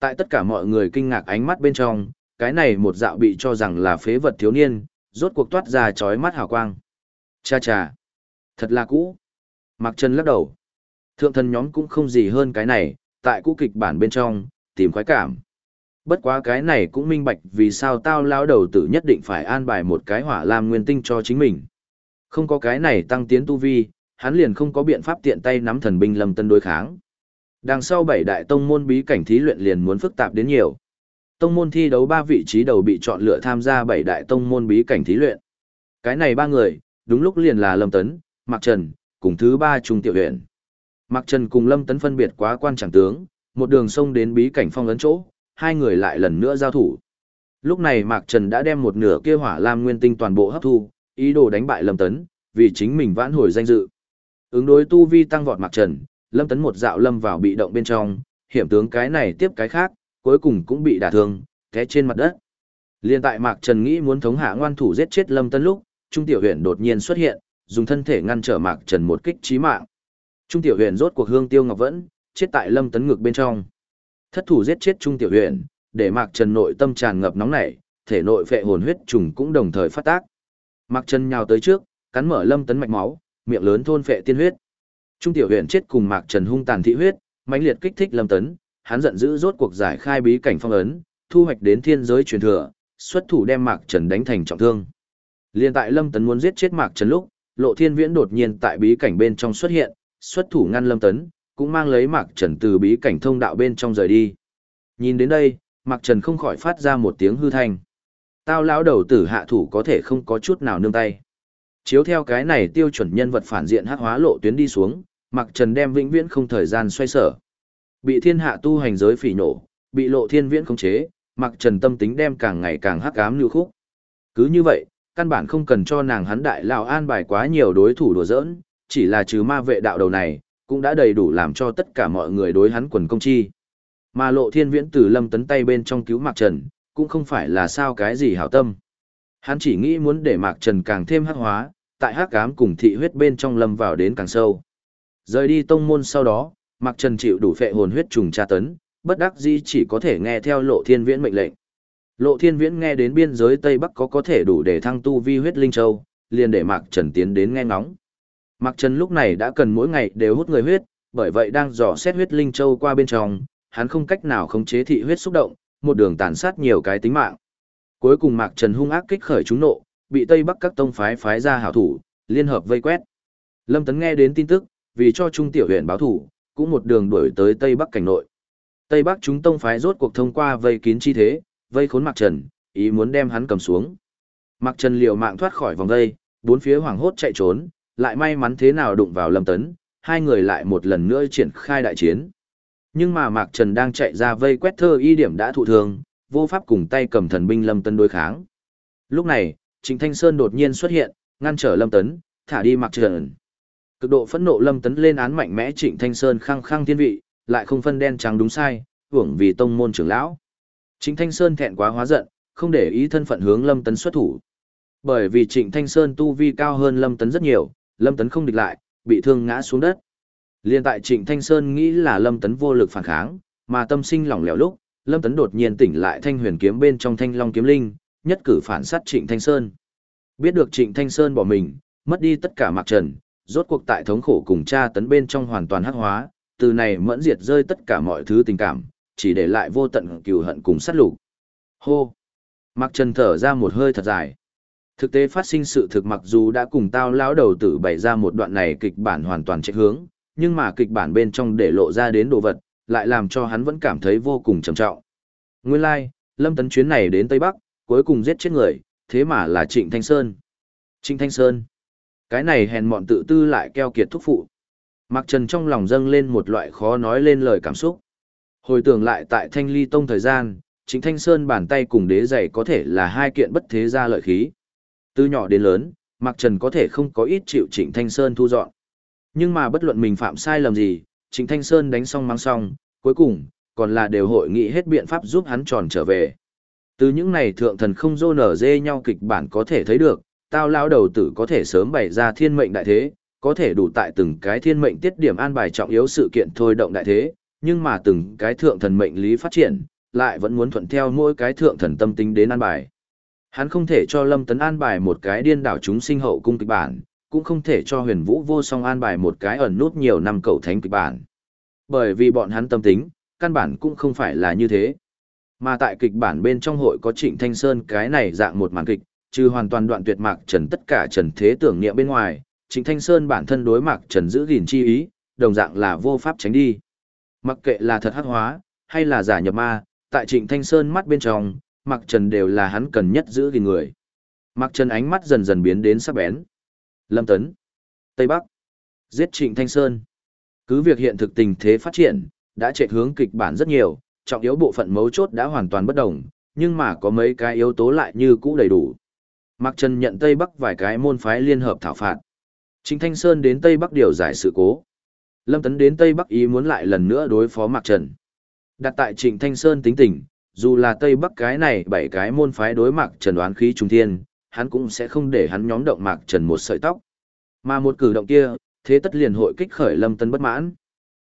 Tại tất cả mọi người kinh ngạc ánh mắt bên trong, cái này một dạo bị cho rằng là phế vật thiếu niên, rốt cuộc toát ra chói mắt hào quang. Cha cha, thật là cũ. Mạc Trần lắc đầu. Thượng thần nhóm cũng không gì hơn cái này, tại cũ kịch bản bên trong, tìm khoái cảm. Bất quá cái này cũng minh bạch vì sao tao lao đầu tử nhất định phải an bài một cái hỏa lam nguyên tinh cho chính mình. Không có cái này tăng tiến tu vi, hắn liền không có biện pháp tiện tay nắm thần binh lâm tân đối kháng. Đằng sau bảy đại tông môn bí cảnh thí luyện liền muốn phức tạp đến nhiều. Tông môn thi đấu ba vị trí đầu bị chọn lựa tham gia bảy đại tông môn bí cảnh thí luyện. Cái này ba người, đúng lúc liền là Lâm Tấn, Mạc Trần, cùng thứ ba Trung Tiểu Huyền. Mạc Trần cùng Lâm Tấn phân biệt quá quan trọng tướng, một đường sông đến bí cảnh phong ấn chỗ, hai người lại lần nữa giao thủ. Lúc này Mạc Trần đã đem một nửa kia hỏa lam nguyên tinh toàn bộ hấp thu, ý đồ đánh bại Lâm Tấn, vì chính mình vãn hồi danh dự. Ứng đối tu vi tăng vọt Mạc Trần, Lâm Tấn một dạo lâm vào bị động bên trong, hiểm tướng cái này tiếp cái khác, cuối cùng cũng bị đả thương, té trên mặt đất. Liên tại Mạc Trần nghĩ muốn thống hạ ngoan thủ giết chết Lâm Tấn lúc, Trung Tiểu Huyền đột nhiên xuất hiện, dùng thân thể ngăn trở Mạc Trần một kích chí mạng. Trung Tiểu Huyền rốt cuộc hương tiêu ngọc vẫn, chết tại Lâm Tấn ngực bên trong. Thất thủ giết chết Trung Tiểu Huyền, để Mạc Trần nội tâm tràn ngập nóng nảy, thể nội phệ hồn huyết trùng cũng đồng thời phát tác. Mạc Trần nhào tới trước, cắn mở Lâm Tấn mạch máu, miệng lớn thôn phệ tiên huyết. Trung tiểu huyện chết cùng Mạc Trần hung tàn thị huyết, mãnh liệt kích thích Lâm Tấn, hắn giận dữ rốt cuộc giải khai bí cảnh phong ấn, thu hoạch đến thiên giới truyền thừa, xuất thủ đem Mạc Trần đánh thành trọng thương. Liên tại Lâm Tấn muốn giết chết Mạc Trần lúc, Lộ Thiên Viễn đột nhiên tại bí cảnh bên trong xuất hiện, xuất thủ ngăn Lâm Tấn, cũng mang lấy Mạc Trần từ bí cảnh thông đạo bên trong rời đi. Nhìn đến đây, Mạc Trần không khỏi phát ra một tiếng hư thanh. Tao lão đầu tử hạ thủ có thể không có chút nào nương tay. Chiếu theo cái này tiêu chuẩn nhân vật phản diện hắc hóa lộ tuyến đi xuống, Mạc Trần đem vĩnh viễn không thời gian xoay sở. Bị thiên hạ tu hành giới phỉ nổ, bị lộ thiên viễn khống chế, Mạc Trần tâm tính đem càng ngày càng hắc ám lưu khúc. Cứ như vậy, căn bản không cần cho nàng hắn đại lão an bài quá nhiều đối thủ đùa giỡn, chỉ là trừ ma vệ đạo đầu này, cũng đã đầy đủ làm cho tất cả mọi người đối hắn quần công chi. Mà lộ thiên viễn từ lâm tấn tay bên trong cứu Mạc Trần, cũng không phải là sao cái gì hảo tâm. Hắn chỉ nghĩ muốn để Mạc Trần càng thêm hắc hóa, tại hắc ám cùng thị huyết bên trong lâm vào đến càng sâu. Rời đi tông môn sau đó, Mạc Trần chịu đủ phệ hồn huyết trùng tra tấn, bất đắc dĩ chỉ có thể nghe theo Lộ Thiên Viễn mệnh lệnh. Lộ Thiên Viễn nghe đến biên giới Tây Bắc có có thể đủ để thăng tu vi huyết linh châu, liền để Mạc Trần tiến đến nghe ngóng. Mạc Trần lúc này đã cần mỗi ngày đều hút người huyết, bởi vậy đang dò xét huyết linh châu qua bên trong, hắn không cách nào khống chế thị huyết xúc động, một đường tàn sát nhiều cái tính mạng. Cuối cùng Mạc Trần hung ác kích khởi chúng nộ, bị Tây Bắc các tông phái phái ra hảo thủ, liên hợp vây quét. Lâm Tấn nghe đến tin tức, vì cho Trung tiểu huyện báo thủ, cũng một đường đuổi tới Tây Bắc cảnh nội. Tây Bắc chúng tông phái rốt cuộc thông qua vây kín chi thế, vây khốn Mạc Trần, ý muốn đem hắn cầm xuống. Mạc Trần liều mạng thoát khỏi vòng vây, bốn phía hoảng hốt chạy trốn, lại may mắn thế nào đụng vào Lâm Tấn, hai người lại một lần nữa triển khai đại chiến. Nhưng mà Mạc Trần đang chạy ra vây quét thơ y điểm đã thụ thương, vô pháp cùng tay cầm thần binh Lâm Tấn đối kháng. Lúc này, Trịnh Thanh Sơn đột nhiên xuất hiện, ngăn trở Lâm Tấn, thả đi Mạc Trần. Cực độ phẫn nộ Lâm Tấn lên án mạnh mẽ Trịnh Thanh Sơn khăng khăng thiên vị, lại không phân đen trắng đúng sai, hưởng vì tông môn trưởng lão. Trịnh Thanh Sơn thẹn quá hóa giận, không để ý thân phận hướng Lâm Tấn xuất thủ. Bởi vì Trịnh Thanh Sơn tu vi cao hơn Lâm Tấn rất nhiều, Lâm Tấn không địch lại, bị thương ngã xuống đất. Liên tại Trịnh Thanh Sơn nghĩ là Lâm Tấn vô lực phản kháng, mà tâm sinh lỏng lẻo lúc, Lâm Tấn đột nhiên tỉnh lại thanh huyền kiếm bên trong thanh long kiếm linh, nhất cử phản sát Trịnh Thanh Sơn. Biết được Trịnh Thanh Sơn bỏ mình, mất đi tất cả mặc trần, rốt cuộc tại thống khổ cùng cha tấn bên trong hoàn toàn hắc hóa, từ này mẫn diệt rơi tất cả mọi thứ tình cảm, chỉ để lại vô tận cừu hận cùng sát lục. Hô! Mặc trần thở ra một hơi thật dài. Thực tế phát sinh sự thực mặc dù đã cùng tao lão đầu tử bày ra một đoạn này kịch bản hoàn toàn trách hướng, nhưng mà kịch bản bên trong để lộ ra đến đồ vật, lại làm cho hắn vẫn cảm thấy vô cùng trầm trọng. Nguyên lai, like, Lâm Tấn chuyến này đến Tây Bắc, cuối cùng giết chết người, thế mà là Trịnh Thanh Sơn. Trịnh Thanh Sơn. Cái này hèn mọn tự tư lại keo kiệt thúc phụ. Mặc Trần trong lòng dâng lên một loại khó nói lên lời cảm xúc. Hồi tưởng lại tại Thanh Ly Tông thời gian, Trịnh Thanh Sơn bàn tay cùng đế giày có thể là hai kiện bất thế gia lợi khí. Từ nhỏ đến lớn, Mặc Trần có thể không có ít chịu Trịnh Thanh Sơn thu dọn. Nhưng mà bất luận mình phạm sai lầm gì, Trịnh Thanh Sơn đánh xong mang xong, cuối cùng, còn là đều hội nghị hết biện pháp giúp hắn tròn trở về. Từ những này thượng thần không dô nở dê nhau kịch bản có thể thấy được, tao lao đầu tử có thể sớm bày ra thiên mệnh đại thế, có thể đủ tại từng cái thiên mệnh tiết điểm an bài trọng yếu sự kiện thôi động đại thế, nhưng mà từng cái thượng thần mệnh lý phát triển, lại vẫn muốn thuận theo mỗi cái thượng thần tâm tính đến an bài. Hắn không thể cho Lâm Tấn an bài một cái điên đảo chúng sinh hậu cung kịch bản, cũng không thể cho huyền vũ vô song an bài một cái ẩn nút nhiều năm cầu thánh kịch bản. Bởi vì bọn hắn tâm tính, căn bản cũng không phải là như thế. Mà tại kịch bản bên trong hội có Trịnh Thanh Sơn cái này dạng một màn kịch, trừ hoàn toàn đoạn tuyệt mạc trần tất cả trần thế tưởng niệm bên ngoài, Trịnh Thanh Sơn bản thân đối mạc trần giữ gìn chi ý, đồng dạng là vô pháp tránh đi. Mặc kệ là thật hắc hóa, hay là giả nhập ma, tại Trịnh Thanh Sơn mắt bên trong, mạc trần đều là hắn cần nhất giữ gìn người. Mạc trần ánh mắt dần dần biến đến sắc bén. Lâm Tấn, Tây Bắc, giết Trịnh Thanh Sơn. Cứ việc hiện thực tình thế phát triển, đã chạy hướng kịch bản rất nhiều, trọng yếu bộ phận mấu chốt đã hoàn toàn bất đồng, nhưng mà có mấy cái yếu tố lại như cũ đầy đủ. Mạc Trần nhận Tây Bắc vài cái môn phái liên hợp thảo phạt. Trịnh Thanh Sơn đến Tây Bắc điều giải sự cố. Lâm Tấn đến Tây Bắc ý muốn lại lần nữa đối phó Mạc Trần. Đặt tại Trịnh Thanh Sơn tính tình, dù là Tây Bắc cái này bảy cái môn phái đối Mạc Trần đoán khí trung thiên, hắn cũng sẽ không để hắn nhóm động Mạc Trần một sợi tóc. Mà một cử động kia, thế tất liền hội kích khởi Lâm Tấn bất mãn.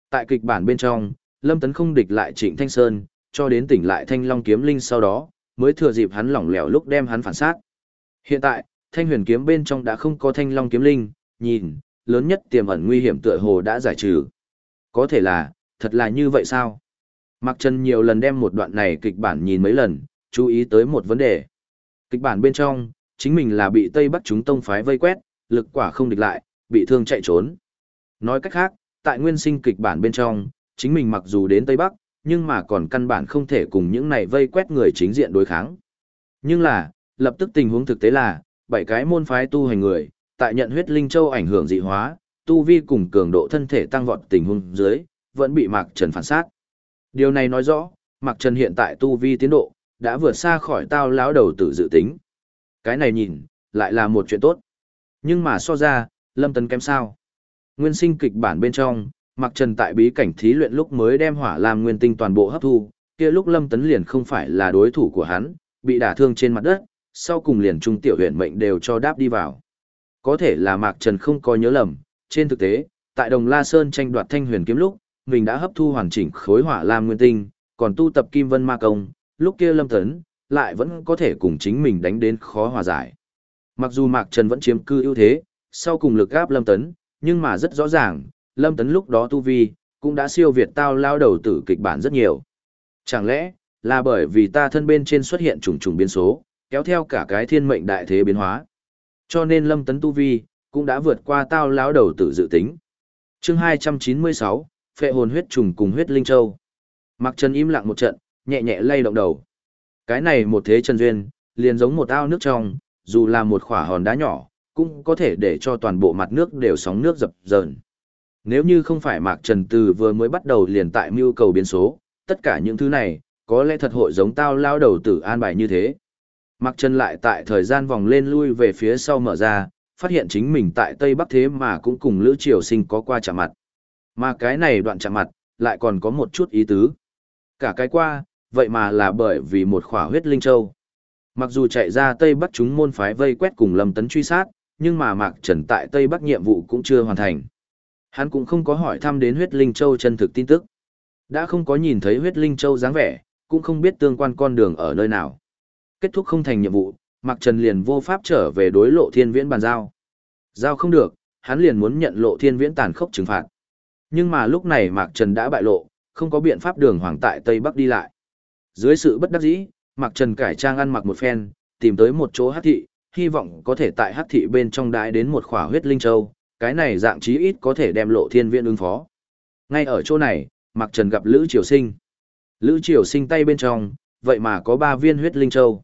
Tại kịch bản bên trong, Lâm Tấn không địch lại Trịnh Thanh Sơn, cho đến tỉnh lại Thanh Long kiếm linh sau đó, mới thừa dịp hắn lỏng lẻo lúc đem hắn phản sát. Hiện tại, Thanh Huyền kiếm bên trong đã không có Thanh Long kiếm linh, nhìn, lớn nhất tiềm ẩn nguy hiểm tựa hồ đã giải trừ. Có thể là, thật là như vậy sao? Mạc Trần nhiều lần đem một đoạn này kịch bản nhìn mấy lần, chú ý tới một vấn đề. Kịch bản bên trong, chính mình là bị Tây Bắc chúng tông phái vây quét, lực quả không địch lại, bị thương chạy trốn. Nói cách khác, tại nguyên sinh kịch bản bên trong, chính mình mặc dù đến Tây Bắc, nhưng mà còn căn bản không thể cùng những này vây quét người chính diện đối kháng. Nhưng là, lập tức tình huống thực tế là, bảy cái môn phái tu hành người, tại nhận huyết linh châu ảnh hưởng dị hóa, tu vi cùng cường độ thân thể tăng vọt tình huống dưới, vẫn bị Mạc Trần phản sát. Điều này nói rõ, Mạc Trần hiện tại tu vi tiến độ, đã vượt xa khỏi tao lão đầu tử dự tính. Cái này nhìn, lại là một chuyện tốt. Nhưng mà so ra, Lâm Tấn kém sao. Nguyên sinh kịch bản bên trong, Mạc Trần tại bí cảnh thí luyện lúc mới đem hỏa làm nguyên tinh toàn bộ hấp thu, kia lúc Lâm Tấn liền không phải là đối thủ của hắn, bị đả thương trên mặt đất, sau cùng liền trung tiểu huyện mệnh đều cho đáp đi vào. Có thể là Mạc Trần không có nhớ lầm, trên thực tế, tại Đồng La Sơn tranh đoạt thanh huyền kiếm lúc, mình đã hấp thu hoàn chỉnh khối hỏa lam nguyên tinh, còn tu tập kim vân ma công, lúc kia Lâm Tấn lại vẫn có thể cùng chính mình đánh đến khó hòa giải. Mặc dù Mạc Trần vẫn chiếm cư ưu thế, sau cùng lực gáp Lâm Tấn, nhưng mà rất rõ ràng, Lâm Tấn lúc đó tu vi, cũng đã siêu việt tao lao đầu tử kịch bản rất nhiều. Chẳng lẽ, là bởi vì ta thân bên trên xuất hiện trùng trùng biến số, kéo theo cả cái thiên mệnh đại thế biến hóa. Cho nên Lâm Tấn tu vi, cũng đã vượt qua tao lao đầu tử dự tính. chương 296, phệ hồn huyết trùng cùng huyết linh châu. Mặc Trần im lặng một trận, nhẹ nhẹ lay động đầu. Cái này một thế chân duyên, liền giống một ao nước trong, dù là một khỏa hòn đá nhỏ, cũng có thể để cho toàn bộ mặt nước đều sóng nước dập dờn. Nếu như không phải Mạc Trần Từ vừa mới bắt đầu liền tại mưu cầu biến số, tất cả những thứ này, có lẽ thật hội giống tao lao đầu tử an bài như thế. Mạc Trần lại tại thời gian vòng lên lui về phía sau mở ra, phát hiện chính mình tại Tây Bắc thế mà cũng cùng Lữ Triều Sinh có qua chạm mặt. Mà cái này đoạn chạm mặt, lại còn có một chút ý tứ. Cả cái qua, vậy mà là bởi vì một khỏa huyết linh châu. Mặc dù chạy ra Tây Bắc chúng môn phái vây quét cùng Lâm Tấn truy sát, nhưng mà Mạc Trần tại Tây Bắc nhiệm vụ cũng chưa hoàn thành. Hắn cũng không có hỏi thăm đến huyết linh châu chân thực tin tức. Đã không có nhìn thấy huyết linh châu dáng vẻ, cũng không biết tương quan con đường ở nơi nào. Kết thúc không thành nhiệm vụ, Mạc Trần liền vô pháp trở về đối lộ thiên viễn bàn giao. Giao không được, hắn liền muốn nhận lộ thiên viễn tàn khốc trừng phạt. Nhưng mà lúc này Mạc Trần đã bại lộ, không có biện pháp đường hoàng tại Tây Bắc đi lại. Dưới sự bất đắc dĩ, Mạc Trần cải trang ăn mặc một phen, tìm tới một chỗ hát thị, hy vọng có thể tại hát thị bên trong đái đến một khỏa huyết linh châu, cái này dạng chí ít có thể đem lộ thiên viễn ứng phó. Ngay ở chỗ này, Mạc Trần gặp Lữ Triều Sinh. Lữ Triều Sinh tay bên trong, vậy mà có ba viên huyết linh châu.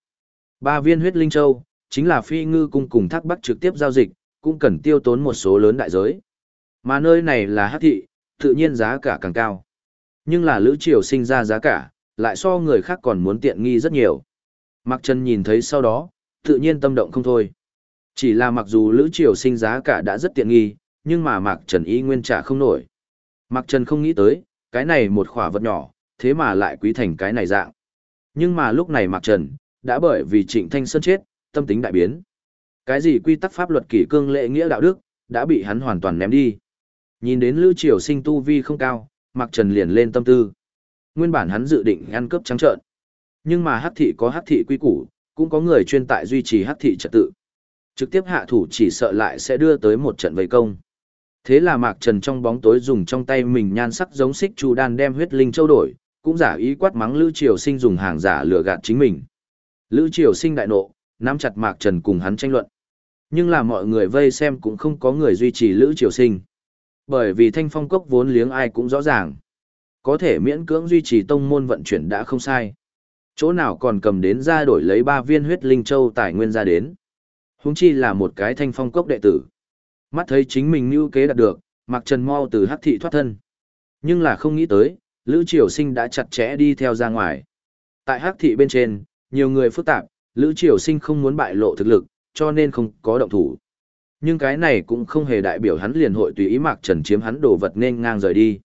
Ba viên huyết linh châu, chính là phi ngư cung cùng thác bắc trực tiếp giao dịch, cũng cần tiêu tốn một số lớn đại giới. Mà nơi này là hắc thị, tự nhiên giá cả càng cao. Nhưng là Lữ Triều Sinh ra giá cả, lại so người khác còn muốn tiện nghi rất nhiều. Mạc Trần nhìn thấy sau đó, tự nhiên tâm động không thôi. Chỉ là mặc dù Lữ Triều sinh giá cả đã rất tiện nghi, nhưng mà Mạc Trần y nguyên trả không nổi. Mạc Trần không nghĩ tới, cái này một khỏa vật nhỏ, thế mà lại quý thành cái này dạng. Nhưng mà lúc này Mạc Trần, đã bởi vì Trịnh Thanh Sơn chết, tâm tính đại biến. Cái gì quy tắc pháp luật kỷ cương lệ nghĩa đạo đức, đã bị hắn hoàn toàn ném đi. Nhìn đến Lữ Triều sinh tu vi không cao, Mạc Trần liền lên tâm tư. Nguyên bản hắn dự định ăn cướp trắng trợn. Nhưng mà hắc thị có hắc thị quy củ, cũng có người chuyên tại duy trì hắc thị trật tự. Trực tiếp hạ thủ chỉ sợ lại sẽ đưa tới một trận vây công. Thế là Mạc Trần trong bóng tối dùng trong tay mình nhan sắc giống xích chu đan đem huyết linh châu đổi, cũng giả ý quát mắng Lữ Triều Sinh dùng hàng giả lừa gạt chính mình. Lữ Triều Sinh đại nộ, nắm chặt Mạc Trần cùng hắn tranh luận. Nhưng là mọi người vây xem cũng không có người duy trì Lữ Triều Sinh. Bởi vì thanh phong cốc vốn liếng ai cũng rõ ràng. Có thể miễn cưỡng duy trì tông môn vận chuyển đã không sai. Chỗ nào còn cầm đến ra đổi lấy ba viên huyết linh châu tài nguyên ra đến huống chi là một cái thanh phong cốc đệ tử. Mắt thấy chính mình như kế đạt được, Mạc Trần mau từ hắc thị thoát thân. Nhưng là không nghĩ tới, Lữ Triều Sinh đã chặt chẽ đi theo ra ngoài. Tại hắc thị bên trên, nhiều người phức tạp, Lữ Triều Sinh không muốn bại lộ thực lực, cho nên không có động thủ. Nhưng cái này cũng không hề đại biểu hắn liền hội tùy ý Mạc Trần chiếm hắn đồ vật nên ngang rời đi.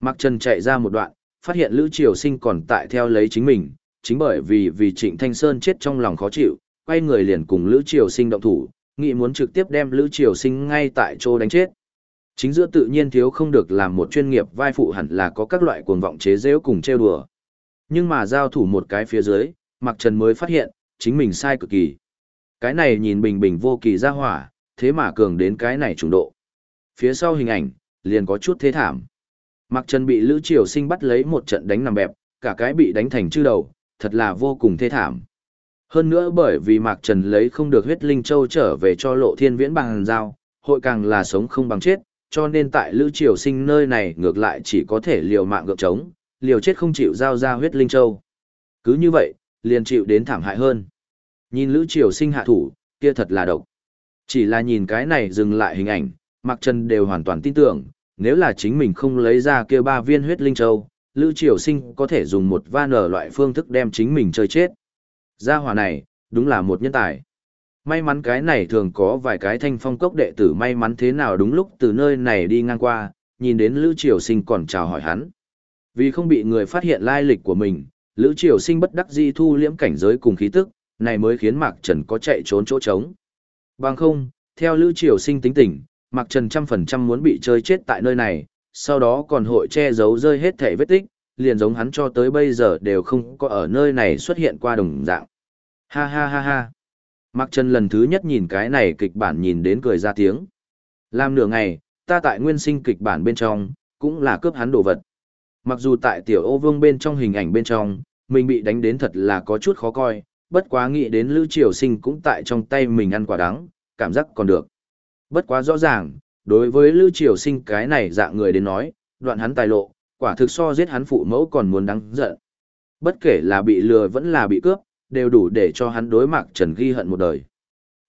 Mạc Trần chạy ra một đoạn, phát hiện Lữ Triều Sinh còn tại theo lấy chính mình, chính bởi vì vì Trịnh Thanh Sơn chết trong lòng khó chịu, quay người liền cùng Lữ Triều Sinh động thủ, nghĩ muốn trực tiếp đem Lữ Triều Sinh ngay tại chỗ đánh chết. Chính giữa tự nhiên thiếu không được làm một chuyên nghiệp vai phụ hẳn là có các loại cuồng vọng chế giễu cùng trêu đùa. Nhưng mà giao thủ một cái phía dưới, Mạc Trần mới phát hiện, chính mình sai cực kỳ. Cái này nhìn bình bình vô kỳ ra hỏa, thế mà cường đến cái này trùng độ. Phía sau hình ảnh, liền có chút thế thảm. Mạc Trần bị Lữ Triều Sinh bắt lấy một trận đánh nằm bẹp, cả cái bị đánh thành chư đầu, thật là vô cùng thê thảm. Hơn nữa bởi vì Mạc Trần lấy không được huyết linh châu trở về cho lộ thiên viễn bằng giao, hội càng là sống không bằng chết, cho nên tại Lữ Triều Sinh nơi này ngược lại chỉ có thể liều mạng gượng chống, liều chết không chịu giao ra huyết linh châu. Cứ như vậy, liền chịu đến thảm hại hơn. Nhìn Lữ Triều Sinh hạ thủ, kia thật là độc. Chỉ là nhìn cái này dừng lại hình ảnh, Mạc Trần đều hoàn toàn tin tưởng, nếu là chính mình không lấy ra kia ba viên huyết linh châu, Lữ Triều Sinh có thể dùng một van ở loại phương thức đem chính mình chơi chết. Gia hỏa này, đúng là một nhân tài. May mắn cái này thường có vài cái thanh phong cốc đệ tử may mắn thế nào đúng lúc từ nơi này đi ngang qua, nhìn đến Lữ Triều Sinh còn chào hỏi hắn. Vì không bị người phát hiện lai lịch của mình, Lữ Triều Sinh bất đắc dĩ thu liễm cảnh giới cùng khí tức, này mới khiến Mạc Trần có chạy trốn chỗ trống. Bằng không, theo Lữ Triều Sinh tính tình, Mạc Trần trăm phần trăm muốn bị chơi chết tại nơi này, sau đó còn hội che giấu rơi hết thể vết tích, liền giống hắn cho tới bây giờ đều không có ở nơi này xuất hiện qua đồng dạng. Ha ha ha ha. Mạc Trần lần thứ nhất nhìn cái này kịch bản nhìn đến cười ra tiếng. Làm nửa ngày, ta tại nguyên sinh kịch bản bên trong, cũng là cướp hắn đồ vật. Mặc dù tại tiểu ô vương bên trong hình ảnh bên trong, mình bị đánh đến thật là có chút khó coi, bất quá nghĩ đến Lưu Triều Sinh cũng tại trong tay mình ăn quả đắng, cảm giác còn được. Bất quá rõ ràng, đối với Lưu Triều Sinh cái này dạng người đến nói, đoạn hắn tài lộ, quả thực so giết hắn phụ mẫu còn muốn đáng giận. Bất kể là bị lừa vẫn là bị cướp, đều đủ để cho hắn đối mặt Trần ghi hận một đời.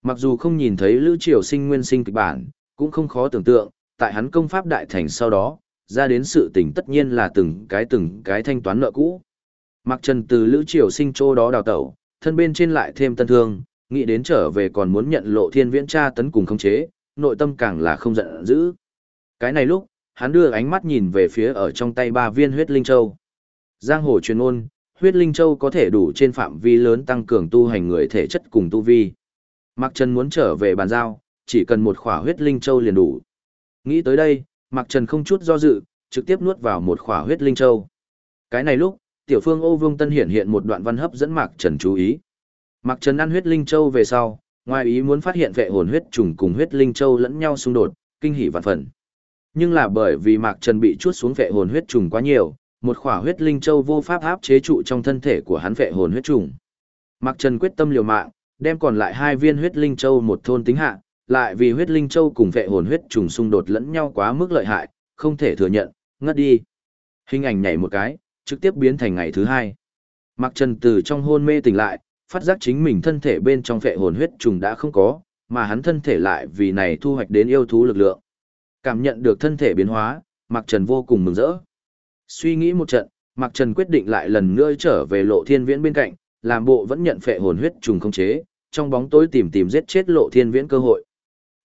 Mặc dù không nhìn thấy Lữ Triều Sinh nguyên sinh kịch bản, cũng không khó tưởng tượng, tại hắn công pháp đại thành sau đó, ra đến sự tình tất nhiên là từng cái từng cái thanh toán nợ cũ. Mặc Trần từ Lữ Triều Sinh chỗ đó đào tẩu, thân bên trên lại thêm tân thương, nghĩ đến trở về còn muốn nhận lộ thiên viễn tra tấn cùng khống chế, nội tâm càng là không giận dữ. Cái này lúc, hắn đưa ánh mắt nhìn về phía ở trong tay ba viên huyết linh châu. Giang hồ truyền ôn, huyết linh châu có thể đủ trên phạm vi lớn tăng cường tu hành người thể chất cùng tu vi. Mạc Trần muốn trở về bàn giao, chỉ cần một khỏa huyết linh châu liền đủ. Nghĩ tới đây, Mạc Trần không chút do dự, trực tiếp nuốt vào một khỏa huyết linh châu. Cái này lúc, tiểu phương Ô Vương Tân hiện hiện một đoạn văn hấp dẫn Mạc Trần chú ý. Mạc Trần ăn huyết linh châu về sau, ngoài ý muốn phát hiện vệ hồn huyết trùng cùng huyết linh châu lẫn nhau xung đột, kinh hỉ vạn phần. Nhưng là bởi vì Mạc Trần bị chuốt xuống vệ hồn huyết trùng quá nhiều, một khỏa huyết linh châu vô pháp áp chế trụ trong thân thể của hắn vệ hồn huyết trùng. Mạc Trần quyết tâm liều mạng, đem còn lại hai viên huyết linh châu một thôn tính hạ, lại vì huyết linh châu cùng vệ hồn huyết trùng xung đột lẫn nhau quá mức lợi hại, không thể thừa nhận, ngất đi. Hình ảnh nhảy một cái, trực tiếp biến thành ngày thứ hai. Mạc Trần từ trong hôn mê tỉnh lại, phát giác chính mình thân thể bên trong vệ hồn huyết trùng đã không có, mà hắn thân thể lại vì này thu hoạch đến yêu thú lực lượng. Cảm nhận được thân thể biến hóa, Mạc Trần vô cùng mừng rỡ. Suy nghĩ một trận, Mạc Trần quyết định lại lần nữa trở về lộ thiên viễn bên cạnh, làm bộ vẫn nhận phệ hồn huyết trùng không chế, trong bóng tối tìm tìm giết chết lộ thiên viễn cơ hội.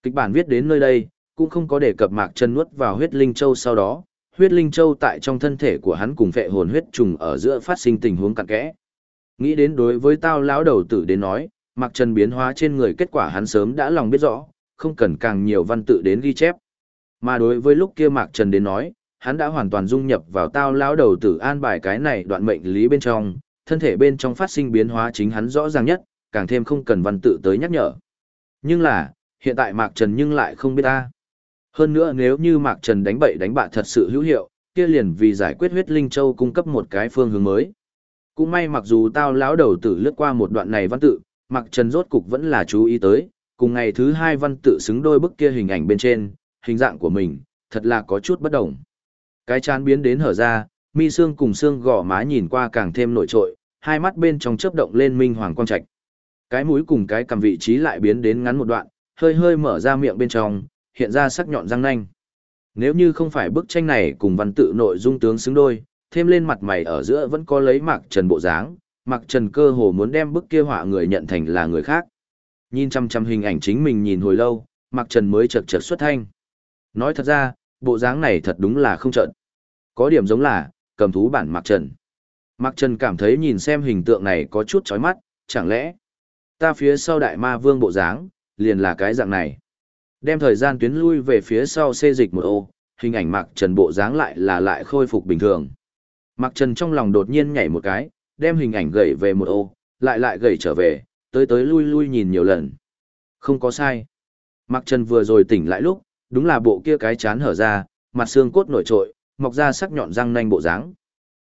Kịch bản viết đến nơi đây, cũng không có đề cập Mạc Trần nuốt vào huyết linh châu sau đó, huyết linh châu tại trong thân thể của hắn cùng phệ hồn huyết trùng ở giữa phát sinh tình huống cặn kẽ. Nghĩ đến đối với tao lão đầu tử đến nói, Mạc Trần biến hóa trên người kết quả hắn sớm đã lòng biết rõ, không cần càng nhiều văn tự đến ghi chép. Mà đối với lúc kia Mạc Trần đến nói, hắn đã hoàn toàn dung nhập vào tao lão đầu tử an bài cái này đoạn mệnh lý bên trong, thân thể bên trong phát sinh biến hóa chính hắn rõ ràng nhất, càng thêm không cần văn tự tới nhắc nhở. Nhưng là, hiện tại Mạc Trần nhưng lại không biết ta. Hơn nữa nếu như Mạc Trần đánh bậy đánh bạ thật sự hữu hiệu, kia liền vì giải quyết huyết linh châu cung cấp một cái phương hướng mới. Cũng may mặc dù tao lão đầu tử lướt qua một đoạn này văn tự, Mạc Trần rốt cục vẫn là chú ý tới, cùng ngày thứ hai văn tự xứng đôi bức kia hình ảnh bên trên, hình dạng của mình, thật là có chút bất đồng. Cái chán biến đến hở ra, mi xương cùng xương gò má nhìn qua càng thêm nổi trội, hai mắt bên trong chớp động lên minh hoàng quang trạch. Cái mũi cùng cái cầm vị trí lại biến đến ngắn một đoạn, hơi hơi mở ra miệng bên trong, hiện ra sắc nhọn răng nanh. Nếu như không phải bức tranh này cùng văn tự nội dung tướng xứng đôi, thêm lên mặt mày ở giữa vẫn có lấy Mạc Trần bộ dáng, Mạc Trần cơ hồ muốn đem bức kia họa người nhận thành là người khác. Nhìn chăm chăm hình ảnh chính mình nhìn hồi lâu, Mạc Trần mới chật chật xuất thanh. Nói thật ra, bộ dáng này thật đúng là không trận. Có điểm giống là, cầm thú bản Mạc Trần. Mạc Trần cảm thấy nhìn xem hình tượng này có chút chói mắt, chẳng lẽ ta phía sau đại ma vương bộ dáng, liền là cái dạng này. Đem thời gian tuyến lui về phía sau xê dịch một ô, hình ảnh Mạc Trần bộ dáng lại là lại khôi phục bình thường. Mạc Trần trong lòng đột nhiên nhảy một cái, đem hình ảnh gậy về một ô, lại lại gậy trở về, tới tới lui lui nhìn nhiều lần. Không có sai. Mạc Trần vừa rồi tỉnh lại lúc, đúng là bộ kia cái chán hở ra, mặt xương cốt nổi trội, mọc ra sắc nhọn răng nanh bộ dáng.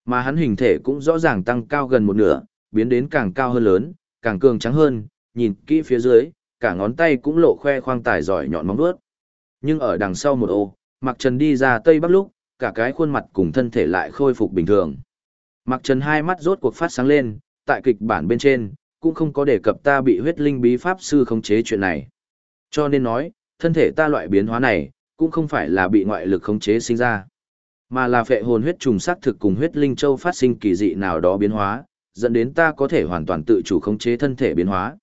Mà hắn hình thể cũng rõ ràng tăng cao gần một nửa, biến đến càng cao hơn lớn, càng cường trắng hơn, nhìn kỹ phía dưới, cả ngón tay cũng lộ khoe khoang tài giỏi nhọn móng vuốt. Nhưng ở đằng sau một ô, Mạc Trần đi ra tây bắc lúc, cả cái khuôn mặt cùng thân thể lại khôi phục bình thường. Mạc Trần hai mắt rốt cuộc phát sáng lên, tại kịch bản bên trên, cũng không có đề cập ta bị huyết linh bí pháp sư khống chế chuyện này. Cho nên nói, thân thể ta loại biến hóa này, cũng không phải là bị ngoại lực khống chế sinh ra, mà là phệ hồn huyết trùng xác thực cùng huyết linh châu phát sinh kỳ dị nào đó biến hóa, dẫn đến ta có thể hoàn toàn tự chủ khống chế thân thể biến hóa.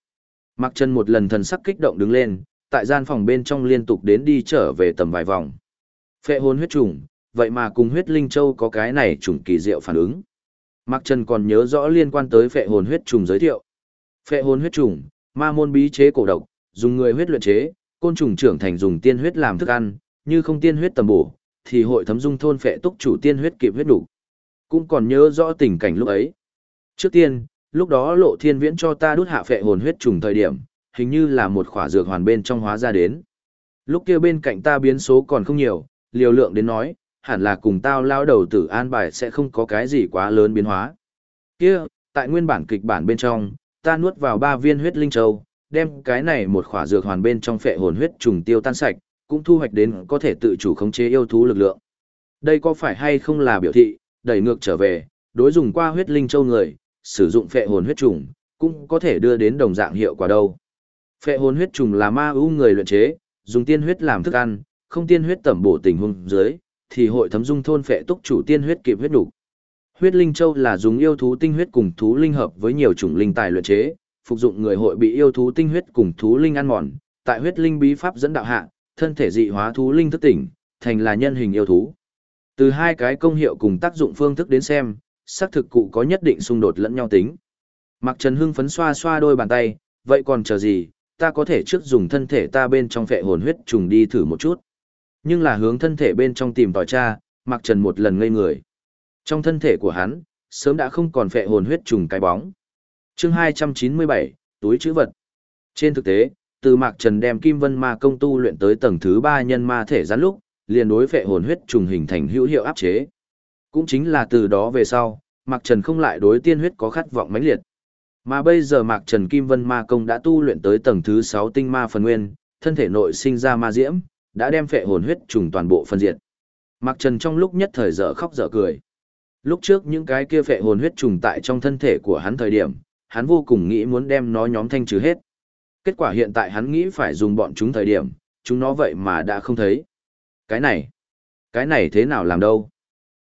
Mặc chân một lần thần sắc kích động đứng lên, tại gian phòng bên trong liên tục đến đi trở về tầm vài vòng. Phệ hồn huyết trùng, vậy mà cùng huyết linh châu có cái này trùng kỳ diệu phản ứng. Mạc Trần còn nhớ rõ liên quan tới phệ hồn huyết trùng giới thiệu. Phệ hồn huyết trùng, ma môn bí chế cổ độc, dùng người huyết luyện chế, côn trùng trưởng thành dùng tiên huyết làm thức ăn, như không tiên huyết tầm bổ, thì hội thấm dung thôn phệ túc chủ tiên huyết kịp huyết đủ. Cũng còn nhớ rõ tình cảnh lúc ấy. Trước tiên, lúc đó lộ thiên viễn cho ta đút hạ phệ hồn huyết trùng thời điểm, hình như là một khỏa dược hoàn bên trong hóa ra đến. Lúc kia bên cạnh ta biến số còn không nhiều, liều lượng đến nói, hẳn là cùng tao lao đầu tử an bài sẽ không có cái gì quá lớn biến hóa. Kia, tại nguyên bản kịch bản bên trong, ta nuốt vào ba viên huyết linh châu, đem cái này một khỏa dược hoàn bên trong phệ hồn huyết trùng tiêu tan sạch, cũng thu hoạch đến có thể tự chủ khống chế yêu thú lực lượng. Đây có phải hay không là biểu thị, đẩy ngược trở về, đối dùng qua huyết linh châu người, sử dụng phệ hồn huyết trùng, cũng có thể đưa đến đồng dạng hiệu quả đâu. Phệ hồn huyết trùng là ma ưu người luyện chế, dùng tiên huyết làm thức ăn, không tiên huyết tẩm bổ tình huống dưới, thì hội thấm dung thôn phệ túc chủ tiên huyết kịp huyết đủ. Huyết linh châu là dùng yêu thú tinh huyết cùng thú linh hợp với nhiều chủng linh tài luyện chế, phục dụng người hội bị yêu thú tinh huyết cùng thú linh ăn mòn, tại huyết linh bí pháp dẫn đạo hạ, thân thể dị hóa thú linh thức tỉnh, thành là nhân hình yêu thú. Từ hai cái công hiệu cùng tác dụng phương thức đến xem, xác thực cụ có nhất định xung đột lẫn nhau tính. Mặc Trần Hưng phấn xoa xoa đôi bàn tay, vậy còn chờ gì, ta có thể trước dùng thân thể ta bên trong phệ hồn huyết trùng đi thử một chút. Nhưng là hướng thân thể bên trong tìm tòi tra, Mặc Trần một lần ngây người. Trong thân thể của hắn, sớm đã không còn phệ hồn huyết trùng cái bóng chương 297, túi chữ vật. Trên thực tế, từ Mạc Trần đem Kim Vân Ma công tu luyện tới tầng thứ 3 nhân ma thể gián lúc, liền đối phệ hồn huyết trùng hình thành hữu hiệu áp chế. Cũng chính là từ đó về sau, Mạc Trần không lại đối tiên huyết có khát vọng mãnh liệt. Mà bây giờ Mạc Trần Kim Vân Ma công đã tu luyện tới tầng thứ 6 tinh ma phần nguyên, thân thể nội sinh ra ma diễm, đã đem phệ hồn huyết trùng toàn bộ phân diệt. Mạc Trần trong lúc nhất thời dở khóc dở cười. Lúc trước những cái kia phệ hồn huyết trùng tại trong thân thể của hắn thời điểm, hắn vô cùng nghĩ muốn đem nó nhóm thanh trừ hết. Kết quả hiện tại hắn nghĩ phải dùng bọn chúng thời điểm, chúng nó vậy mà đã không thấy. Cái này, cái này thế nào làm đâu?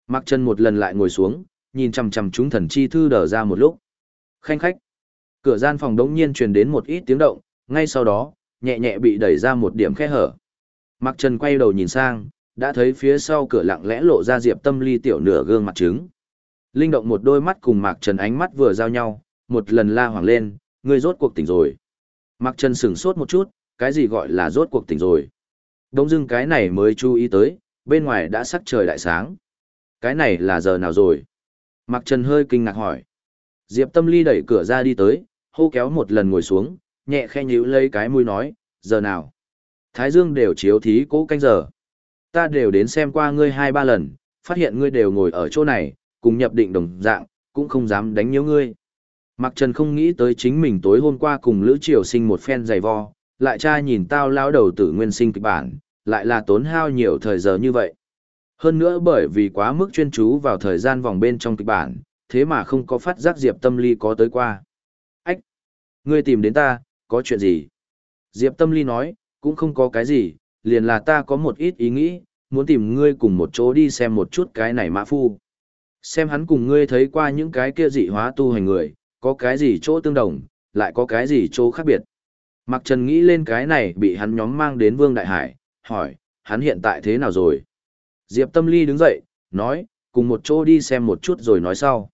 Mạc Trần một lần lại ngồi xuống, nhìn chằm chằm chúng thần chi thư đờ ra một lúc. Khanh khách. Cửa gian phòng đống nhiên truyền đến một ít tiếng động, ngay sau đó, nhẹ nhẹ bị đẩy ra một điểm khe hở. Mạc Trần quay đầu nhìn sang, đã thấy phía sau cửa lặng lẽ lộ ra Diệp Tâm Ly tiểu nửa gương mặt trứng. Linh động một đôi mắt cùng Mạc Trần ánh mắt vừa giao nhau, một lần la hoảng lên, ngươi rốt cuộc tỉnh rồi. Mạc Trần sửng sốt một chút, cái gì gọi là rốt cuộc tỉnh rồi. Đông dưng cái này mới chú ý tới, bên ngoài đã sắc trời đại sáng. Cái này là giờ nào rồi? Mạc Trần hơi kinh ngạc hỏi. Diệp Tâm Ly đẩy cửa ra đi tới, hô kéo một lần ngồi xuống, nhẹ khe nhíu lấy cái mũi nói, giờ nào? Thái Dương đều chiếu thí cố canh giờ. Ta đều đến xem qua ngươi hai ba lần, phát hiện ngươi đều ngồi ở chỗ này, cùng nhập định đồng dạng, cũng không dám đánh nhiễu ngươi. Mạc Trần không nghĩ tới chính mình tối hôm qua cùng Lữ Triều sinh một phen giày vo, lại cha nhìn tao lão đầu tử nguyên sinh kịch bản, lại là tốn hao nhiều thời giờ như vậy. Hơn nữa bởi vì quá mức chuyên chú vào thời gian vòng bên trong kịch bản, thế mà không có phát giác Diệp Tâm Ly có tới qua. Ách! Ngươi tìm đến ta, có chuyện gì? Diệp Tâm Ly nói, cũng không có cái gì, liền là ta có một ít ý nghĩ, muốn tìm ngươi cùng một chỗ đi xem một chút cái này mã phu. Xem hắn cùng ngươi thấy qua những cái kia dị hóa tu hành người, có cái gì chỗ tương đồng, lại có cái gì chỗ khác biệt. Mạc Trần nghĩ lên cái này bị hắn nhóm mang đến Vương Đại Hải, hỏi, hắn hiện tại thế nào rồi? Diệp Tâm Ly đứng dậy, nói, cùng một chỗ đi xem một chút rồi nói sau.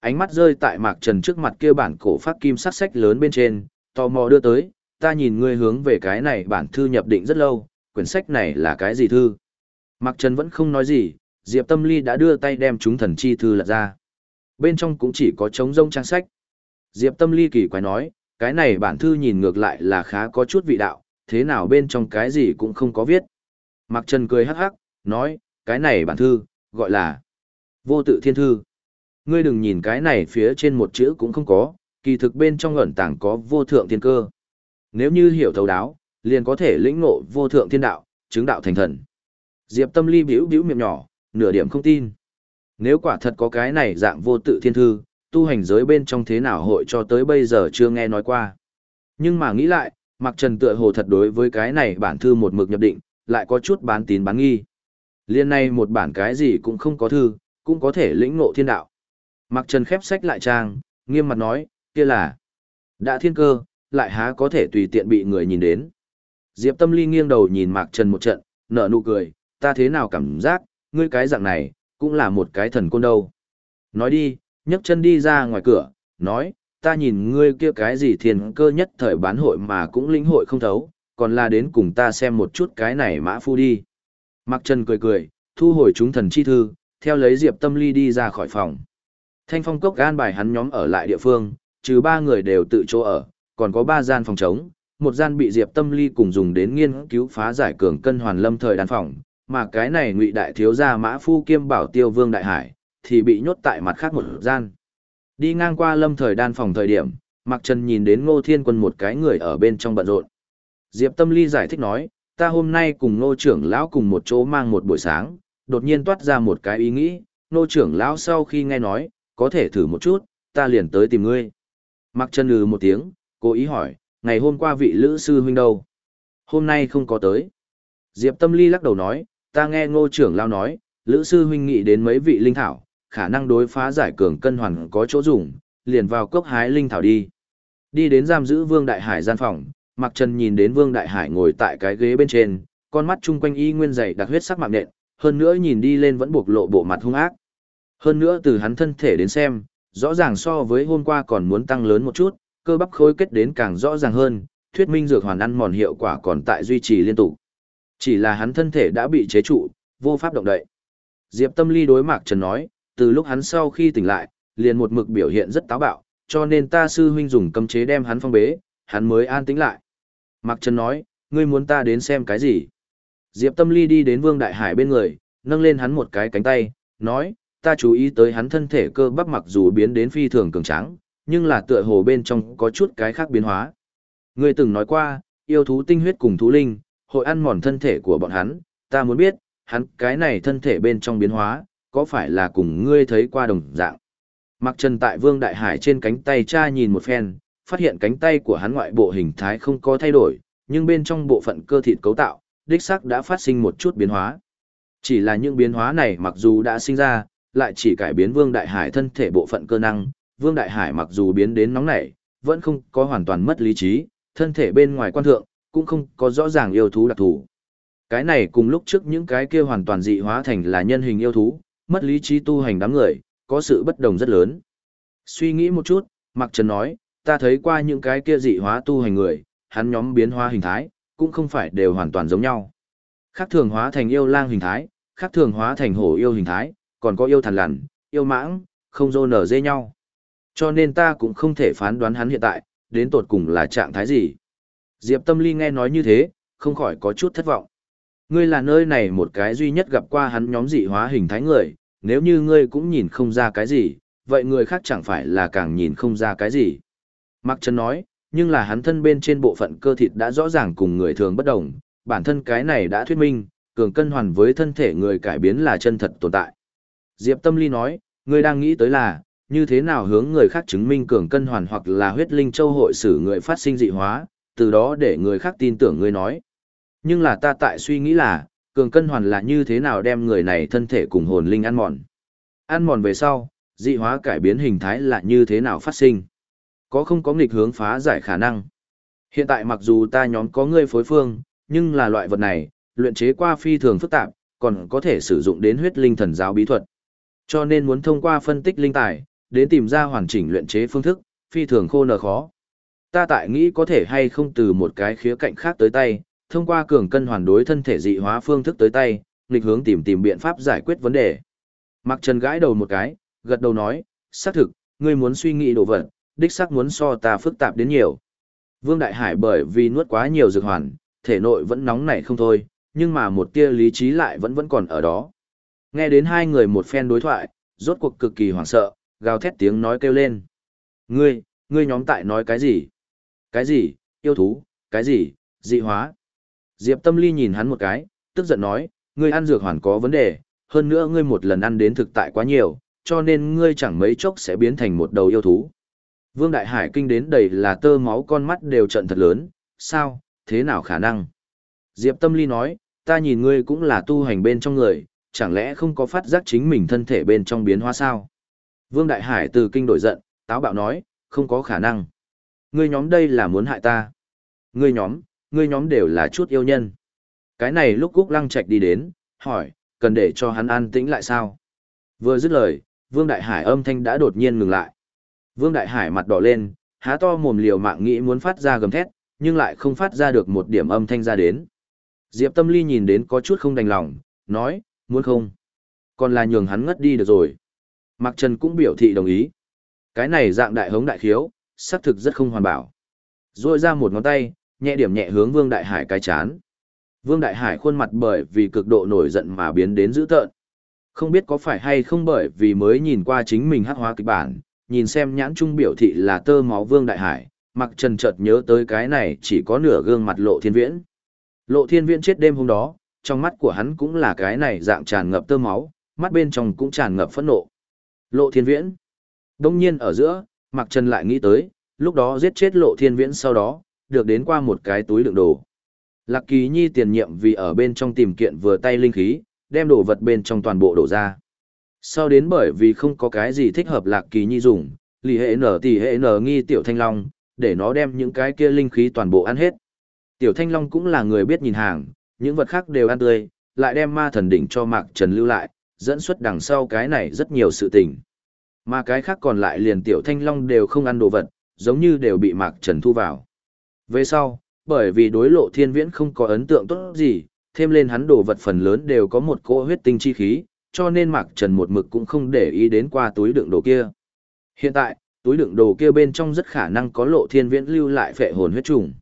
Ánh mắt rơi tại Mạc Trần trước mặt kia bản cổ phát kim sắc sách lớn bên trên, tò mò đưa tới, ta nhìn ngươi hướng về cái này bản thư nhập định rất lâu, quyển sách này là cái gì thư? Mạc Trần vẫn không nói gì, Diệp Tâm Ly đã đưa tay đem chúng thần chi thư lật ra. Bên trong cũng chỉ có trống rông trang sách. Diệp Tâm Ly kỳ quái nói, cái này bản thư nhìn ngược lại là khá có chút vị đạo, thế nào bên trong cái gì cũng không có viết. Mạc Trần cười hắc hắc, nói, cái này bản thư, gọi là vô tự thiên thư. Ngươi đừng nhìn cái này phía trên một chữ cũng không có, kỳ thực bên trong ẩn tàng có vô thượng thiên cơ. Nếu như hiểu thấu đáo, liền có thể lĩnh ngộ vô thượng thiên đạo, chứng đạo thành thần. Diệp Tâm Ly bĩu bĩu miệng nhỏ, nửa điểm không tin. Nếu quả thật có cái này dạng vô tự thiên thư, tu hành giới bên trong thế nào hội cho tới bây giờ chưa nghe nói qua. Nhưng mà nghĩ lại, Mạc Trần tựa hồ thật đối với cái này bản thư một mực nhập định, lại có chút bán tín bán nghi. Liên này một bản cái gì cũng không có thư, cũng có thể lĩnh ngộ thiên đạo. Mạc Trần khép sách lại trang, nghiêm mặt nói, kia là đã thiên cơ, lại há có thể tùy tiện bị người nhìn đến. Diệp Tâm Ly nghiêng đầu nhìn Mạc Trần một trận, nở nụ cười, ta thế nào cảm giác, ngươi cái dạng này, cũng là một cái thần côn đâu. Nói đi, nhấc chân đi ra ngoài cửa, nói, ta nhìn ngươi kia cái gì thiền cơ nhất thời bán hội mà cũng lĩnh hội không thấu, còn là đến cùng ta xem một chút cái này mã phu đi. Mạc Trần cười cười, thu hồi chúng thần chi thư, theo lấy Diệp Tâm Ly đi ra khỏi phòng. Thanh phong cốc gan bài hắn nhóm ở lại địa phương, trừ ba người đều tự chỗ ở, còn có ba gian phòng trống, một gian bị Diệp Tâm Ly cùng dùng đến nghiên cứu phá giải cường cân hoàn lâm thời đàn phòng, mà cái này ngụy đại thiếu gia mã phu kiêm bảo tiêu vương đại hải, thì bị nhốt tại mặt khác một gian. Đi ngang qua lâm thời đan phòng thời điểm, Mạc Trần nhìn đến Ngô Thiên Quân một cái người ở bên trong bận rộn. Diệp Tâm Ly giải thích nói, ta hôm nay cùng Ngô trưởng lão cùng một chỗ mang một buổi sáng, đột nhiên toát ra một cái ý nghĩ, Ngô trưởng lão sau khi nghe nói, có thể thử một chút, ta liền tới tìm ngươi. Mạc Trần lừ một tiếng, cố ý hỏi, ngày hôm qua vị lữ sư huynh đâu? Hôm nay không có tới. Diệp Tâm Ly lắc đầu nói, ta nghe Ngô trưởng lão nói, lữ sư huynh nghĩ đến mấy vị linh thảo, khả năng đối phá giải cường cân hoàn có chỗ dùng, liền vào cốc hái linh thảo đi. Đi đến giam giữ Vương Đại Hải gian phòng, Mạc Trần nhìn đến Vương Đại Hải ngồi tại cái ghế bên trên, con mắt chung quanh y nguyên dày đặc huyết sắc mạng nện, hơn nữa nhìn đi lên vẫn buộc lộ bộ mặt hung ác. Hơn nữa từ hắn thân thể đến xem, rõ ràng so với hôm qua còn muốn tăng lớn một chút, cơ bắp khối kết đến càng rõ ràng hơn, thuyết minh dược hoàn ăn mòn hiệu quả còn tại duy trì liên tục. Chỉ là hắn thân thể đã bị chế trụ, vô pháp động đậy. Diệp Tâm Ly đối Mạc Trần nói, từ lúc hắn sau khi tỉnh lại, liền một mực biểu hiện rất táo bạo, cho nên ta sư huynh dùng cấm chế đem hắn phong bế, hắn mới an tĩnh lại. Mạc Trần nói, ngươi muốn ta đến xem cái gì? Diệp Tâm Ly đi đến Vương Đại Hải bên người, nâng lên hắn một cái cánh tay, nói, ta chú ý tới hắn thân thể cơ bắp mặc dù biến đến phi thường cường tráng, nhưng là tựa hồ bên trong có chút cái khác biến hóa. Ngươi từng nói qua, yêu thú tinh huyết cùng thú linh, hội ăn mòn thân thể của bọn hắn, ta muốn biết, hắn cái này thân thể bên trong biến hóa, có phải là cùng ngươi thấy qua đồng dạng. Mặc trần tại vương đại hải trên cánh tay cha nhìn một phen, phát hiện cánh tay của hắn ngoại bộ hình thái không có thay đổi, nhưng bên trong bộ phận cơ thịt cấu tạo, đích xác đã phát sinh một chút biến hóa. Chỉ là những biến hóa này mặc dù đã sinh ra, lại chỉ cải biến Vương Đại Hải thân thể bộ phận cơ năng, Vương Đại Hải mặc dù biến đến nóng nảy, vẫn không có hoàn toàn mất lý trí, thân thể bên ngoài quan thượng, cũng không có rõ ràng yêu thú đặc thù. Cái này cùng lúc trước những cái kia hoàn toàn dị hóa thành là nhân hình yêu thú, mất lý trí tu hành đám người, có sự bất đồng rất lớn. Suy nghĩ một chút, Mạc Trần nói, ta thấy qua những cái kia dị hóa tu hành người, hắn nhóm biến hóa hình thái, cũng không phải đều hoàn toàn giống nhau. Khác thường hóa thành yêu lang hình thái, khác thường hóa thành hổ yêu hình thái, còn có yêu thần lằn, yêu mãng, không dô nở dê nhau. Cho nên ta cũng không thể phán đoán hắn hiện tại, đến tột cùng là trạng thái gì. Diệp Tâm Ly nghe nói như thế, không khỏi có chút thất vọng. Ngươi là nơi này một cái duy nhất gặp qua hắn nhóm dị hóa hình thái người, nếu như ngươi cũng nhìn không ra cái gì, vậy người khác chẳng phải là càng nhìn không ra cái gì. Mạc Trần nói, nhưng là hắn thân bên trên bộ phận cơ thịt đã rõ ràng cùng người thường bất đồng, bản thân cái này đã thuyết minh, cường cân hoàn với thân thể người cải biến là chân thật tồn tại. Diệp Tâm Ly nói, ngươi đang nghĩ tới là, như thế nào hướng người khác chứng minh cường cân hoàn hoặc là huyết linh châu hội xử người phát sinh dị hóa, từ đó để người khác tin tưởng ngươi nói. Nhưng là ta tại suy nghĩ là, cường cân hoàn là như thế nào đem người này thân thể cùng hồn linh ăn mòn. Ăn mòn về sau, dị hóa cải biến hình thái là như thế nào phát sinh. Có không có nghịch hướng phá giải khả năng. Hiện tại mặc dù ta nhóm có ngươi phối phương, nhưng là loại vật này, luyện chế qua phi thường phức tạp, còn có thể sử dụng đến huyết linh thần giáo bí thuật. Cho nên muốn thông qua phân tích linh tài, đến tìm ra hoàn chỉnh luyện chế phương thức, phi thường khô nở khó. Ta tại nghĩ có thể hay không từ một cái khía cạnh khác tới tay, thông qua cường cân hoàn đối thân thể dị hóa phương thức tới tay, nghịch hướng tìm tìm biện pháp giải quyết vấn đề. Mặc Trần gãi đầu một cái, gật đầu nói, xác thực, ngươi muốn suy nghĩ đồ vật, đích xác muốn so ta phức tạp đến nhiều. Vương Đại Hải bởi vì nuốt quá nhiều dược hoàn, thể nội vẫn nóng nảy không thôi, nhưng mà một tia lý trí lại vẫn vẫn còn ở đó. Nghe đến hai người một phen đối thoại, rốt cuộc cực kỳ hoảng sợ, gào thét tiếng nói kêu lên. Ngươi, ngươi nhóm tại nói cái gì? Cái gì, yêu thú, cái gì, dị hóa? Diệp Tâm Ly nhìn hắn một cái, tức giận nói, ngươi ăn dược hoàn có vấn đề, hơn nữa ngươi một lần ăn đến thực tại quá nhiều, cho nên ngươi chẳng mấy chốc sẽ biến thành một đầu yêu thú. Vương Đại Hải kinh đến đầy là tơ máu con mắt đều trận thật lớn, sao, thế nào khả năng? Diệp Tâm Ly nói, ta nhìn ngươi cũng là tu hành bên trong người, chẳng lẽ không có phát giác chính mình thân thể bên trong biến hóa sao? Vương Đại Hải từ kinh đổi giận, táo bạo nói, không có khả năng. Ngươi nhóm đây là muốn hại ta. Ngươi nhóm, ngươi nhóm đều là chút yêu nhân. Cái này lúc Cúc Lăng Trạch đi đến, hỏi, cần để cho hắn an tĩnh lại sao? Vừa dứt lời, Vương Đại Hải âm thanh đã đột nhiên ngừng lại. Vương Đại Hải mặt đỏ lên, há to mồm liều mạng nghĩ muốn phát ra gầm thét, nhưng lại không phát ra được một điểm âm thanh ra đến. Diệp Tâm Ly nhìn đến có chút không đành lòng, nói, muốn không? Còn là nhường hắn ngất đi được rồi. Mạc Trần cũng biểu thị đồng ý. Cái này dạng đại hống đại khiếu, xác thực rất không hoàn bảo. Rồi ra một ngón tay, nhẹ điểm nhẹ hướng Vương Đại Hải cái chán. Vương Đại Hải khuôn mặt bởi vì cực độ nổi giận mà biến đến dữ tợn. Không biết có phải hay không bởi vì mới nhìn qua chính mình hắc hóa kịch bản, nhìn xem nhãn trung biểu thị là tơ máu Vương Đại Hải, Mặc Trần chợt nhớ tới cái này chỉ có nửa gương mặt Lộ Thiên Viễn. Lộ Thiên Viễn chết đêm hôm đó, trong mắt của hắn cũng là cái này dạng tràn ngập tơ máu, mắt bên trong cũng tràn ngập phẫn nộ. Lộ Thiên Viễn. Đông nhiên ở giữa, Mặc Trần lại nghĩ tới, lúc đó giết chết Lộ Thiên Viễn sau đó, được đến qua một cái túi đựng đồ. Lạc Kỳ Nhi tiền nhiệm vì ở bên trong tìm kiện vừa tay linh khí, đem đồ vật bên trong toàn bộ đổ ra. Sau đến bởi vì không có cái gì thích hợp Lạc Kỳ Nhi dùng, lì hệ nở tỷ hệ nở nghi tiểu thanh long, để nó đem những cái kia linh khí toàn bộ ăn hết. Tiểu thanh long cũng là người biết nhìn hàng, những vật khác đều ăn tươi, lại đem ma thần đỉnh cho Mạc Trần lưu lại, dẫn xuất đằng sau cái này rất nhiều sự tình. Mà cái khác còn lại liền tiểu thanh long đều không ăn đồ vật, giống như đều bị Mạc Trần thu vào. Về sau, bởi vì đối lộ thiên viễn không có ấn tượng tốt gì, thêm lên hắn đồ vật phần lớn đều có một cỗ huyết tinh chi khí, cho nên Mạc Trần một mực cũng không để ý đến qua túi đựng đồ kia. Hiện tại, túi đựng đồ kia bên trong rất khả năng có lộ thiên viễn lưu lại phệ hồn huyết trùng.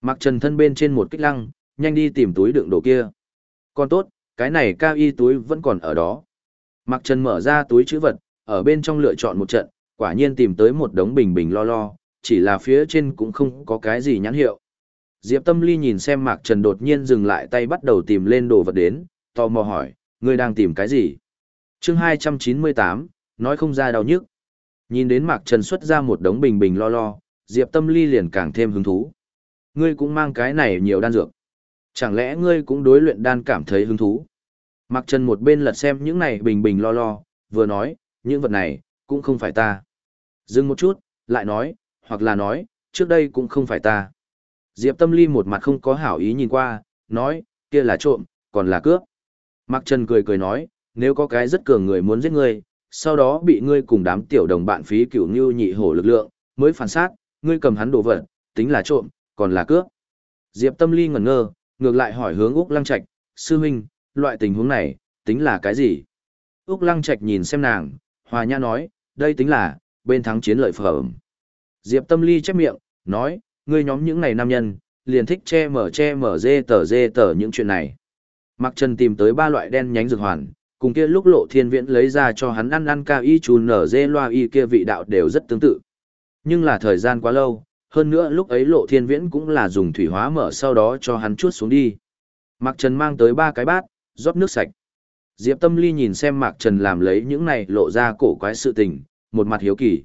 Mạc Trần thân bên trên một kích lăng, nhanh đi tìm túi đựng đồ kia. Còn tốt, cái này cao y túi vẫn còn ở đó. Mạc Trần mở ra túi chữ vật, ở bên trong lựa chọn một trận, quả nhiên tìm tới một đống bình bình lo lo, chỉ là phía trên cũng không có cái gì nhãn hiệu. Diệp Tâm Ly nhìn xem Mạc Trần đột nhiên dừng lại tay bắt đầu tìm lên đồ vật đến, tò mò hỏi, ngươi đang tìm cái gì? chương 298, nói không ra đau nhức. Nhìn đến Mạc Trần xuất ra một đống bình bình lo lo, Diệp Tâm Ly liền càng thêm hứng thú. Ngươi cũng mang cái này nhiều đan dược. Chẳng lẽ ngươi cũng đối luyện đan cảm thấy hứng thú? Mạc Trần một bên lật xem những này bình bình lo lo, vừa nói, những vật này, cũng không phải ta. Dừng một chút, lại nói, hoặc là nói, trước đây cũng không phải ta. Diệp Tâm Ly một mặt không có hảo ý nhìn qua, nói, kia là trộm, còn là cướp. Mạc Trần cười cười nói, nếu có cái rất cường người muốn giết ngươi, sau đó bị ngươi cùng đám tiểu đồng bạn phí cửu như nhị hổ lực lượng, mới phản sát, ngươi cầm hắn đồ vật, tính là trộm, còn là cướp. Diệp Tâm Ly ngẩn ngơ, ngược lại hỏi hướng Úc Lăng Trạch, sư huynh, loại tình huống này, tính là cái gì? Úc Lăng Trạch nhìn xem nàng, hòa nhã nói, đây tính là, bên thắng chiến lợi phẩm. Diệp Tâm Ly chép miệng, nói, ngươi nhóm những này nam nhân, liền thích che mở che mở dê tờ dê tờ những chuyện này. Mạc Trần tìm tới ba loại đen nhánh dược hoàn, cùng kia lúc lộ thiên viễn lấy ra cho hắn ăn ăn cao y chú nở dê loa y kia vị đạo đều rất tương tự. Nhưng là thời gian quá lâu, hơn nữa lúc ấy lộ thiên viễn cũng là dùng thủy hóa mở sau đó cho hắn chuốt xuống đi. Mạc Trần mang tới ba cái bát, rót nước sạch. Diệp Tâm Ly nhìn xem Mạc Trần làm lấy những này lộ ra cổ quái sự tình, một mặt hiếu kỳ.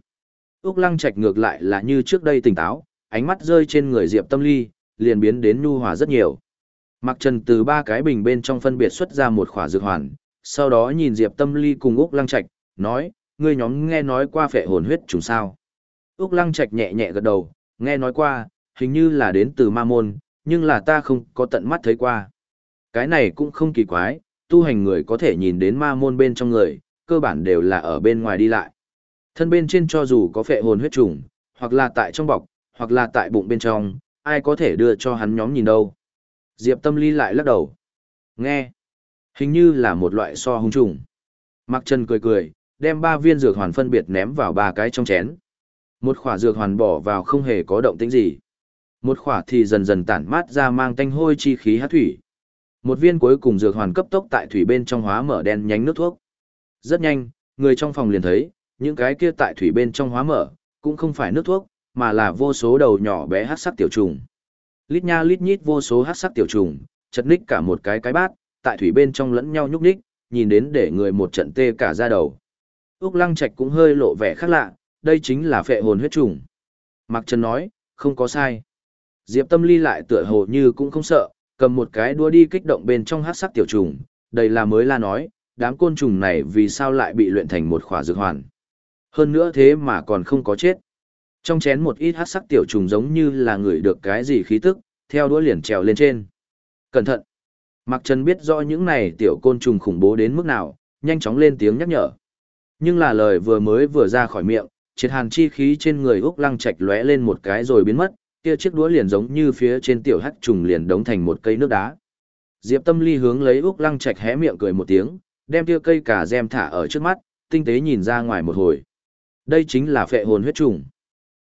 Úc Lăng Trạch ngược lại là như trước đây tỉnh táo, ánh mắt rơi trên người Diệp Tâm Ly, liền biến đến nhu hòa rất nhiều. Mặc Trần từ ba cái bình bên trong phân biệt xuất ra một khỏa dược hoàn, sau đó nhìn Diệp Tâm Ly cùng Úc Lăng Trạch, nói, ngươi nhóm nghe nói qua phệ hồn huyết trùng sao. Úc Lăng Trạch nhẹ nhẹ gật đầu, nghe nói qua, hình như là đến từ ma môn, nhưng là ta không có tận mắt thấy qua. Cái này cũng không kỳ quái, tu hành người có thể nhìn đến ma môn bên trong người, cơ bản đều là ở bên ngoài đi lại. Thân bên trên cho dù có phệ hồn huyết trùng, hoặc là tại trong bọc, hoặc là tại bụng bên trong, ai có thể đưa cho hắn nhóm nhìn đâu. Diệp Tâm Ly lại lắc đầu. Nghe. Hình như là một loại so hung trùng. Mặc Trần cười cười, đem ba viên dược hoàn phân biệt ném vào ba cái trong chén. Một khỏa dược hoàn bỏ vào không hề có động tĩnh gì. Một khỏa thì dần dần tản mát ra mang tanh hôi chi khí hát thủy. Một viên cuối cùng dược hoàn cấp tốc tại thủy bên trong hóa mở đen nhánh nước thuốc. Rất nhanh, người trong phòng liền thấy, những cái kia tại thủy bên trong hóa mở, cũng không phải nước thuốc, mà là vô số đầu nhỏ bé hát sắc tiểu trùng. Lít nha lít nhít vô số hát sắc tiểu trùng, chật ních cả một cái cái bát, tại thủy bên trong lẫn nhau nhúc ních, nhìn đến để người một trận tê cả da đầu. Úc Lăng Trạch cũng hơi lộ vẻ khác lạ, đây chính là phệ hồn huyết trùng. Mạc Trần nói, không có sai. Diệp Tâm Ly lại tựa hồ như cũng không sợ, cầm một cái đua đi kích động bên trong hát sắc tiểu trùng, đây là mới la nói, đám côn trùng này vì sao lại bị luyện thành một khỏa dược hoàn. Hơn nữa thế mà còn không có chết. Trong chén một ít hát sắc tiểu trùng giống như là người được cái gì khí tức, theo đũa liền trèo lên trên. Cẩn thận! Mạc Trần biết rõ những này tiểu côn trùng khủng bố đến mức nào, nhanh chóng lên tiếng nhắc nhở. Nhưng là lời vừa mới vừa ra khỏi miệng, triệt hàn chi khí trên người Úc Lăng Trạch lóe lên một cái rồi biến mất, kia chiếc đũa liền giống như phía trên tiểu hắc trùng liền đống thành một cây nước đá. Diệp Tâm Ly hướng lấy Úc Lăng Trạch hé miệng cười một tiếng, đem kia cây cà gem thả ở trước mắt, tinh tế nhìn ra ngoài một hồi. Đây chính là phệ hồn huyết trùng.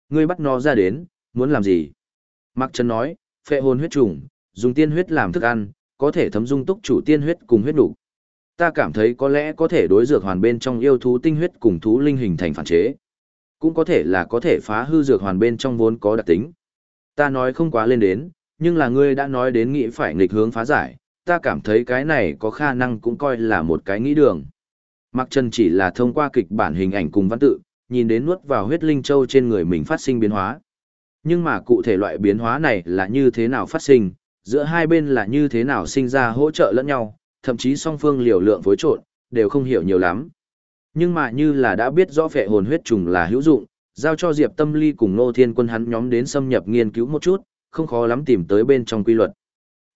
Ngươi bắt nó ra đến, muốn làm gì? Mạc Trần nói, phệ hồn huyết trùng, dùng tiên huyết làm thức ăn, có thể thấm dung túc chủ tiên huyết cùng huyết đủ. Ta cảm thấy có lẽ có thể đối dược hoàn bên trong yêu thú tinh huyết cùng thú linh hình thành phản chế. Cũng có thể là có thể phá hư dược hoàn bên trong vốn có đặc tính. Ta nói không quá lên đến, nhưng là ngươi đã nói đến nghĩ phải nghịch hướng phá giải, ta cảm thấy cái này có khả năng cũng coi là một cái nghĩ đường. Mặc Trần chỉ là thông qua kịch bản hình ảnh cùng văn tự, nhìn đến nuốt vào huyết linh châu trên người mình phát sinh biến hóa. Nhưng mà cụ thể loại biến hóa này là như thế nào phát sinh, giữa hai bên là như thế nào sinh ra hỗ trợ lẫn nhau, thậm chí song phương liều lượng phối trộn, đều không hiểu nhiều lắm. Nhưng mà như là đã biết rõ phệ hồn huyết trùng là hữu dụng, giao cho Diệp Tâm Ly cùng Nô Thiên Quân hắn nhóm đến xâm nhập nghiên cứu một chút, không khó lắm tìm tới bên trong quy luật.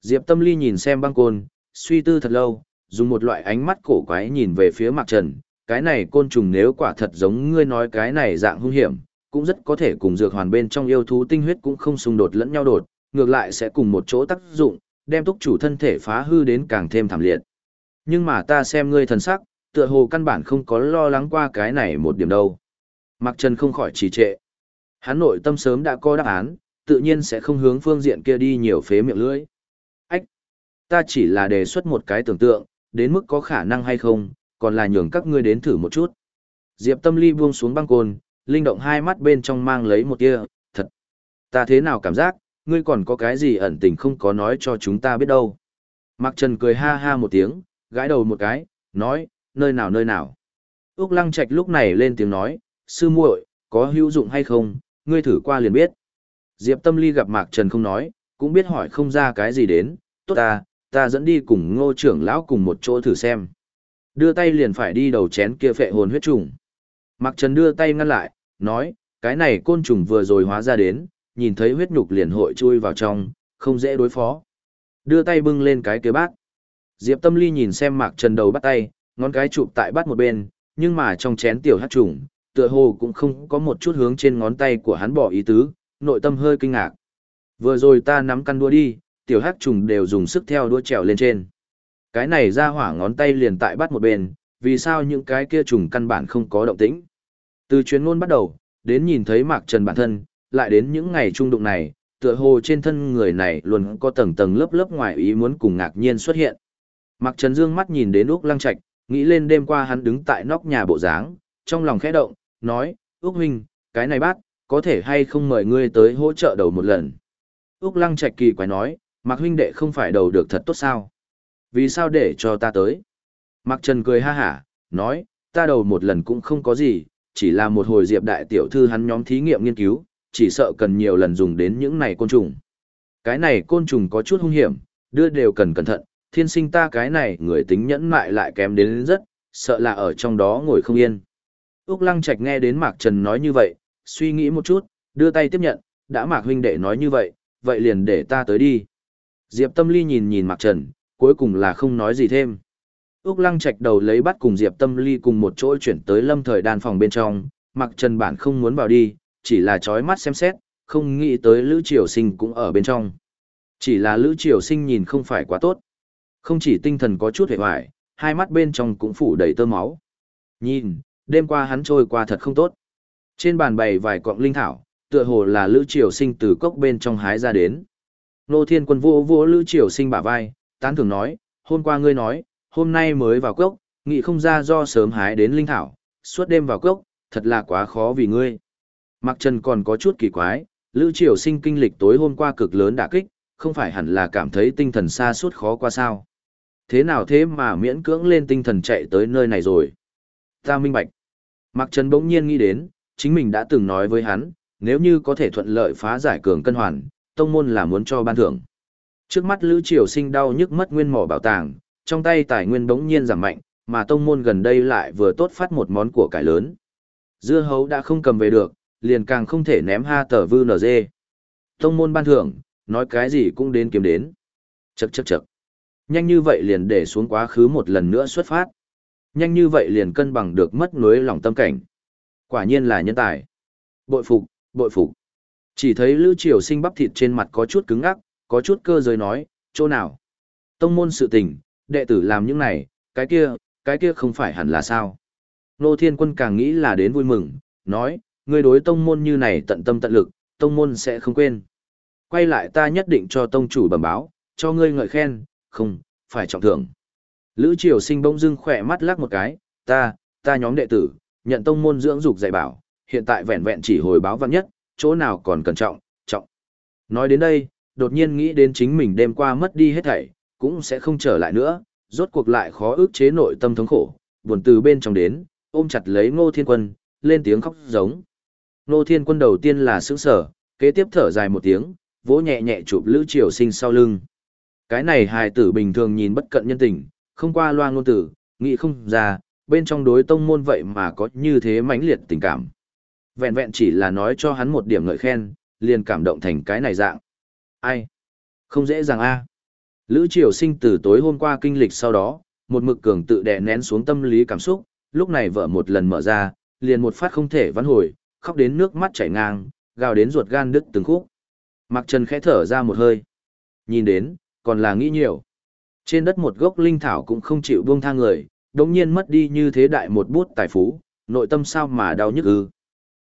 Diệp Tâm Ly nhìn xem băng côn, suy tư thật lâu, dùng một loại ánh mắt cổ quái nhìn về phía Mạc Trần, cái này côn trùng nếu quả thật giống ngươi nói cái này dạng hung hiểm, cũng rất có thể cùng dược hoàn bên trong yêu thú tinh huyết cũng không xung đột lẫn nhau đột, ngược lại sẽ cùng một chỗ tác dụng, đem túc chủ thân thể phá hư đến càng thêm thảm liệt. Nhưng mà ta xem ngươi thần sắc, tựa hồ căn bản không có lo lắng qua cái này một điểm đâu. Mạc Trần không khỏi trì trệ. Hắn nội tâm sớm đã có đáp án, tự nhiên sẽ không hướng phương diện kia đi nhiều phế miệng lưỡi. Ách! Ta chỉ là đề xuất một cái tưởng tượng, đến mức có khả năng hay không, còn là nhường các ngươi đến thử một chút. Diệp Tâm Ly buông xuống băng côn, linh động hai mắt bên trong mang lấy một tia, thật. Ta thế nào cảm giác, ngươi còn có cái gì ẩn tình không có nói cho chúng ta biết đâu. Mạc Trần cười ha ha một tiếng, gãi đầu một cái, nói, nơi nào nơi nào. Úc Lăng Trạch lúc này lên tiếng nói, sư muội, có hữu dụng hay không, ngươi thử qua liền biết. Diệp Tâm Ly gặp Mạc Trần không nói, cũng biết hỏi không ra cái gì đến, tốt ta, ta dẫn đi cùng ngô trưởng lão cùng một chỗ thử xem. Đưa tay liền phải đi đầu chén kia phệ hồn huyết trùng. Mạc Trần đưa tay ngăn lại, nói, cái này côn trùng vừa rồi hóa ra đến, nhìn thấy huyết nhục liền hội chui vào trong, không dễ đối phó. Đưa tay bưng lên cái kế bát. Diệp Tâm Ly nhìn xem Mạc Trần đầu bắt tay, ngón cái chụp tại bát một bên, nhưng mà trong chén tiểu hát trùng, tựa hồ cũng không có một chút hướng trên ngón tay của hắn bỏ ý tứ, nội tâm hơi kinh ngạc. Vừa rồi ta nắm căn đua đi, tiểu hát trùng đều dùng sức theo đua trèo lên trên. Cái này ra hỏa ngón tay liền tại bắt một bên, vì sao những cái kia trùng căn bản không có động tĩnh. Từ chuyến ngôn bắt đầu, đến nhìn thấy Mạc Trần bản thân, lại đến những ngày trung đụng này, tựa hồ trên thân người này luôn có tầng tầng lớp lớp ngoài ý muốn cùng ngạc nhiên xuất hiện. Mạc Trần dương mắt nhìn đến Úc Lăng Trạch, nghĩ lên đêm qua hắn đứng tại nóc nhà bộ dáng, trong lòng khẽ động, nói, Úc huynh, cái này bác, có thể hay không mời ngươi tới hỗ trợ đầu một lần. Úc Lăng Trạch kỳ quái nói, Mạc huynh đệ không phải đầu được thật tốt sao? Vì sao để cho ta tới? Mạc Trần cười ha hả, nói, ta đầu một lần cũng không có gì, chỉ là một hồi diệp đại tiểu thư hắn nhóm thí nghiệm nghiên cứu, chỉ sợ cần nhiều lần dùng đến những này côn trùng. Cái này côn trùng có chút hung hiểm, đưa đều cần cẩn thận, thiên sinh ta cái này người tính nhẫn mại lại kém đến rất, sợ là ở trong đó ngồi không yên. Úc Lăng Trạch nghe đến Mạc Trần nói như vậy, suy nghĩ một chút, đưa tay tiếp nhận, đã Mạc huynh đệ nói như vậy, vậy liền để ta tới đi. Diệp Tâm Ly nhìn nhìn Mạc Trần, cuối cùng là không nói gì thêm. Úc Lăng Trạch đầu lấy bắt cùng Diệp Tâm Ly cùng một chỗ chuyển tới lâm thời đàn phòng bên trong, Mặc Trần bản không muốn vào đi, chỉ là chói mắt xem xét, không nghĩ tới Lữ Triều Sinh cũng ở bên trong. Chỉ là Lữ Triều Sinh nhìn không phải quá tốt. Không chỉ tinh thần có chút hề hoại, hai mắt bên trong cũng phủ đầy tơ máu. Nhìn, đêm qua hắn trôi qua thật không tốt. Trên bàn bày vài cọng linh thảo, tựa hồ là Lữ Triều Sinh từ cốc bên trong hái ra đến. Nô Thiên Quân vô vô Lữ Triều Sinh bả vai, tán thưởng nói, hôm qua ngươi nói, hôm nay mới vào cốc, nghị không ra do sớm hái đến linh thảo, suốt đêm vào cốc, thật là quá khó vì ngươi. Mạc Trần còn có chút kỳ quái, Lữ Triều Sinh kinh lịch tối hôm qua cực lớn đả kích, không phải hẳn là cảm thấy tinh thần xa suốt khó qua sao. Thế nào thế mà miễn cưỡng lên tinh thần chạy tới nơi này rồi? Ta minh bạch. Mạc Trần bỗng nhiên nghĩ đến, chính mình đã từng nói với hắn, nếu như có thể thuận lợi phá giải cường cân hoàn, tông môn là muốn cho ban thưởng. Trước mắt Lữ Triều Sinh đau nhức mất nguyên mỏ bảo tàng, trong tay tài nguyên bỗng nhiên giảm mạnh, mà tông môn gần đây lại vừa tốt phát một món của cải lớn. Dưa hấu đã không cầm về được, liền càng không thể ném ha tờ vư nở dê. Tông môn ban thưởng, nói cái gì cũng đến kiếm đến. Chậc chậc chậc. Nhanh như vậy liền để xuống quá khứ một lần nữa xuất phát. Nhanh như vậy liền cân bằng được mất nuối lòng tâm cảnh. Quả nhiên là nhân tài. Bội phục, bội phục. Chỉ thấy Lữ Triều Sinh bắp thịt trên mặt có chút cứng ngắc, có chút cơ giới nói, chỗ nào? Tông môn sự tình, đệ tử làm những này, cái kia, cái kia không phải hẳn là sao? Nô Thiên Quân càng nghĩ là đến vui mừng, nói, ngươi đối tông môn như này tận tâm tận lực, tông môn sẽ không quên. Quay lại ta nhất định cho tông chủ bẩm báo, cho ngươi ngợi khen, không, phải trọng thưởng. Lữ Triều Sinh bỗng dưng khỏe mắt lắc một cái, ta, ta nhóm đệ tử, nhận tông môn dưỡng dục dạy bảo, hiện tại vẹn vẹn chỉ hồi báo văn nhất, chỗ nào còn cẩn trọng, trọng. Nói đến đây, đột nhiên nghĩ đến chính mình đêm qua mất đi hết thảy, cũng sẽ không trở lại nữa, rốt cuộc lại khó ức chế nội tâm thống khổ, buồn từ bên trong đến, ôm chặt lấy Ngô Thiên Quân, lên tiếng khóc giống. Ngô Thiên Quân đầu tiên là sững sở, kế tiếp thở dài một tiếng, vỗ nhẹ nhẹ chụp Lữ Triều Sinh sau lưng. Cái này hài tử bình thường nhìn bất cận nhân tình, không qua loa ngôn tử, nghĩ không ra, bên trong đối tông môn vậy mà có như thế mãnh liệt tình cảm. Vẹn vẹn chỉ là nói cho hắn một điểm ngợi khen, liền cảm động thành cái này dạng. Ai? Không dễ dàng a. Lữ Triều Sinh từ tối hôm qua kinh lịch sau đó, một mực cường tự đè nén xuống tâm lý cảm xúc, lúc này vợ một lần mở ra, liền một phát không thể vãn hồi, khóc đến nước mắt chảy ngang, gào đến ruột gan đứt từng khúc. Mặc Trần khẽ thở ra một hơi. Nhìn đến, còn là nghĩ nhiều. Trên đất một gốc linh thảo cũng không chịu buông tha người, đống nhiên mất đi như thế đại một bút tài phú, nội tâm sao mà đau nhức ư.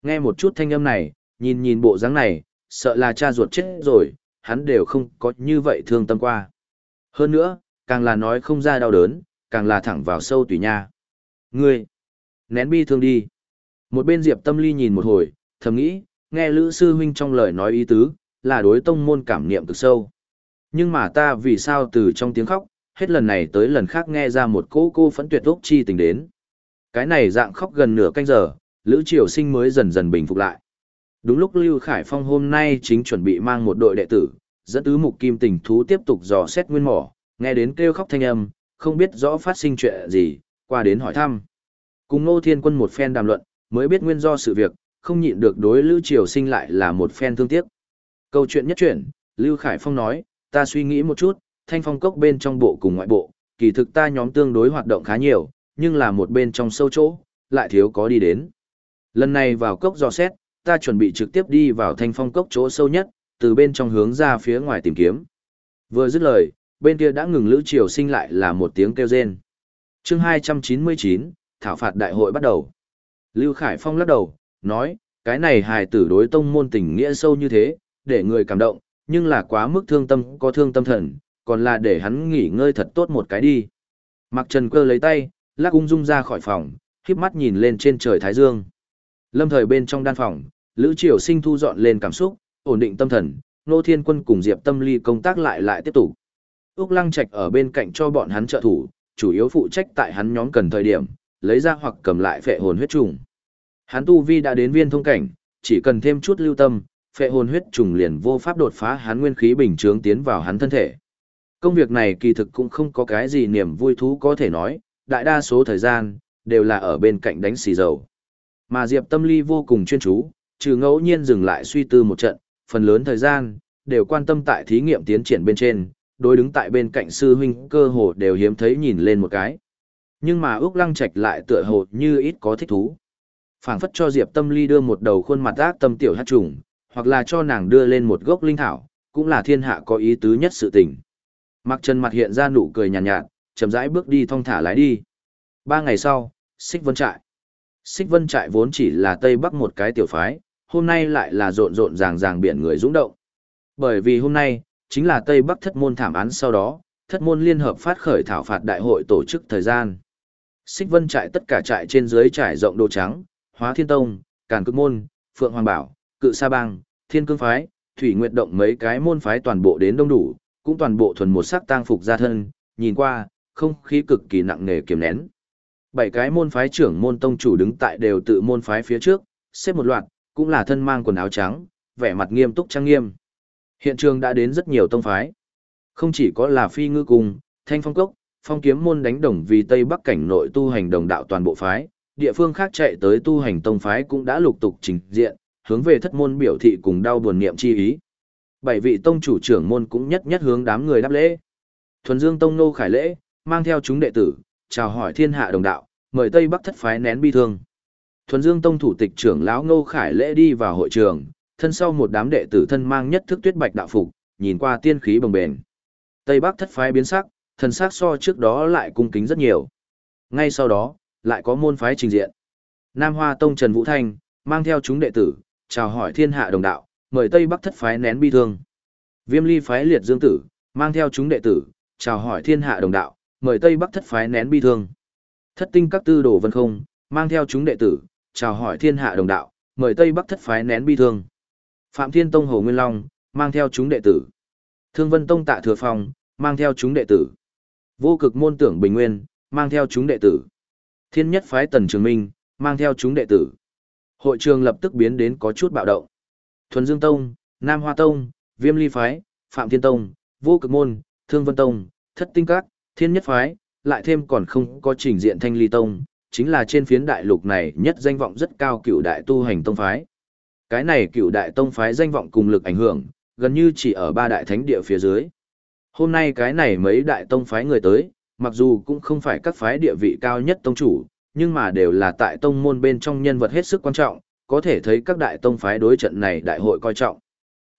Nghe một chút thanh âm này, nhìn nhìn bộ dáng này, sợ là cha ruột chết rồi, hắn đều không có như vậy thương tâm qua. Hơn nữa, càng là nói không ra đau đớn, càng là thẳng vào sâu tùy nha. Ngươi, nén bi thương đi. Một bên Diệp Tâm Ly nhìn một hồi, thầm nghĩ, nghe Lữ Sư Huynh trong lời nói ý tứ, là đối tông môn cảm niệm cực sâu. Nhưng mà ta vì sao từ trong tiếng khóc, hết lần này tới lần khác nghe ra một cô cô phẫn tuyệt ốc chi tình đến. Cái này dạng khóc gần nửa canh giờ, Lữ Triều Sinh mới dần dần bình phục lại. Đúng lúc Lưu Khải Phong hôm nay chính chuẩn bị mang một đội đệ tử, dẫn tứ mục kim tình thú tiếp tục dò xét nguyên mỏ, nghe đến kêu khóc thanh âm, không biết rõ phát sinh chuyện gì, qua đến hỏi thăm. Cùng Ngô Thiên Quân một phen đàm luận, mới biết nguyên do sự việc, không nhịn được đối Lưu Triều Sinh lại là một phen thương tiếc. Câu chuyện nhất chuyển, Lưu Khải Phong nói, ta suy nghĩ một chút, thanh phong cốc bên trong bộ cùng ngoại bộ, kỳ thực ta nhóm tương đối hoạt động khá nhiều, nhưng là một bên trong sâu chỗ, lại thiếu có đi đến. Lần này vào cốc dò xét, ta chuẩn bị trực tiếp đi vào thanh phong cốc chỗ sâu nhất, từ bên trong hướng ra phía ngoài tìm kiếm. Vừa dứt lời, bên kia đã ngừng Lữ Triều Sinh lại là một tiếng kêu rên. Chương 299, thảo phạt đại hội bắt đầu. Lưu Khải Phong lắc đầu, nói, cái này hài tử đối tông môn tình nghĩa sâu như thế, để người cảm động, nhưng là quá mức thương tâm có thương tâm thần, còn là để hắn nghỉ ngơi thật tốt một cái đi. Mặc Trần cơ lấy tay, lắc ung dung ra khỏi phòng, khiếp mắt nhìn lên trên trời Thái Dương. Lâm thời bên trong đan phòng, Lữ Triều Sinh thu dọn lên cảm xúc, ổn định tâm thần, Nô Thiên Quân cùng Diệp Tâm Ly công tác lại lại tiếp tục. Úc Lăng Trạch ở bên cạnh cho bọn hắn trợ thủ, chủ yếu phụ trách tại hắn nhóm cần thời điểm, lấy ra hoặc cầm lại phệ hồn huyết trùng. Hắn tu vi đã đến viên thông cảnh, chỉ cần thêm chút lưu tâm, phệ hồn huyết trùng liền vô pháp đột phá hắn nguyên khí bình chướng tiến vào hắn thân thể. Công việc này kỳ thực cũng không có cái gì niềm vui thú có thể nói, đại đa số thời gian, đều là ở bên cạnh đánh xì dầu. Mà Diệp Tâm Ly vô cùng chuyên chú, trừ ngẫu nhiên dừng lại suy tư một trận, phần lớn thời gian, đều quan tâm tại thí nghiệm tiến triển bên trên, đối đứng tại bên cạnh sư huynh cơ hồ đều hiếm thấy nhìn lên một cái. Nhưng mà Úc Lăng Trạch lại tựa hồ như ít có thích thú. phảng phất cho Diệp Tâm Ly đưa một đầu khuôn mặt ác tâm tiểu hát trùng, hoặc là cho nàng đưa lên một gốc linh thảo, cũng là thiên hạ có ý tứ nhất sự tình. Mặc Trần mặt hiện ra nụ cười nhàn nhạt, nhạt, chậm rãi bước đi thong thả lái đi. Ba ngày sau, Xích Vân Trại. Xích Vân Trại vốn chỉ là Tây Bắc một cái tiểu phái, hôm nay lại là rộn rộn ràng ràng biển người dũng động. Bởi vì hôm nay, chính là Tây Bắc thất môn thảm án sau đó, thất môn liên hợp phát khởi thảo phạt đại hội tổ chức thời gian. Xích Vân Trại tất cả trại trên dưới trải rộng đồ trắng, Hóa Thiên Tông, Càn Cực Môn, Phượng Hoàng Bảo, Cự Sa Bang, Thiên Cương Phái, Thủy Nguyệt Động mấy cái môn phái toàn bộ đến đông đủ, cũng toàn bộ thuần một sắc tang phục ra thân, nhìn qua, không khí cực kỳ nặng nề kiềm nén. Bảy cái môn phái trưởng môn tông chủ đứng tại đều tự môn phái phía trước, xếp một loạt, cũng là thân mang quần áo trắng, vẻ mặt nghiêm túc trang nghiêm. Hiện trường đã đến rất nhiều tông phái. Không chỉ có là phi ngư cung, thanh phong cốc, phong kiếm môn đánh đồng vì Tây Bắc cảnh nội tu hành đồng đạo toàn bộ phái, địa phương khác chạy tới tu hành tông phái cũng đã lục tục trình diện, hướng về thất môn biểu thị cùng đau buồn niệm chi ý. Bảy vị tông chủ trưởng môn cũng nhất nhất hướng đám người đáp lễ. Thuần Dương tông nô khải lễ, mang theo chúng đệ tử, chào hỏi thiên hạ đồng đạo, mời Tây Bắc thất phái nén bi thương. Thuần Dương tông thủ tịch trưởng lão Ngô Khải lễ đi vào hội trường, thân sau một đám đệ tử thân mang nhất thức tuyết bạch đạo phục, nhìn qua tiên khí bồng bềnh. Tây Bắc thất phái biến sắc, thần sắc so trước đó lại cung kính rất nhiều. Ngay sau đó, lại có môn phái trình diện. Nam Hoa Tông Trần Vũ Thanh, mang theo chúng đệ tử, chào hỏi thiên hạ đồng đạo, mời Tây Bắc thất phái nén bi thương. Viêm ly phái liệt dương tử, mang theo chúng đệ tử, chào hỏi thiên hạ đồng đạo, mời Tây Bắc thất phái nén bi thương. Thất tinh các tư đồ vân không, mang theo chúng đệ tử, chào hỏi thiên hạ đồng đạo, mời Tây Bắc thất phái nén bi thương. Phạm Thiên Tông Hồ Nguyên Long, mang theo chúng đệ tử. Thương Vân Tông Tạ Thừa Phong, mang theo chúng đệ tử. Vô cực môn tưởng Bình Nguyên, mang theo chúng đệ tử. Thiên nhất phái Tần Trường Minh, mang theo chúng đệ tử. Hội trường lập tức biến đến có chút bạo động. Thuần Dương Tông, Nam Hoa Tông, Viêm Ly Phái, Phạm Thiên Tông, Vô Cực Môn, Thương Vân Tông, Thất Tinh Các, Thiên Nhất Phái, lại thêm còn không có trình diện Thanh Ly Tông, chính là trên phiến đại lục này nhất danh vọng rất cao cựu đại tu hành tông phái. Cái này cựu đại tông phái danh vọng cùng lực ảnh hưởng, gần như chỉ ở ba đại thánh địa phía dưới. Hôm nay cái này mấy đại tông phái người tới, mặc dù cũng không phải các phái địa vị cao nhất tông chủ, nhưng mà đều là tại tông môn bên trong nhân vật hết sức quan trọng, có thể thấy các đại tông phái đối trận này đại hội coi trọng.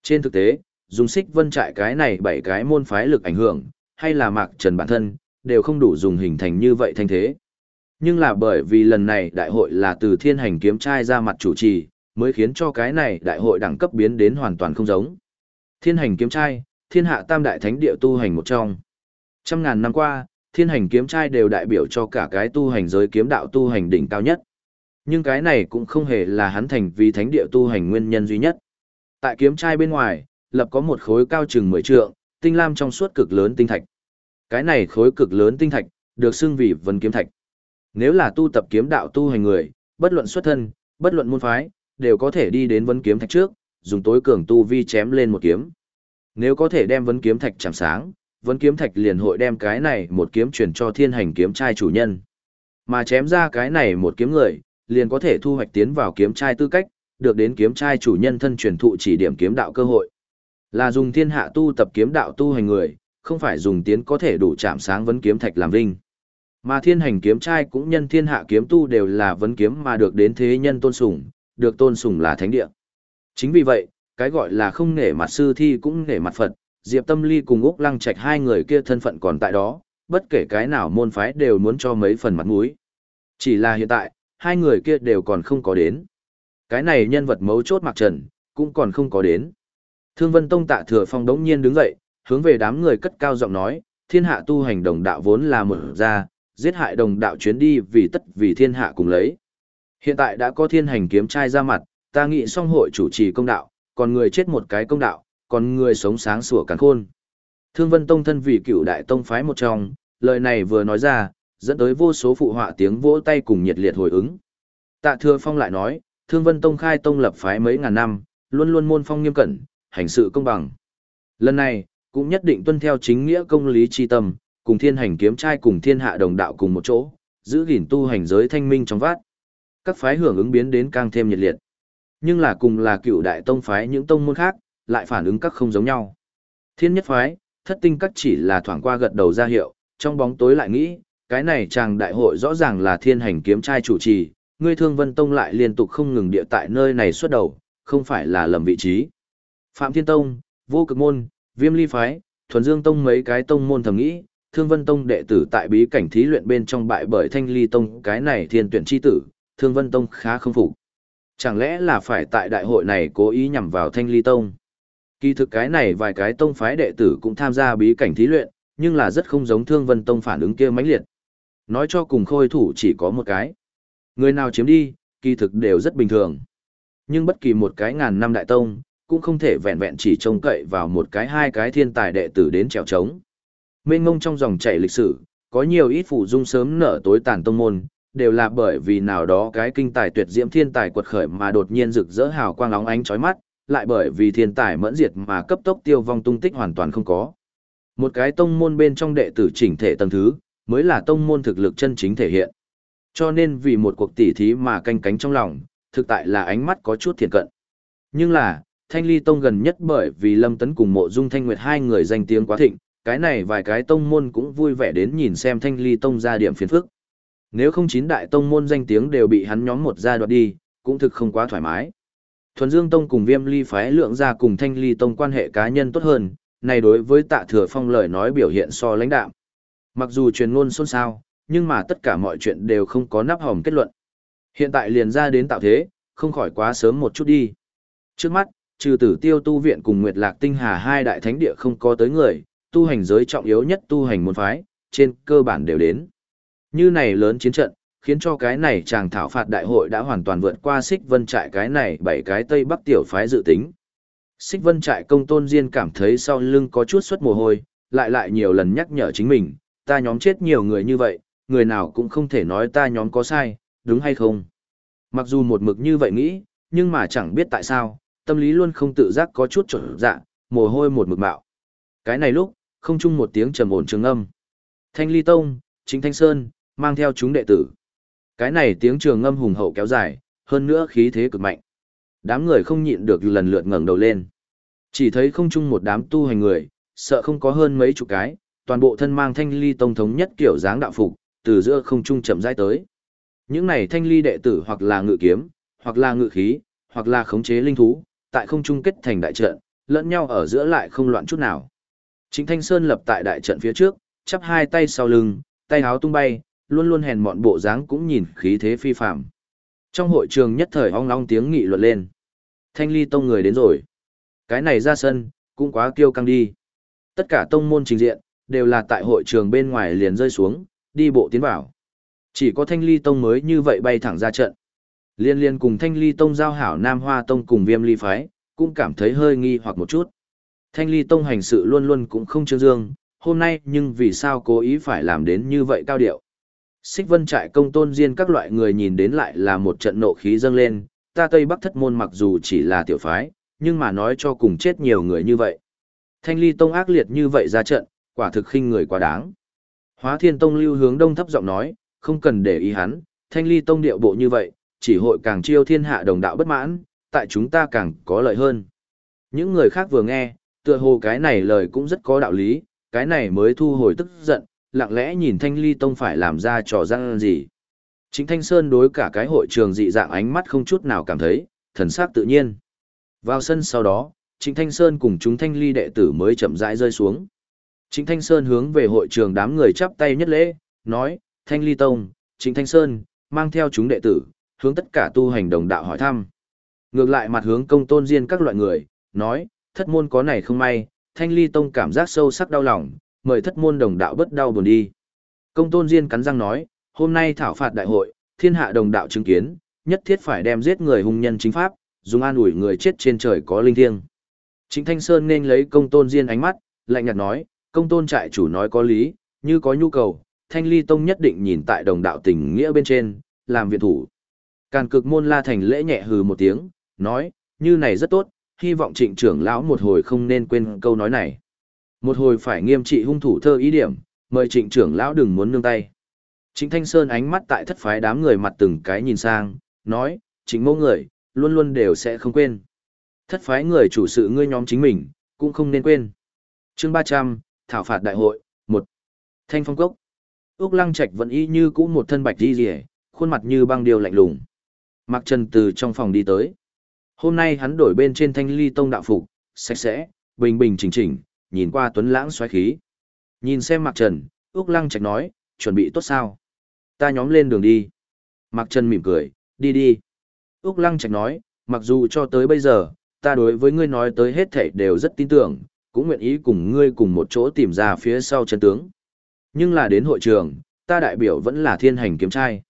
Trên thực tế, dùng xích vân trại cái này bảy cái môn phái lực ảnh hưởng, hay là mạc trần bản thân, đều không đủ dùng hình thành như vậy thanh thế. Nhưng là bởi vì lần này đại hội là từ thiên hành kiếm trai ra mặt chủ trì, mới khiến cho cái này đại hội đẳng cấp biến đến hoàn toàn không giống. Thiên hành kiếm trai, thiên hạ tam đại thánh địa tu hành một trong. Trăm ngàn năm qua, thiên hành kiếm trai đều đại biểu cho cả cái tu hành giới kiếm đạo tu hành đỉnh cao nhất. Nhưng cái này cũng không hề là hắn thành vì thánh địa tu hành nguyên nhân duy nhất. Tại kiếm trai bên ngoài, lập có một khối cao chừng 10 trượng, tinh lam trong suốt cực lớn tinh thạch. Cái này khối cực lớn tinh thạch, được xưng vì vân kiếm thạch. Nếu là tu tập kiếm đạo tu hành người, bất luận xuất thân, bất luận môn phái, đều có thể đi đến Vân kiếm thạch trước, dùng tối cường tu vi chém lên một kiếm. Nếu có thể đem Vân kiếm thạch chạm sáng, Vân kiếm thạch liền hội đem cái này một kiếm truyền cho thiên hành kiếm trai chủ nhân. Mà chém ra cái này một kiếm người, liền có thể thu hoạch tiến vào kiếm trai tư cách, được đến kiếm trai chủ nhân thân truyền thụ chỉ điểm kiếm đạo cơ hội. Là dùng thiên hạ tu tập kiếm đạo tu hành người, không phải dùng tiến có thể đủ chạm sáng vấn kiếm thạch làm vinh. Mà thiên hành kiếm trai cũng nhân thiên hạ kiếm tu đều là vấn kiếm mà được đến thế nhân tôn sùng, được tôn sùng là thánh địa. Chính vì vậy, cái gọi là không nể mặt sư thi cũng nể mặt Phật, Diệp Tâm Ly cùng Úc Lăng Trạch hai người kia thân phận còn tại đó, bất kể cái nào môn phái đều muốn cho mấy phần mặt mũi. Chỉ là hiện tại, hai người kia đều còn không có đến. Cái này nhân vật mấu chốt mặc trần, cũng còn không có đến. Thương Vân Tông tạ thừa phong đống nhiên đứng dậy, hướng về đám người cất cao giọng nói, thiên hạ tu hành đồng đạo vốn là một ra, giết hại đồng đạo chuyến đi vì tất vì thiên hạ cùng lấy. Hiện tại đã có thiên hành kiếm trai ra mặt, ta nghĩ song hội chủ trì công đạo, còn người chết một cái công đạo, còn người sống sáng sủa càng khôn. Thương Vân Tông thân vì cựu đại tông phái một trong, lời này vừa nói ra, dẫn tới vô số phụ họa tiếng vỗ tay cùng nhiệt liệt hồi ứng. Tạ Thừa Phong lại nói, Thương Vân Tông khai tông lập phái mấy ngàn năm, luôn luôn môn phong nghiêm cẩn, hành sự công bằng. Lần này, cũng nhất định tuân theo chính nghĩa công lý chi tâm, cùng thiên hành kiếm trai cùng thiên hạ đồng đạo cùng một chỗ, giữ gìn tu hành giới thanh minh trong vát. Các phái hưởng ứng biến đến càng thêm nhiệt liệt. Nhưng là cùng là cựu đại tông phái những tông môn khác, lại phản ứng các không giống nhau. Thiên nhất phái, thất tinh các chỉ là thoảng qua gật đầu ra hiệu, trong bóng tối lại nghĩ, cái này chàng đại hội rõ ràng là thiên hành kiếm trai chủ trì, ngươi thương vân tông lại liên tục không ngừng địa tại nơi này xuất đầu, không phải là lầm vị trí. Phạm Thiên Tông, Vô Cực Môn, Viêm Ly Phái, Thuần Dương Tông mấy cái tông môn thầm nghĩ, Thương Vân Tông đệ tử tại bí cảnh thí luyện bên trong bại bởi Thanh Ly Tông cái này thiên tuyển chi tử, Thương Vân Tông khá không phục. Chẳng lẽ là phải tại đại hội này cố ý nhằm vào Thanh Ly Tông? Kỳ thực cái này vài cái tông phái đệ tử cũng tham gia bí cảnh thí luyện, nhưng là rất không giống Thương Vân Tông phản ứng kia mãnh liệt. Nói cho cùng khôi thủ chỉ có một cái. Người nào chiếm đi, kỳ thực đều rất bình thường. Nhưng bất kỳ một cái ngàn năm đại tông, cũng không thể vẹn vẹn chỉ trông cậy vào một cái hai cái thiên tài đệ tử đến trèo trống. Mênh ngông trong dòng chảy lịch sử, có nhiều ít phụ dung sớm nở tối tàn tông môn, đều là bởi vì nào đó cái kinh tài tuyệt diễm thiên tài quật khởi mà đột nhiên rực rỡ hào quang óng ánh chói mắt, lại bởi vì thiên tài mẫn diệt mà cấp tốc tiêu vong tung tích hoàn toàn không có. Một cái tông môn bên trong đệ tử chỉnh thể tầng thứ, mới là tông môn thực lực chân chính thể hiện. Cho nên vì một cuộc tỉ thí mà canh cánh trong lòng, thực tại là ánh mắt có chút thiện cận. Nhưng là, Thanh Ly Tông gần nhất bởi vì Lâm Tấn cùng Mộ Dung Thanh Nguyệt hai người danh tiếng quá thịnh, cái này vài cái tông môn cũng vui vẻ đến nhìn xem Thanh Ly Tông ra điểm phiền phức. Nếu không chín đại tông môn danh tiếng đều bị hắn nhóm một gia đoạt đi, cũng thực không quá thoải mái. Thuần Dương Tông cùng Viêm Ly phái lượng ra cùng Thanh Ly Tông quan hệ cá nhân tốt hơn, này đối với Tạ Thừa Phong lời nói biểu hiện so lãnh đạm. Mặc dù truyền ngôn xôn xao, nhưng mà tất cả mọi chuyện đều không có nắp hòm kết luận. Hiện tại liền ra đến tạo thế, không khỏi quá sớm một chút đi. Trước mắt, trừ tử tiêu tu viện cùng Nguyệt Lạc Tinh Hà hai đại thánh địa không có tới người, tu hành giới trọng yếu nhất tu hành môn phái, trên cơ bản đều đến. Như này lớn chiến trận, khiến cho cái này chàng thảo phạt đại hội đã hoàn toàn vượt qua xích vân trại cái này bảy cái tây bắc tiểu phái dự tính. Xích vân trại công tôn diên cảm thấy sau lưng có chút suất mồ hôi, lại lại nhiều lần nhắc nhở chính mình, ta nhóm chết nhiều người như vậy, người nào cũng không thể nói ta nhóm có sai, đúng hay không. Mặc dù một mực như vậy nghĩ, nhưng mà chẳng biết tại sao, tâm lý luôn không tự giác có chút trở dạ, mồ hôi một mực mạo. Cái này lúc, không chung một tiếng trầm ổn trường âm. Thanh Ly Tông, Chính Thanh Sơn, mang theo chúng đệ tử. Cái này tiếng trường âm hùng hậu kéo dài, hơn nữa khí thế cực mạnh. Đám người không nhịn được lần lượt ngẩng đầu lên. Chỉ thấy không chung một đám tu hành người, sợ không có hơn mấy chục cái, toàn bộ thân mang thanh ly tông thống nhất kiểu dáng đạo phục, từ giữa không trung chậm rãi tới. Những này thanh ly đệ tử hoặc là ngự kiếm, hoặc là ngự khí, hoặc là khống chế linh thú, tại không trung kết thành đại trận, lẫn nhau ở giữa lại không loạn chút nào. Chính Thanh Sơn lập tại đại trận phía trước, chắp hai tay sau lưng, tay háo tung bay, luôn luôn hèn mọn bộ dáng cũng nhìn khí thế phi phàm. Trong hội trường nhất thời ong long tiếng nghị luận lên. Thanh ly tông người đến rồi. Cái này ra sân, cũng quá kiêu căng đi. Tất cả tông môn trình diện, đều là tại hội trường bên ngoài liền rơi xuống, đi bộ tiến vào. Chỉ có thanh ly tông mới như vậy bay thẳng ra trận. Liên liên cùng thanh ly tông giao hảo Nam Hoa tông cùng viêm ly phái, cũng cảm thấy hơi nghi hoặc một chút. Thanh ly tông hành sự luôn luôn cũng không trương dương, hôm nay nhưng vì sao cố ý phải làm đến như vậy cao điệu. Xích vân trại công tôn riêng các loại người nhìn đến lại là một trận nộ khí dâng lên, ta Tây Bắc thất môn mặc dù chỉ là tiểu phái, nhưng mà nói cho cùng chết nhiều người như vậy. Thanh ly tông ác liệt như vậy ra trận, quả thực khinh người quá đáng. Hóa thiên tông lưu hướng đông thấp giọng nói, không cần để ý hắn, thanh ly tông điệu bộ như vậy, chỉ hội càng chiêu thiên hạ đồng đạo bất mãn, tại chúng ta càng có lợi hơn. Những người khác vừa nghe, tựa hồ cái này lời cũng rất có đạo lý, cái này mới thu hồi tức giận, lặng lẽ nhìn thanh ly tông phải làm ra trò răng gì. Chính Thanh Sơn đối cả cái hội trường dị dạng ánh mắt không chút nào cảm thấy, thần sắc tự nhiên. Vào sân sau đó, Trịnh Thanh Sơn cùng chúng thanh ly đệ tử mới chậm rãi rơi xuống. Trịnh Thanh Sơn hướng về hội trường đám người chắp tay nhất lễ, nói, Thanh ly tông, Trịnh Thanh Sơn, mang theo chúng đệ tử, hướng tất cả tu hành đồng đạo hỏi thăm. Ngược lại mặt hướng công tôn diên các loại người, nói, thất môn có này không may, Thanh ly tông cảm giác sâu sắc đau lòng, mời thất môn đồng đạo bất đau buồn đi. Công tôn diên cắn răng nói, hôm nay thảo phạt đại hội, thiên hạ đồng đạo chứng kiến, nhất thiết phải đem giết người hung nhân chính pháp, dùng an ủi người chết trên trời có linh thiêng. Trịnh Thanh Sơn nên lấy công tôn diên ánh mắt, lạnh nhạt nói, công tôn trại chủ nói có lý, như có nhu cầu, Thanh Ly Tông nhất định nhìn tại đồng đạo tình nghĩa bên trên, làm viện thủ. Càn cực môn la thành lễ nhẹ hừ một tiếng, nói, như này rất tốt, hy vọng trịnh trưởng lão một hồi không nên quên câu nói này. Một hồi phải nghiêm trị hung thủ thơ ý điểm, mời trịnh trưởng lão đừng muốn nương tay. Trịnh Thanh Sơn ánh mắt tại thất phái đám người mặt từng cái nhìn sang, nói, trịnh mẫu người, luôn luôn đều sẽ không quên. Thất phái người chủ sự ngươi nhóm chính mình, cũng không nên quên. chương 300, Thảo phạt đại hội, 1. Thanh phong cốc. Úc Lăng Trạch vẫn y như cũ một thân bạch đi rỉ, khuôn mặt như băng điều lạnh lùng. Mạc Trần từ trong phòng đi tới. Hôm nay hắn đổi bên trên thanh ly tông đạo phục, sạch sẽ, bình bình chỉnh chỉnh, nhìn qua tuấn lãng xoáy khí. Nhìn xem Mạc Trần, Úc Lăng Trạch nói, chuẩn bị tốt sao? Ta nhóm lên đường đi. Mạc Trần mỉm cười, đi đi. Úc Lăng Trạch nói, mặc dù cho tới bây giờ, ta đối với ngươi nói tới hết thảy đều rất tin tưởng, cũng nguyện ý cùng ngươi cùng một chỗ tìm ra phía sau chân tướng. Nhưng là đến hội trường, ta đại biểu vẫn là thiên hành kiếm trai.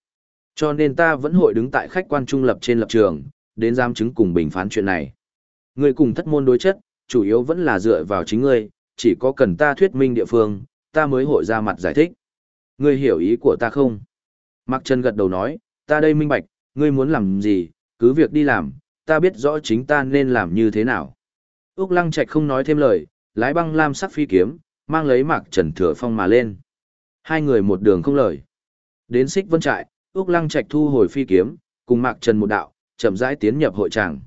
Cho nên ta vẫn hội đứng tại khách quan trung lập trên lập trường, đến giam chứng cùng bình phán chuyện này. Ngươi cùng thất môn đối chất, chủ yếu vẫn là dựa vào chính ngươi, chỉ có cần ta thuyết minh địa phương, ta mới hội ra mặt giải thích. Ngươi hiểu ý của ta không? Mạc Trần gật đầu nói, ta đây minh bạch, ngươi muốn làm gì, cứ việc đi làm, ta biết rõ chính ta nên làm như thế nào. Úc Lăng Trạch không nói thêm lời, lái băng lam sắc phi kiếm, mang lấy Mạc Trần Thừa Phong mà lên. Hai người một đường không lời. Đến xích vân trại, Úc Lăng Trạch thu hồi phi kiếm, cùng Mạc Trần một đạo, chậm rãi tiến nhập hội tràng.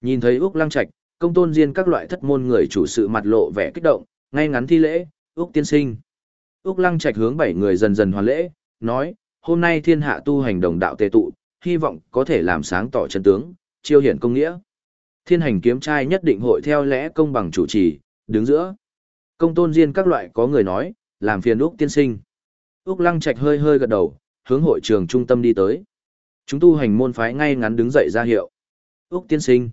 Nhìn thấy Úc Lăng Trạch, công tôn diên các loại thất môn người chủ sự mặt lộ vẻ kích động, ngay ngắn thi lễ, Úc tiên sinh. Úc Lăng Trạch hướng bảy người dần dần hoàn lễ, nói, hôm nay thiên hạ tu hành đồng đạo tề tụ, hy vọng có thể làm sáng tỏ chân tướng, chiêu hiển công nghĩa. Thiên hành kiếm trai nhất định hội theo lẽ công bằng chủ trì, đứng giữa. Công tôn diên các loại có người nói, làm phiền Úc tiên sinh. Úc Lăng Trạch hơi hơi gật đầu, hướng hội trường trung tâm đi tới. Chúng tu hành môn phái ngay ngắn đứng dậy ra hiệu. Úc tiên sinh.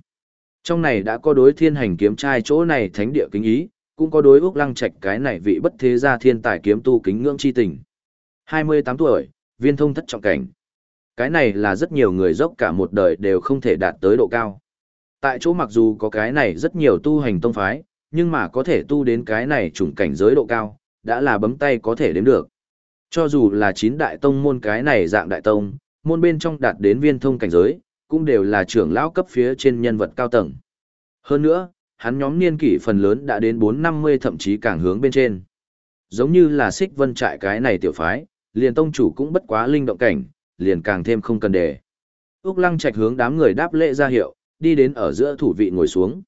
Trong này đã có đối thiên hành kiếm trai chỗ này thánh địa kính ý, cũng có đối Úc Lăng Trạch cái này vị bất thế gia thiên tài kiếm tu kính ngưỡng chi tình. 28 tuổi, viên thông thất trọng cảnh. Cái này là rất nhiều người dốc cả một đời đều không thể đạt tới độ cao. Tại chỗ mặc dù có cái này rất nhiều tu hành tông phái, nhưng mà có thể tu đến cái này chủng cảnh giới độ cao, đã là bấm tay có thể đếm được. Cho dù là chín đại tông môn cái này dạng đại tông, môn bên trong đạt đến viên thông cảnh giới, cũng đều là trưởng lão cấp phía trên nhân vật cao tầng. Hơn nữa, hắn nhóm niên kỷ phần lớn đã đến 450 thậm chí càng hướng bên trên. Giống như là xích vân trại cái này tiểu phái, liền tông chủ cũng bất quá linh động cảnh, liền càng thêm không cần đề. Úc Lăng Trạch hướng đám người đáp lễ ra hiệu, đi đến ở giữa thủ vị ngồi xuống.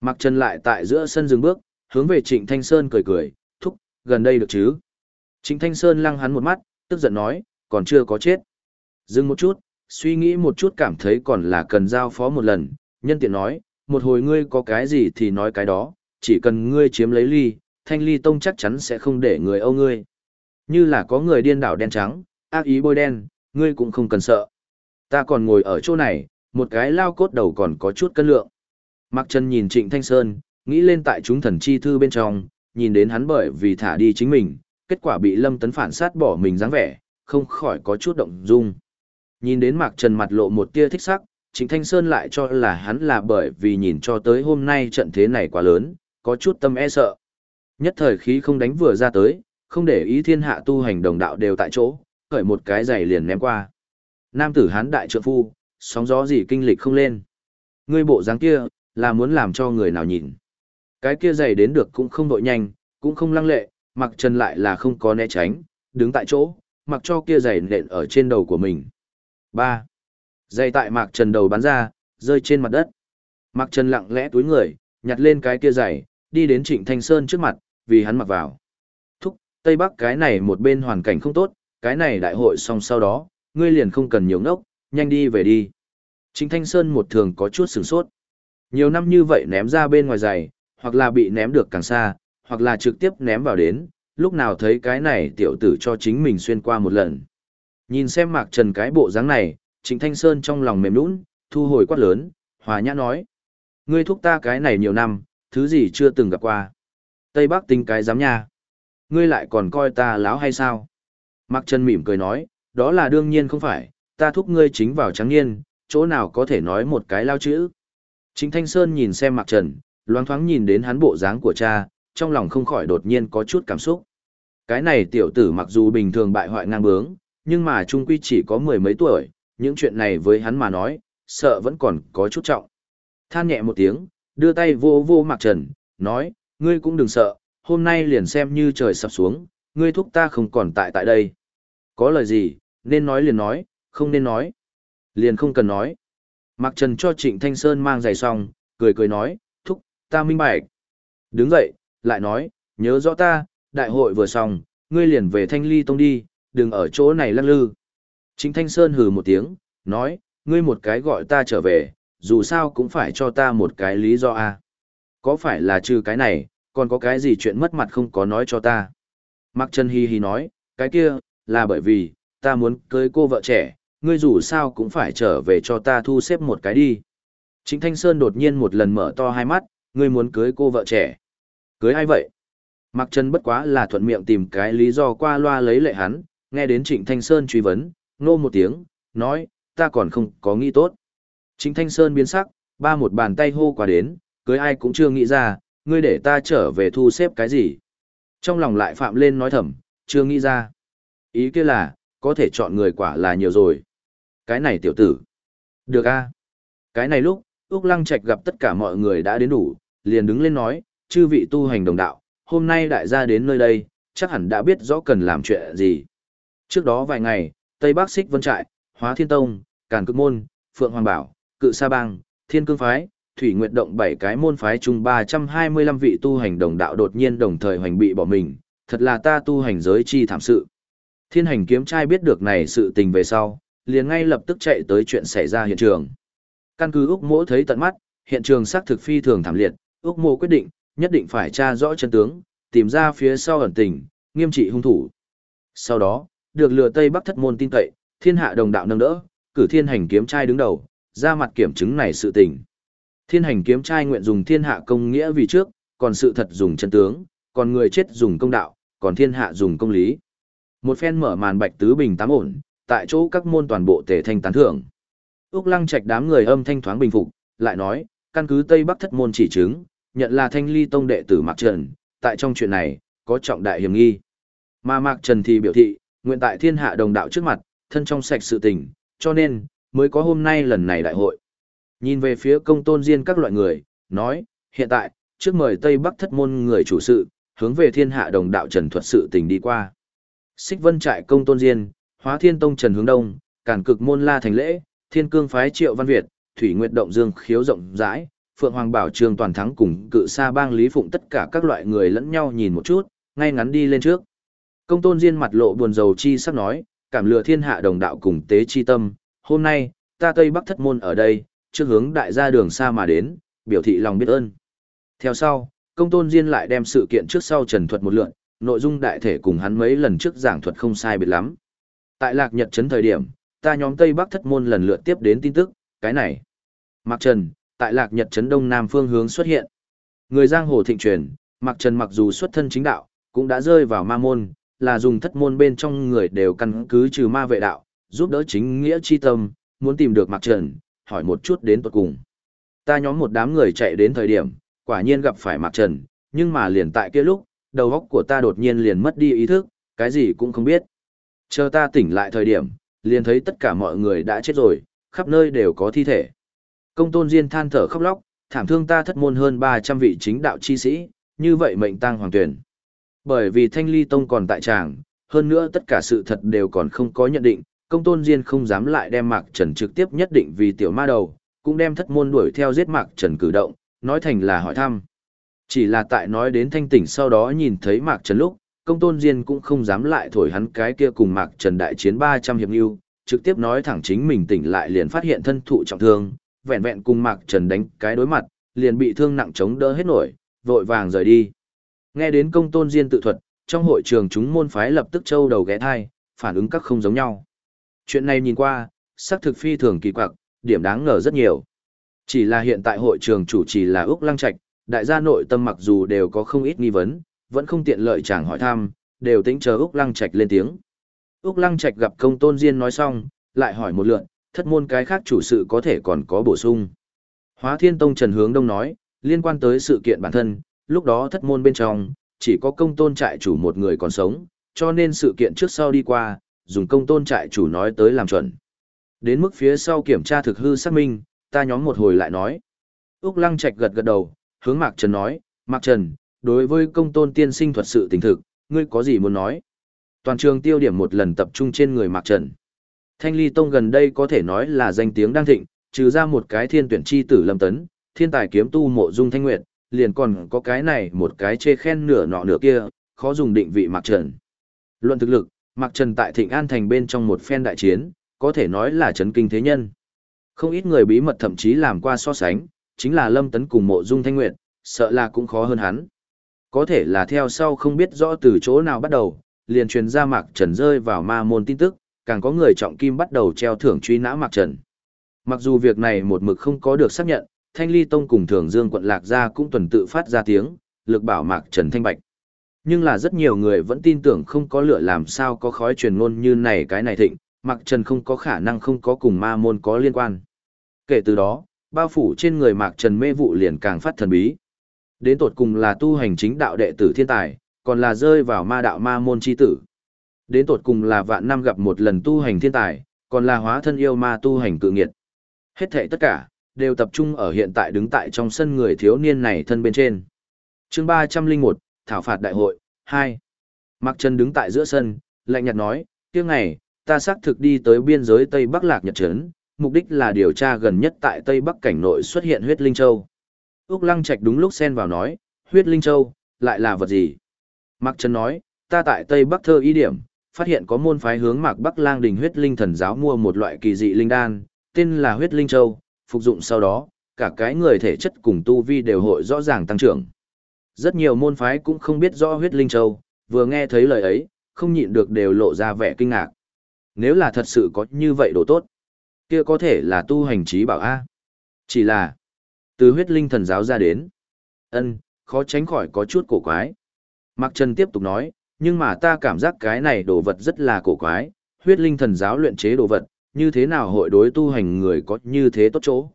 Mặc chân lại tại giữa sân dừng bước, hướng về Trịnh Thanh Sơn cười cười, thúc, gần đây được chứ. Trịnh Thanh Sơn lăng hắn một mắt, tức giận nói, còn chưa có chết. Dừng một chút, suy nghĩ một chút cảm thấy còn là cần giao phó một lần, nhân tiện nói, một hồi ngươi có cái gì thì nói cái đó, chỉ cần ngươi chiếm lấy ly, thanh ly tông chắc chắn sẽ không để người âu ngươi. Như là có người điên đảo đen trắng, ác ý bôi đen, ngươi cũng không cần sợ. Ta còn ngồi ở chỗ này, một cái lao cốt đầu còn có chút cân lượng. Mặc Trần nhìn Trịnh Thanh Sơn, nghĩ lên tại chúng thần chi thư bên trong, nhìn đến hắn bởi vì thả đi chính mình, kết quả bị Lâm Tấn phản sát bỏ mình dáng vẻ, không khỏi có chút động dung. Nhìn đến Mạc Trần mặt lộ một tia thích sắc, Trịnh Thanh Sơn lại cho là hắn là bởi vì nhìn cho tới hôm nay trận thế này quá lớn, có chút tâm e sợ. Nhất thời khí không đánh vừa ra tới, không để ý thiên hạ tu hành đồng đạo đều tại chỗ, khởi một cái giày liền ném qua. Nam tử hán đại trượng phu, sóng gió gì kinh lịch không lên. Ngươi bộ dáng kia, là muốn làm cho người nào nhìn. Cái kia giày đến được cũng không đội nhanh, cũng không lăng lệ, mặc trần lại là không có né tránh, đứng tại chỗ, mặc cho kia giày nện ở trên đầu của mình. 3. Giày tại mạc trần đầu bắn ra, rơi trên mặt đất. mặc trần lặng lẽ túi người, nhặt lên cái kia giày, đi đến trịnh thanh sơn trước mặt, vì hắn mặc vào. Thúc, Tây Bắc cái này một bên hoàn cảnh không tốt, cái này đại hội xong sau đó, ngươi liền không cần nhiều ngốc, nhanh đi về đi. Trịnh Thanh Sơn một thường có chút sửng sốt. Nhiều năm như vậy ném ra bên ngoài giày, hoặc là bị ném được càng xa, hoặc là trực tiếp ném vào đến, lúc nào thấy cái này tiểu tử cho chính mình xuyên qua một lần. Nhìn xem Mạc Trần cái bộ dáng này, Trịnh Thanh Sơn trong lòng mềm nũng, thu hồi quát lớn, hòa nhã nói. Ngươi thúc ta cái này nhiều năm, thứ gì chưa từng gặp qua. Tây Bắc tính cái dám nha. Ngươi lại còn coi ta láo hay sao? Mạc Trần mỉm cười nói, đó là đương nhiên không phải, ta thúc ngươi chính vào trắng niên, chỗ nào có thể nói một cái lao chữ. Trịnh Thanh Sơn nhìn xem Mạc Trần, loáng thoáng nhìn đến hắn bộ dáng của cha, trong lòng không khỏi đột nhiên có chút cảm xúc. Cái này tiểu tử mặc dù bình thường bại hoại ngang bướng, nhưng mà trung quy chỉ có mười mấy tuổi, những chuyện này với hắn mà nói, sợ vẫn còn có chút trọng. Than nhẹ một tiếng, đưa tay vô vô Mạc Trần, nói, ngươi cũng đừng sợ, hôm nay liền xem như trời sập xuống, ngươi thúc ta không còn tại tại đây. Có lời gì, nên nói liền nói, không nên nói. Liền không cần nói. Mạc Trần cho Trịnh Thanh Sơn mang giày xong, cười cười nói, thúc, ta minh bạch. Đứng dậy, lại nói, nhớ rõ ta, đại hội vừa xong, ngươi liền về Thanh Ly Tông đi, đừng ở chỗ này lắc lư. Trịnh Thanh Sơn hừ một tiếng, nói, ngươi một cái gọi ta trở về, dù sao cũng phải cho ta một cái lý do a. À. Có phải là trừ cái này, còn có cái gì chuyện mất mặt không có nói cho ta. Mạc Trần Hi Hi nói, cái kia, là bởi vì, ta muốn cưới cô vợ trẻ, ngươi dù sao cũng phải trở về cho ta thu xếp một cái đi. Trịnh Thanh Sơn đột nhiên một lần mở to hai mắt, ngươi muốn cưới cô vợ trẻ. Cưới ai vậy? mặc Trần bất quá là thuận miệng tìm cái lý do qua loa lấy lệ hắn, nghe đến Trịnh Thanh Sơn truy vấn, nô một tiếng, nói, ta còn không có nghĩ tốt. Trịnh Thanh Sơn biến sắc, ba một bàn tay hô qua đến, cưới ai cũng chưa nghĩ ra, ngươi để ta trở về thu xếp cái gì. Trong lòng lại phạm lên nói thầm, chưa nghĩ ra. Ý kia là, có thể chọn người quả là nhiều rồi. Cái này tiểu tử. Được a Cái này lúc, Úc Lăng Trạch gặp tất cả mọi người đã đến đủ, liền đứng lên nói, chư vị tu hành đồng đạo, hôm nay đại gia đến nơi đây, chắc hẳn đã biết rõ cần làm chuyện gì. Trước đó vài ngày, Tây Bắc Xích Vân Trại, Hóa Thiên Tông, Càn Cực Môn, Phượng Hoàng Bảo, Cự Sa Bang, Thiên Cương Phái, Thủy Nguyệt Động bảy cái môn phái chung 325 vị tu hành đồng đạo đột nhiên đồng thời hoành bị bỏ mình, thật là ta tu hành giới chi thảm sự. Thiên hành kiếm trai biết được này sự tình về sau, liền ngay lập tức chạy tới chuyện xảy ra hiện trường. Căn cứ Úc Mỗ thấy tận mắt, hiện trường xác thực phi thường thảm liệt, Úc Mỗ quyết định, nhất định phải tra rõ chân tướng, tìm ra phía sau ẩn tình, nghiêm trị hung thủ. Sau đó, được lừa Tây Bắc thất môn tin cậy, thiên hạ đồng đạo nâng đỡ, cử thiên hành kiếm trai đứng đầu, ra mặt kiểm chứng này sự tình. Thiên hành kiếm trai nguyện dùng thiên hạ công nghĩa vì trước, còn sự thật dùng chân tướng, còn người chết dùng công đạo, còn thiên hạ dùng công lý. Một phen mở màn bạch tứ bình tám ổn, tại chỗ các môn toàn bộ tề thanh tán thưởng. Úc Lăng Trạch đám người âm thanh thoáng bình phục, lại nói, căn cứ Tây Bắc thất môn chỉ chứng, nhận là Thanh Ly tông đệ tử Mạc Trần, tại trong chuyện này có trọng đại hiểm nghi. Mà Mạc Trần thì biểu thị, nguyện tại thiên hạ đồng đạo trước mặt, thân trong sạch sự tình, cho nên mới có hôm nay lần này đại hội. Nhìn về phía công tôn riêng các loại người, nói, hiện tại, trước mời Tây Bắc thất môn người chủ sự, hướng về thiên hạ đồng đạo trần thuật sự tình đi qua. Xích vân trại công tôn diên, hóa thiên tông trần hướng đông, cản cực môn la thành lễ, thiên cương phái triệu văn Việt, thủy nguyệt động dương khiếu rộng rãi, phượng hoàng bảo trường toàn thắng cùng cự sa bang lý phụng tất cả các loại người lẫn nhau nhìn một chút, ngay ngắn đi lên trước. Công tôn diên mặt lộ buồn rầu chi sắp nói, cảm lừa thiên hạ đồng đạo cùng tế chi tâm, hôm nay, ta Tây Bắc thất môn ở đây, trước hướng đại gia đường xa mà đến, biểu thị lòng biết ơn. Theo sau, công tôn diên lại đem sự kiện trước sau trần thuật một lượn, nội dung đại thể cùng hắn mấy lần trước giảng thuật không sai biệt lắm. Tại lạc nhật trấn thời điểm, ta nhóm Tây Bắc thất môn lần lượt tiếp đến tin tức, cái này. Mạc Trần, tại lạc nhật trấn đông nam phương hướng xuất hiện. Người giang hồ thịnh truyền, Mạc Trần mặc dù xuất thân chính đạo, cũng đã rơi vào ma môn, là dùng thất môn bên trong người đều căn cứ trừ ma vệ đạo, giúp đỡ chính nghĩa chi tâm, muốn tìm được Mạc Trần, hỏi một chút đến tuật cùng. Ta nhóm một đám người chạy đến thời điểm, quả nhiên gặp phải Mạc Trần, nhưng mà liền tại kia lúc, đầu óc của ta đột nhiên liền mất đi ý thức, cái gì cũng không biết. Chờ ta tỉnh lại thời điểm, liền thấy tất cả mọi người đã chết rồi, khắp nơi đều có thi thể. Công tôn Diên than thở khóc lóc, thảm thương ta thất môn hơn 300 vị chính đạo chi sĩ, như vậy mệnh tang hoàng tuyển. Bởi vì Thanh Ly Tông còn tại tràng, hơn nữa tất cả sự thật đều còn không có nhận định, công tôn Diên không dám lại đem Mạc Trần trực tiếp nhất định vì tiểu ma đầu, cũng đem thất môn đuổi theo giết Mạc Trần cử động, nói thành là hỏi thăm. Chỉ là tại nói đến thanh tỉnh sau đó nhìn thấy Mạc Trần lúc, công tôn Diên cũng không dám lại thổi hắn cái kia cùng Mạc Trần đại chiến 300 hiệp yêu, trực tiếp nói thẳng chính mình tỉnh lại liền phát hiện thân thụ trọng thương, vẹn vẹn cùng Mạc Trần đánh cái đối mặt, liền bị thương nặng chống đỡ hết nổi, vội vàng rời đi. Nghe đến công tôn diên tự thuật, trong hội trường chúng môn phái lập tức châu đầu ghé thai, phản ứng các không giống nhau. Chuyện này nhìn qua, xác thực phi thường kỳ quặc, điểm đáng ngờ rất nhiều. Chỉ là hiện tại hội trường chủ trì là Úc Lăng Trạch, đại gia nội tâm mặc dù đều có không ít nghi vấn, vẫn không tiện lợi chẳng hỏi thăm, đều tính chờ Úc Lăng Trạch lên tiếng. Úc Lăng Trạch gặp công tôn diên nói xong, lại hỏi một lượn, thất môn cái khác chủ sự có thể còn có bổ sung. Hóa Thiên Tông Trần Hướng Đông nói, liên quan tới sự kiện bản thân, lúc đó thất môn bên trong, chỉ có công tôn trại chủ một người còn sống, cho nên sự kiện trước sau đi qua, dùng công tôn trại chủ nói tới làm chuẩn. Đến mức phía sau kiểm tra thực hư xác minh, ta nhóm một hồi lại nói. Úc Lăng Trạch gật gật đầu, hướng Mạc Trần nói, Mạc Trần, đối với công tôn tiên sinh thuật sự tình thực, ngươi có gì muốn nói? Toàn trường tiêu điểm một lần tập trung trên người Mạc Trần. Thanh Ly Tông gần đây có thể nói là danh tiếng đang thịnh, trừ ra một cái thiên tuyển chi tử lâm tấn, thiên tài kiếm tu mộ dung thanh nguyệt, liền còn có cái này một cái chê khen nửa nọ nửa kia, khó dùng định vị Mạc Trần. Luận thực lực, Mạc Trần tại Thịnh An Thành bên trong một phen đại chiến, có thể nói là chấn kinh thế nhân. Không ít người bí mật thậm chí làm qua so sánh, chính là Lâm Tấn cùng mộ dung thanh nguyệt, sợ là cũng khó hơn hắn. Có thể là theo sau không biết rõ từ chỗ nào bắt đầu, liền truyền ra Mạc Trần rơi vào ma môn tin tức, càng có người trọng kim bắt đầu treo thưởng truy nã Mạc Trần. Mặc dù việc này một mực không có được xác nhận, Thanh Ly Tông cùng Thường Dương quận Lạc Gia cũng tuần tự phát ra tiếng, lực bảo Mạc Trần thanh bạch. Nhưng là rất nhiều người vẫn tin tưởng không có lửa làm sao có khói truyền ngôn như này cái này thịnh, Mạc Trần không có khả năng không có cùng ma môn có liên quan. Kể từ đó, bao phủ trên người Mạc Trần mê vụ liền càng phát thần bí. Đến tột cùng là tu hành chính đạo đệ tử thiên tài, còn là rơi vào ma đạo ma môn chi tử. Đến tột cùng là vạn năm gặp một lần tu hành thiên tài, còn là hóa thân yêu ma tu hành cự nghiệt. Hết thảy tất cả, đều tập trung ở hiện tại đứng tại trong sân người thiếu niên này thân bên trên. chương 301, Thảo phạt đại hội, 2. Mạc Trần đứng tại giữa sân, lạnh nhạt nói, kia ngày, ta xác thực đi tới biên giới Tây Bắc Lạc Nhật Trấn, mục đích là điều tra gần nhất tại Tây Bắc cảnh nội xuất hiện huyết linh châu. Úc Lăng Trạch đúng lúc xen vào nói, huyết linh châu, lại là vật gì? Mạc Trần nói, ta tại Tây Bắc thơ ý điểm, phát hiện có môn phái hướng Mạc Bắc Lang Đình huyết linh thần giáo mua một loại kỳ dị linh đan, tên là huyết linh châu, phục dụng sau đó, cả cái người thể chất cùng tu vi đều hội rõ ràng tăng trưởng. Rất nhiều môn phái cũng không biết rõ huyết linh châu, vừa nghe thấy lời ấy, không nhịn được đều lộ ra vẻ kinh ngạc. Nếu là thật sự có như vậy đồ tốt, kia có thể là tu hành trí bảo A. Chỉ là, từ huyết linh thần giáo ra đến, ân khó tránh khỏi có chút cổ quái. Mạc Trần tiếp tục nói, nhưng mà ta cảm giác cái này đồ vật rất là cổ quái, huyết linh thần giáo luyện chế đồ vật, như thế nào hội đối tu hành người có như thế tốt chỗ.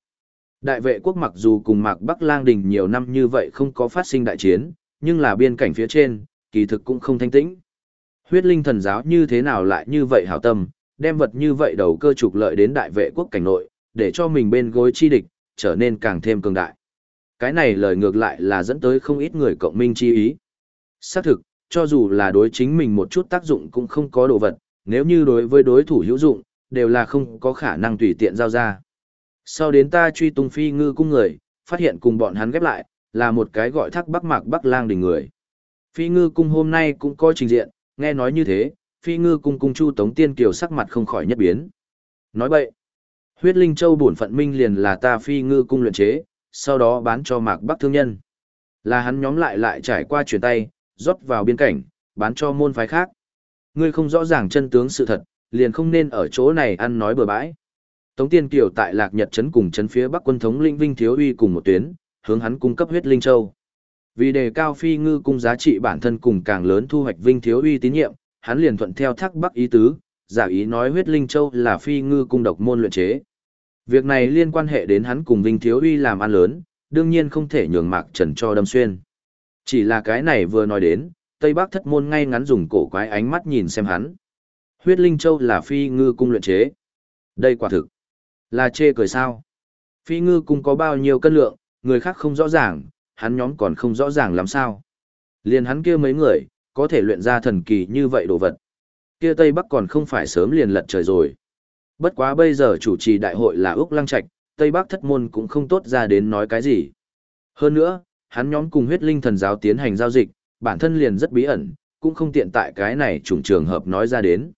Đại vệ quốc mặc dù cùng Mạc Bắc Lang Đình nhiều năm như vậy không có phát sinh đại chiến, nhưng là biên cảnh phía trên, kỳ thực cũng không thanh tĩnh. Huyết linh thần giáo như thế nào lại như vậy hảo tâm, đem vật như vậy đầu cơ trục lợi đến đại vệ quốc cảnh nội, để cho mình bên gối chi địch, trở nên càng thêm cường đại. Cái này lời ngược lại là dẫn tới không ít người cộng minh chi ý. Xác thực, cho dù là đối chính mình một chút tác dụng cũng không có đồ vật, nếu như đối với đối thủ hữu dụng, đều là không có khả năng tùy tiện giao ra. Sau đến ta truy tung phi ngư cung người, phát hiện cùng bọn hắn ghép lại, là một cái gọi thác bắc mạc bắc lang đỉnh người. Phi ngư cung hôm nay cũng coi trình diện, nghe nói như thế, phi ngư cung cung chu tống tiên kiều sắc mặt không khỏi nhất biến. Nói bậy, huyết linh châu bổn phận minh liền là ta phi ngư cung luyện chế, sau đó bán cho mạc bắc thương nhân. Là hắn nhóm lại lại trải qua chuyển tay, rót vào biên cảnh, bán cho môn phái khác. Ngươi không rõ ràng chân tướng sự thật, liền không nên ở chỗ này ăn nói bừa bãi. Tống Tiên Kiều tại Lạc Nhật trấn cùng trấn phía Bắc quân thống linh Vinh Thiếu Uy cùng một tuyến, hướng hắn cung cấp huyết linh châu. Vì đề cao phi ngư cung giá trị bản thân cùng càng lớn thu hoạch Vinh Thiếu Uy tín nhiệm, hắn liền thuận theo thác Bắc ý tứ, giả ý nói huyết linh châu là phi ngư cung độc môn luyện chế. Việc này liên quan hệ đến hắn cùng Vinh Thiếu Uy làm ăn lớn, đương nhiên không thể nhường Mạc Trần cho đâm xuyên. Chỉ là cái này vừa nói đến, Tây Bắc thất môn ngay ngắn dùng cổ quái ánh mắt nhìn xem hắn. Huyết Linh Châu là phi ngư cung luyện chế. Đây quả thực. Là chê cười sao. Phi ngư cung có bao nhiêu cân lượng, người khác không rõ ràng, hắn nhóm còn không rõ ràng làm sao. Liền hắn kia mấy người, có thể luyện ra thần kỳ như vậy đồ vật. Kia Tây Bắc còn không phải sớm liền lật trời rồi. Bất quá bây giờ chủ trì đại hội là Úc Lăng Trạch, Tây Bắc thất môn cũng không tốt ra đến nói cái gì. Hơn nữa, hắn nhóm cùng huyết linh thần giáo tiến hành giao dịch, bản thân liền rất bí ẩn, cũng không tiện tại cái này trùng trường hợp nói ra đến.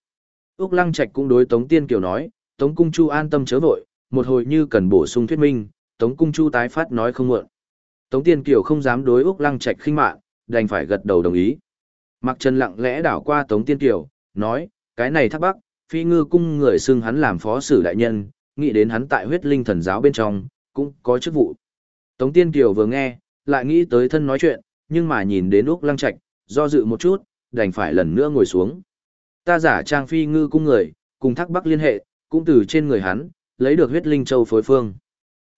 Úc Lăng Trạch cũng đối Tống Tiên Kiều nói, Tống Cung Chu an tâm chớ vội, một hồi như cần bổ sung thuyết minh, Tống Cung Chu tái phát nói không muộn. Tống Tiên Kiều không dám đối Úc Lăng Trạch khinh mạn, đành phải gật đầu đồng ý. mặc Trần lặng lẽ đảo qua Tống Tiên Kiều, nói, cái này thắc bắc, phi ngư cung người xưng hắn làm phó sử đại nhân, nghĩ đến hắn tại huyết linh thần giáo bên trong, cũng có chức vụ. Tống Tiên Kiều vừa nghe, lại nghĩ tới thân nói chuyện, nhưng mà nhìn đến Úc Lăng Trạch, do dự một chút, đành phải lần nữa ngồi xuống. Ta giả trang phi ngư cung người, cùng Thác bắc liên hệ, cũng từ trên người hắn, lấy được huyết linh châu phối phương.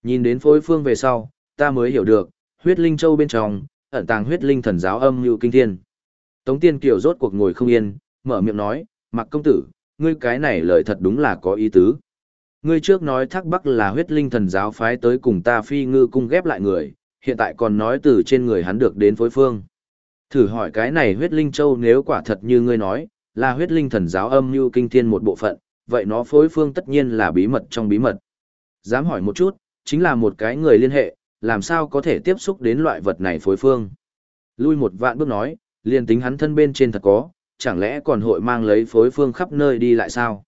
Nhìn đến phối phương về sau, ta mới hiểu được, huyết linh châu bên trong, ẩn tàng huyết linh thần giáo âm như kinh thiên. Tống Tiên Kiều rốt cuộc ngồi không yên, mở miệng nói, mặc công tử, ngươi cái này lời thật đúng là có ý tứ. Ngươi trước nói thác bắc là huyết linh thần giáo phái tới cùng ta phi ngư cung ghép lại người, hiện tại còn nói từ trên người hắn được đến phối phương. Thử hỏi cái này huyết linh châu nếu quả thật như ngươi nói, là huyết linh thần giáo âm như kinh thiên một bộ phận, vậy nó phối phương tất nhiên là bí mật trong bí mật. Dám hỏi một chút, chính là một cái người liên hệ, làm sao có thể tiếp xúc đến loại vật này phối phương. Lui một vạn bước nói, liền tính hắn thân bên trên thật có, chẳng lẽ còn hội mang lấy phối phương khắp nơi đi lại sao?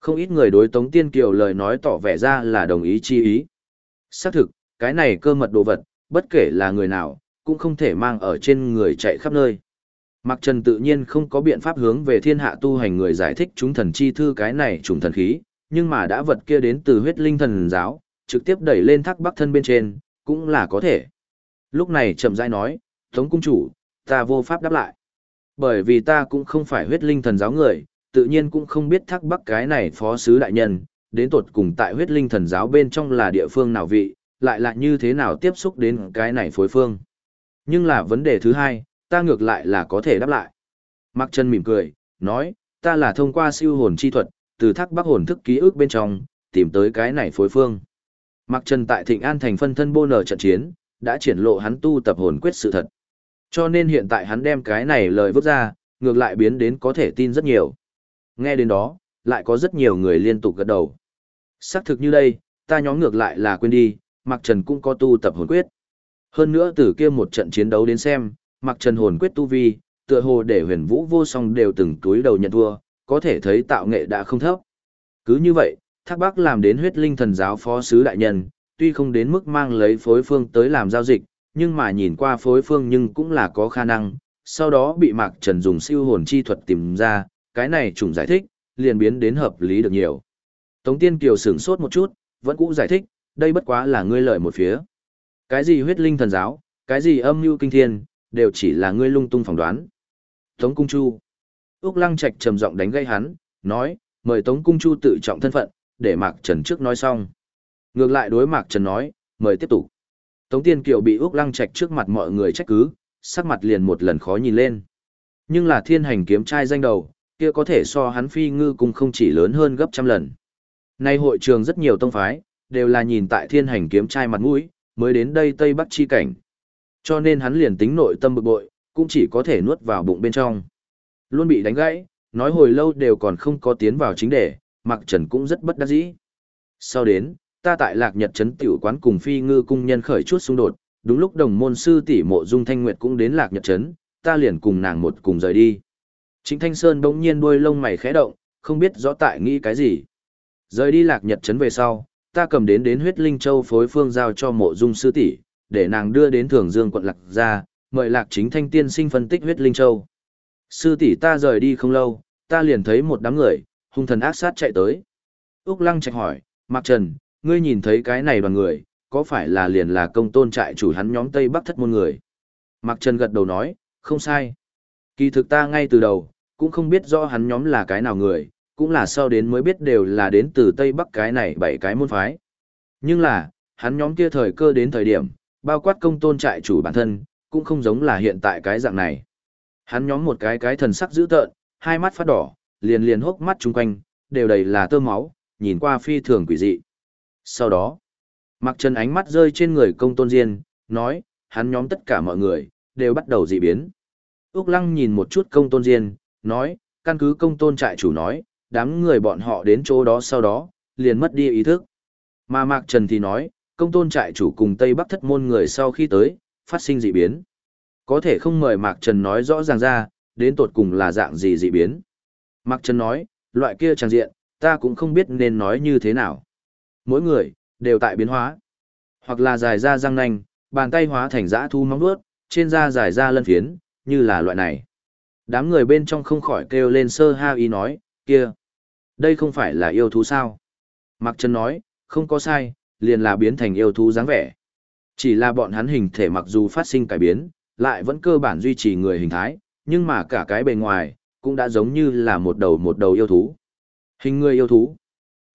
Không ít người đối Tống Tiên Kiều lời nói tỏ vẻ ra là đồng ý chi ý. Xác thực, cái này cơ mật đồ vật, bất kể là người nào, cũng không thể mang ở trên người chạy khắp nơi. Mạc Trần tự nhiên không có biện pháp hướng về thiên hạ tu hành người giải thích chúng thần chi thư cái này trùng thần khí, nhưng mà đã vật kia đến từ huyết linh thần giáo, trực tiếp đẩy lên thác bắc thân bên trên, cũng là có thể. Lúc này chậm rãi nói, Tống cung chủ, ta vô pháp đáp lại. Bởi vì ta cũng không phải huyết linh thần giáo người, tự nhiên cũng không biết thác bắc cái này phó sứ đại nhân, đến tột cùng tại huyết linh thần giáo bên trong là địa phương nào vị, lại là như thế nào tiếp xúc đến cái này phối phương. Nhưng là vấn đề thứ hai, ta ngược lại là có thể đáp lại. Mạc Trần mỉm cười, nói, ta là thông qua siêu hồn chi thuật, từ thác bắc hồn thức ký ức bên trong, tìm tới cái này phối phương. Mạc Trần tại Thịnh An thành phân thân bô nở trận chiến, đã triển lộ hắn tu tập hồn quyết sự thật. Cho nên hiện tại hắn đem cái này lời vứt ra, ngược lại biến đến có thể tin rất nhiều. Nghe đến đó, lại có rất nhiều người liên tục gật đầu. Xác thực như đây, ta nhóm ngược lại là quên đi, Mạc Trần cũng có tu tập hồn quyết. Hơn nữa từ kia một trận chiến đấu đến xem, Mạc Trần hồn quyết tu vi, tựa hồ để huyền vũ vô song đều từng túi đầu nhận thua, có thể thấy tạo nghệ đã không thấp. Cứ như vậy, Thác Bác làm đến huyết linh thần giáo phó sứ đại nhân, tuy không đến mức mang lấy phối phương tới làm giao dịch, nhưng mà nhìn qua phối phương nhưng cũng là có khả năng, sau đó bị Mạc Trần dùng siêu hồn chi thuật tìm ra, cái này trùng giải thích, liền biến đến hợp lý được nhiều. Tống Tiên Kiều sửng sốt một chút, vẫn cũ giải thích, đây bất quá là ngươi lợi một phía. Cái gì huyết linh thần giáo, cái gì âm mưu kinh thiên, đều chỉ là ngươi lung tung phỏng đoán. Tống Cung Chu. Úc Lăng Trạch trầm giọng đánh gây hắn, nói, mời Tống Cung Chu tự trọng thân phận, để Mạc Trần trước nói xong. Ngược lại đối Mạc Trần nói, mời tiếp tục. Tống Tiên Kiều bị Úc Lăng Trạch trước mặt mọi người trách cứ, sắc mặt liền một lần khó nhìn lên. Nhưng là thiên hành kiếm trai danh đầu, kia có thể so hắn phi ngư cung không chỉ lớn hơn gấp trăm lần. Nay hội trường rất nhiều tông phái, đều là nhìn tại thiên hành kiếm trai mặt mũi, mới đến đây Tây Bắc chi cảnh. Cho nên hắn liền tính nội tâm bực bội, cũng chỉ có thể nuốt vào bụng bên trong. Luôn bị đánh gãy, nói hồi lâu đều còn không có tiến vào chính đề, Mạc Trần cũng rất bất đắc dĩ. Sau đến, ta tại Lạc Nhật trấn tiểu quán cùng Phi Ngư cung nhân khởi chút xung đột, đúng lúc đồng môn sư tỷ Mộ Dung Thanh Nguyệt cũng đến Lạc Nhật trấn, ta liền cùng nàng một cùng rời đi. Trịnh Thanh Sơn bỗng nhiên đuôi lông mày khẽ động, không biết rõ tại nghĩ cái gì. Rời đi Lạc Nhật trấn về sau, ta cầm đến đến huyết linh châu phối phương giao cho Mộ Dung sư tỷ, để nàng đưa đến Thường Dương quận Lạc ra, mời Lạc Chính Thanh tiên sinh phân tích huyết linh châu. Sư tỷ ta rời đi không lâu, ta liền thấy một đám người, hung thần ác sát chạy tới. Úc Lăng Trạch hỏi, Mặc Trần, ngươi nhìn thấy cái này đoàn người, có phải là liền là công tôn trại chủ hắn nhóm Tây Bắc thất môn người? Mặc Trần gật đầu nói, không sai. Kỳ thực ta ngay từ đầu, cũng không biết rõ hắn nhóm là cái nào người, cũng là sau đến mới biết đều là đến từ Tây Bắc cái này bảy cái môn phái. Nhưng là, hắn nhóm kia thời cơ đến thời điểm, bao quát công tôn trại chủ bản thân, cũng không giống là hiện tại cái dạng này. Hắn nhóm một cái cái thần sắc dữ tợn, hai mắt phát đỏ, liền liền hốc mắt chung quanh, đều đầy là tơ máu, nhìn qua phi thường quỷ dị. Sau đó, mặc chân ánh mắt rơi trên người công tôn diên, nói, hắn nhóm tất cả mọi người, đều bắt đầu dị biến. Úc Lăng nhìn một chút công tôn diên, nói, căn cứ công tôn trại chủ nói, đám người bọn họ đến chỗ đó sau đó, liền mất đi ý thức. Mà Mạc Trần thì nói, công tôn trại chủ cùng Tây Bắc thất môn người sau khi tới, phát sinh dị biến. Có thể không mời Mạc Trần nói rõ ràng ra, đến tột cùng là dạng gì dị biến. Mạc Trần nói, loại kia trang diện, ta cũng không biết nên nói như thế nào. Mỗi người, đều tại biến hóa. Hoặc là dài ra răng nanh, Bàn tay hóa thành dã thu móng vuốt, trên da dài ra lân phiến, như là loại này. Đám người bên trong không khỏi kêu lên sơ ha ý nói, kia, đây không phải là yêu thú sao? Mặc Trần nói, không có sai, liền là biến thành yêu thú dáng vẻ. Chỉ là bọn hắn hình thể mặc dù phát sinh cải biến, lại vẫn cơ bản duy trì người hình thái, nhưng mà cả cái bề ngoài, cũng đã giống như là một đầu một đầu yêu thú. Hình người yêu thú.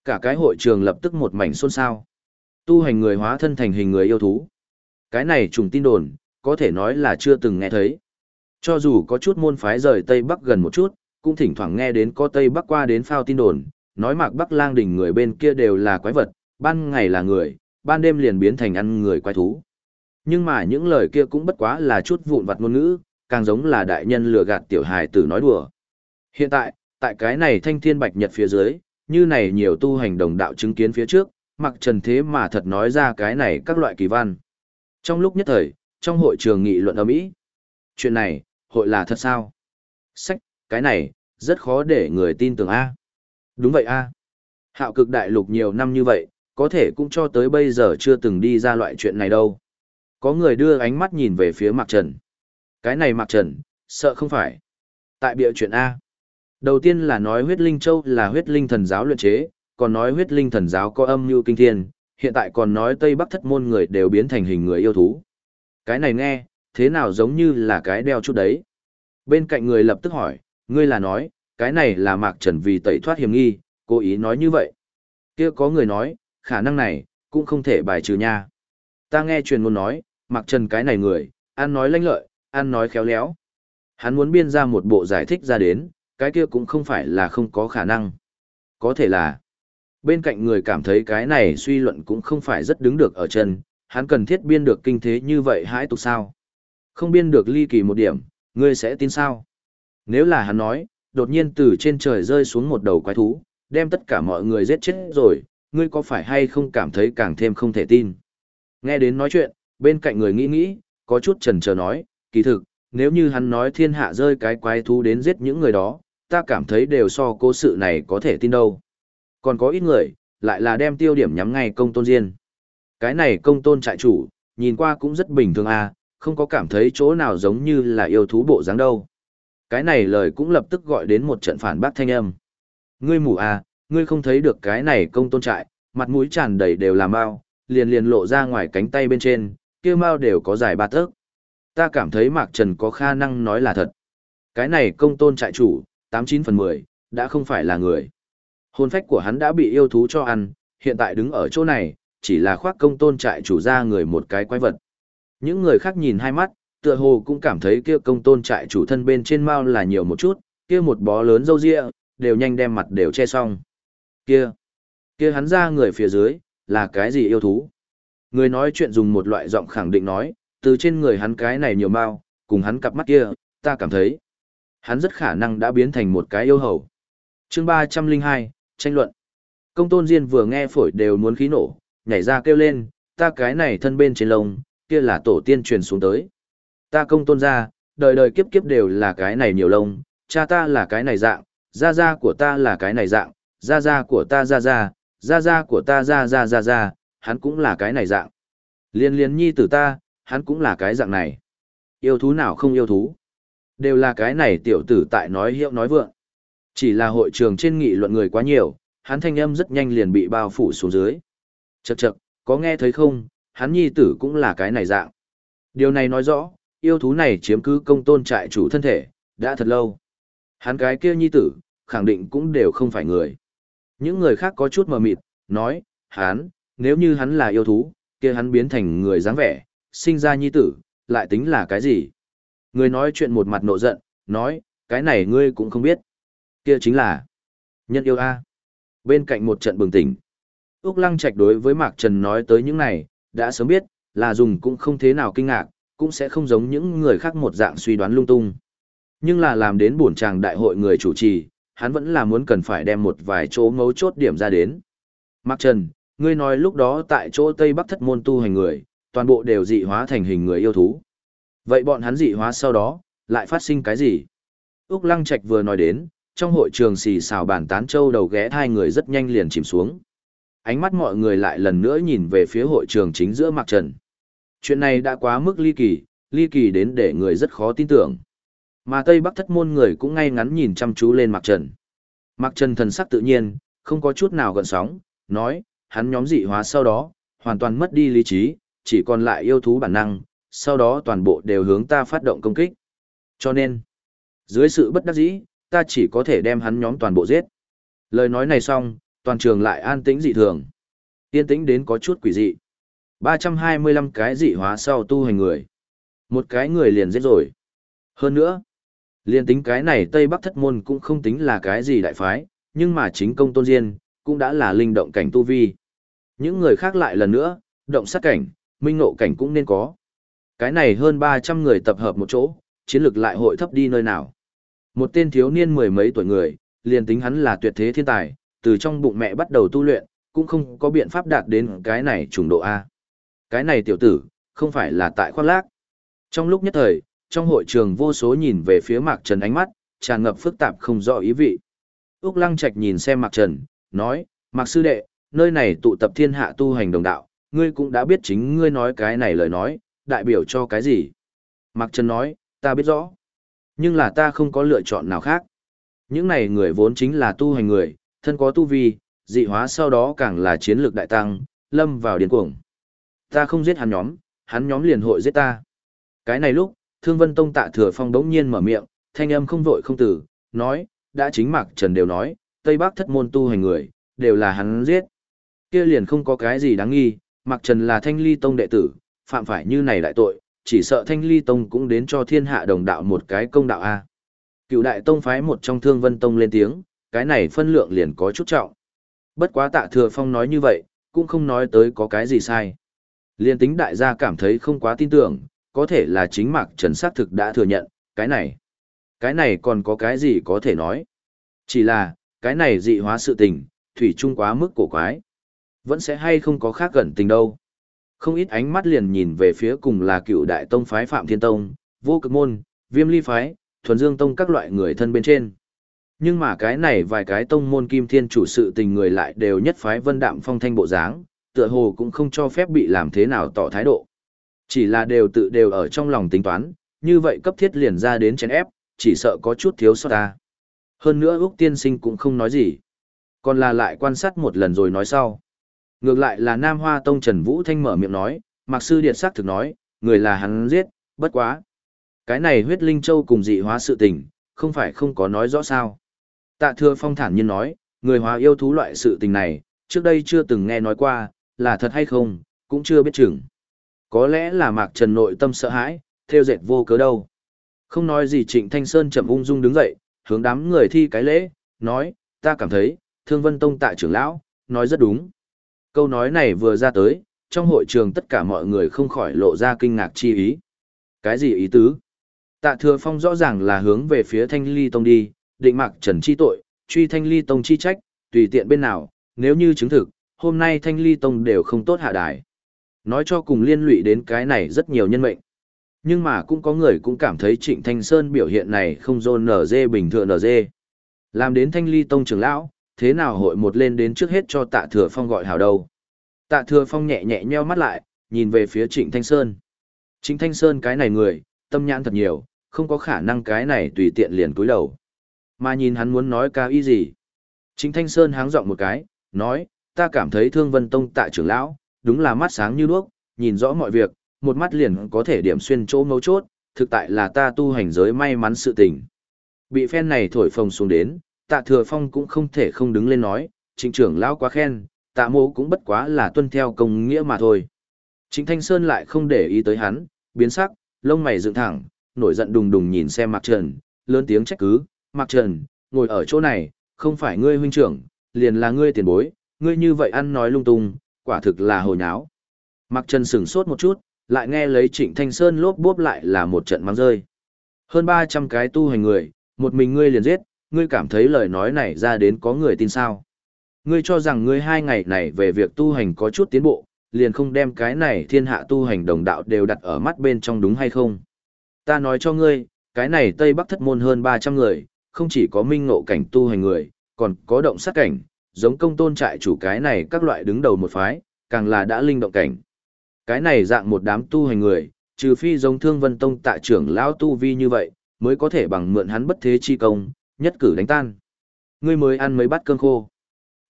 Cả cái hội trường lập tức một mảnh xôn xao. Tu hành người hóa thân thành hình người yêu thú. Cái này trùng tin đồn, có thể nói là chưa từng nghe thấy. Cho dù có chút môn phái rời Tây Bắc gần một chút, cũng thỉnh thoảng nghe đến có Tây Bắc qua đến phao tin đồn, nói mạc Bắc lang đỉnh người bên kia đều là quái vật, ban ngày là người, ban đêm liền biến thành ăn người quái thú. Nhưng mà những lời kia cũng bất quá là chút vụn vặt ngôn ngữ, càng giống là đại nhân lừa gạt tiểu hài tử nói đùa. Hiện tại, tại cái này thanh thiên bạch nhật phía dưới, như này nhiều tu hành đồng đạo chứng kiến phía trước, mặc trần thế mà thật nói ra cái này các loại kỳ văn. Trong lúc nhất thời, trong hội trường nghị luận ở mỹ, Chuyện này, hội là thật sao? Sách, cái này, rất khó để người tin tưởng A. Đúng vậy A. Hạo cực đại lục nhiều năm như vậy, có thể cũng cho tới bây giờ chưa từng đi ra loại chuyện này đâu. Có người đưa ánh mắt nhìn về phía Mạc Trần. Cái này Mạc Trần, sợ không phải. Tại bịa chuyện A. Đầu tiên là nói huyết linh châu là huyết linh thần giáo luyện chế, còn nói huyết linh thần giáo có âm mưu kinh thiên, hiện tại còn nói Tây Bắc thất môn người đều biến thành hình người yêu thú. Cái này nghe, thế nào giống như là cái đeo chút đấy. Bên cạnh người lập tức hỏi, ngươi là nói, cái này là Mạc Trần vì tẩy thoát hiểm nghi, cố ý nói như vậy. kia có người nói, khả năng này, cũng không thể bài trừ nha. Ta nghe truyền ngôn nói, Mạc Trần cái này người, ăn nói lanh lợi, ăn nói khéo léo. Hắn muốn biên ra một bộ giải thích ra đến, cái kia cũng không phải là không có khả năng. Có thể là, bên cạnh người cảm thấy cái này suy luận cũng không phải rất đứng được ở chân, hắn cần thiết biên được kinh thế như vậy hãi tục sao. Không biên được ly kỳ một điểm, ngươi sẽ tin sao? Nếu là hắn nói, đột nhiên từ trên trời rơi xuống một đầu quái thú, đem tất cả mọi người giết chết rồi, ngươi có phải hay không cảm thấy càng thêm không thể tin? Nghe đến nói chuyện, bên cạnh người nghĩ nghĩ, có chút chần chờ nói, kỳ thực, nếu như hắn nói thiên hạ rơi cái quái thú đến giết những người đó, ta cảm thấy đều so cố sự này có thể tin đâu. Còn có ít người, lại là đem tiêu điểm nhắm ngay công tôn diên. Cái này công tôn trại chủ, nhìn qua cũng rất bình thường à, không có cảm thấy chỗ nào giống như là yêu thú bộ dáng đâu. Cái này lời cũng lập tức gọi đến một trận phản bác thanh âm. Ngươi mù à, ngươi không thấy được cái này công tôn trại, mặt mũi tràn đầy đều là mao, liền liền lộ ra ngoài cánh tay bên trên, kia mao đều có dài ba tấc. Ta cảm thấy Mạc Trần có khả năng nói là thật. Cái này công tôn trại chủ, 89 phần 10, đã không phải là người. Hồn phách của hắn đã bị yêu thú cho ăn, hiện tại đứng ở chỗ này, chỉ là khoác công tôn trại chủ ra người một cái quái vật. Những người khác nhìn hai mắt, tựa hồ cũng cảm thấy kia công tôn trại chủ thân bên trên mao là nhiều một chút, kia một bó lớn râu ria, đều nhanh đem mặt đều che xong. Kia, kia hắn ra người phía dưới, là cái gì yêu thú? Người nói chuyện dùng một loại giọng khẳng định nói, từ trên người hắn cái này nhiều mao, cùng hắn cặp mắt kia, ta cảm thấy, hắn rất khả năng đã biến thành một cái yêu hầu. chương 302, tranh luận. Công tôn Diên vừa nghe phổi đều muốn khí nổ, nhảy ra kêu lên, ta cái này thân bên trên lông, kia là tổ tiên truyền xuống tới. Ta công tôn ra, đời đời kiếp kiếp đều là cái này nhiều lông, cha ta là cái này dạng, gia gia của ta là cái này dạng, gia gia của ta gia gia, gia gia của ta gia gia gia gia, hắn cũng là cái này dạng. Liên liên nhi tử ta, hắn cũng là cái dạng này. Yêu thú nào không yêu thú? Đều là cái này tiểu tử tại nói hiệu nói vượng. Chỉ là hội trường trên nghị luận người quá nhiều, hắn thanh âm rất nhanh liền bị bao phủ xuống dưới. Chậc chậc, có nghe thấy không, hắn nhi tử cũng là cái này dạng. Điều này nói rõ, yêu thú này chiếm cứ công tôn trại chủ thân thể, đã thật lâu. Hắn cái kia nhi tử, khẳng định cũng đều không phải người. Những người khác có chút mờ mịt, nói, hắn, nếu như hắn là yêu thú, kia hắn biến thành người dáng vẻ, sinh ra nhi tử, lại tính là cái gì? Người nói chuyện một mặt nộ giận, nói, cái này ngươi cũng không biết. Kia chính là nhân yêu A. Bên cạnh một trận bừng tỉnh. Úc Lăng Trạch đối với Mạc Trần nói tới những này, đã sớm biết, là dùng cũng không thế nào kinh ngạc, cũng sẽ không giống những người khác một dạng suy đoán lung tung. Nhưng là làm đến buồn tràng đại hội người chủ trì, hắn vẫn là muốn cần phải đem một vài chỗ ngấu chốt điểm ra đến. Mạc Trần, ngươi nói lúc đó tại chỗ Tây Bắc thất môn tu hành người, toàn bộ đều dị hóa thành hình người yêu thú. Vậy bọn hắn dị hóa sau đó, lại phát sinh cái gì? Úc Lăng Trạch vừa nói đến, trong hội trường xì xào bàn tán châu đầu ghé hai người rất nhanh liền chìm xuống. Ánh mắt mọi người lại lần nữa nhìn về phía hội trường chính giữa Mạc Trần. Chuyện này đã quá mức ly kỳ, ly kỳ đến để người rất khó tin tưởng. Mà Tây Bắc thất môn người cũng ngay ngắn nhìn chăm chú lên Mạc Trần. Mạc Trần thần sắc tự nhiên, không có chút nào gợn sóng, nói, hắn nhóm dị hóa sau đó, hoàn toàn mất đi lý trí, chỉ còn lại yêu thú bản năng, sau đó toàn bộ đều hướng ta phát động công kích. Cho nên, dưới sự bất đắc dĩ, ta chỉ có thể đem hắn nhóm toàn bộ giết. Lời nói này xong, toàn trường lại an tĩnh dị thường. Yên tĩnh đến có chút quỷ dị. 325 cái dị hóa sau tu hành người. Một cái người liền giết rồi. Hơn nữa, liền tính cái này Tây Bắc thất môn cũng không tính là cái gì đại phái, nhưng mà chính công tôn diên, cũng đã là linh động cảnh tu vi. Những người khác lại lần nữa, động sát cảnh, minh ngộ cảnh cũng nên có. Cái này hơn 300 người tập hợp một chỗ, chiến lược lại hội thấp đi nơi nào. Một tên thiếu niên mười mấy tuổi người, liền tính hắn là tuyệt thế thiên tài, từ trong bụng mẹ bắt đầu tu luyện, cũng không có biện pháp đạt đến cái này trùng độ A. Cái này tiểu tử, không phải là tại khoác lác. Trong lúc nhất thời, trong hội trường vô số nhìn về phía Mạc Trần ánh mắt, tràn ngập phức tạp không rõ ý vị. Úc Lăng Trạch nhìn xem Mạc Trần, nói, Mạc Sư Đệ, nơi này tụ tập thiên hạ tu hành đồng đạo, ngươi cũng đã biết chính ngươi nói cái này lời nói, đại biểu cho cái gì. Mạc Trần nói, ta biết rõ. Nhưng là ta không có lựa chọn nào khác. Những này người vốn chính là tu hành người, thân có tu vi, dị hóa sau đó càng là chiến lược đại tăng, lâm vào điên cuồng. Ta không giết hắn nhóm, hắn nhóm liền hội giết ta. Cái này lúc, Thương Vân Tông Tạ Thừa Phong đống nhiên mở miệng, thanh âm không vội không tử, nói, đã chính Mạc Trần đều nói, Tây Bắc thất môn tu hành người, đều là hắn giết. Kia liền không có cái gì đáng nghi, Mạc Trần là Thanh Ly Tông đệ tử, phạm phải như này đại tội, chỉ sợ Thanh Ly Tông cũng đến cho thiên hạ đồng đạo một cái công đạo a. Cựu đại tông phái một trong Thương Vân Tông lên tiếng, cái này phân lượng liền có chút trọng. Bất quá Tạ Thừa Phong nói như vậy, cũng không nói tới có cái gì sai. Liên tính đại gia cảm thấy không quá tin tưởng, có thể là chính Mạc Trần xác thực đã thừa nhận, cái này. Cái này còn có cái gì có thể nói. Chỉ là, cái này dị hóa sự tình, thủy chung quá mức cổ quái. Vẫn sẽ hay không có khác gần tình đâu. Không ít ánh mắt liền nhìn về phía cùng là cựu đại tông phái Phạm Thiên Tông, vô cực môn, viêm ly phái, thuần dương tông các loại người thân bên trên. Nhưng mà cái này vài cái tông môn kim thiên chủ sự tình người lại đều nhất phái vân đạm phong thanh bộ dáng, tựa hồ cũng không cho phép bị làm thế nào tỏ thái độ. Chỉ là đều tự đều ở trong lòng tính toán, như vậy cấp thiết liền ra đến chén ép, chỉ sợ có chút thiếu sót ta. Hơn nữa Úc tiên sinh cũng không nói gì. Còn là lại quan sát một lần rồi nói sau. Ngược lại là Nam Hoa Tông Trần Vũ Thanh mở miệng nói, Mạc Sư Điệt sắc thực nói, người là hắn giết, bất quá. Cái này huyết linh châu cùng dị hóa sự tình, không phải không có nói rõ sao. Tạ Thừa Phong thản nhiên nói, người hóa yêu thú loại sự tình này, trước đây chưa từng nghe nói qua, là thật hay không, cũng chưa biết chừng. Có lẽ là Mạc Trần nội tâm sợ hãi, theo dệt vô cớ đâu. Không nói gì Trịnh Thanh Sơn chậm ung dung đứng dậy, hướng đám người thi cái lễ, nói, ta cảm thấy, Thương Vân Tông tại trưởng lão, nói rất đúng. Câu nói này vừa ra tới, trong hội trường tất cả mọi người không khỏi lộ ra kinh ngạc chi ý. Cái gì ý tứ? Tạ Thừa Phong rõ ràng là hướng về phía Thanh Ly Tông đi, định Mạc Trần chi tội, truy Thanh Ly Tông chi trách, tùy tiện bên nào, nếu như chứng thực, hôm nay Thanh Ly Tông đều không tốt hạ đài. Nói cho cùng liên lụy đến cái này rất nhiều nhân mệnh. Nhưng mà cũng có người cũng cảm thấy Trịnh Thanh Sơn biểu hiện này không dôn nở dê bình thường nở dê. Làm đến Thanh Ly Tông trưởng lão, thế nào hội một lên đến trước hết cho Tạ Thừa Phong gọi hào đâu. Tạ Thừa Phong nhẹ nhẹ nheo mắt lại, nhìn về phía Trịnh Thanh Sơn. Trịnh Thanh Sơn cái này người, tâm nhãn thật nhiều, không có khả năng cái này tùy tiện liền cúi đầu. Mà nhìn hắn muốn nói cao ý gì. Trịnh Thanh Sơn háng giọng một cái, nói, ta cảm thấy Thương Vân Tông Tạ trưởng lão, đúng là mắt sáng như đuốc, nhìn rõ mọi việc, một mắt liền có thể điểm xuyên chỗ mấu chốt, thực tại là ta tu hành giới may mắn sự tình. Bị phen này thổi phồng xuống đến, tạ thừa phong cũng không thể không đứng lên nói, trịnh trưởng lão quá khen, tạ mô cũng bất quá là tuân theo công nghĩa mà thôi. Trịnh Thanh Sơn lại không để ý tới hắn, biến sắc, lông mày dựng thẳng, nổi giận đùng đùng nhìn xem Mạc Trần, lớn tiếng trách cứ, Mạc Trần, ngồi ở chỗ này, không phải ngươi huynh trưởng, liền là ngươi tiền bối, ngươi như vậy ăn nói lung tung, quả thực là hồ nháo. Mạc Trần sửng sốt một chút, lại nghe lấy Trịnh Thanh Sơn lốp bốp lại là một trận mắng rơi. Hơn 300 cái tu hành người, một mình ngươi liền giết, ngươi cảm thấy lời nói này ra đến có người tin sao. Ngươi cho rằng ngươi hai ngày này về việc tu hành có chút tiến bộ, liền không đem cái này thiên hạ tu hành đồng đạo đều đặt ở mắt bên trong đúng hay không. Ta nói cho ngươi, cái này Tây Bắc thất môn hơn 300 người, không chỉ có minh ngộ cảnh tu hành người, còn có động sát cảnh, giống công tôn trại chủ cái này các loại đứng đầu một phái, càng là đã linh động cảnh. Cái này dạng một đám tu hành người, trừ phi giống thương vân tông tạ trưởng lão tu vi như vậy, mới có thể bằng mượn hắn bất thế chi công, nhất cử đánh tan. Ngươi mới ăn mấy bát cơm khô.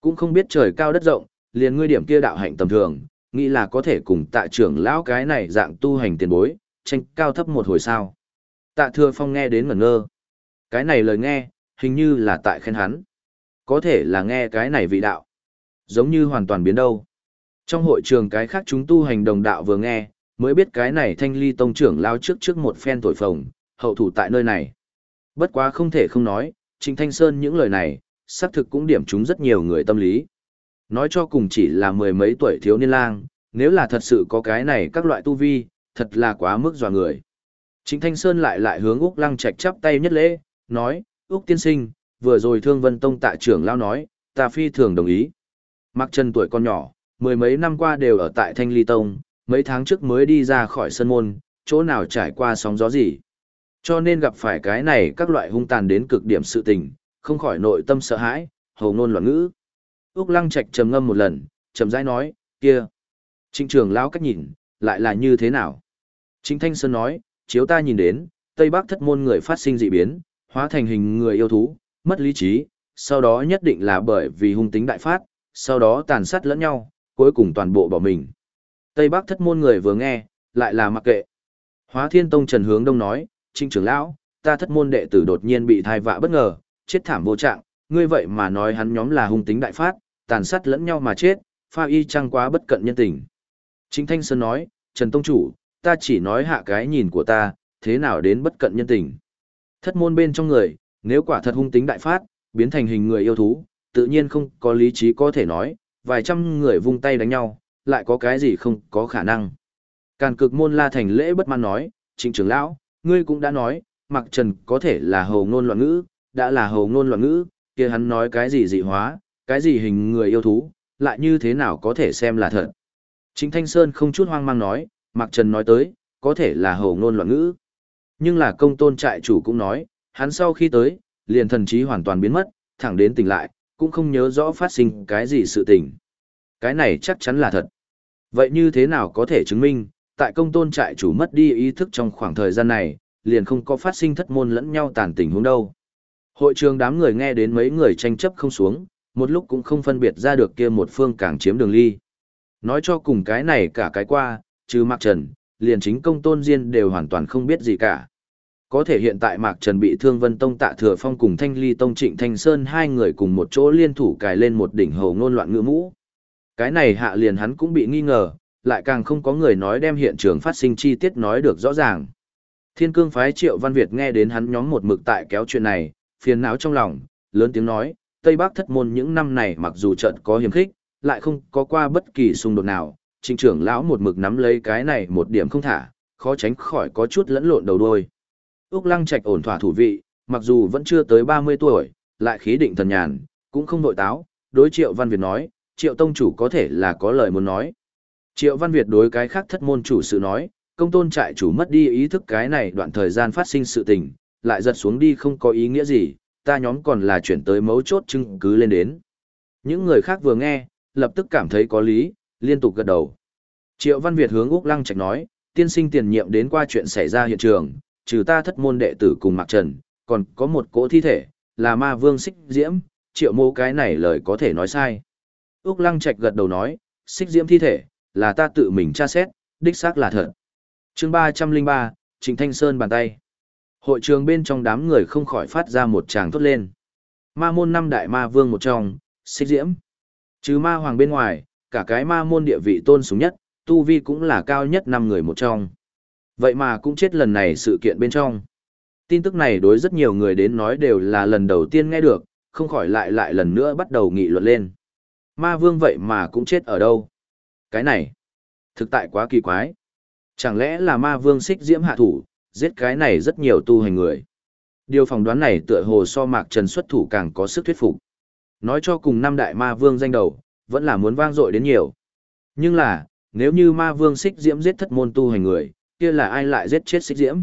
Cũng không biết trời cao đất rộng, liền ngươi điểm kia đạo hạnh tầm thường, nghĩ là có thể cùng tạ trưởng lão cái này dạng tu hành tiền bối, tranh cao thấp một hồi sao. Tạ thừa phong nghe đến ngẩn ngơ. Cái này lời nghe, hình như là tại khen hắn. Có thể là nghe cái này vị đạo. Giống như hoàn toàn biến đâu. Trong hội trường cái khác chúng tu hành đồng đạo vừa nghe, mới biết cái này thanh ly tông trưởng lao trước trước một phen tội phồng, hậu thủ tại nơi này. Bất quá không thể không nói, Trịnh Thanh Sơn những lời này, xác thực cũng điểm chúng rất nhiều người tâm lý. Nói cho cùng chỉ là mười mấy tuổi thiếu niên lang, nếu là thật sự có cái này các loại tu vi, thật là quá mức dò người. Trịnh Thanh Sơn lại lại hướng Úc Lăng Trạch chắp tay nhất lễ, nói, Úc tiên sinh, vừa rồi Thương Vân Tông tạ trưởng lao nói, ta phi thường đồng ý. Mặc chân tuổi con nhỏ, mười mấy năm qua đều ở tại Thanh Ly Tông, mấy tháng trước mới đi ra khỏi sân môn, chỗ nào trải qua sóng gió gì. Cho nên gặp phải cái này các loại hung tàn đến cực điểm sự tình, không khỏi nội tâm sợ hãi, hầu ngôn loạn ngữ. Úc Lăng Trạch trầm ngâm một lần, trầm rãi nói, kia. Trịnh trường lão cách nhìn, lại là như thế nào? Trịnh Thanh Sơn nói, chiếu ta nhìn đến, Tây Bắc thất môn người phát sinh dị biến, hóa thành hình người yêu thú, mất lý trí, sau đó nhất định là bởi vì hung tính đại phát, sau đó tàn sát lẫn nhau, cuối cùng toàn bộ bỏ mình. Tây Bắc thất môn người vừa nghe, lại là mặc kệ. Hóa Thiên Tông Trần Hướng Đông nói, Trinh trưởng lão, ta thất môn đệ tử đột nhiên bị thai vạ bất ngờ, chết thảm vô trạng, ngươi vậy mà nói hắn nhóm là hung tính đại phát, tàn sát lẫn nhau mà chết, pha y chăng quá bất cận nhân tình. Trịnh Thanh Sơn nói, Trần Tông Chủ, ta chỉ nói hạ cái nhìn của ta, thế nào đến bất cận nhân tình. Thất môn bên trong người, nếu quả thật hung tính đại phát, biến thành hình người yêu thú, tự nhiên không có lý trí có thể nói, vài trăm người vung tay đánh nhau, lại có cái gì không có khả năng. Càn cực môn la thành lễ bất mãn nói, trịnh trưởng lão, ngươi cũng đã nói, mặc trần có thể là hầu ngôn loạn ngữ, đã là hầu ngôn loạn ngữ, kia hắn nói cái gì dị hóa, cái gì hình người yêu thú, lại như thế nào có thể xem là thật. Trịnh Thanh Sơn không chút hoang mang nói, mặc trần nói tới, có thể là hầu ngôn loạn ngữ. Nhưng là công tôn trại chủ cũng nói, hắn sau khi tới, liền thần trí hoàn toàn biến mất, thẳng đến tỉnh lại, cũng không nhớ rõ phát sinh cái gì sự tình. Cái này chắc chắn là thật. Vậy như thế nào có thể chứng minh, tại công tôn trại chủ mất đi ý thức trong khoảng thời gian này, liền không có phát sinh thất môn lẫn nhau tàn tình huống đâu. Hội trường đám người nghe đến mấy người tranh chấp không xuống, một lúc cũng không phân biệt ra được kia một phương càng chiếm đường ly. Nói cho cùng cái này cả cái qua, trừ Mạc Trần, liền chính công tôn diên đều hoàn toàn không biết gì cả. Có thể hiện tại Mạc Trần bị Thương Vân Tông Tạ Thừa Phong cùng Thanh Ly Tông Trịnh Thanh Sơn hai người cùng một chỗ liên thủ cài lên một đỉnh hầu ngôn loạn ngữ mũ. Cái này hạ liền hắn cũng bị nghi ngờ, lại càng không có người nói đem hiện trường phát sinh chi tiết nói được rõ ràng. Thiên cương phái Triệu Văn Việt nghe đến hắn nhóm một mực tại kéo chuyện này, phiền não trong lòng, lớn tiếng nói, Tây Bắc thất môn những năm này mặc dù trận có hiểm khích, lại không có qua bất kỳ xung đột nào, trịnh trưởng lão một mực nắm lấy cái này một điểm không thả, khó tránh khỏi có chút lẫn lộn đầu đôi. Úc Lăng Trạch ổn thỏa thủ vị, mặc dù vẫn chưa tới 30 tuổi, lại khí định thần nhàn, cũng không nội táo, đối Triệu Văn Việt nói, Triệu Tông chủ có thể là có lời muốn nói. Triệu Văn Việt đối cái khác thất môn chủ sự nói, công tôn trại chủ mất đi ý thức cái này đoạn thời gian phát sinh sự tình, lại giật xuống đi không có ý nghĩa gì, ta nhóm còn là chuyển tới mấu chốt chứng cứ lên đến. Những người khác vừa nghe, lập tức cảm thấy có lý, liên tục gật đầu. Triệu Văn Việt hướng Úc Lăng Trạch nói, tiên sinh tiền nhiệm đến qua chuyện xảy ra hiện trường, trừ ta thất môn đệ tử cùng Mạc Trần, còn có một cỗ thi thể, là ma vương xích diễm, triệu mô cái này lời có thể nói sai. Úc Lăng Trạch gật đầu nói, xích diễm thi thể, là ta tự mình tra xét, đích xác là thật. chương 303, Trịnh Thanh Sơn bàn tay. Hội trường bên trong đám người không khỏi phát ra một tràng thốt lên. Ma môn năm đại ma vương một trong, xích diễm. Chứ ma hoàng bên ngoài, cả cái ma môn địa vị tôn súng nhất, tu vi cũng là cao nhất năm người một trong. Vậy mà cũng chết lần này sự kiện bên trong. Tin tức này đối rất nhiều người đến nói đều là lần đầu tiên nghe được, không khỏi lại lại lần nữa bắt đầu nghị luận lên. Ma vương vậy mà cũng chết ở đâu? Cái này, thực tại quá kỳ quái. Chẳng lẽ là ma vương xích diễm hạ thủ, giết cái này rất nhiều tu hành người. Điều phỏng đoán này tựa hồ so mạc trần xuất thủ càng có sức thuyết phục. Nói cho cùng năm đại ma vương danh đầu, vẫn là muốn vang dội đến nhiều. Nhưng là, nếu như ma vương xích diễm giết thất môn tu hành người, kia là ai lại giết chết xích diễm?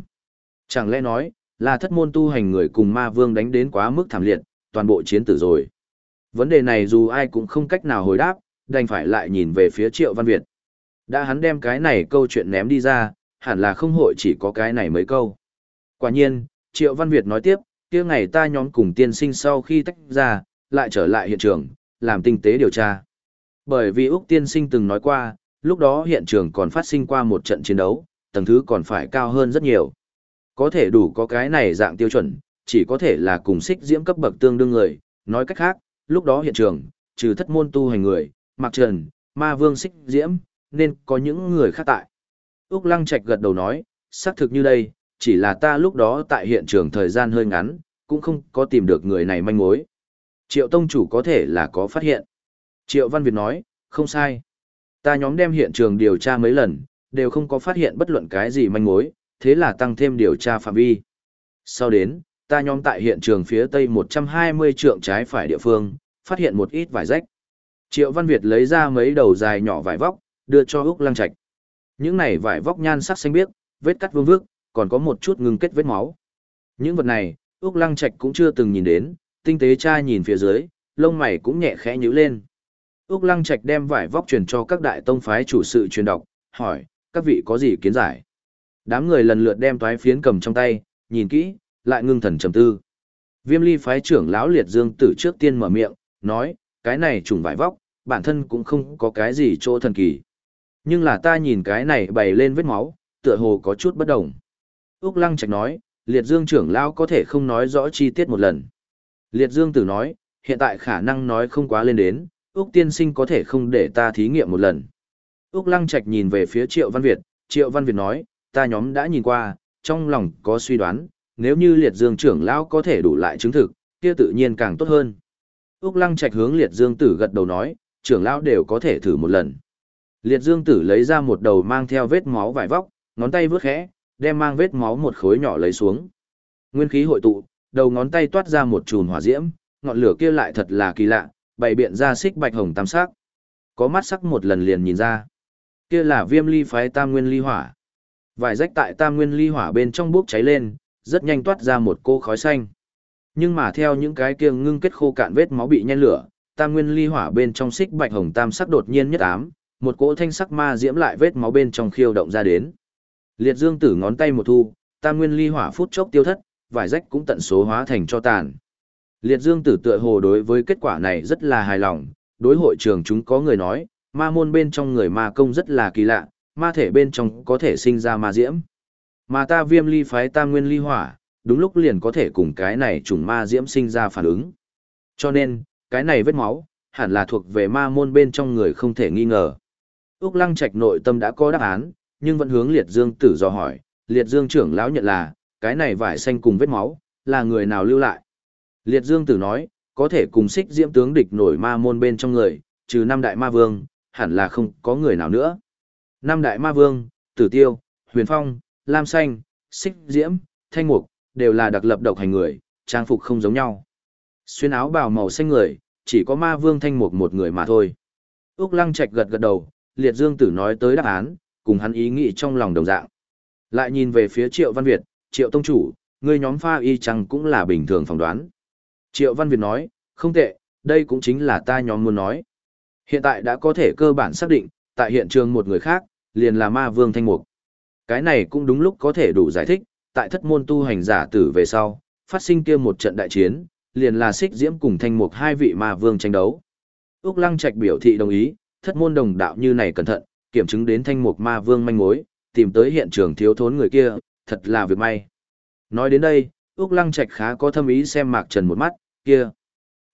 Chẳng lẽ nói, là thất môn tu hành người cùng ma vương đánh đến quá mức thảm liệt, toàn bộ chiến tử rồi. Vấn đề này dù ai cũng không cách nào hồi đáp, đành phải lại nhìn về phía Triệu Văn Việt. Đã hắn đem cái này câu chuyện ném đi ra, hẳn là không hội chỉ có cái này mấy câu. Quả nhiên, Triệu Văn Việt nói tiếp, kia ngày ta nhóm cùng tiên sinh sau khi tách ra, lại trở lại hiện trường, làm tinh tế điều tra. Bởi vì Úc tiên sinh từng nói qua, lúc đó hiện trường còn phát sinh qua một trận chiến đấu, tầng thứ còn phải cao hơn rất nhiều. Có thể đủ có cái này dạng tiêu chuẩn, chỉ có thể là cùng xích diễm cấp bậc tương đương người, nói cách khác, lúc đó hiện trường, trừ thất môn tu hành người, mặc trần, ma vương xích diễm, nên có những người khác tại. Úc Lăng Trạch gật đầu nói, xác thực như đây, chỉ là ta lúc đó tại hiện trường thời gian hơi ngắn, cũng không có tìm được người này manh mối. Triệu Tông Chủ có thể là có phát hiện. Triệu Văn Việt nói, không sai. Ta nhóm đem hiện trường điều tra mấy lần, đều không có phát hiện bất luận cái gì manh mối, thế là tăng thêm điều tra phạm vi. Sau đến, ta nhóm tại hiện trường phía tây 120 trượng trái phải địa phương, phát hiện một ít vải rách. Triệu Văn Việt lấy ra mấy đầu dài nhỏ vải vóc, đưa cho Úc Lăng Trạch. Những này vải vóc nhan sắc xanh biếc, vết cắt vương vước, còn có một chút ngưng kết vết máu. Những vật này, Úc Lăng Trạch cũng chưa từng nhìn đến, tinh tế cha nhìn phía dưới, lông mày cũng nhẹ khẽ nhíu lên. Úc Lăng Trạch đem vải vóc truyền cho các đại tông phái chủ sự truyền đọc, hỏi, các vị có gì kiến giải? Đám người lần lượt đem toái phiến cầm trong tay, nhìn kỹ, lại ngưng thần trầm tư. Viêm ly phái trưởng lão liệt dương tử trước tiên mở miệng, nói, cái này trùng vải vóc, bản thân cũng không có cái gì chỗ thần kỳ. Nhưng là ta nhìn cái này bày lên vết máu, tựa hồ có chút bất đồng. Úc Lăng Trạch nói, liệt dương trưởng lão có thể không nói rõ chi tiết một lần. Liệt dương tử nói, hiện tại khả năng nói không quá lên đến, Úc tiên sinh có thể không để ta thí nghiệm một lần. Úc Lăng Trạch nhìn về phía Triệu Văn Việt, Triệu Văn Việt nói, ta nhóm đã nhìn qua, trong lòng có suy đoán, nếu như liệt dương trưởng lão có thể đủ lại chứng thực, kia tự nhiên càng tốt hơn. Úc Lăng Trạch hướng liệt dương tử gật đầu nói, trưởng lão đều có thể thử một lần. Liệt dương tử lấy ra một đầu mang theo vết máu vải vóc, ngón tay vướt khẽ, đem mang vết máu một khối nhỏ lấy xuống. Nguyên khí hội tụ, đầu ngón tay toát ra một chùm hỏa diễm, ngọn lửa kia lại thật là kỳ lạ, bày biện ra xích bạch hồng tam sắc. Có mắt sắc một lần liền nhìn ra. Kia là viêm ly phái tam nguyên ly hỏa. Vải rách tại tam nguyên ly hỏa bên trong bốc cháy lên, rất nhanh toát ra một cô khói xanh. Nhưng mà theo những cái kia ngưng kết khô cạn vết máu bị nhen lửa, tam nguyên ly hỏa bên trong xích bạch hồng tam sắc đột nhiên nhất ám, một cỗ thanh sắc ma diễm lại vết máu bên trong khiêu động ra đến. Liệt Dương Tử ngón tay một thu, tam nguyên ly hỏa phút chốc tiêu thất, vải rách cũng tận số hóa thành cho tàn. Liệt Dương Tử tựa hồ đối với kết quả này rất là hài lòng, đối hội trường chúng có người nói, ma môn bên trong người ma công rất là kỳ lạ, ma thể bên trong có thể sinh ra ma diễm. Mà ta viêm ly phái tam nguyên ly hỏa, đúng lúc liền có thể cùng cái này trùng ma diễm sinh ra phản ứng. Cho nên, cái này vết máu, hẳn là thuộc về ma môn bên trong người không thể nghi ngờ. Úc Lăng Trạch nội tâm đã có đáp án, nhưng vẫn hướng Liệt Dương tử do hỏi, Liệt Dương trưởng lão nhận là, cái này vải xanh cùng vết máu, là người nào lưu lại. Liệt Dương tử nói, có thể cùng xích diễm tướng địch nổi ma môn bên trong người, trừ năm đại ma vương, hẳn là không có người nào nữa. Năm đại ma vương, Tử Tiêu, Huyền Phong, Lam Xanh, Xích Diễm, Thanh Mục, đều là đặc lập độc hành người, trang phục không giống nhau. Xuyên áo bào màu xanh người, chỉ có ma vương Thanh Mục một người mà thôi. Úc Lăng Trạch gật gật đầu, Liệt Dương Tử nói tới đáp án, cùng hắn ý nghĩ trong lòng đồng dạng. Lại nhìn về phía Triệu Văn Việt, Triệu Tông Chủ, người nhóm pha y chăng cũng là bình thường phỏng đoán. Triệu Văn Việt nói, không tệ, đây cũng chính là ta nhóm muốn nói. Hiện tại đã có thể cơ bản xác định, tại hiện trường một người khác, liền là ma vương thanh mục. Cái này cũng đúng lúc có thể đủ giải thích, tại thất môn tu hành giả tử về sau, phát sinh kia một trận đại chiến, liền là xích diễm cùng thanh mục hai vị ma vương tranh đấu. Úc Lăng Trạch biểu thị đồng ý, thất môn đồng đạo như này cẩn thận, kiểm chứng đến thanh mục ma vương manh mối, tìm tới hiện trường thiếu thốn người kia, thật là việc may. Nói đến đây, Úc Lăng Trạch khá có thâm ý xem Mạc Trần một mắt, kia.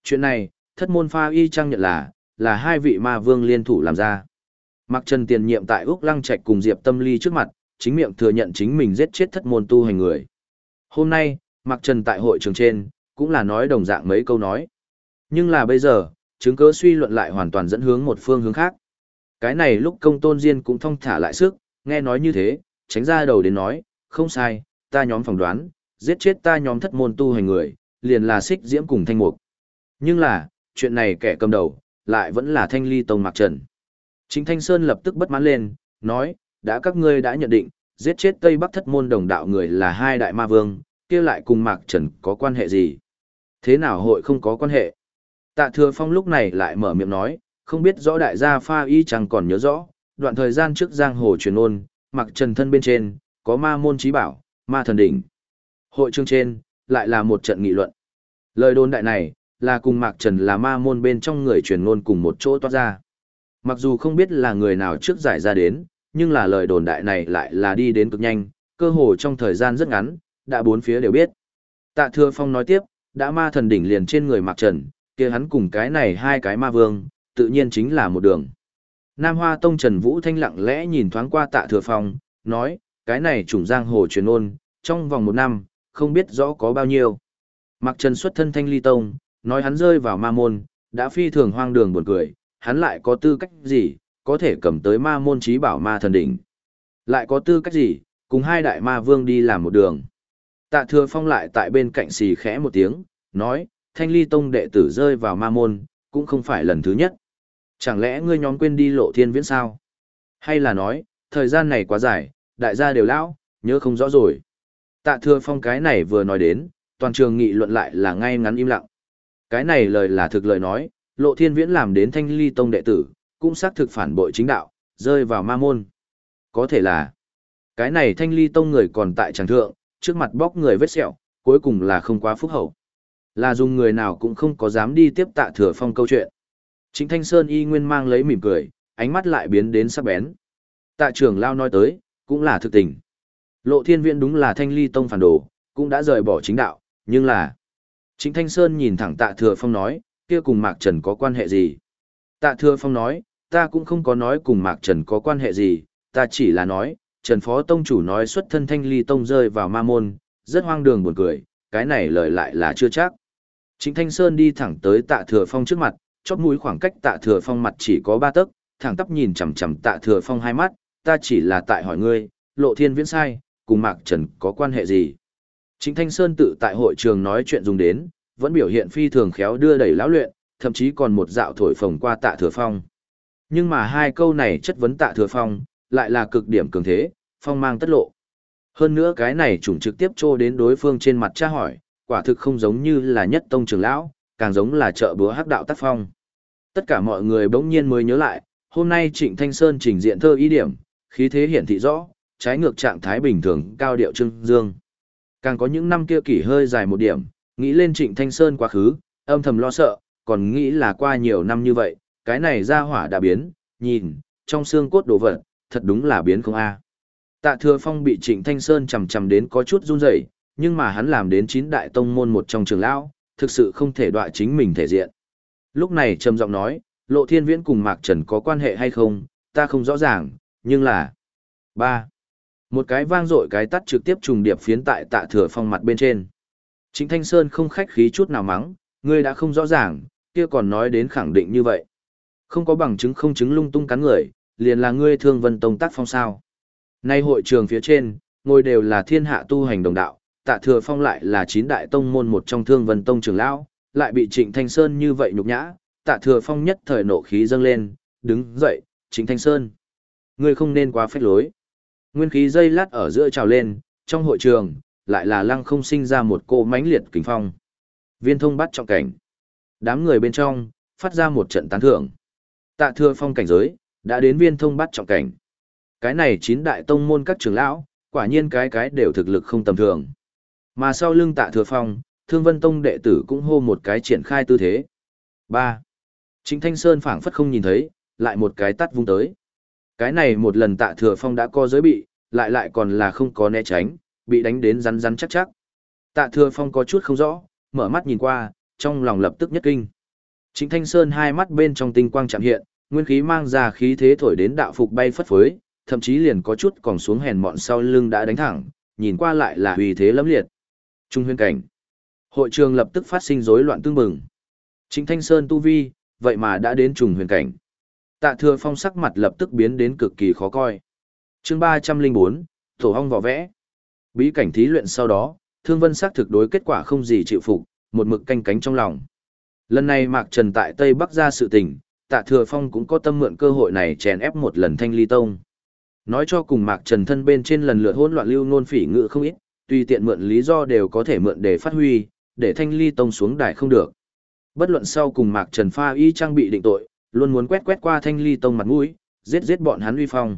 Chuyện này, thất môn pha y Trang nhận là, là hai vị ma vương liên thủ làm ra. Mặc Trần tiền nhiệm tại Úc Lăng Trạch cùng Diệp Tâm Ly trước mặt, chính miệng thừa nhận chính mình giết chết thất môn tu hành người. Hôm nay, Mặc Trần tại hội trường trên, cũng là nói đồng dạng mấy câu nói. Nhưng là bây giờ, chứng cứ suy luận lại hoàn toàn dẫn hướng một phương hướng khác. Cái này lúc công tôn diên cũng thông thả lại sức, nghe nói như thế, tránh ra đầu đến nói, không sai, ta nhóm phỏng đoán, giết chết ta nhóm thất môn tu hành người, liền là xích diễm cùng thanh mục. Nhưng là, chuyện này kẻ cầm đầu, lại vẫn là thanh ly tông Mạc Trần. Chính Thanh Sơn lập tức bất mãn lên, nói, đã các ngươi đã nhận định, giết chết Tây Bắc thất môn đồng đạo người là hai đại ma vương, kia lại cùng Mạc Trần có quan hệ gì? Thế nào hội không có quan hệ? Tạ Thừa Phong lúc này lại mở miệng nói, không biết rõ đại gia pha y chẳng còn nhớ rõ, đoạn thời gian trước giang hồ truyền ôn, mặc trần thân bên trên, có ma môn trí bảo, ma thần đỉnh. Hội chương trên, lại là một trận nghị luận. Lời đồn đại này, là cùng Mạc Trần là ma môn bên trong người truyền ngôn cùng một chỗ toát ra. Mặc dù không biết là người nào trước giải ra đến, nhưng là lời đồn đại này lại là đi đến cực nhanh, cơ hồ trong thời gian rất ngắn, đã bốn phía đều biết. Tạ Thừa Phong nói tiếp, đã ma thần đỉnh liền trên người Mạc Trần, kia hắn cùng cái này hai cái ma vương, tự nhiên chính là một đường. Nam Hoa Tông Trần Vũ Thanh lặng lẽ nhìn thoáng qua Tạ Thừa Phong, nói, cái này trùng giang hồ truyền ôn, trong vòng một năm, không biết rõ có bao nhiêu. Mạc Trần xuất thân Thanh Ly Tông, nói hắn rơi vào ma môn, đã phi thường hoang đường buồn cười, hắn lại có tư cách gì, có thể cầm tới ma môn trí bảo ma thần đỉnh. Lại có tư cách gì, cùng hai đại ma vương đi làm một đường. Tạ thừa phong lại tại bên cạnh xì khẽ một tiếng, nói, thanh ly tông đệ tử rơi vào ma môn, cũng không phải lần thứ nhất. Chẳng lẽ ngươi nhóm quên đi lộ thiên viễn sao? Hay là nói, thời gian này quá dài, đại gia đều lão, nhớ không rõ rồi. Tạ thừa phong cái này vừa nói đến, toàn trường nghị luận lại là ngay ngắn im lặng. Cái này lời là thực lời nói, lộ thiên viễn làm đến thanh ly tông đệ tử, cũng xác thực phản bội chính đạo, rơi vào ma môn. Có thể là, cái này thanh ly tông người còn tại tràng thượng, trước mặt bóc người vết sẹo, cuối cùng là không quá phúc hậu. Là dùng người nào cũng không có dám đi tiếp tạ thừa phong câu chuyện. Chính Thanh Sơn y nguyên mang lấy mỉm cười, ánh mắt lại biến đến sắc bén. Tạ trưởng lao nói tới, cũng là thực tình. Lộ thiên viện đúng là thanh ly tông phản đồ, cũng đã rời bỏ chính đạo, nhưng là... Chính Thanh Sơn nhìn thẳng tạ thừa phong nói, kia cùng Mạc Trần có quan hệ gì? Tạ thừa phong nói, ta cũng không có nói cùng Mạc Trần có quan hệ gì, ta chỉ là nói, Trần Phó Tông chủ nói xuất thân thanh ly tông rơi vào ma môn, rất hoang đường buồn cười, cái này lời lại là chưa chắc. Trịnh Thanh Sơn đi thẳng tới tạ thừa phong trước mặt, chóp mũi khoảng cách tạ thừa phong mặt chỉ có ba tấc, thẳng tắp nhìn chằm chằm tạ thừa phong hai mắt, ta chỉ là tại hỏi ngươi, lộ thiên viễn sai, cùng Mạc Trần có quan hệ gì? Trịnh Thanh Sơn tự tại hội trường nói chuyện dùng đến, vẫn biểu hiện phi thường khéo đưa đẩy lão luyện, thậm chí còn một dạo thổi phồng qua tạ thừa phong. Nhưng mà hai câu này chất vấn tạ thừa phong, lại là cực điểm cường thế, phong mang tất lộ. Hơn nữa cái này trùng trực tiếp trô đến đối phương trên mặt tra hỏi, quả thực không giống như là nhất tông trưởng lão, càng giống là trợ búa hắc đạo tác phong. Tất cả mọi người bỗng nhiên mới nhớ lại, hôm nay Trịnh Thanh Sơn trình diện thơ ý điểm, khí thế hiển thị rõ, trái ngược trạng thái bình thường cao điệu trưng dương. Càng có những năm kia kỷ hơi dài một điểm, nghĩ lên Trịnh Thanh Sơn quá khứ, âm thầm lo sợ, còn nghĩ là qua nhiều năm như vậy, cái này ra hỏa đã biến, nhìn, trong xương cốt đồ vật, thật đúng là biến không a. Tạ Thừa Phong bị Trịnh Thanh Sơn chầm chầm đến có chút run rẩy, nhưng mà hắn làm đến chín đại tông môn một trong trường lão, thực sự không thể đọa chính mình thể diện. Lúc này trầm giọng nói, Lộ Thiên Viễn cùng Mạc Trần có quan hệ hay không, ta không rõ ràng, nhưng là... ba một cái vang dội cái tắt trực tiếp trùng điệp phiến tại Tạ Thừa Phong mặt bên trên. Trịnh Thanh Sơn không khách khí chút nào mắng, ngươi đã không rõ ràng, kia còn nói đến khẳng định như vậy. Không có bằng chứng không chứng lung tung cắn người, liền là ngươi thương vân tông tác phong sao. Nay hội trường phía trên, ngồi đều là thiên hạ tu hành đồng đạo, tạ thừa phong lại là chín đại tông môn một trong thương vân tông trưởng lão, lại bị trịnh thanh sơn như vậy nhục nhã, tạ thừa phong nhất thời nộ khí dâng lên, đứng dậy, trịnh thanh sơn. Ngươi không nên quá phách lối. Nguyên khí dây lát ở giữa trào lên, trong hội trường, lại là lăng không sinh ra một cô mãnh liệt kính phong. Viên thông bắt trọng cảnh. Đám người bên trong, phát ra một trận tán thưởng. Tạ thừa phong cảnh giới, đã đến viên thông bắt trọng cảnh. Cái này chín đại tông môn các trưởng lão, quả nhiên cái cái đều thực lực không tầm thường. Mà sau lưng tạ thừa phong, thương vân tông đệ tử cũng hô một cái triển khai tư thế. ba Chính Thanh Sơn phảng phất không nhìn thấy, lại một cái tắt vung tới. Cái này một lần tạ thừa phong đã co giới bị, lại lại còn là không có né tránh, bị đánh đến rắn rắn chắc chắc. Tạ thừa phong có chút không rõ, mở mắt nhìn qua, trong lòng lập tức nhất kinh. Chính Thanh Sơn hai mắt bên trong tinh quang chạm hiện, nguyên khí mang ra khí thế thổi đến đạo phục bay phất phới, thậm chí liền có chút còn xuống hèn mọn sau lưng đã đánh thẳng, nhìn qua lại là uy thế lẫm liệt. Trung huyền cảnh. Hội trường lập tức phát sinh rối loạn tương mừng. Chính Thanh Sơn tu vi, vậy mà đã đến trùng huyền cảnh. Tạ Thừa Phong sắc mặt lập tức biến đến cực kỳ khó coi. Chương 304, Tổ hong vỏ vẽ. Bí cảnh thí luyện sau đó, Thương Vân xác thực đối kết quả không gì chịu phục, một mực canh cánh trong lòng. Lần này Mạc Trần tại Tây Bắc ra sự tình, Tạ Thừa Phong cũng có tâm mượn cơ hội này chèn ép một lần Thanh Ly Tông. Nói cho cùng Mạc Trần thân bên trên lần lượt hỗn loạn lưu nôn phỉ ngự không ít, tùy tiện mượn lý do đều có thể mượn để phát huy, để Thanh Ly Tông xuống đài không được. Bất luận sau cùng Mạc Trần pha y trang bị định tội, luôn muốn quét quét qua Thanh Ly Tông mặt mũi, giết giết bọn hắn uy phong.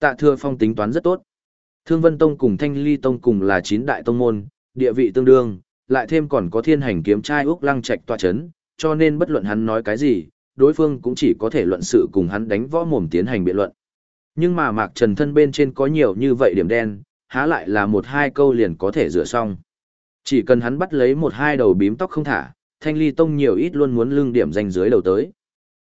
Tạ Thừa Phong tính toán rất tốt. Thương Vân Tông cùng Thanh Ly Tông cùng là chín đại tông môn, địa vị tương đương, lại thêm còn có thiên hành kiếm trai Úc Lăng Trạch tọa chấn, cho nên bất luận hắn nói cái gì, đối phương cũng chỉ có thể luận sự cùng hắn đánh võ mồm tiến hành biện luận. Nhưng mà Mạc Trần thân bên trên có nhiều như vậy điểm đen, há lại là một hai câu liền có thể rửa xong. Chỉ cần hắn bắt lấy một hai đầu bím tóc không thả, Thanh Ly Tông nhiều ít luôn muốn lưng điểm danh dưới đầu tới.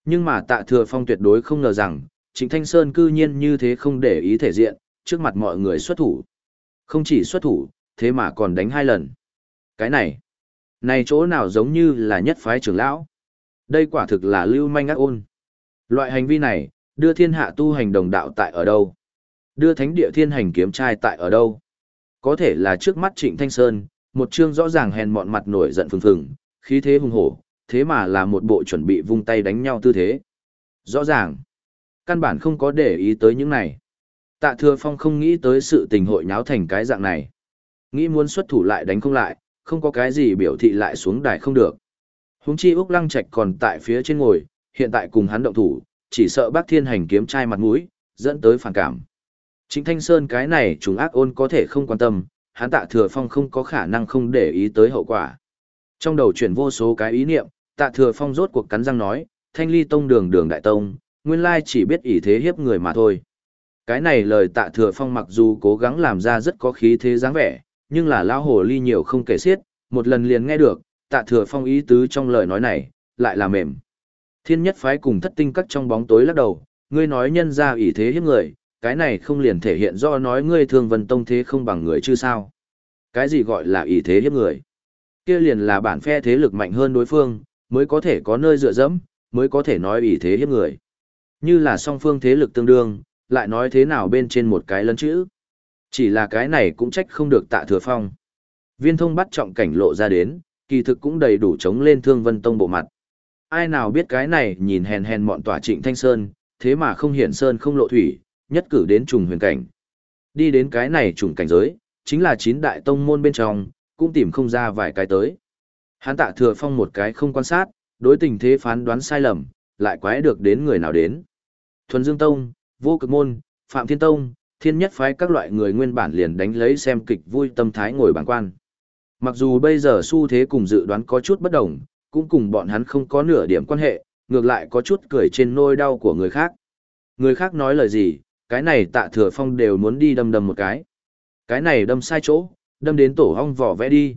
Nhưng mà Tạ Thừa Phong tuyệt đối không ngờ rằng, Trịnh Thanh Sơn cư nhiên như thế không để ý thể diện, trước mặt mọi người xuất thủ. Không chỉ xuất thủ, thế mà còn đánh hai lần. Cái này, này chỗ nào giống như là nhất phái trưởng lão. Đây quả thực là lưu manh ác ôn. Loại hành vi này, đưa thiên hạ tu hành đồng đạo tại ở đâu? Đưa thánh địa thiên hành kiếm trai tại ở đâu? Có thể là trước mắt Trịnh Thanh Sơn, một chương rõ ràng hèn mọn mặt nổi giận phừng phừng, khí thế hùng hổ, thế mà là một bộ chuẩn bị vung tay đánh nhau tư thế. Rõ ràng, căn bản không có để ý tới những này. Tạ Thừa Phong không nghĩ tới sự tình hội nháo thành cái dạng này. Nghĩ muốn xuất thủ lại đánh không lại, không có cái gì biểu thị lại xuống đài không được. Húng chi Úc Lăng Trạch còn tại phía trên ngồi, hiện tại cùng hắn động thủ, chỉ sợ bác thiên hành kiếm trai mặt mũi, dẫn tới phản cảm. Chính Thanh Sơn cái này chúng ác ôn có thể không quan tâm, hắn tạ thừa phong không có khả năng không để ý tới hậu quả. Trong đầu chuyển vô số cái ý niệm, tạ thừa phong rốt cuộc cắn răng nói, thanh ly tông đường đường đại tông, nguyên lai chỉ biết ỷ thế hiếp người mà thôi. Cái này lời tạ thừa phong mặc dù cố gắng làm ra rất có khí thế dáng vẻ, nhưng là lão hồ ly nhiều không kể xiết, một lần liền nghe được, tạ thừa phong ý tứ trong lời nói này, lại là mềm. Thiên nhất phái cùng thất tinh cắt trong bóng tối lắc đầu, ngươi nói nhân ra ỷ thế hiếp người, cái này không liền thể hiện do nói ngươi thường vân tông thế không bằng người chứ sao. Cái gì gọi là ỷ thế hiếp người? Kia liền là bản phe thế lực mạnh hơn đối phương, mới có thể có nơi dựa dẫm, mới có thể nói ủy thế hiếp người. Như là song phương thế lực tương đương, lại nói thế nào bên trên một cái lấn chữ. Chỉ là cái này cũng trách không được tạ thừa phong. Viên thông bắt trọng cảnh lộ ra đến, kỳ thực cũng đầy đủ chống lên thương vân tông bộ mặt. Ai nào biết cái này nhìn hèn hèn mọn tỏa trịnh thanh sơn, thế mà không hiển sơn không lộ thủy, nhất cử đến trùng huyền cảnh. Đi đến cái này trùng cảnh giới, chính là chín đại tông môn bên trong, cũng tìm không ra vài cái tới. Hắn tạ thừa phong một cái không quan sát, đối tình thế phán đoán sai lầm, lại quái được đến người nào đến. Thuần Dương Tông, Vô Cực Môn, Phạm Thiên Tông, Thiên Nhất Phái các loại người nguyên bản liền đánh lấy xem kịch vui tâm thái ngồi bàn quan. Mặc dù bây giờ xu thế cùng dự đoán có chút bất đồng, cũng cùng bọn hắn không có nửa điểm quan hệ, ngược lại có chút cười trên nôi đau của người khác. Người khác nói lời gì, cái này tạ thừa phong đều muốn đi đâm đâm một cái. Cái này đâm sai chỗ, đâm đến tổ hong vỏ vẽ đi.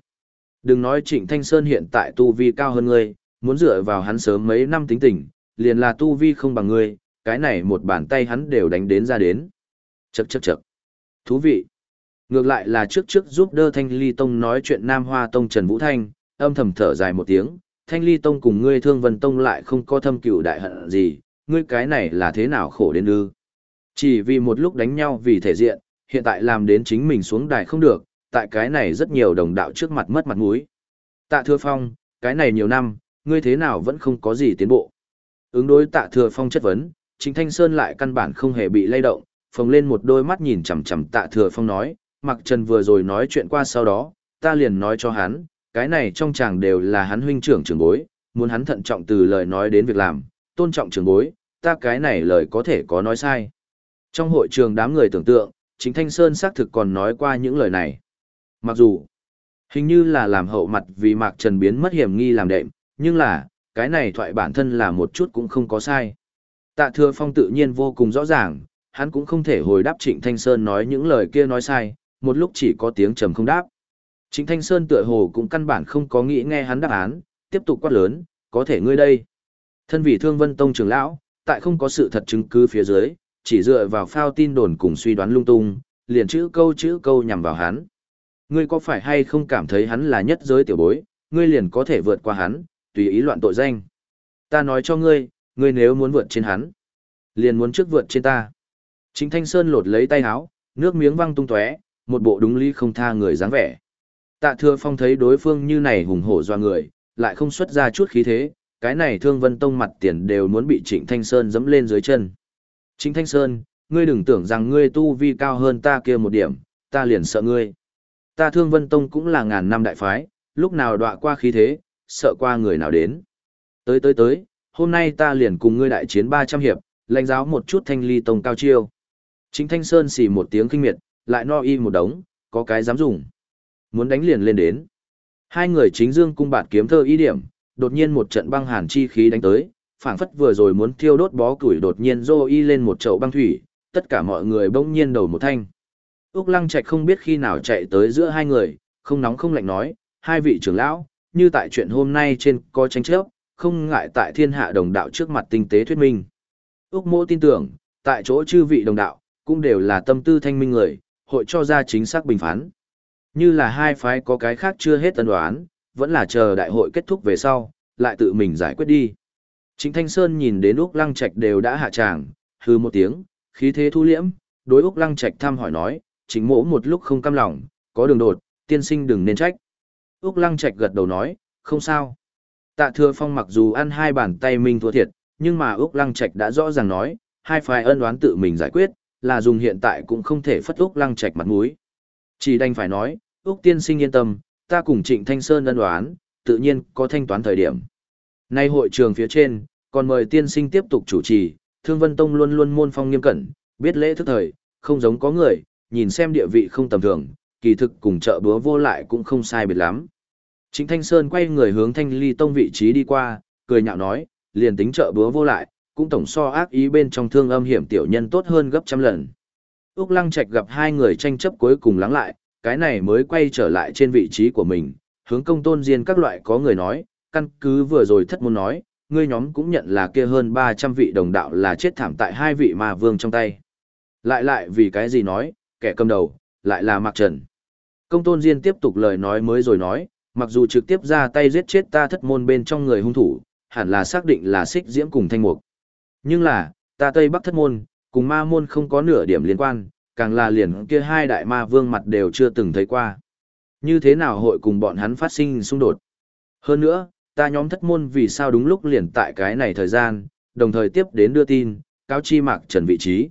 Đừng nói Trịnh Thanh Sơn hiện tại tu vi cao hơn ngươi, muốn dựa vào hắn sớm mấy năm tính tình, liền là tu vi không bằng ngươi, cái này một bàn tay hắn đều đánh đến ra đến. Chậc chậc chậc. Thú vị. Ngược lại là trước trước giúp đỡ Thanh Ly Tông nói chuyện Nam Hoa Tông Trần Vũ Thanh, âm thầm thở dài một tiếng, Thanh Ly Tông cùng ngươi Thương Vân Tông lại không có thâm cửu đại hận gì, ngươi cái này là thế nào khổ đến ư? Chỉ vì một lúc đánh nhau vì thể diện, hiện tại làm đến chính mình xuống đài không được, tại cái này rất nhiều đồng đạo trước mặt mất mặt mũi. Tạ Thừa Phong, cái này nhiều năm, ngươi thế nào vẫn không có gì tiến bộ. Ứng đối Tạ Thừa Phong chất vấn, Trình Thanh Sơn lại căn bản không hề bị lay động, phồng lên một đôi mắt nhìn chằm chằm Tạ Thừa Phong nói, Mặc Trần vừa rồi nói chuyện qua sau đó, ta liền nói cho hắn, cái này trong chàng đều là hắn huynh trưởng trưởng bối, muốn hắn thận trọng từ lời nói đến việc làm, tôn trọng trưởng bối, ta cái này lời có thể có nói sai. Trong hội trường đám người tưởng tượng, chính Thanh Sơn xác thực còn nói qua những lời này. Mặc dù, hình như là làm hậu mặt vì Mạc Trần biến mất hiểm nghi làm đệm, nhưng là, cái này thoại bản thân là một chút cũng không có sai. Tạ Thừa Phong tự nhiên vô cùng rõ ràng, hắn cũng không thể hồi đáp Trịnh Thanh Sơn nói những lời kia nói sai, một lúc chỉ có tiếng trầm không đáp. Trịnh Thanh Sơn tựa hồ cũng căn bản không có nghĩ nghe hắn đáp án, tiếp tục quát lớn, có thể ngươi đây. Thân vị thương vân tông trưởng lão, tại không có sự thật chứng cứ phía dưới, chỉ dựa vào phao tin đồn cùng suy đoán lung tung, liền chữ câu chữ câu nhằm vào hắn. Ngươi có phải hay không cảm thấy hắn là nhất giới tiểu bối, ngươi liền có thể vượt qua hắn, tùy ý loạn tội danh. Ta nói cho ngươi, ngươi nếu muốn vượt trên hắn, liền muốn trước vượt trên ta. Chính Thanh Sơn lột lấy tay áo, nước miếng văng tung tóe, một bộ đúng lý không tha người dáng vẻ. Tạ Thừa Phong thấy đối phương như này hùng hổ doa người, lại không xuất ra chút khí thế, cái này Thương Vân Tông mặt tiền đều muốn bị Trịnh Thanh Sơn dẫm lên dưới chân. Trịnh Thanh Sơn, ngươi đừng tưởng rằng ngươi tu vi cao hơn ta kia một điểm, ta liền sợ ngươi. Ta Thương Vân Tông cũng là ngàn năm đại phái, lúc nào đọa qua khí thế, sợ qua người nào đến. Tới tới tới, hôm nay ta liền cùng ngươi đại chiến 300 hiệp, lãnh giáo một chút thanh ly tông cao chiêu. Chính Thanh Sơn xì một tiếng kinh miệt, lại no y một đống, có cái dám dùng. Muốn đánh liền lên đến. Hai người chính dương cung bạt kiếm thơ ý điểm, đột nhiên một trận băng hàn chi khí đánh tới, phảng phất vừa rồi muốn thiêu đốt bó củi đột nhiên rô y lên một chậu băng thủy, tất cả mọi người bỗng nhiên đầu một thanh. Úc Lăng Trạch không biết khi nào chạy tới giữa hai người, không nóng không lạnh nói, hai vị trưởng lão, như tại chuyện hôm nay trên có tranh chấp, không ngại tại thiên hạ đồng đạo trước mặt tinh tế thuyết minh. Úc mô tin tưởng, tại chỗ chư vị đồng đạo, cũng đều là tâm tư thanh minh người, hội cho ra chính xác bình phán. Như là hai phái có cái khác chưa hết tân đoán, vẫn là chờ đại hội kết thúc về sau, lại tự mình giải quyết đi. Chính Thanh Sơn nhìn đến Úc Lăng Trạch đều đã hạ tràng, hư một tiếng, khí thế thu liễm, đối Úc Lăng Trạch thăm hỏi nói, chính mỗ một lúc không cam lòng, có đường đột, tiên sinh đừng nên trách. Úc Lăng Trạch gật đầu nói, không sao. Tạ Thừa Phong mặc dù ăn hai bàn tay minh thua thiệt, nhưng mà Úc Lăng Trạch đã rõ ràng nói, hai phái ân oán tự mình giải quyết, là dùng hiện tại cũng không thể phất Úc Lăng Trạch mặt mũi. Chỉ đành phải nói, Úc tiên sinh yên tâm, ta cùng Trịnh Thanh Sơn ân oán, tự nhiên có thanh toán thời điểm. Nay hội trường phía trên, còn mời tiên sinh tiếp tục chủ trì, Thương Vân Tông luôn luôn môn phong nghiêm cẩn, biết lễ thức thời, không giống có người, nhìn xem địa vị không tầm thường, kỳ thực cùng chợ búa vô lại cũng không sai biệt lắm. Trịnh Thanh Sơn quay người hướng Thanh Ly Tông vị trí đi qua, cười nhạo nói, liền tính chợ búa vô lại, cũng tổng so ác ý bên trong thương âm hiểm tiểu nhân tốt hơn gấp trăm lần. Úc Lăng Trạch gặp hai người tranh chấp cuối cùng lắng lại, cái này mới quay trở lại trên vị trí của mình, hướng công tôn diên các loại có người nói, căn cứ vừa rồi thất môn nói, ngươi nhóm cũng nhận là kia hơn 300 vị đồng đạo là chết thảm tại hai vị ma vương trong tay. Lại lại vì cái gì nói, kẻ cầm đầu, lại là Mạc Trần. Công tôn diên tiếp tục lời nói mới rồi nói, mặc dù trực tiếp ra tay giết chết ta thất môn bên trong người hung thủ, hẳn là xác định là xích diễm cùng thanh mục. Nhưng là, ta Tây Bắc thất môn, cùng ma môn không có nửa điểm liên quan, càng là liền kia hai đại ma vương mặt đều chưa từng thấy qua. Như thế nào hội cùng bọn hắn phát sinh xung đột? Hơn nữa, ta nhóm thất môn vì sao đúng lúc liền tại cái này thời gian, đồng thời tiếp đến đưa tin, cáo chi Mạc Trần vị trí.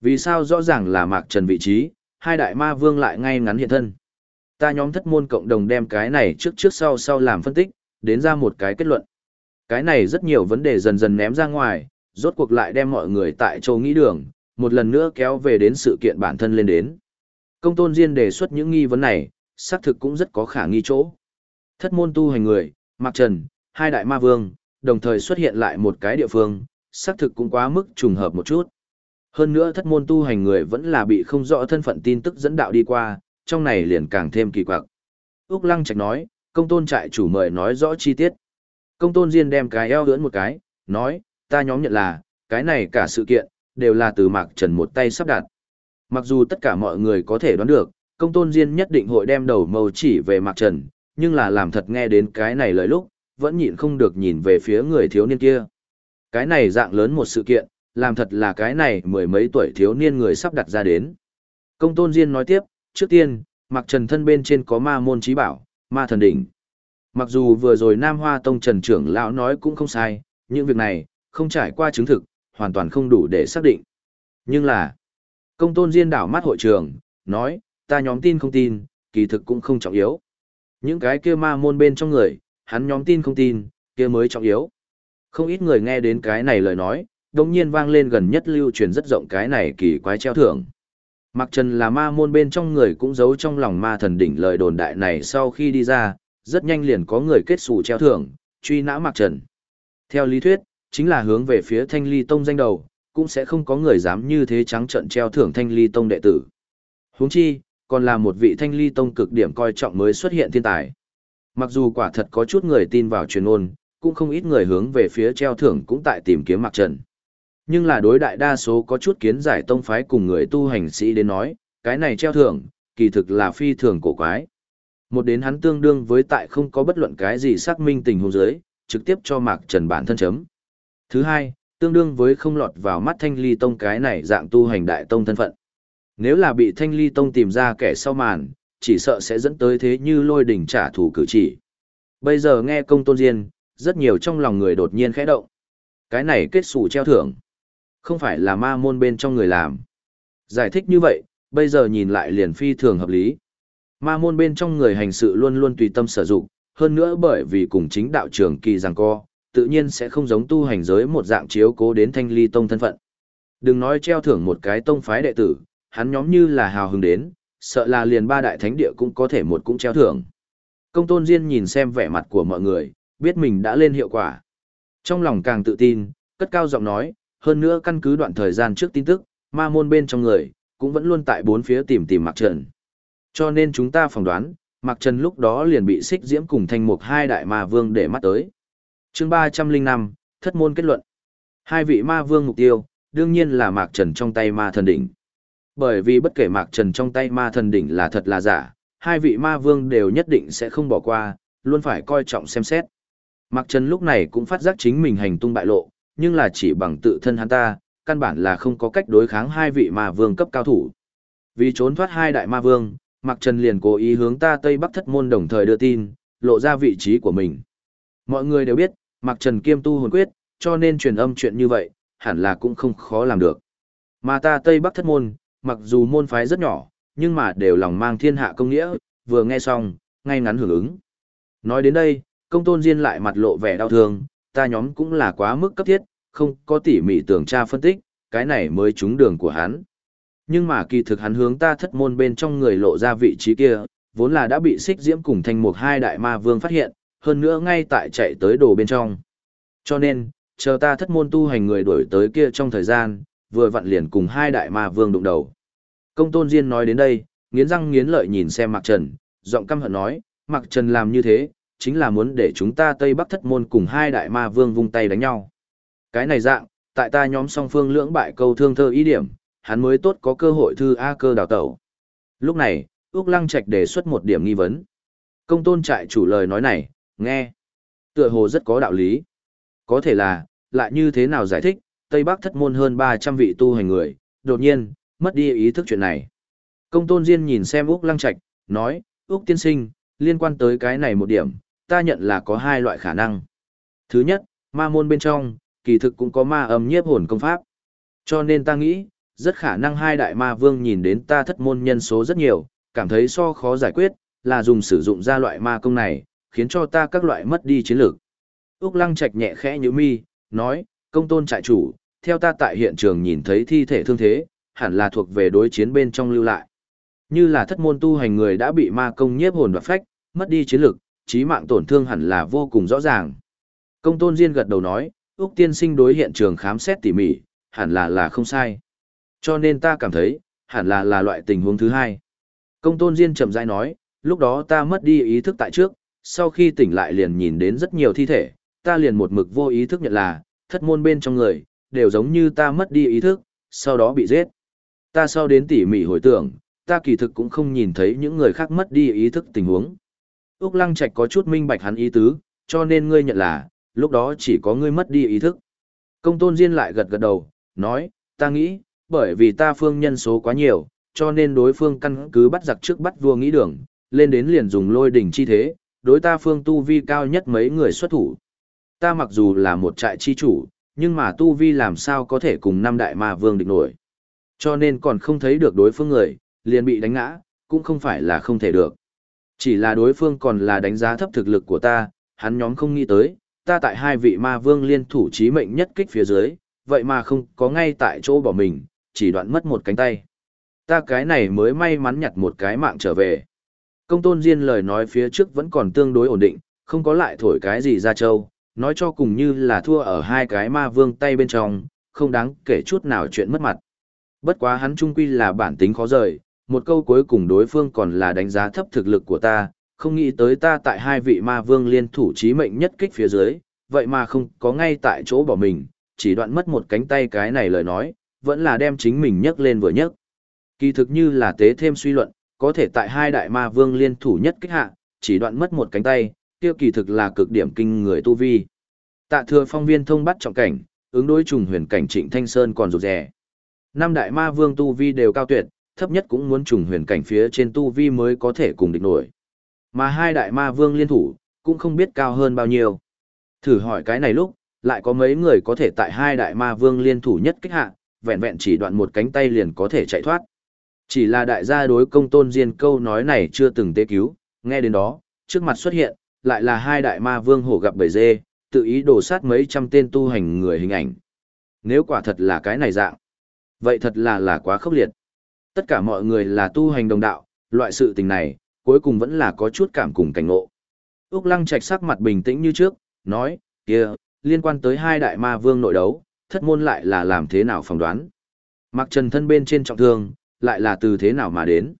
Vì sao rõ ràng là Mạc Trần vị trí, hai đại ma vương lại ngay ngắn hiện thân. Ta nhóm thất môn cộng đồng đem cái này trước trước sau sau làm phân tích, đến ra một cái kết luận. Cái này rất nhiều vấn đề dần dần ném ra ngoài, rốt cuộc lại đem mọi người tại châu nghĩ đường, một lần nữa kéo về đến sự kiện bản thân lên đến. Công tôn Diên đề xuất những nghi vấn này, xác thực cũng rất có khả nghi chỗ. Thất môn tu hành người, Mạc Trần, hai đại ma vương, đồng thời xuất hiện lại một cái địa phương, xác thực cũng quá mức trùng hợp một chút. Hơn nữa thất môn tu hành người vẫn là bị không rõ thân phận tin tức dẫn đạo đi qua, trong này liền càng thêm kỳ quặc. Úc Lăng Trạch nói, công tôn trại chủ mời nói rõ chi tiết. Công tôn Diên đem cái eo ưỡn một cái, nói, ta nhóm nhận là, cái này cả sự kiện, đều là từ Mạc Trần một tay sắp đặt. Mặc dù tất cả mọi người có thể đoán được, công tôn Diên nhất định hội đem đầu mâu chỉ về Mạc Trần, nhưng là làm thật nghe đến cái này lời lúc, vẫn nhịn không được nhìn về phía người thiếu niên kia. Cái này dạng lớn một sự kiện, làm thật là cái này mười mấy tuổi thiếu niên người sắp đặt ra đến. Công tôn Diên nói tiếp, trước tiên, Mạc Trần thân bên trên có ma môn trí bảo, ma thần đỉnh. Mặc dù vừa rồi Nam Hoa Tông Trần trưởng lão nói cũng không sai, những việc này, không trải qua chứng thực, hoàn toàn không đủ để xác định. Nhưng là, công tôn diên đảo mắt hội trường, nói, ta nhóm tin không tin, kỳ thực cũng không trọng yếu. Những cái kia ma môn bên trong người, hắn nhóm tin không tin, kia mới trọng yếu. Không ít người nghe đến cái này lời nói, đồng nhiên vang lên gần nhất lưu truyền rất rộng cái này kỳ quái treo thưởng. Mặc trần là ma môn bên trong người cũng giấu trong lòng ma thần đỉnh lời đồn đại này sau khi đi ra, rất nhanh liền có người kết xù treo thưởng, truy nã mặc trần. Theo lý thuyết, chính là hướng về phía thanh ly tông danh đầu, cũng sẽ không có người dám như thế trắng trận treo thưởng thanh ly tông đệ tử. Huống chi, còn là một vị thanh ly tông cực điểm coi trọng mới xuất hiện thiên tài. Mặc dù quả thật có chút người tin vào truyền ôn, cũng không ít người hướng về phía treo thưởng cũng tại tìm kiếm mặc trần. Nhưng là đối đại đa số có chút kiến giải tông phái cùng người tu hành sĩ đến nói, cái này treo thưởng, kỳ thực là phi thường cổ quái. Một đến hắn tương đương với tại không có bất luận cái gì xác minh tình huống dưới trực tiếp cho Mạc Trần bản thân chấm. Thứ hai, tương đương với không lọt vào mắt Thanh Ly Tông cái này dạng tu hành đại tông thân phận. Nếu là bị Thanh Ly Tông tìm ra kẻ sau màn, chỉ sợ sẽ dẫn tới thế như lôi đỉnh trả thù cử chỉ. Bây giờ nghe công tôn diên, rất nhiều trong lòng người đột nhiên khẽ động. Cái này kết sủ treo thưởng. Không phải là ma môn bên trong người làm. Giải thích như vậy, bây giờ nhìn lại liền phi thường hợp lý. Ma môn bên trong người hành sự luôn luôn tùy tâm sử dụng, hơn nữa bởi vì cùng chính đạo trường kỳ giằng co, tự nhiên sẽ không giống tu hành giới một dạng chiếu cố đến thanh ly tông thân phận. Đừng nói treo thưởng một cái tông phái đệ tử, hắn nhóm như là hào hứng đến, sợ là liền ba đại thánh địa cũng có thể một cũng treo thưởng. Công tôn Diên nhìn xem vẻ mặt của mọi người, biết mình đã lên hiệu quả. Trong lòng càng tự tin, cất cao giọng nói, hơn nữa căn cứ đoạn thời gian trước tin tức, ma môn bên trong người, cũng vẫn luôn tại bốn phía tìm tìm Mạc Trần. Cho nên chúng ta phỏng đoán, Mạc Trần lúc đó liền bị xích diễm cùng thanh mục hai đại ma vương để mắt tới. chương ba trăm linh năm thất môn kết luận. Hai vị ma vương mục tiêu, đương nhiên là Mạc Trần trong tay ma thần đỉnh. Bởi vì bất kể Mạc Trần trong tay ma thần đỉnh là thật là giả, hai vị ma vương đều nhất định sẽ không bỏ qua, luôn phải coi trọng xem xét. Mạc Trần lúc này cũng phát giác chính mình hành tung bại lộ, nhưng là chỉ bằng tự thân hắn ta, căn bản là không có cách đối kháng hai vị ma vương cấp cao thủ. Vì trốn thoát hai đại ma vương, Mạc Trần liền cố ý hướng ta Tây Bắc thất môn đồng thời đưa tin, lộ ra vị trí của mình. Mọi người đều biết, Mạc Trần kiêm tu hồn quyết, cho nên truyền âm chuyện như vậy, hẳn là cũng không khó làm được. Mà ta Tây Bắc thất môn, mặc dù môn phái rất nhỏ, nhưng mà đều lòng mang thiên hạ công nghĩa, vừa nghe xong, ngay ngắn hưởng ứng. Nói đến đây, công tôn diên lại mặt lộ vẻ đau thương, ta nhóm cũng là quá mức cấp thiết, không có tỉ mỉ tưởng tra phân tích, cái này mới trúng đường của hắn. Nhưng mà kỳ thực hắn hướng ta thất môn bên trong người lộ ra vị trí kia, vốn là đã bị xích diễm cùng thành một hai đại ma vương phát hiện, hơn nữa ngay tại chạy tới đồ bên trong. Cho nên, chờ ta thất môn tu hành người đuổi tới kia trong thời gian, vừa vặn liền cùng hai đại ma vương đụng đầu. Công tôn Diên nói đến đây, nghiến răng nghiến lợi nhìn xem Mạc Trần, giọng căm hận nói, Mạc Trần làm như thế, chính là muốn để chúng ta Tây Bắc thất môn cùng hai đại ma vương vung tay đánh nhau. Cái này dạng, tại ta nhóm song phương lưỡng bại câu thương thơ ý điểm, hắn mới tốt có cơ hội thư A cơ đào tẩu. Lúc này, Úc Lăng Trạch đề xuất một điểm nghi vấn. Công tôn trại chủ lời nói này, nghe. Tựa hồ rất có đạo lý. Có thể là, lại như thế nào giải thích, Tây Bắc thất môn hơn 300 vị tu hành người, đột nhiên, mất đi ý thức chuyện này. Công tôn Diên nhìn xem Úc Lăng Trạch, nói, Úc tiên sinh, liên quan tới cái này một điểm, ta nhận là có hai loại khả năng. Thứ nhất, ma môn bên trong, kỳ thực cũng có ma âm nhiếp hồn công pháp. Cho nên ta nghĩ, rất khả năng hai đại ma vương nhìn đến ta thất môn nhân số rất nhiều, cảm thấy so khó giải quyết, là dùng sử dụng ra loại ma công này, khiến cho ta các loại mất đi chiến lược. Úc Lăng Trạch nhẹ khẽ như mi, nói, công tôn trại chủ, theo ta tại hiện trường nhìn thấy thi thể thương thế, hẳn là thuộc về đối chiến bên trong lưu lại. Như là thất môn tu hành người đã bị ma công nhiếp hồn và phách, mất đi chiến lực, chí mạng tổn thương hẳn là vô cùng rõ ràng. Công tôn Diên gật đầu nói, Úc tiên sinh đối hiện trường khám xét tỉ mỉ, hẳn là là không sai. Cho nên ta cảm thấy, hẳn là là loại tình huống thứ hai. Công tôn Diên chậm rãi nói, lúc đó ta mất đi ý thức tại trước, sau khi tỉnh lại liền nhìn đến rất nhiều thi thể, ta liền một mực vô ý thức nhận là, thất môn bên trong người, đều giống như ta mất đi ý thức, sau đó bị giết. Ta sau đến tỉ mỉ hồi tưởng, ta kỳ thực cũng không nhìn thấy những người khác mất đi ý thức tình huống. Úc Lăng Trạch có chút minh bạch hắn ý tứ, cho nên ngươi nhận là, lúc đó chỉ có ngươi mất đi ý thức. Công tôn Diên lại gật gật đầu, nói, ta nghĩ, bởi vì ta phương nhân số quá nhiều, cho nên đối phương căn cứ bắt giặc trước bắt vua nghĩ đường, lên đến liền dùng lôi đỉnh chi thế, đối ta phương tu vi cao nhất mấy người xuất thủ. Ta mặc dù là một trại chi chủ, nhưng mà tu vi làm sao có thể cùng năm đại ma vương địch nổi. Cho nên còn không thấy được đối phương người, liền bị đánh ngã, cũng không phải là không thể được. Chỉ là đối phương còn là đánh giá thấp thực lực của ta, hắn nhóm không nghĩ tới, ta tại hai vị ma vương liên thủ chí mệnh nhất kích phía dưới, vậy mà không có ngay tại chỗ bỏ mình, chỉ đoạn mất một cánh tay. Ta cái này mới may mắn nhặt một cái mạng trở về. Công tôn Diên lời nói phía trước vẫn còn tương đối ổn định, không có lại thổi cái gì ra châu, nói cho cùng như là thua ở hai cái ma vương tay bên trong, không đáng kể chút nào chuyện mất mặt. Bất quá hắn trung quy là bản tính khó rời, một câu cuối cùng đối phương còn là đánh giá thấp thực lực của ta, không nghĩ tới ta tại hai vị ma vương liên thủ trí mệnh nhất kích phía dưới, vậy mà không có ngay tại chỗ bỏ mình, chỉ đoạn mất một cánh tay cái này lời nói, vẫn là đem chính mình nhấc lên vừa nhấc. Kỳ thực như là tế thêm suy luận, có thể tại hai đại ma vương liên thủ nhất kích hạ, chỉ đoạn mất một cánh tay, tiêu kỳ thực là cực điểm kinh người tu vi. Tạ thừa phong viên thông bắt trọng cảnh, ứng đối trùng huyền cảnh trịnh thanh sơn còn rụt rè. Năm đại ma vương tu vi đều cao tuyệt, thấp nhất cũng muốn trùng huyền cảnh phía trên tu vi mới có thể cùng địch nổi. Mà hai đại ma vương liên thủ, cũng không biết cao hơn bao nhiêu. Thử hỏi cái này lúc, lại có mấy người có thể tại hai đại ma vương liên thủ nhất kích hạ, vẹn vẹn chỉ đoạn một cánh tay liền có thể chạy thoát. Chỉ là đại gia đối công tôn diên câu nói này chưa từng tế cứu, nghe đến đó, trước mặt xuất hiện, lại là hai đại ma vương hổ gặp bầy dê, tự ý đổ sát mấy trăm tên tu hành người hình ảnh. Nếu quả thật là cái này dạng, Vậy thật là là quá khốc liệt. Tất cả mọi người là tu hành đồng đạo, loại sự tình này, cuối cùng vẫn là có chút cảm cùng cảnh ngộ. Úc Lăng Trạch sắc mặt bình tĩnh như trước, nói, kia, liên quan tới hai đại ma vương nội đấu, thất môn lại là làm thế nào phỏng đoán. Mặc trần thân bên trên trọng thương, lại là từ thế nào mà đến.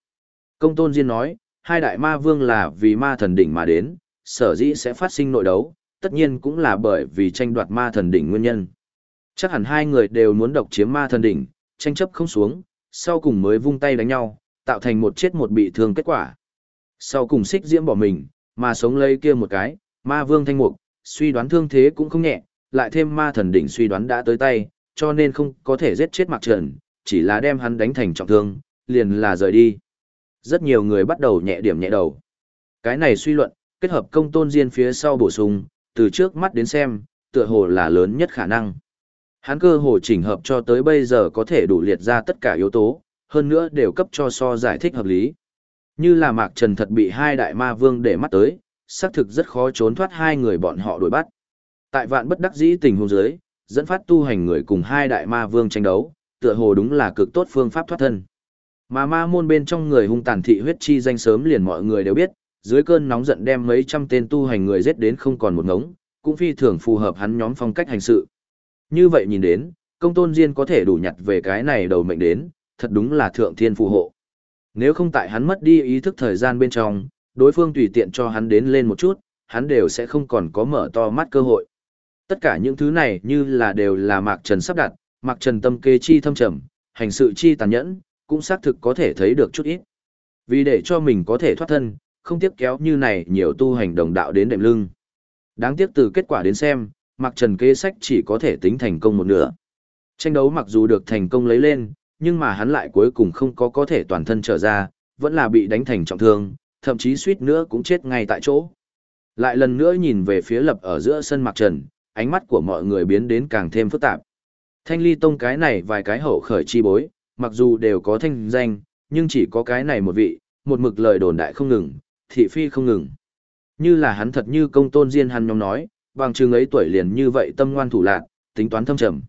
Công tôn Diên nói, hai đại ma vương là vì ma thần đỉnh mà đến, sở dĩ sẽ phát sinh nội đấu, tất nhiên cũng là bởi vì tranh đoạt ma thần đỉnh nguyên nhân. Chắc hẳn hai người đều muốn độc chiếm ma thần đỉnh, tranh chấp không xuống, sau cùng mới vung tay đánh nhau, tạo thành một chết một bị thương kết quả. Sau cùng xích diễm bỏ mình, mà sống lấy kia một cái, ma vương thanh mục, suy đoán thương thế cũng không nhẹ, lại thêm ma thần đỉnh suy đoán đã tới tay, cho nên không có thể giết chết Mạc Trần, chỉ là đem hắn đánh thành trọng thương, liền là rời đi. Rất nhiều người bắt đầu nhẹ điểm nhẹ đầu. Cái này suy luận, kết hợp công tôn diên phía sau bổ sung, từ trước mắt đến xem, tựa hồ là lớn nhất khả năng. Hắn cơ hồ chỉnh hợp cho tới bây giờ có thể đủ liệt ra tất cả yếu tố, hơn nữa đều cấp cho so giải thích hợp lý. Như là Mạc Trần thật bị hai đại ma vương để mắt tới, xác thực rất khó trốn thoát hai người bọn họ đuổi bắt. Tại vạn bất đắc dĩ tình huống dưới, dẫn phát tu hành người cùng hai đại ma vương tranh đấu, tựa hồ đúng là cực tốt phương pháp thoát thân. Mà ma môn bên trong người hung tàn thị huyết chi danh sớm liền mọi người đều biết, dưới cơn nóng giận đem mấy trăm tên tu hành người giết đến không còn một ngống, cũng phi thường phù hợp hắn nhóm phong cách hành sự. Như vậy nhìn đến, công tôn diên có thể đủ nhặt về cái này đầu mệnh đến, thật đúng là thượng thiên phù hộ. Nếu không tại hắn mất đi ý thức thời gian bên trong, đối phương tùy tiện cho hắn đến lên một chút, hắn đều sẽ không còn có mở to mắt cơ hội. Tất cả những thứ này như là đều là Mạc Trần sắp đặt, Mạc Trần tâm kế chi thâm trầm, hành sự chi tàn nhẫn, cũng xác thực có thể thấy được chút ít. Vì để cho mình có thể thoát thân, không tiếp kéo như này nhiều tu hành đồng đạo đến đệm lưng. Đáng tiếc từ kết quả đến xem, Mạc Trần kế sách chỉ có thể tính thành công một nửa. Tranh đấu mặc dù được thành công lấy lên, nhưng mà hắn lại cuối cùng không có có thể toàn thân trở ra, vẫn là bị đánh thành trọng thương, thậm chí suýt nữa cũng chết ngay tại chỗ. Lại lần nữa nhìn về phía lập ở giữa sân Mạc Trần, ánh mắt của mọi người biến đến càng thêm phức tạp. Thanh ly tông cái này vài cái hậu khởi chi bối, mặc dù đều có thanh danh, nhưng chỉ có cái này một vị, một mực lời đồn đại không ngừng, thị phi không ngừng. Như là hắn thật như công tôn diên hắn nhóm nói, bằng chừng ấy tuổi liền như vậy tâm ngoan thủ lạc, tính toán thâm trầm.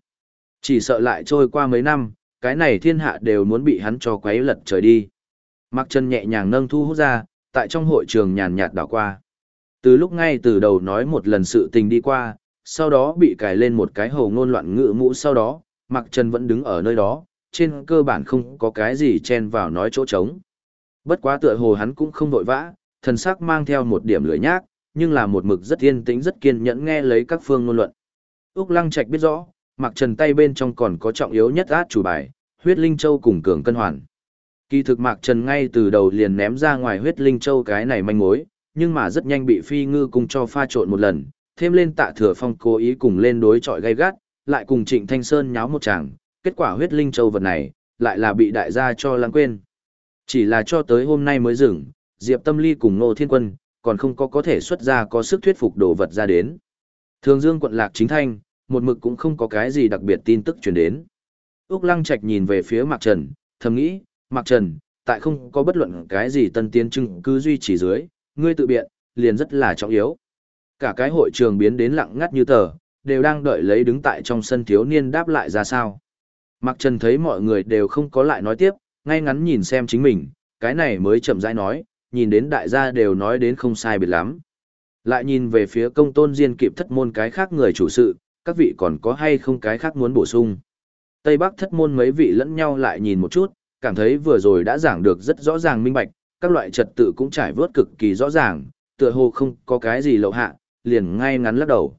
Chỉ sợ lại trôi qua mấy năm, cái này thiên hạ đều muốn bị hắn cho quấy lật trời đi. Mặc chân nhẹ nhàng nâng thu hút ra, tại trong hội trường nhàn nhạt đảo qua. Từ lúc ngay từ đầu nói một lần sự tình đi qua, sau đó bị cài lên một cái hầu ngôn loạn ngữ mũ sau đó, Mặc Trần vẫn đứng ở nơi đó, trên cơ bản không có cái gì chen vào nói chỗ trống. Bất quá tựa hồ hắn cũng không vội vã, thần sắc mang theo một điểm lưỡi nhác, nhưng là một mực rất yên tĩnh rất kiên nhẫn nghe lấy các phương ngôn luận. Úc Lăng Trạch biết rõ, Mặc Trần tay bên trong còn có trọng yếu nhất át chủ bài, huyết linh châu cùng cường cân hoàn. Kỳ thực Mạc Trần ngay từ đầu liền ném ra ngoài huyết linh châu cái này manh mối, nhưng mà rất nhanh bị phi ngư cùng cho pha trộn một lần, thêm lên tạ thừa phong cố ý cùng lên đối chọi gay gắt, lại cùng Trịnh Thanh Sơn nháo một chàng, kết quả huyết linh châu vật này, lại là bị đại gia cho lãng quên. Chỉ là cho tới hôm nay mới dừng, Diệp Tâm Ly cùng Ngô Thiên Quân, còn không có có thể xuất ra có sức thuyết phục đồ vật ra đến. Thường Dương quận lạc chính thanh, một mực cũng không có cái gì đặc biệt tin tức truyền đến. Úc Lăng Trạch nhìn về phía Mạc Trần, thầm nghĩ, Mạc Trần, tại không có bất luận cái gì tân tiến chứng cứ duy trì dưới, ngươi tự biện, liền rất là trọng yếu. Cả cái hội trường biến đến lặng ngắt như tờ, đều đang đợi lấy đứng tại trong sân thiếu niên đáp lại ra sao. Mạc Trần thấy mọi người đều không có lại nói tiếp, ngay ngắn nhìn xem chính mình, cái này mới chậm rãi nói, nhìn đến đại gia đều nói đến không sai biệt lắm. Lại nhìn về phía công tôn diên kịp thất môn cái khác người chủ sự, các vị còn có hay không cái khác muốn bổ sung. Tây Bắc thất môn mấy vị lẫn nhau lại nhìn một chút, cảm thấy vừa rồi đã giảng được rất rõ ràng minh bạch, các loại trật tự cũng trải vớt cực kỳ rõ ràng, tựa hồ không có cái gì lậu hạ, liền ngay ngắn lắc đầu.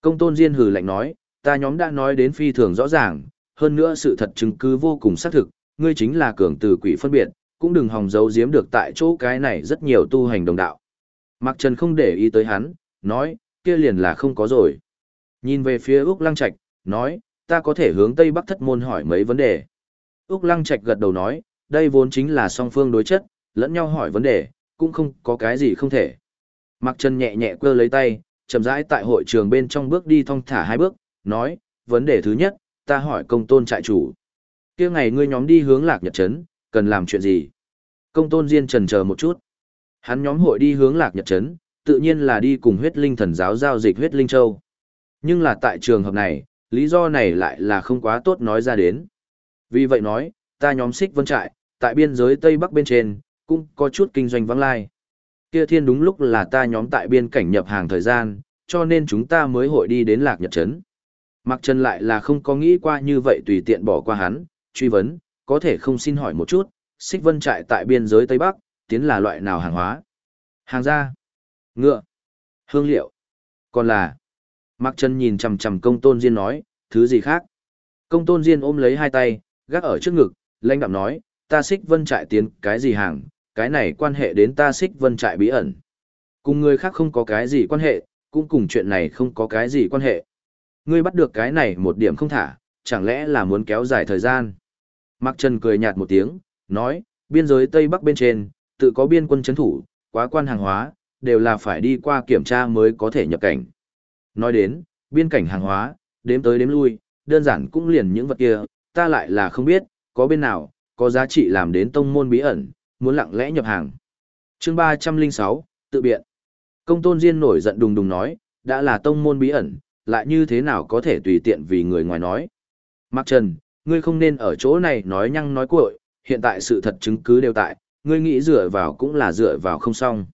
Công tôn diên hừ lạnh nói, ta nhóm đã nói đến phi thường rõ ràng, hơn nữa sự thật chứng cứ vô cùng xác thực, ngươi chính là cường từ quỷ phân biệt, cũng đừng hòng giấu giếm được tại chỗ cái này rất nhiều tu hành đồng đạo. Mạc Trần không để ý tới hắn, nói, kia liền là không có rồi. Nhìn về phía Úc Lăng Trạch, nói, ta có thể hướng Tây Bắc thất môn hỏi mấy vấn đề. Úc Lăng Trạch gật đầu nói, đây vốn chính là song phương đối chất, lẫn nhau hỏi vấn đề, cũng không có cái gì không thể. Mạc Trần nhẹ nhẹ quơ lấy tay, chậm rãi tại hội trường bên trong bước đi thong thả hai bước, nói, vấn đề thứ nhất, ta hỏi công tôn trại chủ. kia ngày ngươi nhóm đi hướng lạc nhật trấn, cần làm chuyện gì? Công tôn Diên trần chờ một chút. Hắn nhóm hội đi hướng lạc nhật trấn, tự nhiên là đi cùng huyết linh thần giáo giao dịch huyết linh châu. Nhưng là tại trường hợp này, lý do này lại là không quá tốt nói ra đến. Vì vậy nói, ta nhóm xích vân trại, tại biên giới Tây Bắc bên trên, cũng có chút kinh doanh vắng lai. Kia thiên đúng lúc là ta nhóm tại biên cảnh nhập hàng thời gian, cho nên chúng ta mới hội đi đến Lạc Nhật Trấn. Mặc Trần lại là không có nghĩ qua như vậy tùy tiện bỏ qua hắn, truy vấn, có thể không xin hỏi một chút, xích vân trại tại biên giới Tây Bắc, tiến là loại nào hàng hóa? Hàng da, ngựa, hương liệu, còn là... Mặc Trần nhìn chằm chằm công tôn Diên nói, thứ gì khác? Công tôn Diên ôm lấy hai tay, gác ở trước ngực, lãnh đạm nói, ta xích vân trại tiến cái gì hàng, cái này quan hệ đến ta xích vân trại bí ẩn. Cùng người khác không có cái gì quan hệ, cũng cùng chuyện này không có cái gì quan hệ. Ngươi bắt được cái này một điểm không thả, chẳng lẽ là muốn kéo dài thời gian. Mạc Trần cười nhạt một tiếng, nói, biên giới Tây Bắc bên trên, tự có biên quân chấn thủ, quá quan hàng hóa, đều là phải đi qua kiểm tra mới có thể nhập cảnh. Nói đến, biên cảnh hàng hóa, đếm tới đếm lui, đơn giản cũng liền những vật kia, ta lại là không biết, có bên nào, có giá trị làm đến tông môn bí ẩn, muốn lặng lẽ nhập hàng. chương 306, tự biện. Công tôn Diên nổi giận đùng đùng nói, đã là tông môn bí ẩn, lại như thế nào có thể tùy tiện vì người ngoài nói. Mạc Trần, ngươi không nên ở chỗ này nói nhăng nói cuội, hiện tại sự thật chứng cứ đều tại, ngươi nghĩ dựa vào cũng là dựa vào không xong.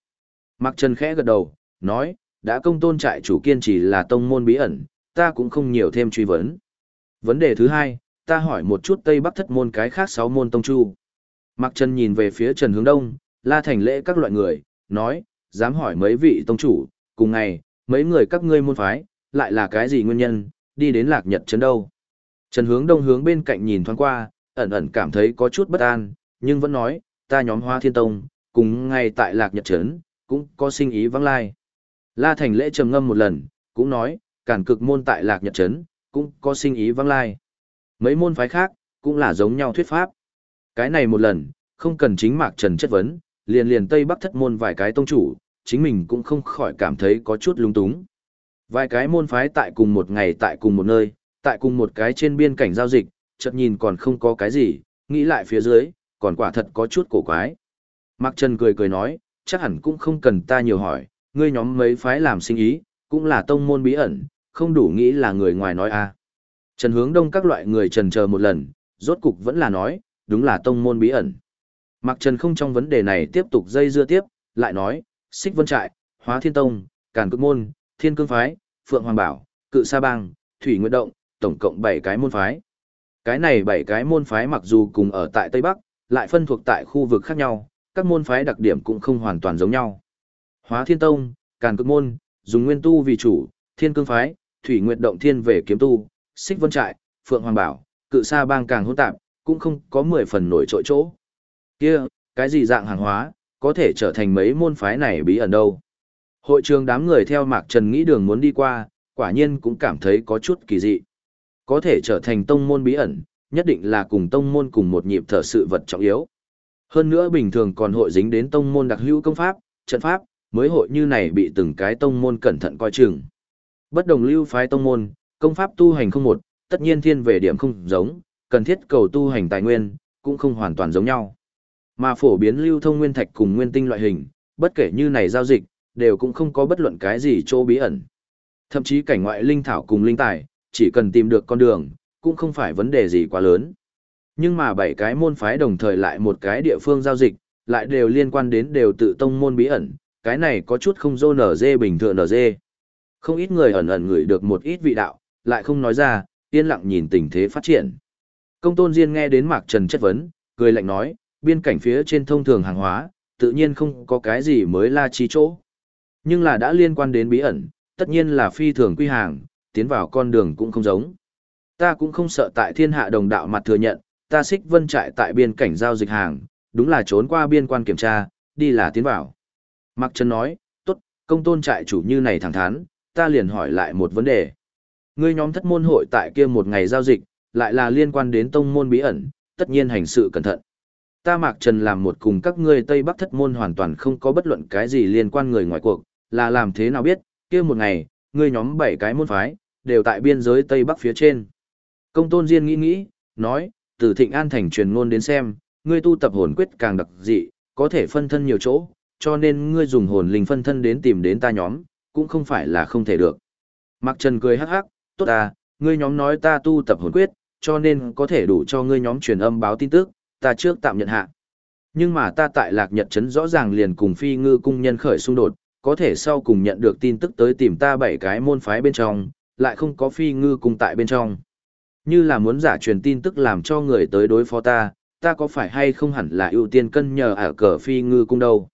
Mạc Trần khẽ gật đầu, nói, đã công tôn trại chủ kiên trì là tông môn bí ẩn, ta cũng không nhiều thêm truy vấn. Vấn đề thứ hai, ta hỏi một chút Tây Bắc thất môn cái khác sáu môn tông chu. Mạc Trần nhìn về phía Trần Hướng Đông, la thành lễ các loại người, nói, dám hỏi mấy vị tông chủ, cùng ngày, mấy người các ngươi môn phái, lại là cái gì nguyên nhân, đi đến lạc nhật trấn đâu. Trần Hướng Đông hướng bên cạnh nhìn thoáng qua, ẩn ẩn cảm thấy có chút bất an, nhưng vẫn nói, ta nhóm hoa thiên tông, cùng ngay tại lạc nhật trấn, cũng có sinh ý vắng lai. La Thành lễ trầm ngâm một lần, cũng nói, cản cực môn tại lạc nhật trấn, cũng có sinh ý vắng lai. Mấy môn phái khác, cũng là giống nhau thuyết pháp. Cái này một lần, không cần chính mạc trần chất vấn, liền liền Tây Bắc thất môn vài cái tông chủ, chính mình cũng không khỏi cảm thấy có chút lung túng. Vài cái môn phái tại cùng một ngày tại cùng một nơi, tại cùng một cái trên biên cảnh giao dịch, chợt nhìn còn không có cái gì, nghĩ lại phía dưới, còn quả thật có chút cổ quái. Mạc Trần cười cười nói, chắc hẳn cũng không cần ta nhiều hỏi, ngươi nhóm mấy phái làm sinh ý, cũng là tông môn bí ẩn, không đủ nghĩ là người ngoài nói a. À. Trần hướng đông các loại người trần chờ một lần, rốt cục vẫn là nói, đúng là tông môn bí ẩn. Mạc Trần không trong vấn đề này tiếp tục dây dưa tiếp, lại nói, Xích Vân Trại, Hóa Thiên Tông, Càn Cực Môn, Thiên Cương Phái, Phượng Hoàng Bảo, Cự Sa Bang, Thủy Nguyệt Động, tổng cộng 7 cái môn phái. Cái này 7 cái môn phái mặc dù cùng ở tại Tây Bắc, lại phân thuộc tại khu vực khác nhau, các môn phái đặc điểm cũng không hoàn toàn giống nhau. Hóa Thiên Tông, Càn Cực Môn, dùng nguyên tu vì chủ, Thiên Cương Phái, Thủy Nguyệt Động Thiên về kiếm tu, Xích Vân Trại, Phượng Hoàng Bảo, Cự Sa Bang càng hỗn tạp, cũng không có 10 phần nổi trội chỗ. Kia, cái gì dạng hàng hóa, có thể trở thành mấy môn phái này bí ẩn đâu. Hội trường đám người theo Mạc Trần nghĩ đường muốn đi qua, quả nhiên cũng cảm thấy có chút kỳ dị. Có thể trở thành tông môn bí ẩn, nhất định là cùng tông môn cùng một nhịp thở sự vật trọng yếu. Hơn nữa bình thường còn hội dính đến tông môn đặc hữu công pháp, trận pháp, mới hội như này bị từng cái tông môn cẩn thận coi chừng. Bất đồng lưu phái tông môn, công pháp tu hành không một, tất nhiên thiên về điểm không giống, cần thiết cầu tu hành tài nguyên, cũng không hoàn toàn giống nhau. Mà phổ biến lưu thông nguyên thạch cùng nguyên tinh loại hình, bất kể như này giao dịch, đều cũng không có bất luận cái gì chỗ bí ẩn. Thậm chí cảnh ngoại linh thảo cùng linh tài, chỉ cần tìm được con đường, cũng không phải vấn đề gì quá lớn. Nhưng mà bảy cái môn phái đồng thời lại một cái địa phương giao dịch, lại đều liên quan đến đều tự tông môn bí ẩn, cái này có chút không dô nở dê bình thường nở dê. Không ít người ẩn ẩn ngửi được một ít vị đạo, lại không nói ra, yên lặng nhìn tình thế phát triển. Công tôn Diên nghe đến Mạc Trần chất vấn, cười lạnh nói, biên cảnh phía trên thông thường hàng hóa, tự nhiên không có cái gì mới la chi chỗ. Nhưng là đã liên quan đến bí ẩn, tất nhiên là phi thường quy hàng, tiến vào con đường cũng không giống. Ta cũng không sợ tại thiên hạ đồng đạo mặt thừa nhận, ta xích vân trại tại biên cảnh giao dịch hàng, đúng là trốn qua biên quan kiểm tra, đi là tiến vào. Mạc Trần nói, tốt, công tôn trại chủ như này thẳng thắn, ta liền hỏi lại một vấn đề. Ngươi nhóm thất môn hội tại kia một ngày giao dịch, lại là liên quan đến tông môn bí ẩn, tất nhiên hành sự cẩn thận. Ta Mạc Trần làm một cùng các ngươi Tây Bắc thất môn hoàn toàn không có bất luận cái gì liên quan người ngoài cuộc, là làm thế nào biết, kia một ngày, ngươi nhóm bảy cái môn phái, đều tại biên giới Tây Bắc phía trên. Công tôn Diên nghĩ nghĩ, nói, từ thịnh an thành truyền ngôn đến xem, ngươi tu tập hồn quyết càng đặc dị, có thể phân thân nhiều chỗ, cho nên ngươi dùng hồn linh phân thân đến tìm đến ta nhóm, cũng không phải là không thể được. Mạc Trần cười hắc hắc, tốt à, ngươi nhóm nói ta tu tập hồn quyết, cho nên có thể đủ cho ngươi nhóm truyền âm báo tin tức, ta trước tạm nhận hạ. Nhưng mà ta tại Lạc Nhật Trấn rõ ràng liền cùng phi ngư cung nhân khởi xung đột, có thể sau cùng nhận được tin tức tới tìm ta bảy cái môn phái bên trong, lại không có phi ngư cung tại bên trong. Như là muốn giả truyền tin tức làm cho người tới đối phó ta, ta có phải hay không hẳn là ưu tiên cân nhờ ở cờ phi ngư cung đâu.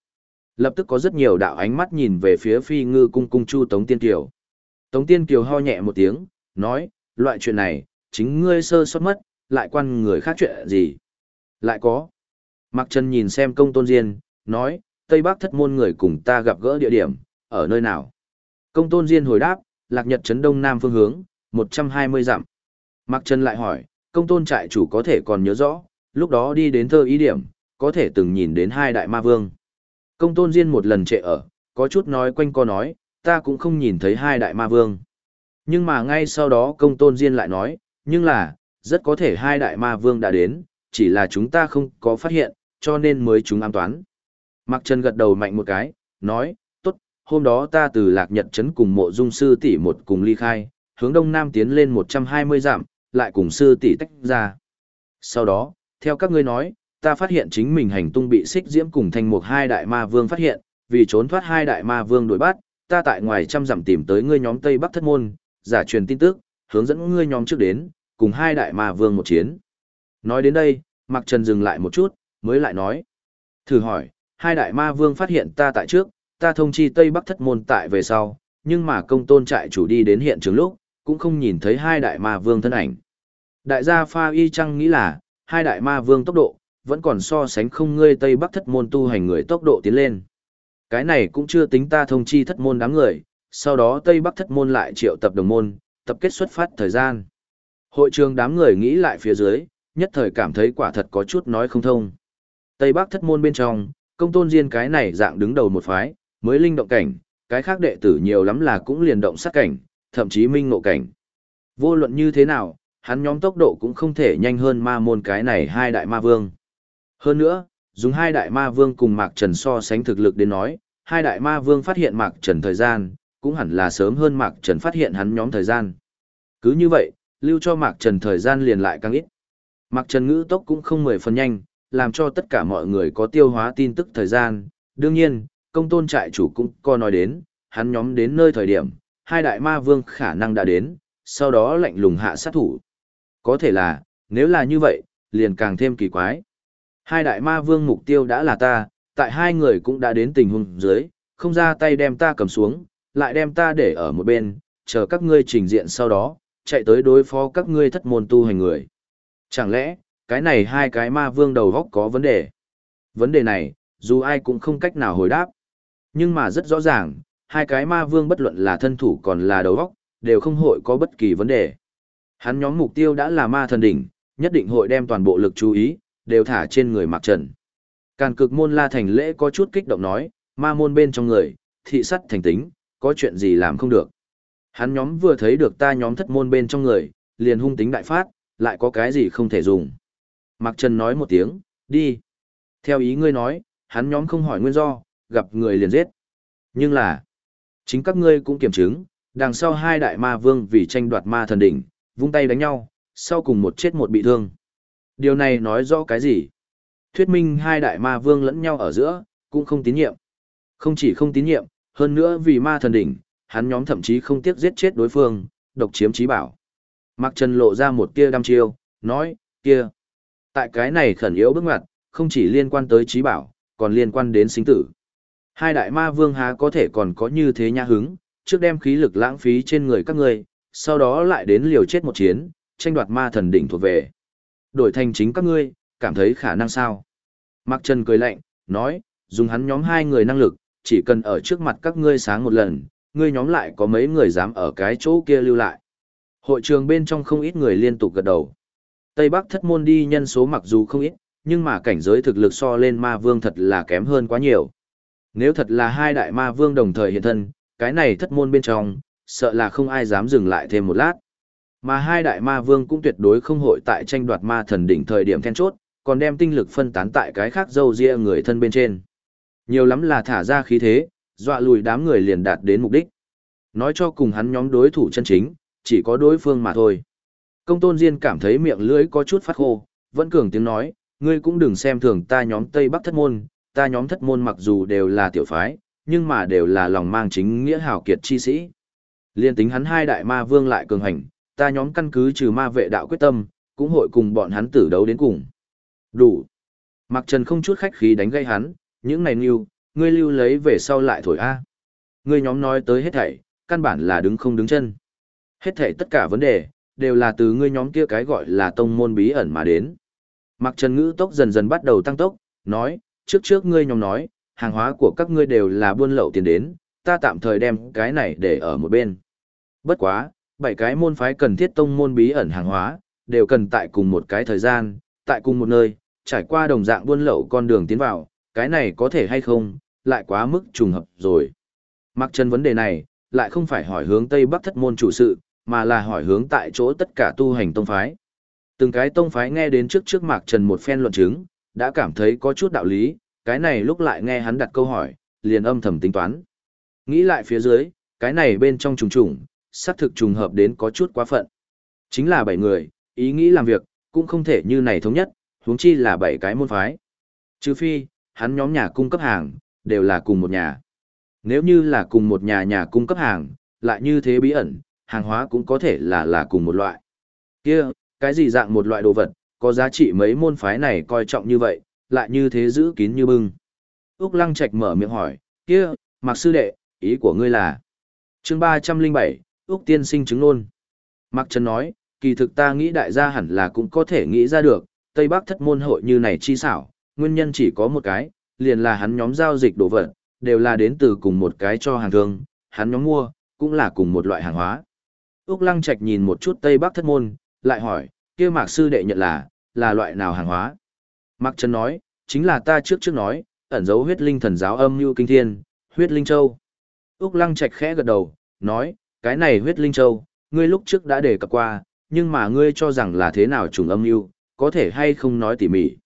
Lập tức có rất nhiều đạo ánh mắt nhìn về phía phi ngư cung cung chu Tống Tiên Kiều. Tống Tiên Kiều ho nhẹ một tiếng, nói, loại chuyện này, chính ngươi sơ sót mất, lại quan người khác chuyện gì. Lại có. mặc Trần nhìn xem công tôn diên, nói, Tây Bắc thất môn người cùng ta gặp gỡ địa điểm, ở nơi nào. Công tôn diên hồi đáp, lạc nhật trấn đông nam phương hướng, 120 dặm. Mạc Trần lại hỏi, công tôn trại chủ có thể còn nhớ rõ, lúc đó đi đến thơ ý điểm, có thể từng nhìn đến hai đại ma vương. Công tôn diên một lần trệ ở, có chút nói quanh co nói, ta cũng không nhìn thấy hai đại ma vương. Nhưng mà ngay sau đó công tôn diên lại nói, nhưng là, rất có thể hai đại ma vương đã đến, chỉ là chúng ta không có phát hiện, cho nên mới chúng ám toán. Mạc Trần gật đầu mạnh một cái, nói, hôm đó ta từ lạc nhật trấn cùng mộ dung sư tỷ một cùng ly khai, hướng đông nam tiến lên 120 dặm, lại cùng sư tỷ tách ra. Sau đó, theo các ngươi nói, ta phát hiện chính mình hành tung bị xích diễm cùng thành một hai đại ma vương phát hiện, vì trốn thoát hai đại ma vương đuổi bắt, ta tại ngoài trăm dặm tìm tới ngươi nhóm Tây Bắc thất môn, giả truyền tin tức, hướng dẫn ngươi nhóm trước đến, cùng hai đại ma vương một chiến. Nói đến đây, Mạc Trần dừng lại một chút, mới lại nói. Thử hỏi, hai đại ma vương phát hiện ta tại trước, ta thông chi Tây Bắc thất môn tại về sau, nhưng mà công tôn trại chủ đi đến hiện trường lúc, cũng không nhìn thấy hai đại ma vương thân ảnh. Đại gia Pha Y Trăng nghĩ là, hai đại ma vương tốc độ, vẫn còn so sánh không ngươi Tây Bắc thất môn tu hành người tốc độ tiến lên. Cái này cũng chưa tính ta thông chi thất môn đám người, sau đó Tây Bắc thất môn lại triệu tập đồng môn, tập kết xuất phát thời gian. Hội trường đám người nghĩ lại phía dưới, nhất thời cảm thấy quả thật có chút nói không thông. Tây Bắc thất môn bên trong, công tôn diên cái này dạng đứng đầu một phái, mới linh động cảnh, cái khác đệ tử nhiều lắm là cũng liền động sát cảnh, thậm chí minh ngộ cảnh. Vô luận như thế nào, hắn nhóm tốc độ cũng không thể nhanh hơn ma môn cái này hai đại ma vương. Hơn nữa, dùng hai đại ma vương cùng Mạc Trần so sánh thực lực đến nói, hai đại ma vương phát hiện Mạc Trần thời gian, cũng hẳn là sớm hơn Mạc Trần phát hiện hắn nhóm thời gian. Cứ như vậy, lưu cho Mạc Trần thời gian liền lại càng ít. Mạc Trần ngữ tốc cũng không mười phần nhanh, làm cho tất cả mọi người có tiêu hóa tin tức thời gian. Đương nhiên, công tôn trại chủ cũng có nói đến, hắn nhóm đến nơi thời điểm, hai đại ma vương khả năng đã đến, sau đó lạnh lùng hạ sát thủ. Có thể là, nếu là như vậy, liền càng thêm kỳ quái. Hai đại ma vương mục tiêu đã là ta, tại hai người cũng đã đến tình huống dưới, không ra tay đem ta cầm xuống, lại đem ta để ở một bên, chờ các ngươi trình diện sau đó, chạy tới đối phó các ngươi thất môn tu hành người. Chẳng lẽ, cái này hai cái ma vương đầu góc có vấn đề? Vấn đề này, dù ai cũng không cách nào hồi đáp. Nhưng mà rất rõ ràng, hai cái ma vương bất luận là thân thủ còn là đầu óc, đều không hội có bất kỳ vấn đề. Hắn nhóm mục tiêu đã là ma thần đỉnh, nhất định hội đem toàn bộ lực chú ý, đều thả trên người Mạc Trần. Càn cực môn la thành lễ có chút kích động nói, ma môn bên trong người, thị sắt thành tính, có chuyện gì làm không được. Hắn nhóm vừa thấy được ta nhóm thất môn bên trong người, liền hung tính đại phát, lại có cái gì không thể dùng. Mạc Trần nói một tiếng, đi. Theo ý ngươi nói, hắn nhóm không hỏi nguyên do, gặp người liền giết. Nhưng là, chính các ngươi cũng kiểm chứng, đằng sau hai đại ma vương vì tranh đoạt ma thần đỉnh, vung tay đánh nhau, sau cùng một chết một bị thương. Điều này nói rõ cái gì? Thuyết minh hai đại ma vương lẫn nhau ở giữa, cũng không tín nhiệm. Không chỉ không tín nhiệm, hơn nữa vì ma thần đỉnh, hắn nhóm thậm chí không tiếc giết chết đối phương, độc chiếm trí bảo. Mạc Trần lộ ra một tia đăm chiêu, nói, kia. Tại cái này khẩn yếu bước ngoặt, không chỉ liên quan tới trí bảo, còn liên quan đến sinh tử. Hai đại ma vương há có thể còn có như thế nha hứng, trước đem khí lực lãng phí trên người các ngươi, sau đó lại đến liều chết một chiến, tranh đoạt ma thần đỉnh thuộc về. Đổi thành chính các ngươi, cảm thấy khả năng sao? Mạc Trần cười lạnh, nói, dùng hắn nhóm hai người năng lực, chỉ cần ở trước mặt các ngươi sáng một lần, ngươi nhóm lại có mấy người dám ở cái chỗ kia lưu lại. Hội trường bên trong không ít người liên tục gật đầu. Tây Bắc thất môn đi nhân số mặc dù không ít, nhưng mà cảnh giới thực lực so lên ma vương thật là kém hơn quá nhiều. Nếu thật là hai đại ma vương đồng thời hiện thân, cái này thất môn bên trong, sợ là không ai dám dừng lại thêm một lát. Mà hai đại ma vương cũng tuyệt đối không hội tại tranh đoạt ma thần đỉnh thời điểm then chốt, còn đem tinh lực phân tán tại cái khác dâu ria người thân bên trên. Nhiều lắm là thả ra khí thế, dọa lùi đám người liền đạt đến mục đích. Nói cho cùng hắn nhóm đối thủ chân chính, chỉ có đối phương mà thôi. Công tôn Diên cảm thấy miệng lưỡi có chút phát khô, vẫn cường tiếng nói, ngươi cũng đừng xem thường ta nhóm Tây Bắc thất môn, ta nhóm thất môn mặc dù đều là tiểu phái, nhưng mà đều là lòng mang chính nghĩa hào kiệt chi sĩ. Liên tính hắn hai đại ma vương lại cường hành, ta nhóm căn cứ trừ ma vệ đạo quyết tâm, cũng hội cùng bọn hắn tử đấu đến cùng. Đủ. Mặc Trần không chút khách khí đánh gây hắn, những này lưu, ngươi lưu lấy về sau lại thổi a. Ngươi nhóm nói tới hết thảy, căn bản là đứng không đứng chân. Hết thảy tất cả vấn đề, đều là từ ngươi nhóm kia cái gọi là tông môn bí ẩn mà đến. Mặc Trần ngữ tốc dần dần bắt đầu tăng tốc, nói, trước trước ngươi nhóm nói, hàng hóa của các ngươi đều là buôn lậu tiền đến, ta tạm thời đem cái này để ở một bên. Bất quá, bảy cái môn phái cần thiết tông môn bí ẩn hàng hóa, đều cần tại cùng một cái thời gian, tại cùng một nơi, trải qua đồng dạng buôn lậu con đường tiến vào, cái này có thể hay không, lại quá mức trùng hợp rồi. Mặc chân vấn đề này, lại không phải hỏi hướng Tây Bắc thất môn chủ sự, mà là hỏi hướng tại chỗ tất cả tu hành tông phái. Từng cái tông phái nghe đến trước trước Mạc Trần một phen luận chứng, đã cảm thấy có chút đạo lý, cái này lúc lại nghe hắn đặt câu hỏi, liền âm thầm tính toán. Nghĩ lại phía dưới, cái này bên trong trùng trùng, xác thực trùng hợp đến có chút quá phận. Chính là bảy người, ý nghĩ làm việc, cũng không thể như này thống nhất, huống chi là bảy cái môn phái. Trừ phi, hắn nhóm nhà cung cấp hàng, đều là cùng một nhà. Nếu như là cùng một nhà nhà cung cấp hàng, lại như thế bí ẩn, hàng hóa cũng có thể là là cùng một loại. Kia, cái gì dạng một loại đồ vật, có giá trị mấy môn phái này coi trọng như vậy, lại như thế giữ kín như bưng. Úc Lăng Trạch mở miệng hỏi, kia, Mạc Sư Đệ, ý của ngươi là? chương 307, Úc Tiên sinh chứng luôn. Mạc Trần nói, kỳ thực ta nghĩ đại gia hẳn là cũng có thể nghĩ ra được, Tây Bắc thất môn hội như này chi xảo, nguyên nhân chỉ có một cái, liền là hắn nhóm giao dịch đồ vật, đều là đến từ cùng một cái cho hàng thương, hắn nhóm mua, cũng là cùng một loại hàng hóa. Úc Lăng Trạch nhìn một chút Tây Bắc thất môn, lại hỏi, kia Mạc Sư Đệ nhận là, là loại nào hàng hóa? Mạc Trần nói, chính là ta trước trước nói, ẩn dấu huyết linh thần giáo âm như kinh thiên, huyết linh châu. Úc Lăng Trạch khẽ gật đầu, nói, cái này huyết linh châu, ngươi lúc trước đã đề cập qua, nhưng mà ngươi cho rằng là thế nào trùng âm mưu, có thể hay không nói tỉ mỉ.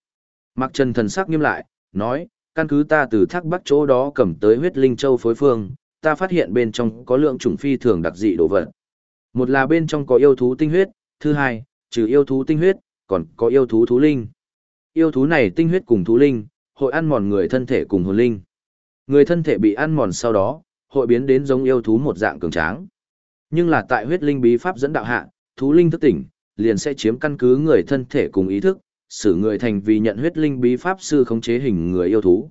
Mạc Trần thần sắc nghiêm lại, nói, căn cứ ta từ thác bắc chỗ đó cầm tới huyết linh châu phối phương, ta phát hiện bên trong có lượng trùng phi thường đặc dị đồ vật. Một là bên trong có yêu thú tinh huyết, thứ hai, trừ yêu thú tinh huyết, còn có yêu thú thú linh. Yêu thú này tinh huyết cùng thú linh, hội ăn mòn người thân thể cùng hồn linh. Người thân thể bị ăn mòn sau đó, hội biến đến giống yêu thú một dạng cường tráng. Nhưng là tại huyết linh bí pháp dẫn đạo hạ, thú linh thức tỉnh, liền sẽ chiếm căn cứ người thân thể cùng ý thức, xử người thành vì nhận huyết linh bí pháp sư khống chế hình người yêu thú.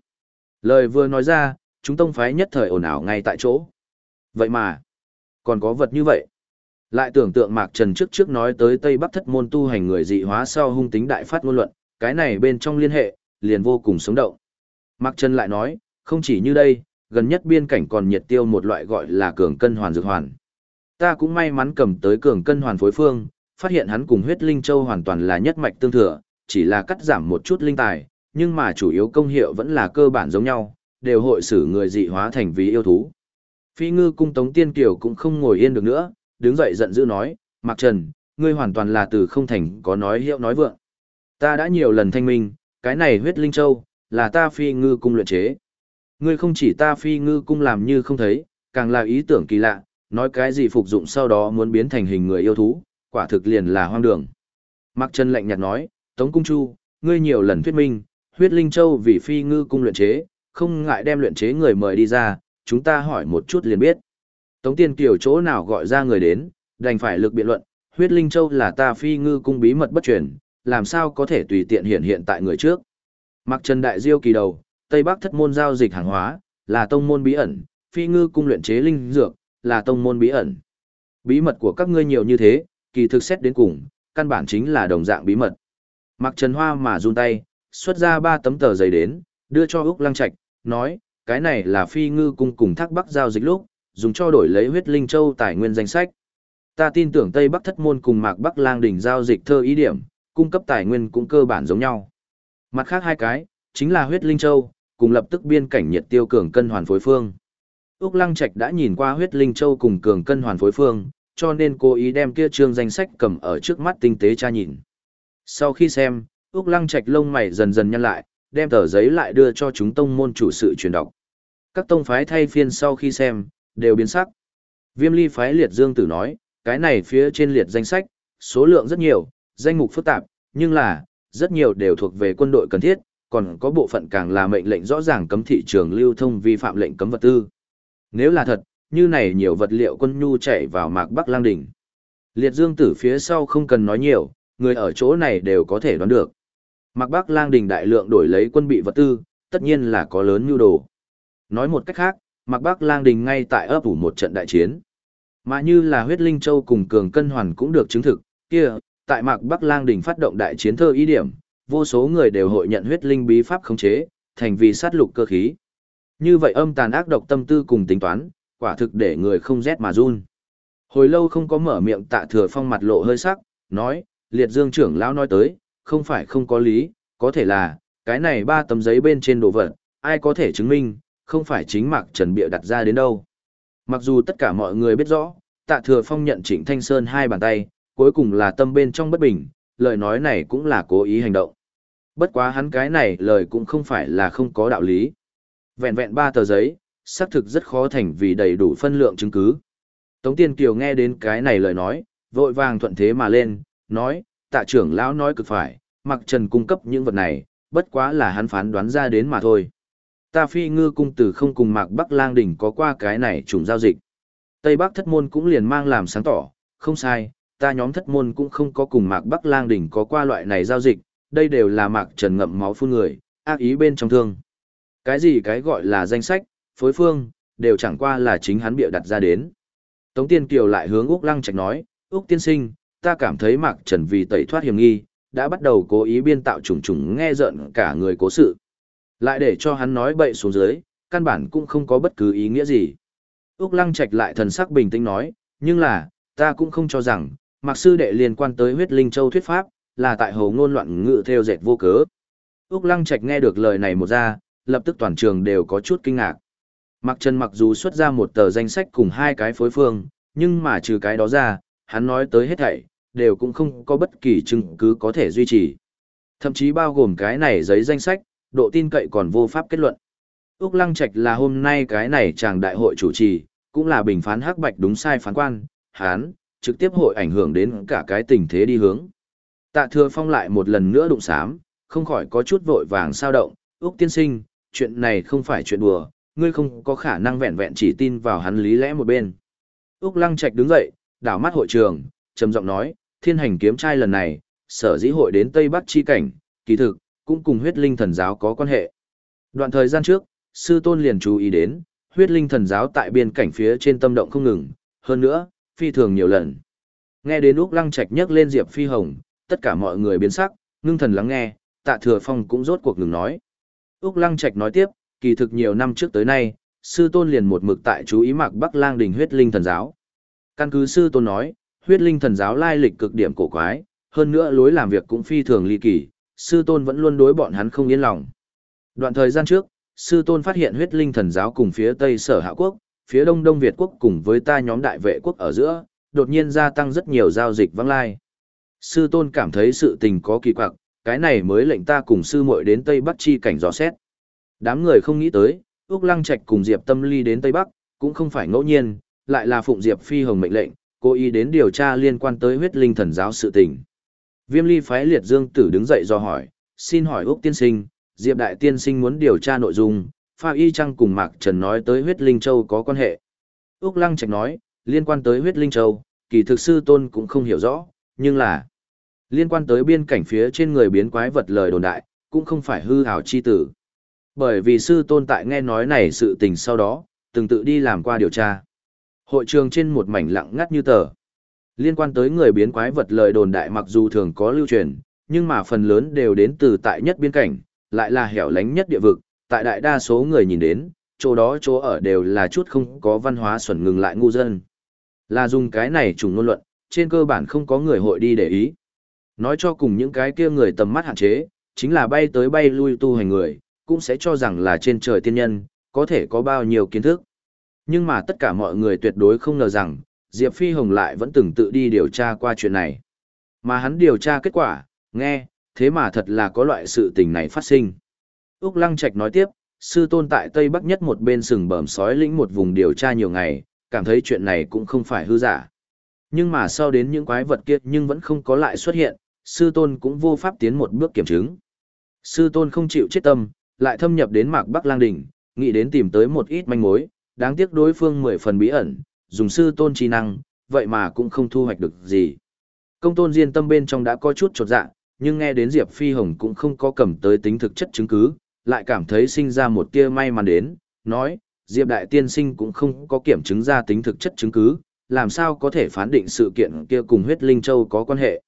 Lời vừa nói ra, chúng tông phái nhất thời ồn ào ngay tại chỗ. Vậy mà, còn có vật như vậy. Lại tưởng tượng Mạc Trần trước trước nói tới Tây Bắc thất môn tu hành người dị hóa sau hung tính đại phát ngôn luận, cái này bên trong liên hệ, liền vô cùng sống động. Mạc Trần lại nói, không chỉ như đây, gần nhất biên cảnh còn nhiệt tiêu một loại gọi là cường cân hoàn dược hoàn. Ta cũng may mắn cầm tới cường cân hoàn phối phương, phát hiện hắn cùng huyết linh châu hoàn toàn là nhất mạch tương thừa, chỉ là cắt giảm một chút linh tài, nhưng mà chủ yếu công hiệu vẫn là cơ bản giống nhau, đều hội xử người dị hóa thành vì yêu thú. Phi ngư cung tống tiên kiều cũng không ngồi yên được nữa, đứng dậy giận dữ nói, Mạc Trần, ngươi hoàn toàn là từ không thành có nói hiệu nói vượng. Ta đã nhiều lần thanh minh, cái này huyết linh châu, là ta phi ngư cung luyện chế. Ngươi không chỉ ta phi ngư cung làm như không thấy, càng là ý tưởng kỳ lạ, nói cái gì phục dụng sau đó muốn biến thành hình người yêu thú, quả thực liền là hoang đường. Mạc Trần lạnh nhạt nói, Tống Cung Chu, ngươi nhiều lần thuyết minh, huyết linh châu vì phi ngư cung luyện chế, không ngại đem luyện chế người mời đi ra, chúng ta hỏi một chút liền biết. Tống Tiên Kiều chỗ nào gọi ra người đến, đành phải lực biện luận, huyết linh châu là ta phi ngư cung bí mật bất truyền, làm sao có thể tùy tiện hiện hiện tại người trước. Mặc Trần Đại Diêu kỳ đầu, Tây Bắc thất môn giao dịch hàng hóa, là tông môn bí ẩn, phi ngư cung luyện chế linh dược, là tông môn bí ẩn. Bí mật của các ngươi nhiều như thế, kỳ thực xét đến cùng, căn bản chính là đồng dạng bí mật. Mặc Trần Hoa mà run tay, xuất ra ba tấm tờ giấy đến, đưa cho Úc Lăng Trạch, nói, cái này là phi ngư cung cùng thác bắc giao dịch lúc, dùng cho đổi lấy huyết linh châu tài nguyên danh sách. Ta tin tưởng Tây Bắc thất môn cùng Mạc Bắc Lang đỉnh giao dịch thơ ý điểm, cung cấp tài nguyên cũng cơ bản giống nhau. Mặt khác hai cái, chính là huyết linh châu, cùng lập tức biên cảnh nhiệt tiêu cường cân hoàn phối phương. Úc Lăng Trạch đã nhìn qua huyết linh châu cùng cường cân hoàn phối phương, cho nên cố ý đem kia trương danh sách cầm ở trước mắt tinh tế tra nhìn. Sau khi xem, Úc Lăng Trạch lông mày dần dần nhăn lại, đem tờ giấy lại đưa cho chúng tông môn chủ sự truyền đọc. Các tông phái thay phiên sau khi xem, đều biến sắc. Viêm ly phái liệt dương tử nói, cái này phía trên liệt danh sách, số lượng rất nhiều, danh mục phức tạp, nhưng là, rất nhiều đều thuộc về quân đội cần thiết, còn có bộ phận càng là mệnh lệnh rõ ràng cấm thị trường lưu thông vi phạm lệnh cấm vật tư. Nếu là thật, như này nhiều vật liệu quân nhu chạy vào mạc Bắc Lang đỉnh. Liệt Dương tử phía sau không cần nói nhiều, người ở chỗ này đều có thể đoán được. Mạc Bắc Lang đỉnh đại lượng đổi lấy quân bị vật tư, tất nhiên là có lớn nhu đồ. Nói một cách khác, Mạc Bắc Lang đình ngay tại ấp ủ một trận đại chiến. Mà như là huyết linh châu cùng cường cân hoàn cũng được chứng thực, kia, tại Mạc Bắc Lang đình phát động đại chiến thơ ý điểm, vô số người đều hội nhận huyết linh bí pháp khống chế, thành vì sát lục cơ khí. Như vậy âm tàn ác độc tâm tư cùng tính toán, quả thực để người không rét mà run. Hồi lâu không có mở miệng tạ thừa phong mặt lộ hơi sắc, nói, liệt dương trưởng lão nói tới, không phải không có lý, có thể là, cái này ba tấm giấy bên trên đồ vật, ai có thể chứng minh, không phải chính Mạc Trần bịa đặt ra đến đâu. Mặc dù tất cả mọi người biết rõ, tạ thừa phong nhận Trịnh Thanh Sơn hai bàn tay, cuối cùng là tâm bên trong bất bình, lời nói này cũng là cố ý hành động. Bất quá hắn cái này lời cũng không phải là không có đạo lý. Vẹn vẹn ba tờ giấy, xác thực rất khó thành vì đầy đủ phân lượng chứng cứ. Tống Tiên Kiều nghe đến cái này lời nói, vội vàng thuận thế mà lên, nói, tạ trưởng lão nói cực phải, mặc trần cung cấp những vật này, bất quá là hắn phán đoán ra đến mà thôi. Ta phi ngư cung tử không cùng mạc Bắc lang đỉnh có qua cái này trùng giao dịch. Tây Bắc thất môn cũng liền mang làm sáng tỏ, không sai, ta nhóm thất môn cũng không có cùng mạc Bắc lang đỉnh có qua loại này giao dịch, đây đều là mạc trần ngậm máu phun người, ác ý bên trong thương. Cái gì cái gọi là danh sách, phối phương, đều chẳng qua là chính hắn bịa đặt ra đến. Tống Tiên Kiều lại hướng Úc Lăng Trạch nói, Úc Tiên Sinh, ta cảm thấy mạc trần vì tẩy thoát hiểm nghi, đã bắt đầu cố ý biên tạo trùng trùng nghe giận cả người cố sự. Lại để cho hắn nói bậy xuống dưới, căn bản cũng không có bất cứ ý nghĩa gì. Úc Lăng Trạch lại thần sắc bình tĩnh nói, nhưng là, ta cũng không cho rằng, mặc sư đệ liên quan tới huyết linh châu thuyết pháp, là tại hồ ngôn loạn ngự theo dệt vô cớ. Úc Lăng Trạch nghe được lời này một ra, lập tức toàn trường đều có chút kinh ngạc. Mặc Trần mặc dù xuất ra một tờ danh sách cùng hai cái phối phương, nhưng mà trừ cái đó ra, hắn nói tới hết thảy, đều cũng không có bất kỳ chứng cứ có thể duy trì. Thậm chí bao gồm cái này giấy danh sách, độ tin cậy còn vô pháp kết luận. Úc Lăng Trạch là hôm nay cái này chàng đại hội chủ trì, cũng là bình phán hắc bạch đúng sai phán quan, hán, trực tiếp hội ảnh hưởng đến cả cái tình thế đi hướng. Tạ Thừa Phong lại một lần nữa đụng sám, không khỏi có chút vội vàng sao động, Úc tiên sinh, chuyện này không phải chuyện đùa, ngươi không có khả năng vẹn vẹn chỉ tin vào hắn lý lẽ một bên. Úc Lăng Trạch đứng dậy, đảo mắt hội trường, trầm giọng nói, thiên hành kiếm trai lần này, sở dĩ hội đến Tây Bắc chi cảnh, kỳ thực, cũng cùng huyết linh thần giáo có quan hệ. Đoạn thời gian trước, sư tôn liền chú ý đến, huyết linh thần giáo tại biên cảnh phía trên tâm động không ngừng, hơn nữa, phi thường nhiều lần. Nghe đến Úc Lăng Trạch nhắc lên Diệp Phi Hồng, tất cả mọi người biến sắc, ngưng thần lắng nghe, tạ thừa phong cũng rốt cuộc ngừng nói. Úc Lăng Trạch nói tiếp, kỳ thực nhiều năm trước tới nay, sư tôn liền một mực tại chú ý mạc Bắc Lang đình huyết linh thần giáo. Căn cứ sư tôn nói, huyết linh thần giáo lai lịch cực điểm cổ quái, hơn nữa lối làm việc cũng phi thường ly kỳ, sư tôn vẫn luôn đối bọn hắn không yên lòng. Đoạn thời gian trước, sư tôn phát hiện huyết linh thần giáo cùng phía tây sở hạ quốc, phía đông đông Việt quốc cùng với ta nhóm đại vệ quốc ở giữa, đột nhiên gia tăng rất nhiều giao dịch vắng lai. Sư tôn cảm thấy sự tình có kỳ quặc, cái này mới lệnh ta cùng sư muội đến Tây Bắc chi cảnh dò xét. Đám người không nghĩ tới, Úc Lăng Trạch cùng Diệp Tâm Ly đến Tây Bắc, cũng không phải ngẫu nhiên, lại là phụng Diệp Phi Hồng mệnh lệnh, cố ý đến điều tra liên quan tới huyết linh thần giáo sự tình. Viêm ly phái liệt dương tử đứng dậy do hỏi, xin hỏi Úc tiên sinh, Diệp đại tiên sinh muốn điều tra nội dung, pha y chăng cùng Mạc Trần nói tới huyết linh châu có quan hệ. Úc lăng trạch nói, liên quan tới huyết linh châu, kỳ thực sư tôn cũng không hiểu rõ, nhưng là liên quan tới biên cảnh phía trên người biến quái vật lời đồn đại, cũng không phải hư hào chi tử. Bởi vì sư tôn tại nghe nói này sự tình sau đó, từng tự đi làm qua điều tra. Hội trường trên một mảnh lặng ngắt như tờ. Liên quan tới người biến quái vật lời đồn đại mặc dù thường có lưu truyền, nhưng mà phần lớn đều đến từ tại nhất biên cảnh, lại là hẻo lánh nhất địa vực, tại đại đa số người nhìn đến, chỗ đó chỗ ở đều là chút không có văn hóa xuẩn ngừng lại ngu dân. Là dùng cái này trùng ngôn luận, trên cơ bản không có người hội đi để ý. Nói cho cùng những cái kia người tầm mắt hạn chế, chính là bay tới bay lui tu hành người, cũng sẽ cho rằng là trên trời tiên nhân, có thể có bao nhiêu kiến thức. Nhưng mà tất cả mọi người tuyệt đối không ngờ rằng, Diệp Phi Hồng lại vẫn từng tự đi điều tra qua chuyện này. Mà hắn điều tra kết quả, nghe, thế mà thật là có loại sự tình này phát sinh. Úc Lăng Trạch nói tiếp, sư tôn tại Tây Bắc nhất một bên sừng bẩm sói lĩnh một vùng điều tra nhiều ngày, cảm thấy chuyện này cũng không phải hư giả. Nhưng mà sau đến những quái vật kia nhưng vẫn không có lại xuất hiện, sư tôn cũng vô pháp tiến một bước kiểm chứng. Sư tôn không chịu chết tâm, lại thâm nhập đến mạc Bắc Lang Đỉnh, nghĩ đến tìm tới một ít manh mối, đáng tiếc đối phương mười phần bí ẩn, dùng sư tôn trí năng, vậy mà cũng không thu hoạch được gì. Công tôn diên tâm bên trong đã có chút trột dạ, nhưng nghe đến Diệp Phi Hồng cũng không có cầm tới tính thực chất chứng cứ, lại cảm thấy sinh ra một tia may mắn đến, nói, Diệp Đại Tiên Sinh cũng không có kiểm chứng ra tính thực chất chứng cứ, làm sao có thể phán định sự kiện kia cùng huyết linh châu có quan hệ.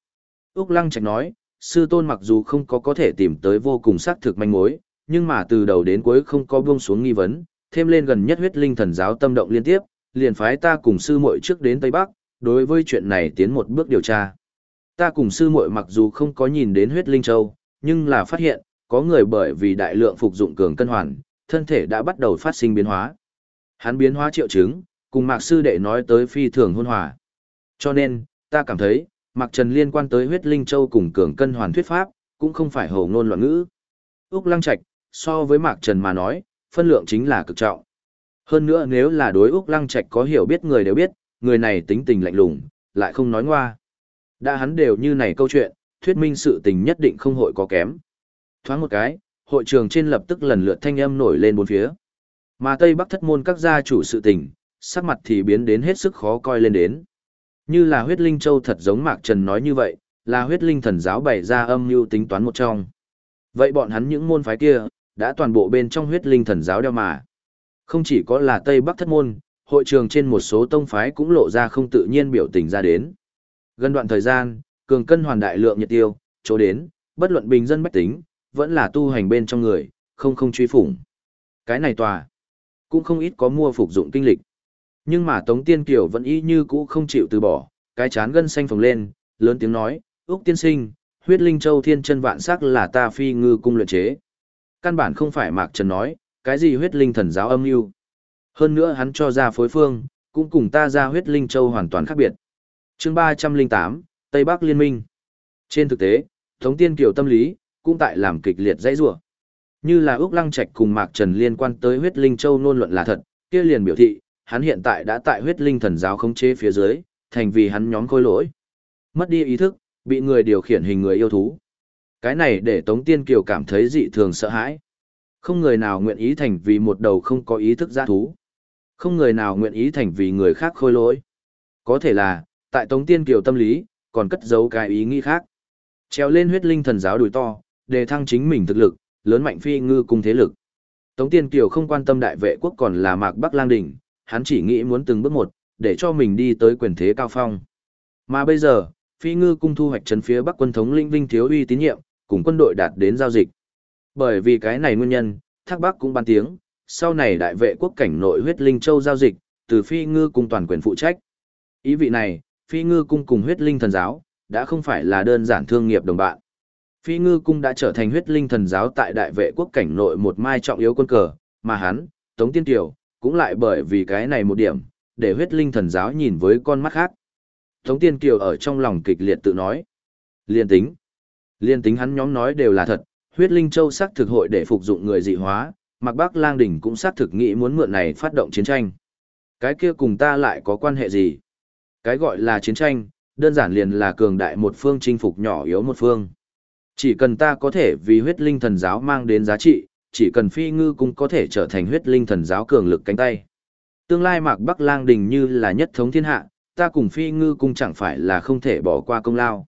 Úc Lăng Trạch nói, sư tôn mặc dù không có có thể tìm tới vô cùng xác thực manh mối, nhưng mà từ đầu đến cuối không có buông xuống nghi vấn, thêm lên gần nhất huyết linh thần giáo tâm động liên tiếp, liền phái ta cùng sư muội trước đến Tây Bắc, đối với chuyện này tiến một bước điều tra. Ta cùng sư muội mặc dù không có nhìn đến huyết linh châu, nhưng là phát hiện, có người bởi vì đại lượng phục dụng cường cân hoàn, thân thể đã bắt đầu phát sinh biến hóa. Hắn biến hóa triệu chứng, cùng Mạc sư đệ nói tới phi thường hôn hòa. Cho nên, ta cảm thấy, Mạc Trần liên quan tới huyết linh châu cùng cường cân hoàn thuyết pháp, cũng không phải hồ ngôn loạn ngữ. Úc Lăng Trạch, so với Mạc Trần mà nói, phân lượng chính là cực trọng. Hơn nữa nếu là đối Úc Lăng Trạch có hiểu biết người đều biết, người này tính tình lạnh lùng, lại không nói ngoa. Đã hắn đều như này câu chuyện, thuyết minh sự tình nhất định không hội có kém. Thoáng một cái, hội trường trên lập tức lần lượt thanh âm nổi lên bốn phía. Mà Tây Bắc thất môn các gia chủ sự tình, sắc mặt thì biến đến hết sức khó coi lên đến. Như là huyết linh châu thật giống Mạc Trần nói như vậy, là huyết linh thần giáo bày ra âm mưu tính toán một trong. Vậy bọn hắn những môn phái kia, đã toàn bộ bên trong huyết linh thần giáo đeo mà. Không chỉ có là Tây Bắc thất môn, hội trường trên một số tông phái cũng lộ ra không tự nhiên biểu tình ra đến. Gần đoạn thời gian, cường cân hoàn đại lượng nhiệt tiêu, chỗ đến, bất luận bình dân bách tính, vẫn là tu hành bên trong người, không không truy phủng. Cái này tòa, cũng không ít có mua phục dụng kinh lịch. Nhưng mà Tống Tiên Kiều vẫn y như cũ không chịu từ bỏ, cái chán gân xanh phồng lên, lớn tiếng nói, Úc tiên sinh, huyết linh châu thiên chân vạn sắc là ta phi ngư cung luyện chế. Căn bản không phải Mạc Trần nói, cái gì huyết linh thần giáo âm mưu Hơn nữa hắn cho ra phối phương, cũng cùng ta ra huyết linh châu hoàn toàn khác biệt. chương ba trăm linh tám Tây Bắc Liên minh. Trên thực tế, Tống Tiên Kiều tâm lý, cũng tại làm kịch liệt dãy rủa. Như là Úc Lăng Trạch cùng Mạc Trần liên quan tới huyết linh châu nôn luận là thật, kia liền biểu thị, hắn hiện tại đã tại huyết linh thần giáo khống chế phía dưới, thành vì hắn nhóm khôi lỗi. Mất đi ý thức, bị người điều khiển hình người yêu thú. Cái này để Tống Tiên Kiều cảm thấy dị thường sợ hãi. Không người nào nguyện ý thành vì một đầu không có ý thức giã thú. Không người nào nguyện ý thành vì người khác khôi lỗi. Có thể là, tại Tống Tiên Kiều tâm lý, còn cất giấu cái ý nghĩ khác. Treo lên huyết linh thần giáo đùi to, đề thăng chính mình thực lực, lớn mạnh phi ngư cung thế lực. Tống Tiên Kiều không quan tâm đại vệ quốc còn là Mạc Bắc Lang Đỉnh, hắn chỉ nghĩ muốn từng bước một, để cho mình đi tới quyền thế cao phong. Mà bây giờ, phi ngư cung thu hoạch trấn phía Bắc quân thống linh vinh thiếu uy tín nhiệm, cùng quân đội đạt đến giao dịch. Bởi vì cái này nguyên nhân, Thác Bắc cũng ban tiếng, sau này đại vệ quốc cảnh nội huyết linh châu giao dịch, từ phi ngư cung toàn quyền phụ trách. Ý vị này, phi ngư cung cùng huyết linh thần giáo, đã không phải là đơn giản thương nghiệp đồng bạn. Phi ngư cung đã trở thành huyết linh thần giáo tại đại vệ quốc cảnh nội một mai trọng yếu quân cờ, mà hắn, Tống Tiên Tiểu, cũng lại bởi vì cái này một điểm, để huyết linh thần giáo nhìn với con mắt khác. Tống Tiên Kiều ở trong lòng kịch liệt tự nói. Liên tính. Liên tính hắn nhóm nói đều là thật, huyết linh châu xác thực hội để phục dụng người dị hóa, mặc bác lang đỉnh cũng xác thực nghĩ muốn mượn này phát động chiến tranh. Cái kia cùng ta lại có quan hệ gì? Cái gọi là chiến tranh, đơn giản liền là cường đại một phương chinh phục nhỏ yếu một phương. Chỉ cần ta có thể vì huyết linh thần giáo mang đến giá trị, chỉ cần phi ngư cũng có thể trở thành huyết linh thần giáo cường lực cánh tay. Tương lai mạc Bắc Lang Đình như là nhất thống thiên hạ, ta cùng phi ngư cung chẳng phải là không thể bỏ qua công lao.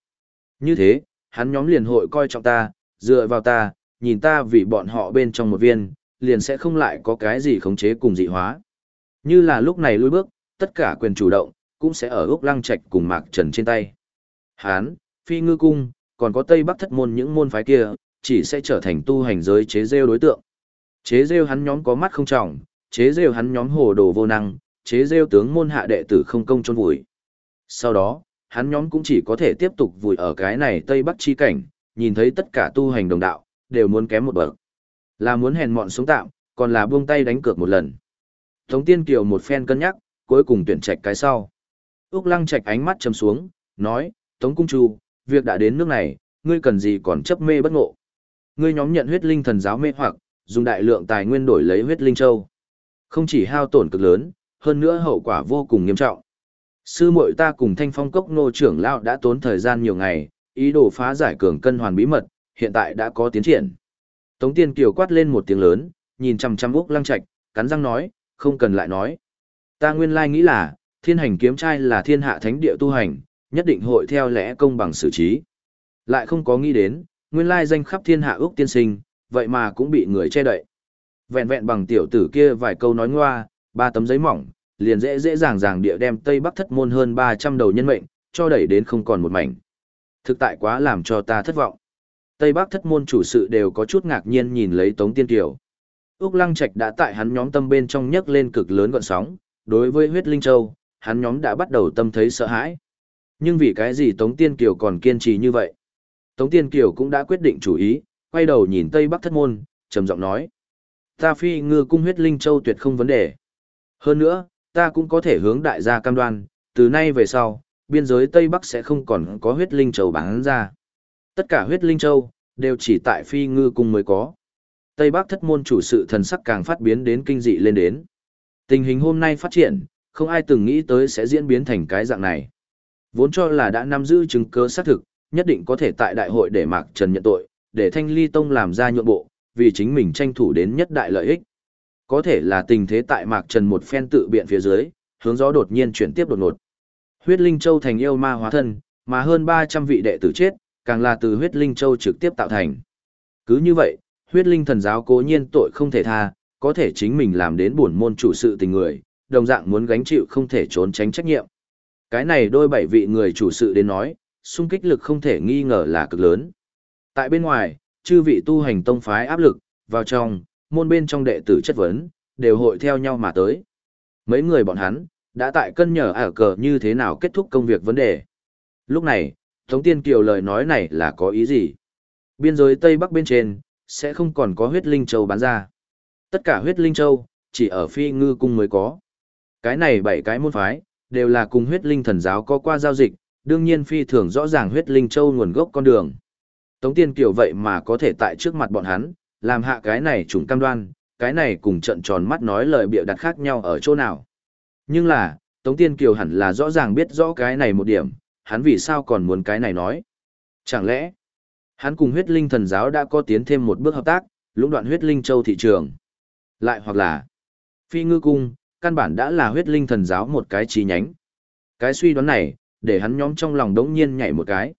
Như thế, hắn nhóm liền hội coi trọng ta, dựa vào ta, nhìn ta vì bọn họ bên trong một viên, liền sẽ không lại có cái gì khống chế cùng dị hóa. Như là lúc này lui bước, tất cả quyền chủ động, cũng sẽ ở Úc Lăng Trạch cùng Mạc Trần trên tay. Hán, Phi Ngư Cung, còn có Tây Bắc thất môn những môn phái kia, chỉ sẽ trở thành tu hành giới chế rêu đối tượng. Chế rêu hắn nhóm có mắt không trọng, chế rêu hắn nhóm hồ đồ vô năng, chế rêu tướng môn hạ đệ tử không công chôn vùi. Sau đó, hắn nhóm cũng chỉ có thể tiếp tục vùi ở cái này Tây Bắc chi cảnh, nhìn thấy tất cả tu hành đồng đạo, đều muốn kém một bậc. Là muốn hèn mọn sống tạm, còn là buông tay đánh cược một lần. Tống Tiên Kiều một phen cân nhắc, cuối cùng tuyển trạch cái sau. Úc Lăng Trạch ánh mắt trầm xuống, nói, Tống Cung Chu, việc đã đến nước này, ngươi cần gì còn chấp mê bất ngộ. Ngươi nhóm nhận huyết linh thần giáo mê hoặc, dùng đại lượng tài nguyên đổi lấy huyết linh châu. Không chỉ hao tổn cực lớn, hơn nữa hậu quả vô cùng nghiêm trọng. Sư muội ta cùng thanh phong cốc nô trưởng lão đã tốn thời gian nhiều ngày, ý đồ phá giải cường cân hoàn bí mật, hiện tại đã có tiến triển. Tống Tiên Kiều quát lên một tiếng lớn, nhìn chằm chằm Úc Lăng Trạch, cắn răng nói, không cần lại nói. Ta nguyên lai nghĩ là, thiên hành kiếm trai là thiên hạ thánh địa tu hành, nhất định hội theo lẽ công bằng xử trí. Lại không có nghĩ đến, nguyên lai danh khắp thiên hạ ước tiên sinh, vậy mà cũng bị người che đậy. Vẹn vẹn bằng tiểu tử kia vài câu nói ngoa, ba tấm giấy mỏng, liền dễ dễ dàng dàng địa đem Tây Bắc thất môn hơn 300 đầu nhân mệnh, cho đẩy đến không còn một mảnh. Thực tại quá làm cho ta thất vọng. Tây Bắc thất môn chủ sự đều có chút ngạc nhiên nhìn lấy Tống Tiên Kiều. Úc Lăng Trạch đã tại hắn nhóm tâm bên trong nhấc lên cực lớn gọn sóng, đối với huyết linh châu, hắn nhóm đã bắt đầu tâm thấy sợ hãi. Nhưng vì cái gì Tống Tiên Kiều còn kiên trì như vậy? Tống Tiên Kiều cũng đã quyết định chủ ý, quay đầu nhìn Tây Bắc thất môn, trầm giọng nói. Ta phi ngư cung huyết linh châu tuyệt không vấn đề. Hơn nữa, ta cũng có thể hướng đại gia cam đoan, từ nay về sau, biên giới Tây Bắc sẽ không còn có huyết linh châu bán ra. Tất cả huyết linh châu, đều chỉ tại phi ngư cung mới có. Tây Bắc thất môn chủ sự thần sắc càng phát biến đến kinh dị lên đến. Tình hình hôm nay phát triển, không ai từng nghĩ tới sẽ diễn biến thành cái dạng này. Vốn cho là đã nắm giữ chứng cứ xác thực, nhất định có thể tại đại hội để Mạc Trần nhận tội, để Thanh Ly Tông làm ra nhượng bộ, vì chính mình tranh thủ đến nhất đại lợi ích. Có thể là tình thế tại Mạc Trần một phen tự biện phía dưới, hướng gió đột nhiên chuyển tiếp đột ngột. Huyết Linh Châu thành yêu ma hóa thân, mà hơn 300 vị đệ tử chết, càng là từ Huyết Linh Châu trực tiếp tạo thành. Cứ như vậy, Huyết Linh thần giáo cố nhiên tội không thể tha, có thể chính mình làm đến buồn môn chủ sự tình người, đồng dạng muốn gánh chịu không thể trốn tránh trách nhiệm. Cái này đôi bảy vị người chủ sự đến nói, xung kích lực không thể nghi ngờ là cực lớn. Tại bên ngoài, chư vị tu hành tông phái áp lực, vào trong, môn bên trong đệ tử chất vấn, đều hội theo nhau mà tới. Mấy người bọn hắn, đã tại cân nhở ở cờ như thế nào kết thúc công việc vấn đề. Lúc này, Tống Tiên Kiều lời nói này là có ý gì? Biên giới Tây Bắc bên trên, sẽ không còn có huyết linh châu bán ra. Tất cả huyết linh châu, chỉ ở phi ngư cung mới có. Cái này bảy cái môn phái, đều là cùng huyết linh thần giáo có qua giao dịch, đương nhiên phi thường rõ ràng huyết linh châu nguồn gốc con đường. Tống Tiên Kiều vậy mà có thể tại trước mặt bọn hắn, làm hạ cái này trùng cam đoan, cái này cùng trận tròn mắt nói lời bịa đặt khác nhau ở chỗ nào. Nhưng là, Tống Tiên Kiều hẳn là rõ ràng biết rõ cái này một điểm, hắn vì sao còn muốn cái này nói. Chẳng lẽ, hắn cùng huyết linh thần giáo đã có tiến thêm một bước hợp tác, lũng đoạn huyết linh châu thị trường. Lại hoặc là, phi ngư cung, căn bản đã là huyết linh thần giáo một cái chi nhánh. Cái suy đoán này, để hắn nhóm trong lòng đống nhiên nhảy một cái.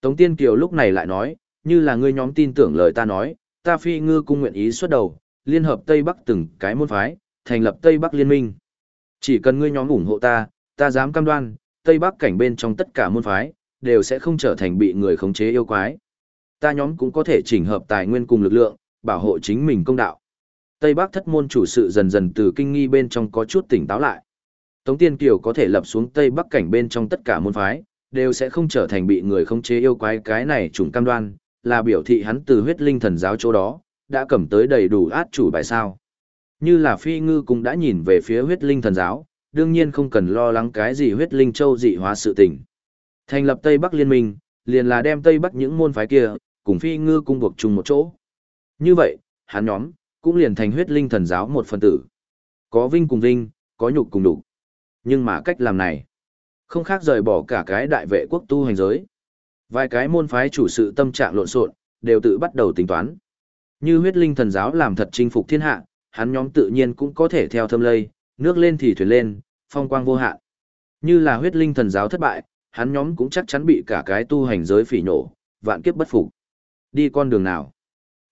Tống Tiên Kiều lúc này lại nói, như là ngươi nhóm tin tưởng lời ta nói, ta phi ngư cung nguyện ý xuất đầu, liên hợp Tây Bắc từng cái môn phái, thành lập Tây Bắc Liên minh. Chỉ cần ngươi nhóm ủng hộ ta, ta dám cam đoan, Tây Bắc cảnh bên trong tất cả môn phái, đều sẽ không trở thành bị người khống chế yêu quái. Ta nhóm cũng có thể chỉnh hợp tài nguyên cùng lực lượng, bảo hộ chính mình công đạo. Tây Bắc thất môn chủ sự dần dần từ kinh nghi bên trong có chút tỉnh táo lại. Tống Tiên Kiều có thể lập xuống Tây Bắc cảnh bên trong tất cả môn phái, đều sẽ không trở thành bị người không chế yêu quái cái này trùng cam đoan, là biểu thị hắn từ huyết linh thần giáo chỗ đó, đã cầm tới đầy đủ át chủ bài sao. Như là phi ngư cũng đã nhìn về phía huyết linh thần giáo, đương nhiên không cần lo lắng cái gì huyết linh châu dị hóa sự tình. Thành lập Tây Bắc Liên minh, liền là đem Tây Bắc những môn phái kia, cùng phi ngư cung buộc chung một chỗ. Như vậy, hắn nhóm, cũng liền thành huyết linh thần giáo một phần tử. Có vinh cùng vinh, có nhục cùng nhục. Nhưng mà cách làm này, không khác rời bỏ cả cái đại vệ quốc tu hành giới. Vài cái môn phái chủ sự tâm trạng lộn xộn, đều tự bắt đầu tính toán. Như huyết linh thần giáo làm thật chinh phục thiên hạ, hắn nhóm tự nhiên cũng có thể theo thâm lây, nước lên thì thuyền lên, phong quang vô hạn. Như là huyết linh thần giáo thất bại, hắn nhóm cũng chắc chắn bị cả cái tu hành giới phỉ nổ, vạn kiếp bất phục. Đi con đường nào?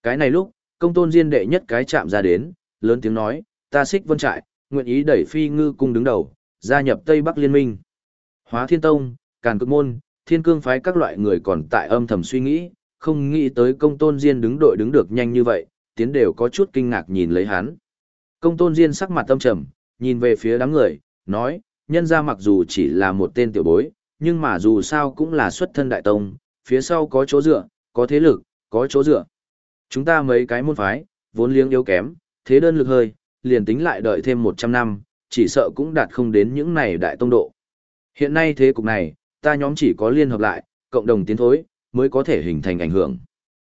Cái này lúc, công tôn diên đệ nhất cái chạm ra đến, lớn tiếng nói, ta xích vân trại, nguyện ý đẩy phi ngư cung đứng đầu, gia nhập Tây Bắc Liên minh. Hóa Thiên Tông, Càn Cực Môn, Thiên Cương phái các loại người còn tại âm thầm suy nghĩ, không nghĩ tới công tôn diên đứng đội đứng được nhanh như vậy, tiến đều có chút kinh ngạc nhìn lấy hắn. Công tôn diên sắc mặt tâm trầm, nhìn về phía đám người, nói, nhân ra mặc dù chỉ là một tên tiểu bối, nhưng mà dù sao cũng là xuất thân đại tông, phía sau có chỗ dựa, có thế lực, có chỗ dựa. Chúng ta mấy cái môn phái, vốn liếng yếu kém, thế đơn lực hơi, liền tính lại đợi thêm 100 năm, chỉ sợ cũng đạt không đến những này đại tông độ. Hiện nay thế cục này, ta nhóm chỉ có liên hợp lại, cộng đồng tiến thối, mới có thể hình thành ảnh hưởng.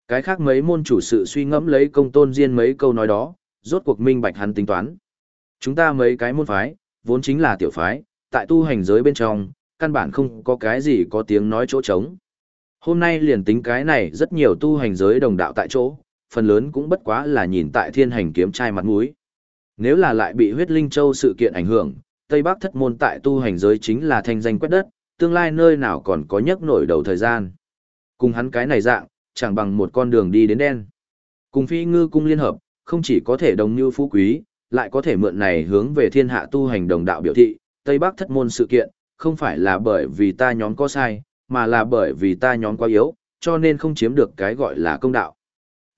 Cái khác mấy môn chủ sự suy ngẫm lấy công tôn riêng mấy câu nói đó, rốt cuộc minh bạch hắn tính toán. Chúng ta mấy cái môn phái, vốn chính là tiểu phái, tại tu hành giới bên trong, căn bản không có cái gì có tiếng nói chỗ trống. Hôm nay liền tính cái này rất nhiều tu hành giới đồng đạo tại chỗ, phần lớn cũng bất quá là nhìn tại thiên hành kiếm trai mặt mũi. Nếu là lại bị huyết linh châu sự kiện ảnh hưởng, Tây Bắc thất môn tại tu hành giới chính là thanh danh quét đất, tương lai nơi nào còn có nhấc nổi đầu thời gian. Cùng hắn cái này dạng, chẳng bằng một con đường đi đến đen. Cùng phi ngư cung liên hợp, không chỉ có thể đồng như phú quý, lại có thể mượn này hướng về thiên hạ tu hành đồng đạo biểu thị, Tây Bắc thất môn sự kiện, không phải là bởi vì ta nhóm có sai, mà là bởi vì ta nhóm quá yếu, cho nên không chiếm được cái gọi là công đạo.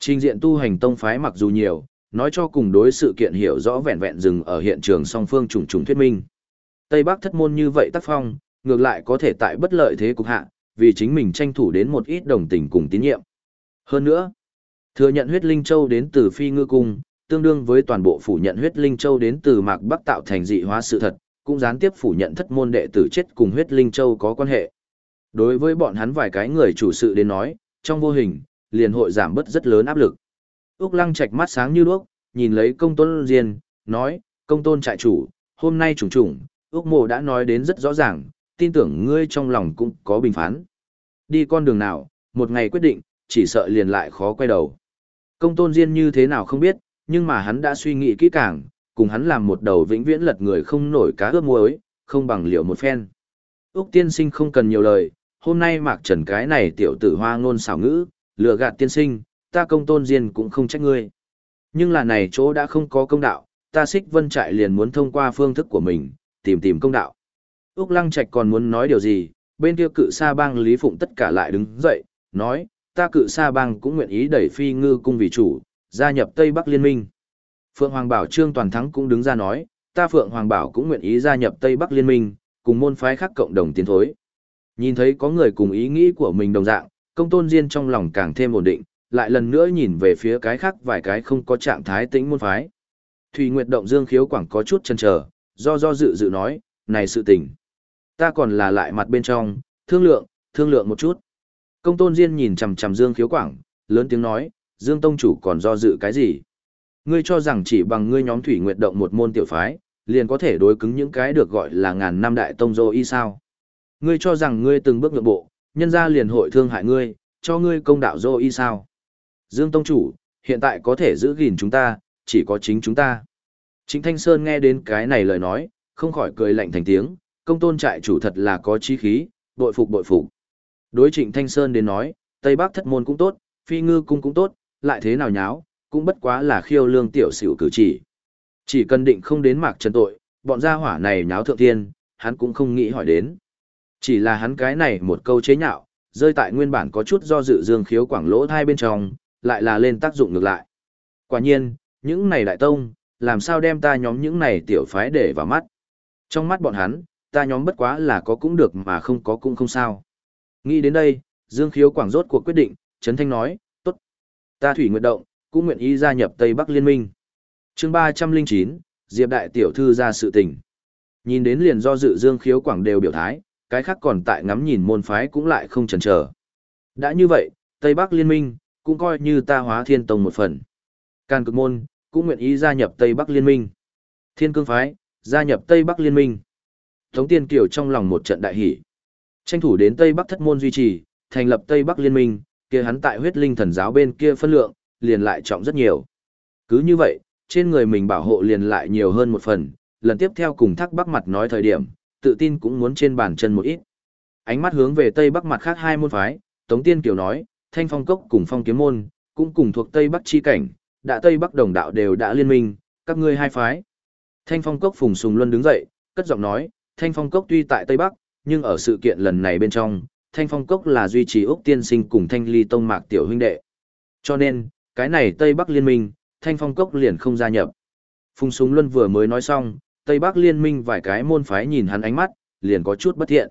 Trình diện tu hành tông phái mặc dù nhiều, nói cho cùng đối sự kiện hiểu rõ vẹn vẹn dừng ở hiện trường song phương trùng trùng thuyết minh. Tây Bắc thất môn như vậy tác phong, ngược lại có thể tại bất lợi thế cục hạ, vì chính mình tranh thủ đến một ít đồng tình cùng tín nhiệm. Hơn nữa, thừa nhận huyết linh châu đến từ phi ngư cung, tương đương với toàn bộ phủ nhận huyết linh châu đến từ mạc bắc tạo thành dị hóa sự thật, cũng gián tiếp phủ nhận thất môn đệ tử chết cùng huyết linh châu có quan hệ. Đối với bọn hắn vài cái người chủ sự đến nói, trong vô hình, liền hội giảm bớt rất lớn áp lực. Úc Lăng Trạch mắt sáng như đuốc, nhìn lấy công tôn diên, nói, công tôn trại chủ, hôm nay trùng trùng, Úc Mộ đã nói đến rất rõ ràng, tin tưởng ngươi trong lòng cũng có bình phán. Đi con đường nào, một ngày quyết định, chỉ sợ liền lại khó quay đầu. Công tôn diên như thế nào không biết, nhưng mà hắn đã suy nghĩ kỹ càng, cùng hắn làm một đầu vĩnh viễn lật người không nổi cá ướp muối, không bằng liệu một phen. Úc tiên sinh không cần nhiều lời, hôm nay mạc trần cái này tiểu tử hoa ngôn xảo ngữ, lừa gạt tiên sinh, ta công tôn diên cũng không trách ngươi. Nhưng là này chỗ đã không có công đạo, ta xích vân trại liền muốn thông qua phương thức của mình, tìm tìm công đạo. Úc Lăng Trạch còn muốn nói điều gì, bên kia cự sa bang Lý Phụng tất cả lại đứng dậy, nói, ta cự sa bang cũng nguyện ý đẩy phi ngư cung vì chủ, gia nhập Tây Bắc Liên minh. Phượng Hoàng Bảo Trương Toàn Thắng cũng đứng ra nói, ta Phượng Hoàng Bảo cũng nguyện ý gia nhập Tây Bắc Liên minh, cùng môn phái khác cộng đồng tiến thối. Nhìn thấy có người cùng ý nghĩ của mình đồng dạng, công tôn diên trong lòng càng thêm ổn định, lại lần nữa nhìn về phía cái khác vài cái không có trạng thái tĩnh môn phái. Thủy Nguyệt Động Dương khiếu quảng có chút chần chờ, do do dự dự nói, này sự tình. Ta còn là lại mặt bên trong, thương lượng, thương lượng một chút. Công tôn diên nhìn chằm chằm Dương khiếu quảng, lớn tiếng nói, Dương Tông Chủ còn do dự cái gì? Ngươi cho rằng chỉ bằng ngươi nhóm Thủy Nguyệt Động một môn tiểu phái, liền có thể đối cứng những cái được gọi là ngàn năm đại tông dô y sao? Ngươi cho rằng ngươi từng bước nhượng bộ, nhân ra liền hội thương hại ngươi, cho ngươi công đạo dô y sao? Dương Tông Chủ, hiện tại có thể giữ gìn chúng ta, chỉ có chính chúng ta. Chính Thanh Sơn nghe đến cái này lời nói, không khỏi cười lạnh thành tiếng, công tôn trại chủ thật là có chí khí, bội phục bội phục. Đối Trịnh Thanh Sơn đến nói, Tây Bắc thất môn cũng tốt, phi ngư cung cũng tốt, lại thế nào nháo, cũng bất quá là khiêu lương tiểu xỉu cử chỉ. Chỉ cần định không đến mạc trần tội, bọn gia hỏa này nháo thượng thiên, hắn cũng không nghĩ hỏi đến. Chỉ là hắn cái này một câu chế nhạo, rơi tại nguyên bản có chút do dự dương khiếu quảng lỗ thai bên trong, lại là lên tác dụng ngược lại. Quả nhiên, những này đại tông, làm sao đem ta nhóm những này tiểu phái để vào mắt. Trong mắt bọn hắn, ta nhóm bất quá là có cũng được mà không có cũng không sao. Nghĩ đến đây, Dương Khiếu Quảng rốt cuộc quyết định, Trấn Thanh nói, tốt. Ta Thủy Nguyệt Động, cũng nguyện ý gia nhập Tây Bắc Liên minh. chương 309, Diệp Đại Tiểu Thư ra sự tình. Nhìn đến liền do dự Dương Khiếu Quảng đều biểu thái, cái khác còn tại ngắm nhìn môn phái cũng lại không chần chờ. Đã như vậy, Tây Bắc Liên minh, cũng coi như ta hóa thiên tông một phần. Càn cực môn, cũng nguyện ý gia nhập Tây Bắc Liên minh. Thiên cương phái, gia nhập Tây Bắc Liên minh. Tống Tiên Kiều trong lòng một trận đại hỷ. Tranh thủ đến Tây Bắc thất môn duy trì, thành lập Tây Bắc Liên minh, kia hắn tại huyết linh thần giáo bên kia phân lượng, liền lại trọng rất nhiều. Cứ như vậy, trên người mình bảo hộ liền lại nhiều hơn một phần, lần tiếp theo cùng Thác bắc mặt nói thời điểm, tự tin cũng muốn trên bàn chân một ít. Ánh mắt hướng về Tây Bắc mặt khác hai môn phái, Tống Tiên Kiều nói, Thanh Phong Cốc cùng Phong Kiếm Môn, cũng cùng thuộc Tây Bắc chi cảnh, đã Tây Bắc đồng đạo đều đã liên minh, các ngươi hai phái. Thanh Phong Cốc Phùng Sùng Luân đứng dậy, cất giọng nói, Thanh Phong Cốc tuy tại Tây Bắc, nhưng ở sự kiện lần này bên trong, Thanh Phong Cốc là duy trì Úc Tiên Sinh cùng Thanh Ly Tông Mạc Tiểu huynh đệ. Cho nên, cái này Tây Bắc liên minh, Thanh Phong Cốc liền không gia nhập. Phùng Sùng Luân vừa mới nói xong, Tây Bắc liên minh vài cái môn phái nhìn hắn ánh mắt, liền có chút bất thiện.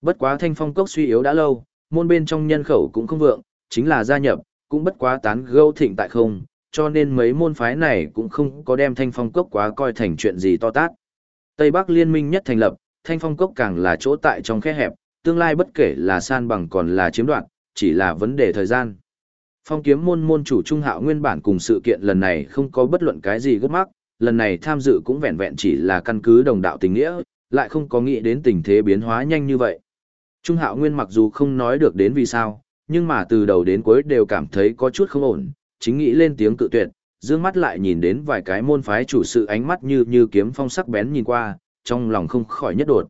Bất quá Thanh Phong Cốc suy yếu đã lâu, môn bên trong nhân khẩu cũng không vượng, chính là gia nhập, cũng bất quá tán gâu thịnh tại không, cho nên mấy môn phái này cũng không có đem thanh phong cốc quá coi thành chuyện gì to tát. Tây Bắc liên minh nhất thành lập, thanh phong cốc càng là chỗ tại trong khe hẹp, tương lai bất kể là san bằng còn là chiếm đoạt, chỉ là vấn đề thời gian. Phong kiếm môn môn chủ trung hạo nguyên bản cùng sự kiện lần này không có bất luận cái gì gấp mắc, lần này tham dự cũng vẹn vẹn chỉ là căn cứ đồng đạo tình nghĩa, lại không có nghĩ đến tình thế biến hóa nhanh như vậy. Trung Hạo Nguyên mặc dù không nói được đến vì sao, nhưng mà từ đầu đến cuối đều cảm thấy có chút không ổn, chính nghĩ lên tiếng cự tuyệt, dương mắt lại nhìn đến vài cái môn phái chủ sự ánh mắt như như kiếm phong sắc bén nhìn qua, trong lòng không khỏi nhất đột.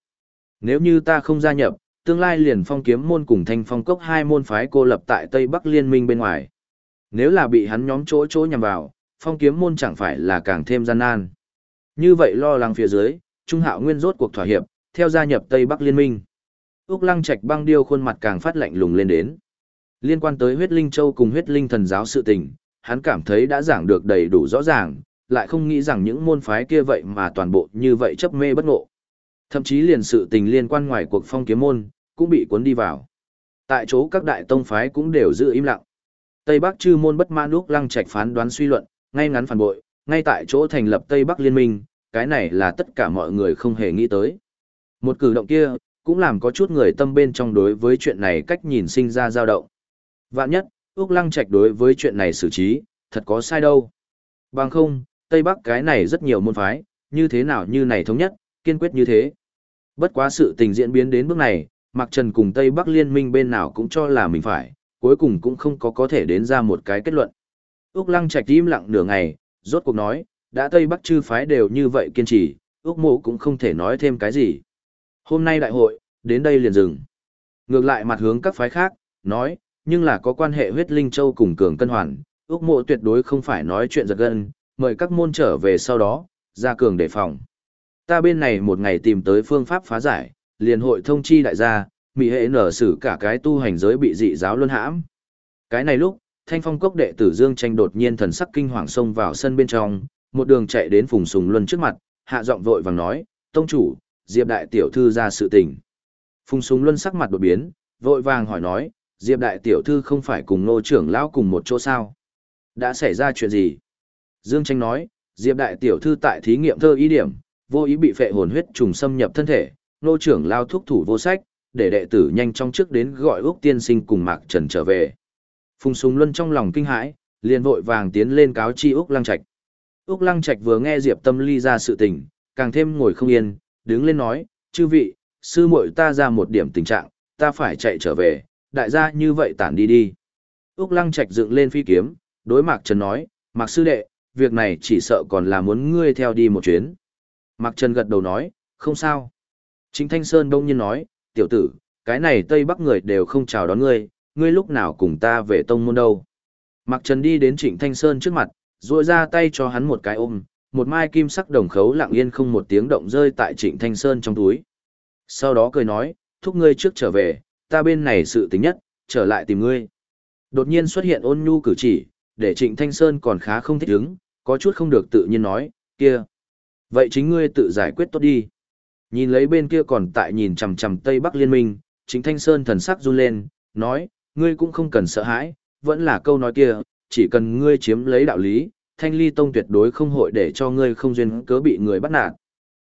Nếu như ta không gia nhập, tương lai liền phong kiếm môn cùng thanh phong cốc hai môn phái cô lập tại Tây Bắc Liên minh bên ngoài. Nếu là bị hắn nhóm chỗ chỗ nhằm vào, phong kiếm môn chẳng phải là càng thêm gian nan. Như vậy lo lắng phía dưới, Trung Hạo Nguyên rốt cuộc thỏa hiệp, theo gia nhập Tây Bắc Liên minh. Úc Lăng Trạch băng điêu khuôn mặt càng phát lạnh lùng lên đến. Liên quan tới huyết linh châu cùng huyết linh thần giáo sự tình, hắn cảm thấy đã giảng được đầy đủ rõ ràng, lại không nghĩ rằng những môn phái kia vậy mà toàn bộ như vậy chấp mê bất ngộ. Thậm chí liền sự tình liên quan ngoài cuộc phong kiếm môn, cũng bị cuốn đi vào. Tại chỗ các đại tông phái cũng đều giữ im lặng. Tây Bắc chư môn bất mãn Úc lăng trạch phán đoán suy luận, ngay ngắn phản bội, ngay tại chỗ thành lập Tây Bắc liên minh, cái này là tất cả mọi người không hề nghĩ tới. Một cử động kia, cũng làm có chút người tâm bên trong đối với chuyện này cách nhìn sinh ra dao động. Vạn nhất, Úc Lăng Trạch đối với chuyện này xử trí, thật có sai đâu. Bằng không, Tây Bắc cái này rất nhiều môn phái, như thế nào như này thống nhất, kiên quyết như thế. Bất quá sự tình diễn biến đến bước này, Mạc Trần cùng Tây Bắc liên minh bên nào cũng cho là mình phải, cuối cùng cũng không có có thể đến ra một cái kết luận. Úc Lăng Trạch im lặng nửa ngày, rốt cuộc nói, đã Tây Bắc chư phái đều như vậy kiên trì, Úc Mộ cũng không thể nói thêm cái gì. Hôm nay đại hội, đến đây liền dừng. Ngược lại mặt hướng các phái khác, nói, nhưng là có quan hệ huyết linh châu cùng cường cân hoàn, Úc Mộ tuyệt đối không phải nói chuyện giật gân, mời các môn trở về sau đó, ra cường đề phòng. Ta bên này một ngày tìm tới phương pháp phá giải, liền hội thông chi đại gia, mỹ hệ nở xử cả cái tu hành giới bị dị giáo luân hãm. Cái này lúc, thanh phong cốc đệ tử Dương tranh đột nhiên thần sắc kinh hoàng xông vào sân bên trong, một đường chạy đến phùng sùng luân trước mặt, hạ giọng vội vàng nói, tông chủ, diệp đại tiểu thư ra sự tình. Phùng sùng luân sắc mặt đột biến, vội vàng hỏi nói, diệp đại tiểu thư không phải cùng nô trưởng lão cùng một chỗ sao? Đã xảy ra chuyện gì? Dương tranh nói, diệp đại tiểu thư tại thí nghiệm thơ ý điểm, vô ý bị phệ hồn huyết trùng xâm nhập thân thể, nô trưởng lao thúc thủ vô sách, để đệ tử nhanh chóng trước đến gọi Úc tiên sinh cùng Mạc Trần trở về. Phùng Sùng Luân trong lòng kinh hãi, liền vội vàng tiến lên cáo chi Úc Lăng Trạch. Úc Lăng Trạch vừa nghe Diệp Tâm Ly ra sự tình, càng thêm ngồi không yên, đứng lên nói, chư vị, sư muội ta ra một điểm tình trạng, ta phải chạy trở về, đại gia như vậy tản đi đi. Úc Lăng Trạch dựng lên phi kiếm, đối Mạc Trần nói, Mạc sư đệ, việc này chỉ sợ còn là muốn ngươi theo đi một chuyến. Mạc Trần gật đầu nói, không sao. Chính Thanh Sơn đông nhiên nói, tiểu tử, cái này Tây Bắc người đều không chào đón ngươi, ngươi lúc nào cùng ta về tông môn đâu. Mạc Trần đi đến Trịnh Thanh Sơn trước mặt, duỗi ra tay cho hắn một cái ôm, một mai kim sắc đồng khấu lặng yên không một tiếng động rơi tại Trịnh Thanh Sơn trong túi. Sau đó cười nói, thúc ngươi trước trở về, ta bên này sự tính nhất, trở lại tìm ngươi. Đột nhiên xuất hiện ôn nhu cử chỉ, để Trịnh Thanh Sơn còn khá không thích ứng, có chút không được tự nhiên nói, kia. Vậy chính ngươi tự giải quyết tốt đi. Nhìn lấy bên kia còn tại nhìn chằm chằm Tây Bắc Liên minh, chính Thanh Sơn thần sắc run lên, nói, ngươi cũng không cần sợ hãi, vẫn là câu nói kia, chỉ cần ngươi chiếm lấy đạo lý, Thanh Ly Tông tuyệt đối không hội để cho ngươi không duyên cớ bị người bắt nạt.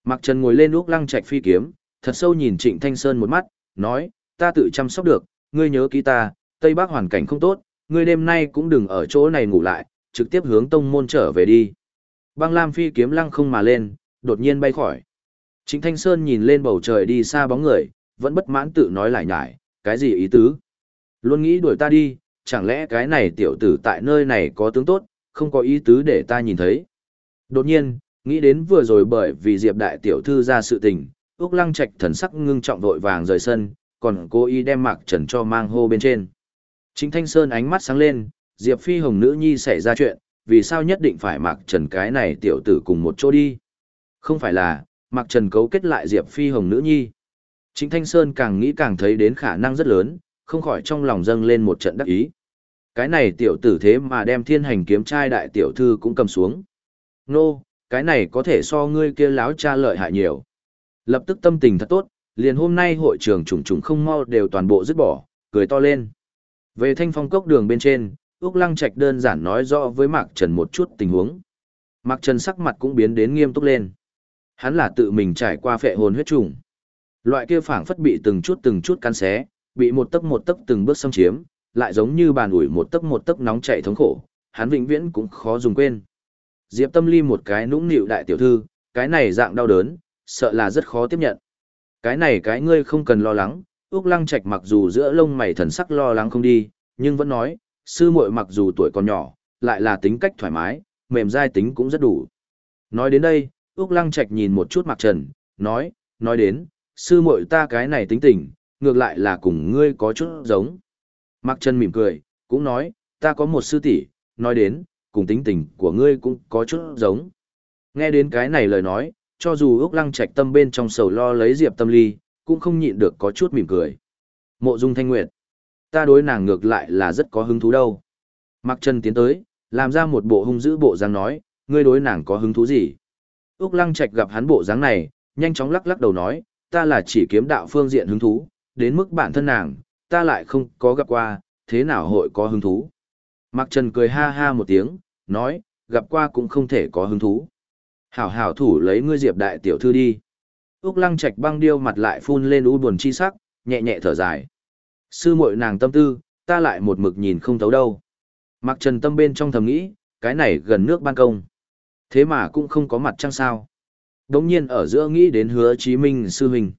Mặc Trần ngồi lên úc lăng trạch phi kiếm, thật sâu nhìn Trịnh Thanh Sơn một mắt, nói, ta tự chăm sóc được, ngươi nhớ kỹ ta, Tây Bắc hoàn cảnh không tốt, ngươi đêm nay cũng đừng ở chỗ này ngủ lại, trực tiếp hướng tông môn trở về đi. Băng Lam phi kiếm lăng không mà lên, đột nhiên bay khỏi. Trịnh Thanh Sơn nhìn lên bầu trời đi xa bóng người, vẫn bất mãn tự nói lại nhải, cái gì ý tứ? Luôn nghĩ đuổi ta đi, chẳng lẽ cái này tiểu tử tại nơi này có tướng tốt, không có ý tứ để ta nhìn thấy. Đột nhiên, nghĩ đến vừa rồi bởi vì Diệp đại tiểu thư ra sự tình, Úc Lăng Trạch thần sắc ngưng trọng vội vàng rời sân, còn cố ý đem Mạc Trần cho mang hô bên trên. Chính Thanh Sơn ánh mắt sáng lên, Diệp Phi Hồng nữ nhi xảy ra chuyện, vì sao nhất định phải Mạc Trần cái này tiểu tử cùng một chỗ đi? Không phải là, Mạc Trần cấu kết lại Diệp Phi Hồng nữ nhi. Chính Thanh Sơn càng nghĩ càng thấy đến khả năng rất lớn, không khỏi trong lòng dâng lên một trận đắc ý. Cái này tiểu tử thế mà đem thiên hành kiếm trai đại tiểu thư cũng cầm xuống. Nô, cái này có thể so ngươi kia láo cha lợi hại nhiều. Lập tức tâm tình thật tốt, liền hôm nay hội trường trùng trùng không mau đều toàn bộ dứt bỏ, cười to lên. Về thanh phong cốc đường bên trên, Úc Lăng Trạch đơn giản nói rõ với Mạc Trần một chút tình huống. Mạc Trần sắc mặt cũng biến đến nghiêm túc lên. Hắn là tự mình trải qua phệ hồn huyết trùng. Loại kia phảng phất bị từng chút từng chút căn xé, bị một tấc một tấc từng bước xâm chiếm, lại giống như bàn ủi một tấc một tấc nóng chảy thống khổ, hắn vĩnh viễn cũng khó dùng quên. Diệp Tâm Ly một cái nũng nịu đại tiểu thư, cái này dạng đau đớn, sợ là rất khó tiếp nhận. Cái này cái ngươi không cần lo lắng, Úc Lăng Trạch mặc dù giữa lông mày thần sắc lo lắng không đi, nhưng vẫn nói, sư muội mặc dù tuổi còn nhỏ, lại là tính cách thoải mái, mềm dai tính cũng rất đủ. Nói đến đây, Úc Lăng Trạch nhìn một chút Mạc Trần, nói, nói đến, sư muội ta cái này tính tình, ngược lại là cùng ngươi có chút giống. Mạc Trần mỉm cười, cũng nói, ta có một sư tỷ, nói đến, cùng tính tình của ngươi cũng có chút giống. Nghe đến cái này lời nói, cho dù Úc Lăng Trạch tâm bên trong sầu lo lấy Diệp Tâm Ly, cũng không nhịn được có chút mỉm cười. Mộ Dung Thanh Nguyệt, ta đối nàng ngược lại là rất có hứng thú đâu. Mạc Trần tiến tới, làm ra một bộ hung dữ bộ dáng nói, ngươi đối nàng có hứng thú gì? Úc Lăng Trạch gặp hắn bộ dáng này, nhanh chóng lắc lắc đầu nói, ta là chỉ kiếm đạo phương diện hứng thú, đến mức bản thân nàng, ta lại không có gặp qua, thế nào hội có hứng thú? Mạc Trần cười ha ha một tiếng, nói, gặp qua cũng không thể có hứng thú. Hảo hảo thủ lấy ngươi diệp đại tiểu thư đi. Úc lăng Trạch băng điêu mặt lại phun lên u buồn chi sắc, nhẹ nhẹ thở dài. Sư muội nàng tâm tư, ta lại một mực nhìn không thấu đâu. Mặc trần tâm bên trong thầm nghĩ, cái này gần nước ban công. Thế mà cũng không có mặt trăng sao. Đống nhiên ở giữa nghĩ đến hứa chí minh sư huynh.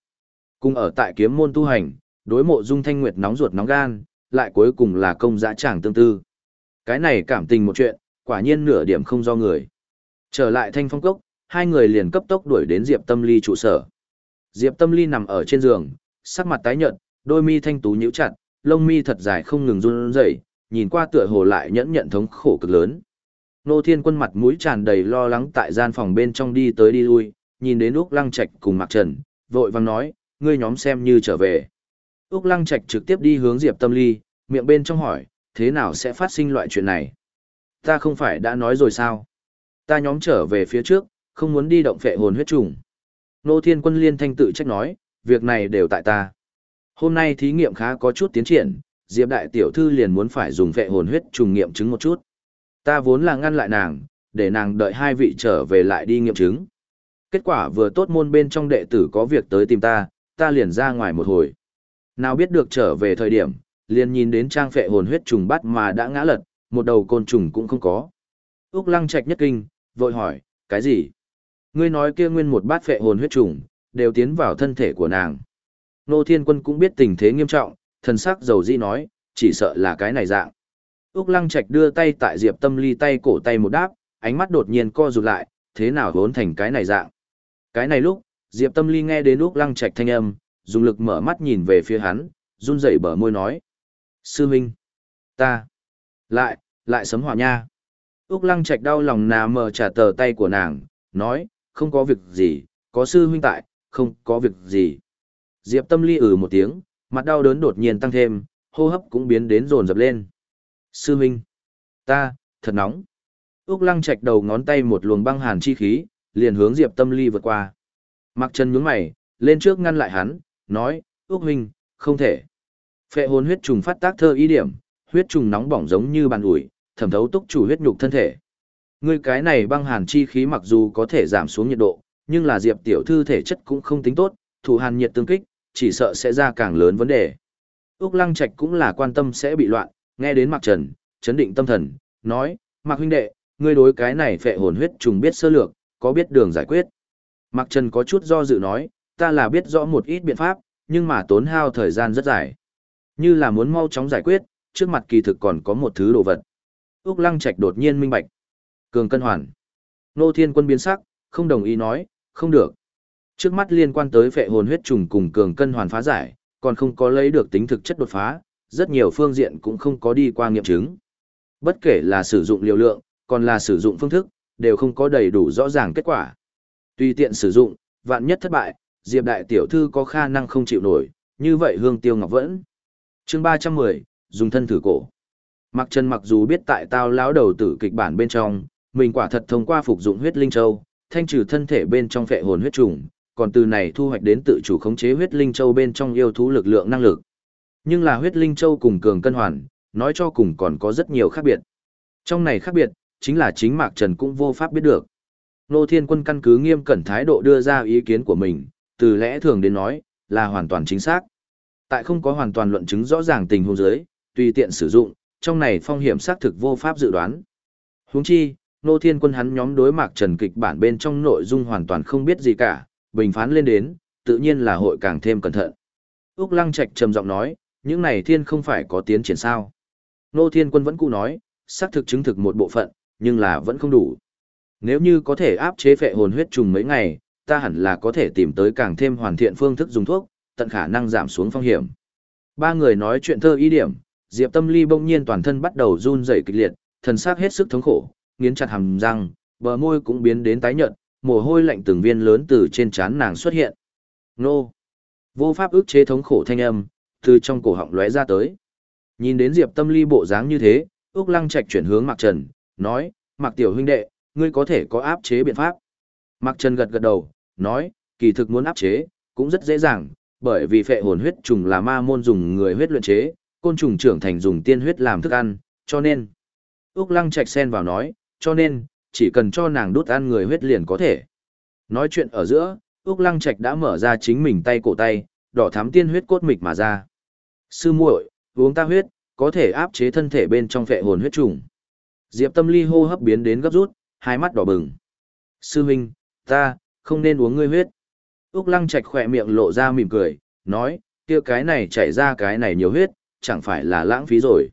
Cùng ở tại kiếm môn tu hành, đối mộ dung thanh nguyệt nóng ruột nóng gan, lại cuối cùng là công dã tràng tương tư. Cái này cảm tình một chuyện, quả nhiên nửa điểm không do người. Trở lại thanh phong cốc, hai người liền cấp tốc đuổi đến Diệp Tâm Ly trụ sở. Diệp Tâm Ly nằm ở trên giường, sắc mặt tái nhợt, đôi mi thanh tú nhíu chặt, lông mi thật dài không ngừng run rẩy, nhìn qua tựa hồ lại nhẫn nhận thống khổ cực lớn. Nô Thiên Quân mặt mũi tràn đầy lo lắng tại gian phòng bên trong đi tới đi lui, nhìn đến Úc Lăng Trạch cùng Mạc Trần, vội vàng nói, ngươi nhóm xem như trở về. Úc Lăng Trạch trực tiếp đi hướng Diệp Tâm Ly, miệng bên trong hỏi, thế nào sẽ phát sinh loại chuyện này? Ta không phải đã nói rồi sao? Ta nhóm trở về phía trước, không muốn đi động phệ hồn huyết trùng. Nô Thiên Quân liên thanh tự trách nói, việc này đều tại ta. Hôm nay thí nghiệm khá có chút tiến triển, Diệp đại tiểu thư liền muốn phải dùng phệ hồn huyết trùng nghiệm chứng một chút. Ta vốn là ngăn lại nàng, để nàng đợi hai vị trở về lại đi nghiệm chứng. Kết quả vừa tốt môn bên trong đệ tử có việc tới tìm ta, ta liền ra ngoài một hồi. Nào biết được trở về thời điểm, liền nhìn đến trang phệ hồn huyết trùng bắt mà đã ngã lật, một đầu côn trùng cũng không có. Úc lăng trạch nhất kinh, vội hỏi, cái gì? Ngươi nói kia nguyên một bát phệ hồn huyết trùng, đều tiến vào thân thể của nàng. Nô Thiên Quân cũng biết tình thế nghiêm trọng, thần sắc dầu di nói, chỉ sợ là cái này dạng. Úc Lăng Trạch đưa tay tại Diệp Tâm Ly tay cổ tay một đáp, ánh mắt đột nhiên co rụt lại, thế nào vốn thành cái này dạng. Cái này lúc, Diệp Tâm Ly nghe đến Úc Lăng Trạch thanh âm, dùng lực mở mắt nhìn về phía hắn, run rẩy bờ môi nói. Sư Minh, ta, lại, lại sấm hỏa nha. Úc Lăng Trạch đau lòng nà mờ trả tờ tay của nàng, nói, không có việc gì, có sư huynh tại, không có việc gì. Diệp Tâm Ly ử ừ một tiếng, mặt đau đớn đột nhiên tăng thêm, hô hấp cũng biến đến rồn rập lên. Sư huynh, ta, thật nóng. Úc Lăng Trạch đầu ngón tay một luồng băng hàn chi khí, liền hướng Diệp Tâm Ly vượt qua. Mặc Trần nhướng mày, lên trước ngăn lại hắn, nói, ước huynh, không thể. Phệ hồn huyết trùng phát tác thơ ý điểm, huyết trùng nóng bỏng giống như bàn ủi, thẩm thấu túc chủ huyết nhục thân thể. Ngươi cái này băng hàn chi khí mặc dù có thể giảm xuống nhiệt độ, nhưng là Diệp tiểu thư thể chất cũng không tính tốt, thủ hàn nhiệt tương kích, chỉ sợ sẽ ra càng lớn vấn đề. Úc Lăng Trạch cũng là quan tâm sẽ bị loạn, nghe đến Mạc Trần, chấn định tâm thần, nói, Mạc huynh đệ, ngươi đối cái này phệ hồn huyết trùng biết sơ lược, có biết đường giải quyết. Mạc Trần có chút do dự nói, ta là biết rõ một ít biện pháp, nhưng mà tốn hao thời gian rất dài. Như là muốn mau chóng giải quyết, trước mặt kỳ thực còn có một thứ đồ vật. Úc Lăng Trạch đột nhiên minh bạch. Cường cân hoàn. Nô Thiên Quân biến sắc, không đồng ý nói, không được. Trước mắt liên quan tới phệ hồn huyết trùng cùng cường cân hoàn phá giải, còn không có lấy được tính thực chất đột phá, rất nhiều phương diện cũng không có đi qua nghiệm chứng. Bất kể là sử dụng liều lượng, còn là sử dụng phương thức, đều không có đầy đủ rõ ràng kết quả. Tùy tiện sử dụng, vạn nhất thất bại, Diệp đại tiểu thư có khả năng không chịu nổi, như vậy Hương Tiêu Ngọc vẫn. Chương 310, dùng thân thử cổ. Mặc Trần mặc dù biết tại tao lão đầu tử kịch bản bên trong, mình quả thật thông qua phục dụng huyết linh châu, thanh trừ thân thể bên trong phệ hồn huyết trùng, còn từ này thu hoạch đến tự chủ khống chế huyết linh châu bên trong yêu thú lực lượng năng lực. Nhưng là huyết linh châu cùng cường cân hoàn, nói cho cùng còn có rất nhiều khác biệt. Trong này khác biệt, chính là chính Mạc Trần cũng vô pháp biết được. Nô Thiên Quân căn cứ nghiêm cẩn thái độ đưa ra ý kiến của mình, từ lẽ thường đến nói, là hoàn toàn chính xác. Tại không có hoàn toàn luận chứng rõ ràng tình huống dưới, tùy tiện sử dụng, trong này phong hiểm xác thực vô pháp dự đoán. Huống chi, Nô Thiên Quân hắn nhóm đối Mạc Trần kịch bản bên trong nội dung hoàn toàn không biết gì cả, bình phán lên đến, tự nhiên là hội càng thêm cẩn thận. Úc Lăng Trạch trầm giọng nói, những này thiên không phải có tiến triển sao. Nô Thiên Quân vẫn cụ nói, xác thực chứng thực một bộ phận, nhưng là vẫn không đủ. Nếu như có thể áp chế phệ hồn huyết trùng mấy ngày, ta hẳn là có thể tìm tới càng thêm hoàn thiện phương thức dùng thuốc, tận khả năng giảm xuống phong hiểm. Ba người nói chuyện thơ ý điểm, Diệp Tâm Ly bỗng nhiên toàn thân bắt đầu run rẩy kịch liệt, thần sắc hết sức thống khổ, nghiến chặt hàm răng, bờ môi cũng biến đến tái nhợt, mồ hôi lạnh từng viên lớn từ trên trán nàng xuất hiện. Nô! Vô pháp ức chế thống khổ thanh âm, từ trong cổ họng lóe ra tới. Nhìn đến Diệp Tâm Ly bộ dáng như thế, Úc Lăng Trạch chuyển hướng Mạc Trần, nói, Mạc Tiểu huynh đệ, ngươi có thể có áp chế biện pháp. Mạc Trần gật gật đầu, nói, kỳ thực muốn áp chế, cũng rất dễ dàng, bởi vì phệ hồn huyết trùng là ma môn dùng người huyết luyện chế, côn trùng trưởng thành dùng tiên huyết làm thức ăn, cho nên. Úc Lăng Trạch xen vào nói, cho nên, chỉ cần cho nàng đút ăn người huyết liền có thể. Nói chuyện ở giữa, Úc Lăng Trạch đã mở ra chính mình tay cổ tay, đỏ thắm tiên huyết cốt mịch mà ra. Sư muội, uống ta huyết, có thể áp chế thân thể bên trong phệ hồn huyết trùng. Diệp Tâm Ly hô hấp biến đến gấp rút, hai mắt đỏ bừng. Sư huynh, ta, không nên uống ngươi huyết. Úc Lăng Trạch khỏe miệng lộ ra mỉm cười, nói, kia cái này chảy ra cái này nhiều huyết, chẳng phải là lãng phí rồi.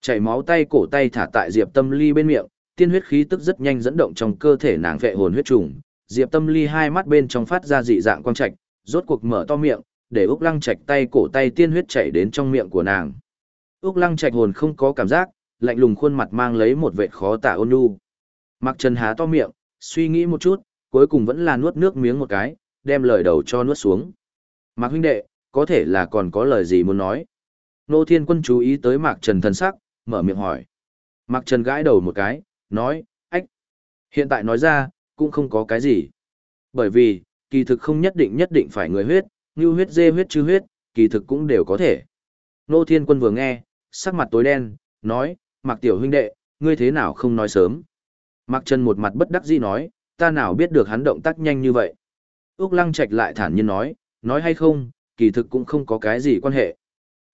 Chảy máu tay cổ tay thả tại Diệp Tâm Ly bên miệng, tiên huyết khí tức rất nhanh dẫn động trong cơ thể nàng vệ hồn huyết trùng. Diệp Tâm Ly hai mắt bên trong phát ra dị dạng quang trạch, rốt cuộc mở to miệng, để Úc Lăng Trạch tay cổ tay tiên huyết chảy đến trong miệng của nàng. Úc Lăng Trạch hồn không có cảm giác, lạnh lùng khuôn mặt mang lấy một vệt khó tả ôn nhu. Mặc Trần há to miệng, suy nghĩ một chút, cuối cùng vẫn là nuốt nước miếng một cái, đem lời đầu cho nuốt xuống. Mạc huynh đệ, có thể là còn có lời gì muốn nói. Nô Thiên Quân chú ý tới Mạc Trần thân sắc, mở miệng hỏi. Mạc Trần gãi đầu một cái, nói, ách. Hiện tại nói ra, cũng không có cái gì. Bởi vì, kỳ thực không nhất định nhất định phải người huyết, như huyết dê huyết chứ huyết, kỳ thực cũng đều có thể. Nô Thiên Quân vừa nghe, sắc mặt tối đen, nói, Mạc Tiểu huynh đệ, ngươi thế nào không nói sớm. Mạc Trần một mặt bất đắc dĩ nói, ta nào biết được hắn động tác nhanh như vậy. Úc Lăng Trạch lại thản nhiên nói, nói hay không, kỳ thực cũng không có cái gì quan hệ.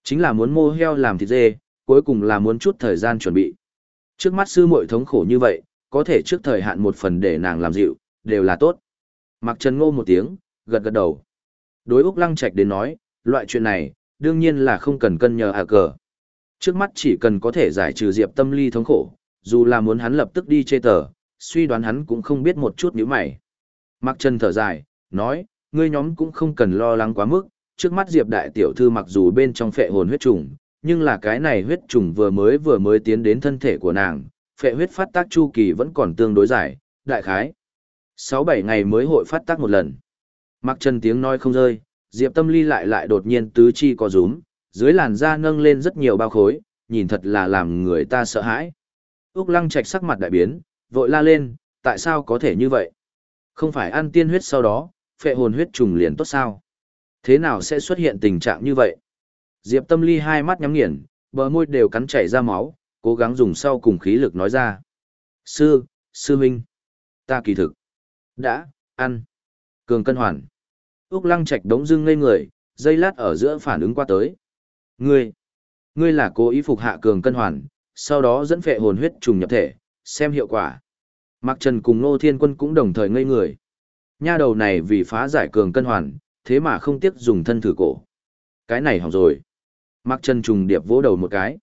Chính là muốn mô heo làm thịt dê, cuối cùng là muốn chút thời gian chuẩn bị. Trước mắt sư muội thống khổ như vậy, có thể trước thời hạn một phần để nàng làm dịu, đều là tốt. Mạc Trần Ngô một tiếng, gật gật đầu. Đối Úc Lăng Trạch đến nói, loại chuyện này, đương nhiên là không cần cân nhờ à cờ. Trước mắt chỉ cần có thể giải trừ Diệp Tâm Ly thống khổ, dù là muốn hắn lập tức đi chê tờ, suy đoán hắn cũng không biết một chút nếu mày. Mặc Trần thở dài, nói, ngươi nhóm cũng không cần lo lắng quá mức, trước mắt Diệp đại tiểu thư mặc dù bên trong phệ hồn huyết trùng, nhưng là cái này huyết trùng vừa mới vừa mới tiến đến thân thể của nàng, phệ huyết phát tác chu kỳ vẫn còn tương đối dài, đại khái. 6-7 ngày mới hội phát tác một lần. Mặc Trần tiếng nói không rơi, Diệp Tâm Ly lại lại đột nhiên tứ chi co rúm, dưới làn da nâng lên rất nhiều bao khối, nhìn thật là làm người ta sợ hãi. Úc Lăng Trạch sắc mặt đại biến, vội la lên, tại sao có thể như vậy? Không phải ăn tiên huyết sau đó, phệ hồn huyết trùng liền tốt sao? Thế nào sẽ xuất hiện tình trạng như vậy? Diệp Tâm Ly hai mắt nhắm nghiền, bờ môi đều cắn chảy ra máu, cố gắng dùng sau cùng khí lực nói ra. Sư, sư minh, ta kỳ thực, đã, ăn, cường cân hoàn. Úc lăng Trạch đống dưng ngây người, dây lát ở giữa phản ứng qua tới. Ngươi, ngươi là cố ý phục hạ cường cân hoàn, sau đó dẫn phệ hồn huyết trùng nhập thể, xem hiệu quả. Mạc Trần cùng Nô Thiên Quân cũng đồng thời ngây người. Nha đầu này vì phá giải cường cân hoàn, thế mà không tiếc dùng thân thử cổ. Cái này hỏng rồi. Mạc Trần trùng điệp vỗ đầu một cái.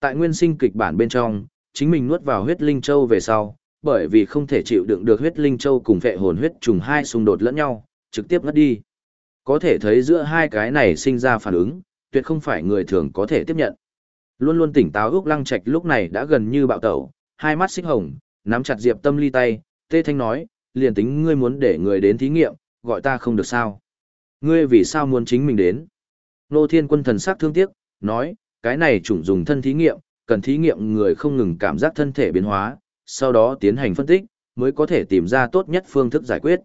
Tại nguyên sinh kịch bản bên trong, chính mình nuốt vào huyết linh châu về sau, bởi vì không thể chịu đựng được huyết linh châu cùng phệ hồn huyết trùng hai xung đột lẫn nhau, trực tiếp ngất đi. Có thể thấy giữa hai cái này sinh ra phản ứng, tuyệt không phải người thường có thể tiếp nhận. Luôn luôn tỉnh táo Úc Lăng Trạch lúc này đã gần như bạo tẩu, hai mắt xích hồng, nắm chặt Diệp Tâm Ly tay, Tê Thanh nói, liền tính ngươi muốn để người đến thí nghiệm, gọi ta không được sao. Ngươi vì sao muốn chính mình đến? Nô Thiên Quân thần sắc thương tiếc, nói, cái này chủng dùng thân thí nghiệm, cần thí nghiệm người không ngừng cảm giác thân thể biến hóa, sau đó tiến hành phân tích, mới có thể tìm ra tốt nhất phương thức giải quyết.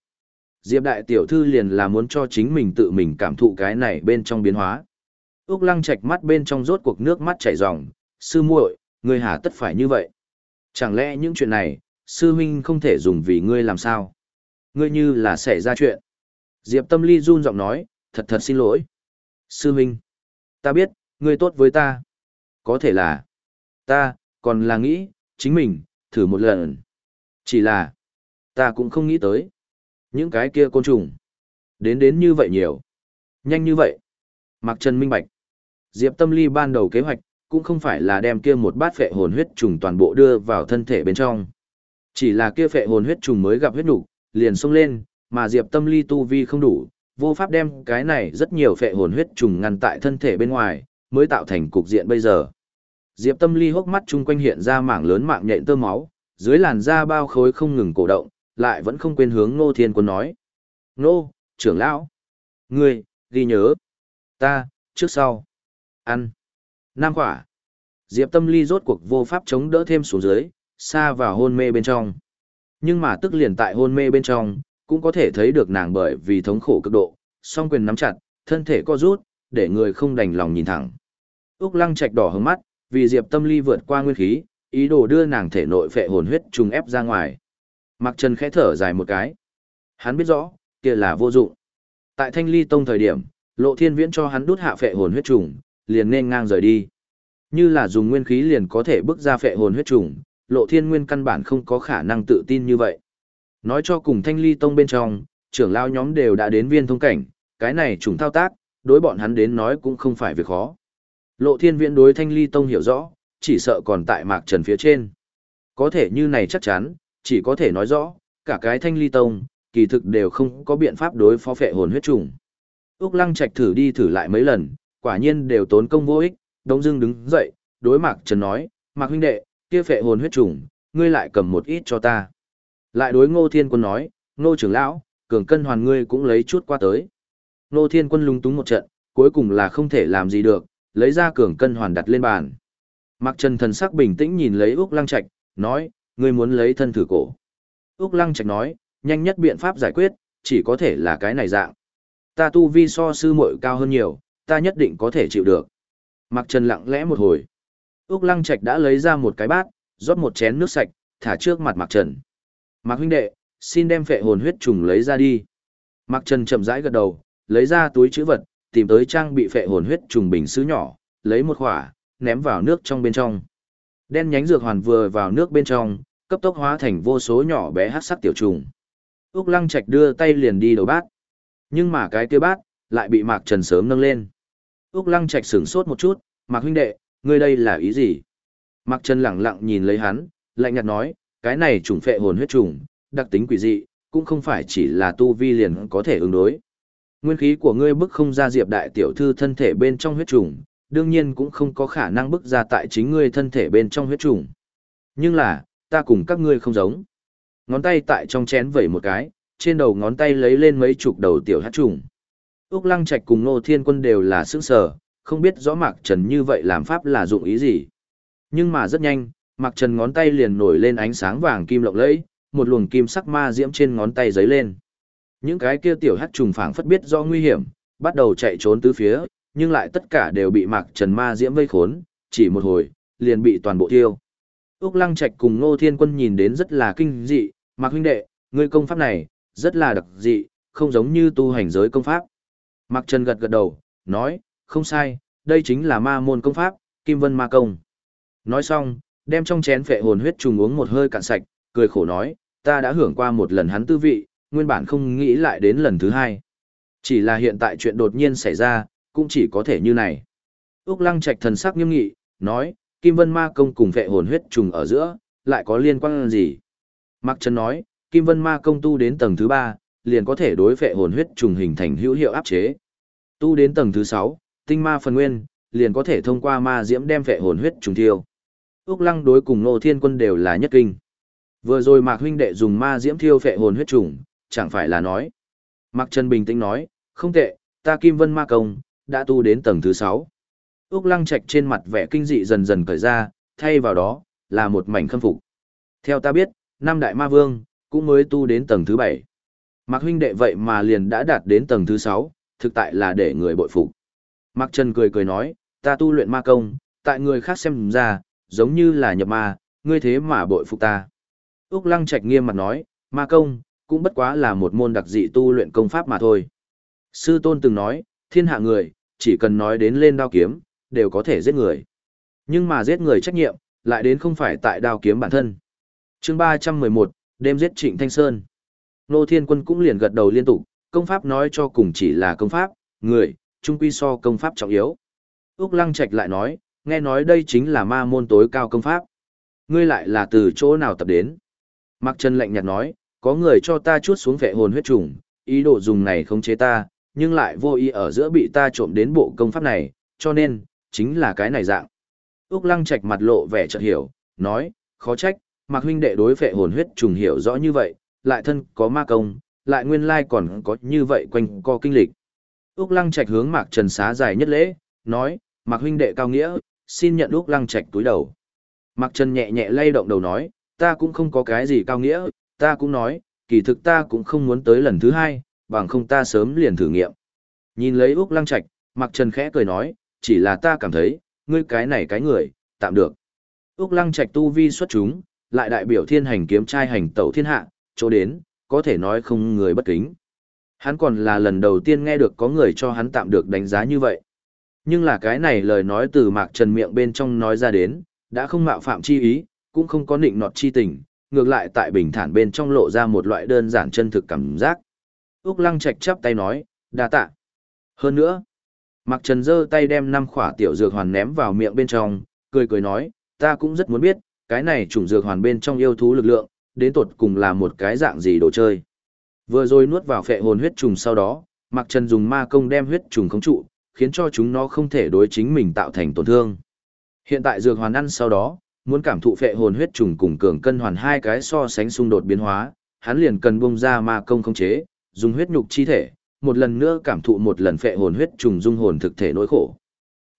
Diệp đại tiểu thư liền là muốn cho chính mình tự mình cảm thụ cái này bên trong biến hóa. Úc Lăng Trạch mắt bên trong rốt cuộc nước mắt chảy ròng, sư muội, ngươi hà tất phải như vậy? Chẳng lẽ những chuyện này, sư huynh không thể dùng vì ngươi làm sao? Ngươi như là xảy ra chuyện. Diệp Tâm Ly run giọng nói, thật thật xin lỗi. Sư huynh, ta biết, ngươi tốt với ta. Có thể là, ta, còn là nghĩ, chính mình, thử một lần. Chỉ là, ta cũng không nghĩ tới. Những cái kia côn trùng. Đến đến như vậy nhiều. Nhanh như vậy. Mạc Trần minh bạch. Diệp Tâm Ly ban đầu kế hoạch, cũng không phải là đem kia một bát phệ hồn huyết trùng toàn bộ đưa vào thân thể bên trong. Chỉ là kia phệ hồn huyết trùng mới gặp huyết nục, liền xông lên, mà Diệp Tâm Ly tu vi không đủ, vô pháp đem cái này rất nhiều phệ hồn huyết trùng ngăn tại thân thể bên ngoài, mới tạo thành cục diện bây giờ. Diệp Tâm Ly hốc mắt chung quanh hiện ra mảng lớn mạng nhện tơ máu, dưới làn da bao khối không ngừng cổ động, lại vẫn không quên hướng Ngô Thiên Quân nói. Ngô, trưởng lão, ngươi, ghi nhớ, ta, trước sau, ăn, nam quả. Diệp Tâm Ly rốt cuộc vô pháp chống đỡ thêm xuống dưới, xa vào hôn mê bên trong. Nhưng mà tức liền tại hôn mê bên trong, cũng có thể thấy được nàng bởi vì thống khổ cực độ, song quyền nắm chặt, thân thể co rút, để người không đành lòng nhìn thẳng. Úc Lăng Trạch đỏ hướng mắt, vì Diệp Tâm Ly vượt qua nguyên khí, ý đồ đưa nàng thể nội phệ hồn huyết trùng ép ra ngoài. Mặc Trần khẽ thở dài một cái. Hắn biết rõ, kia là vô dụng. Tại Thanh Ly Tông thời điểm, Lộ Thiên Viễn cho hắn đút hạ phệ hồn huyết trùng, liền nên ngang rời đi. Như là dùng nguyên khí liền có thể bước ra phệ hồn huyết trùng, Lộ Thiên Nguyên căn bản không có khả năng tự tin như vậy. Nói cho cùng Thanh Ly Tông bên trong, trưởng lao nhóm đều đã đến viên thông cảnh, cái này trùng thao tác, đối bọn hắn đến nói cũng không phải việc khó. Lộ Thiên Viễn đối Thanh Ly Tông hiểu rõ, chỉ sợ còn tại Mạc Trần phía trên. Có thể như này chắc chắn, chỉ có thể nói rõ, cả cái Thanh Ly Tông, kỳ thực đều không có biện pháp đối phó phệ hồn huyết trùng. Úc Lăng Trạch thử đi thử lại mấy lần, quả nhiên đều tốn công vô ích, Đông Dương đứng dậy, đối Mạc Trần nói, Mạc huynh đệ, kia phệ hồn huyết trùng, ngươi lại cầm một ít cho ta. Lại đối Ngô Thiên Quân nói, Ngô trưởng lão, cường cân hoàn ngươi cũng lấy chút qua tới. Ngô Thiên Quân lúng túng một trận, cuối cùng là không thể làm gì được, lấy ra cường cân hoàn đặt lên bàn. Mạc Trần thần sắc bình tĩnh nhìn lấy Úc Lăng Trạch, nói, ngươi muốn lấy thân thử cổ. Úc Lăng Trạch nói, nhanh nhất biện pháp giải quyết, chỉ có thể là cái này dạng. Ta tu vi so sư muội cao hơn nhiều, ta nhất định có thể chịu được. Mạc Trần lặng lẽ một hồi. Úc Lăng Trạch đã lấy ra một cái bát, rót một chén nước sạch, thả trước mặt Mạc Trần. Mạc huynh đệ, xin đem phệ hồn huyết trùng lấy ra đi. Mạc Trần chậm rãi gật đầu, lấy ra túi chữ vật, tìm tới trang bị phệ hồn huyết trùng bình sứ nhỏ, lấy một khỏa, ném vào nước trong bên trong. Đen nhánh dược hoàn vừa vào nước bên trong, cấp tốc hóa thành vô số nhỏ bé hắc sắc tiểu trùng. Úc Lăng Trạch đưa tay liền đi đầu bát. Nhưng mà cái kia bát lại bị Mạc Trần sớm nâng lên. Úc Lăng Trạch sửng sốt một chút, "Mạc huynh đệ, ngươi đây là ý gì?" Mạc Trần lẳng lặng nhìn lấy hắn, lạnh nhạt nói, "Cái này trùng phệ hồn huyết trùng, đặc tính quỷ dị, cũng không phải chỉ là tu vi liền có thể ứng đối. Nguyên khí của ngươi bức không ra Diệp đại tiểu thư thân thể bên trong huyết trùng, đương nhiên cũng không có khả năng bức ra tại chính ngươi thân thể bên trong huyết trùng. Nhưng là, ta cùng các ngươi không giống. Ngón tay tại trong chén vẩy một cái, trên đầu ngón tay lấy lên mấy chục đầu tiểu hát trùng. Úc Lăng Trạch cùng Nô Thiên Quân đều là sững sờ, không biết rõ Mạc Trần như vậy làm pháp là dụng ý gì. Nhưng mà rất nhanh, Mạc Trần ngón tay liền nổi lên ánh sáng vàng kim lộng lẫy, một luồng kim sắc ma diễm trên ngón tay giấy lên. Những cái kia tiểu hắc trùng phảng phất biết do nguy hiểm, bắt đầu chạy trốn tứ phía, nhưng lại tất cả đều bị Mạc Trần ma diễm vây khốn, chỉ một hồi, liền bị toàn bộ tiêu. Úc Lăng Trạch cùng Ngô Thiên Quân nhìn đến rất là kinh dị, Mạc huynh đệ, ngươi công pháp này, rất là đặc dị, không giống như tu hành giới công pháp. Mạc Trần gật gật đầu, nói, không sai, đây chính là ma môn công pháp, Kim Vân Ma Công. Nói xong, đem trong chén phệ hồn huyết trùng uống một hơi cạn sạch, cười khổ nói, ta đã hưởng qua một lần hắn tư vị, nguyên bản không nghĩ lại đến lần thứ hai. Chỉ là hiện tại chuyện đột nhiên xảy ra, cũng chỉ có thể như này. Úc Lăng Trạch thần sắc nghiêm nghị, nói, Kim Vân Ma Công cùng vệ hồn huyết trùng ở giữa, lại có liên quan gì? Mạc Trần nói, Kim Vân Ma Công tu đến tầng thứ ba, liền có thể đối vệ hồn huyết trùng hình thành hữu hiệu áp chế. Tu đến tầng thứ sáu, tinh ma phần nguyên, liền có thể thông qua ma diễm đem vệ hồn huyết trùng thiêu. Úc Lăng đối cùng Ngô Thiên Quân đều là nhất kinh. Vừa rồi Mạc huynh đệ dùng ma diễm thiêu phệ hồn huyết trùng, chẳng phải là nói. Mạc Trần bình tĩnh nói, không tệ, ta Kim Vân Ma Công, đã tu đến tầng thứ 6. Úc Lăng Trạch trên mặt vẻ kinh dị dần dần cởi ra, thay vào đó, là một mảnh khâm phục. Theo ta biết, năm đại ma vương, cũng mới tu đến tầng thứ 7. Mạc huynh đệ vậy mà liền đã đạt đến tầng thứ 6, thực tại là để người bội phục. Mạc Trần cười cười nói, ta tu luyện ma công, tại người khác xem ra, giống như là nhập ma, ngươi thế mà bội phục ta. Úc Lăng Trạch nghiêm mặt nói, ma công, cũng bất quá là một môn đặc dị tu luyện công pháp mà thôi. Sư tôn từng nói, thiên hạ người, chỉ cần nói đến lên đao kiếm, đều có thể giết người. Nhưng mà giết người trách nhiệm, lại đến không phải tại đao kiếm bản thân. chương 311, đêm giết Trịnh Thanh Sơn. Nô Thiên Quân cũng liền gật đầu liên tục, công pháp nói cho cùng chỉ là công pháp, người, trung quy so công pháp trọng yếu. Úc Lăng Trạch lại nói, nghe nói đây chính là ma môn tối cao công pháp. Ngươi lại là từ chỗ nào tập đến? Mạc Trần lạnh nhạt nói, có người cho ta chuốt xuống vệ hồn huyết trùng, ý đồ dùng này khống chế ta, nhưng lại vô ý ở giữa bị ta trộm đến bộ công pháp này, cho nên, chính là cái này dạng. Úc Lăng Trạch mặt lộ vẻ chợt hiểu, nói, khó trách, Mạc huynh đệ đối vệ hồn huyết trùng hiểu rõ như vậy, lại thân có ma công, lại nguyên lai còn có như vậy quanh co kinh lịch. Úc Lăng Trạch hướng Mạc Trần xá dài nhất lễ, nói, Mạc huynh đệ cao nghĩa, xin nhận Úc Lăng Trạch túi đầu. Mạc Trần nhẹ nhẹ lay động đầu nói, ta cũng không có cái gì cao nghĩa, ta cũng nói, kỳ thực ta cũng không muốn tới lần thứ hai, bằng không ta sớm liền thử nghiệm. Nhìn lấy Úc Lăng Trạch, Mạc Trần khẽ cười nói, chỉ là ta cảm thấy, ngươi cái này cái người, tạm được. Úc Lăng Trạch tu vi xuất chúng, lại đại biểu thiên hành kiếm trai hành tẩu thiên hạ, chỗ đến, có thể nói không người bất kính. Hắn còn là lần đầu tiên nghe được có người cho hắn tạm được đánh giá như vậy. Nhưng là cái này lời nói từ Mạc Trần miệng bên trong nói ra đến, đã không mạo phạm chi ý, cũng không có nịnh nọt chi tình, ngược lại tại bình thản bên trong lộ ra một loại đơn giản chân thực cảm giác. Úc Lăng Trạch chắp tay nói, đa tạ. Hơn nữa, Mạc Trần giơ tay đem năm khỏa tiểu dược hoàn ném vào miệng bên trong, cười cười nói, ta cũng rất muốn biết, cái này chủng dược hoàn bên trong yêu thú lực lượng, đến tột cùng là một cái dạng gì đồ chơi. Vừa rồi nuốt vào phệ hồn huyết trùng sau đó, Mạc Trần dùng ma công đem huyết trùng khống trụ, khiến cho chúng nó không thể đối chính mình tạo thành tổn thương. Hiện tại dược hoàn ăn sau đó, muốn cảm thụ phệ hồn huyết trùng cùng cường cân hoàn hai cái so sánh xung đột biến hóa, hắn liền cần bung ra ma công khống chế, dùng huyết nhục chi thể, một lần nữa cảm thụ một lần phệ hồn huyết trùng dung hồn thực thể nỗi khổ.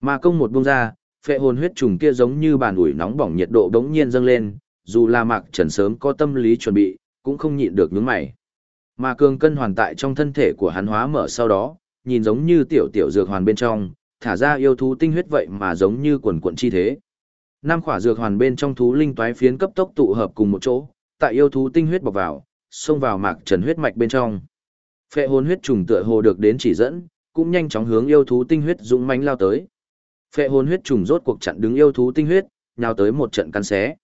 Ma công một bung ra, phệ hồn huyết trùng kia giống như bàn ủi nóng bỏng nhiệt độ đống nhiên dâng lên, dù là Mạc Trần sớm có tâm lý chuẩn bị, cũng không nhịn được nhướng mày. Mà cường cân hoàn tại trong thân thể của hắn hóa mở sau đó, nhìn giống như tiểu tiểu dược hoàn bên trong, thả ra yêu thú tinh huyết vậy mà giống như quần quần chi thế. Năm khỏa dược hoàn bên trong thú linh toái phiến cấp tốc tụ hợp cùng một chỗ, tại yêu thú tinh huyết bọc vào, xông vào mạc trần huyết mạch bên trong. Phệ hồn huyết trùng tựa hồ được đến chỉ dẫn, cũng nhanh chóng hướng yêu thú tinh huyết dũng mãnh lao tới. Phệ hồn huyết trùng rốt cuộc chặn đứng yêu thú tinh huyết, nhào tới một trận cắn xé.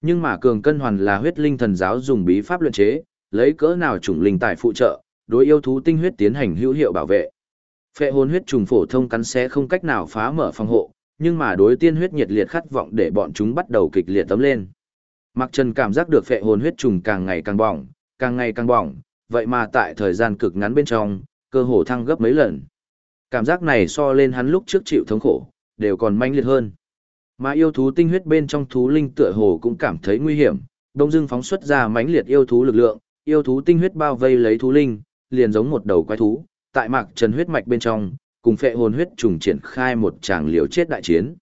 Nhưng mà cường cân hoàn là huyết linh thần giáo dùng bí pháp luyện chế, lấy cỡ nào trùng linh tài phụ trợ, đối yêu thú tinh huyết tiến hành hữu hiệu bảo vệ. Phệ hồn huyết trùng phổ thông cắn xé không cách nào phá mở phòng hộ, nhưng mà đối tiên huyết nhiệt liệt khát vọng để bọn chúng bắt đầu kịch liệt tấm lên. Mặc Trần cảm giác được phệ hồn huyết trùng càng ngày càng bỏng, càng ngày càng bỏng, vậy mà tại thời gian cực ngắn bên trong, cơ hồ thăng gấp mấy lần. Cảm giác này so lên hắn lúc trước chịu thống khổ, đều còn manh liệt hơn. Mà yêu thú tinh huyết bên trong thú linh tựa hồ cũng cảm thấy nguy hiểm, đông dưng phóng xuất ra mãnh liệt yêu thú lực lượng, yêu thú tinh huyết bao vây lấy thú linh, liền giống một đầu quái thú, tại mạc trần huyết mạch bên trong, cùng phệ hồn huyết trùng triển khai một tràng liều chết đại chiến.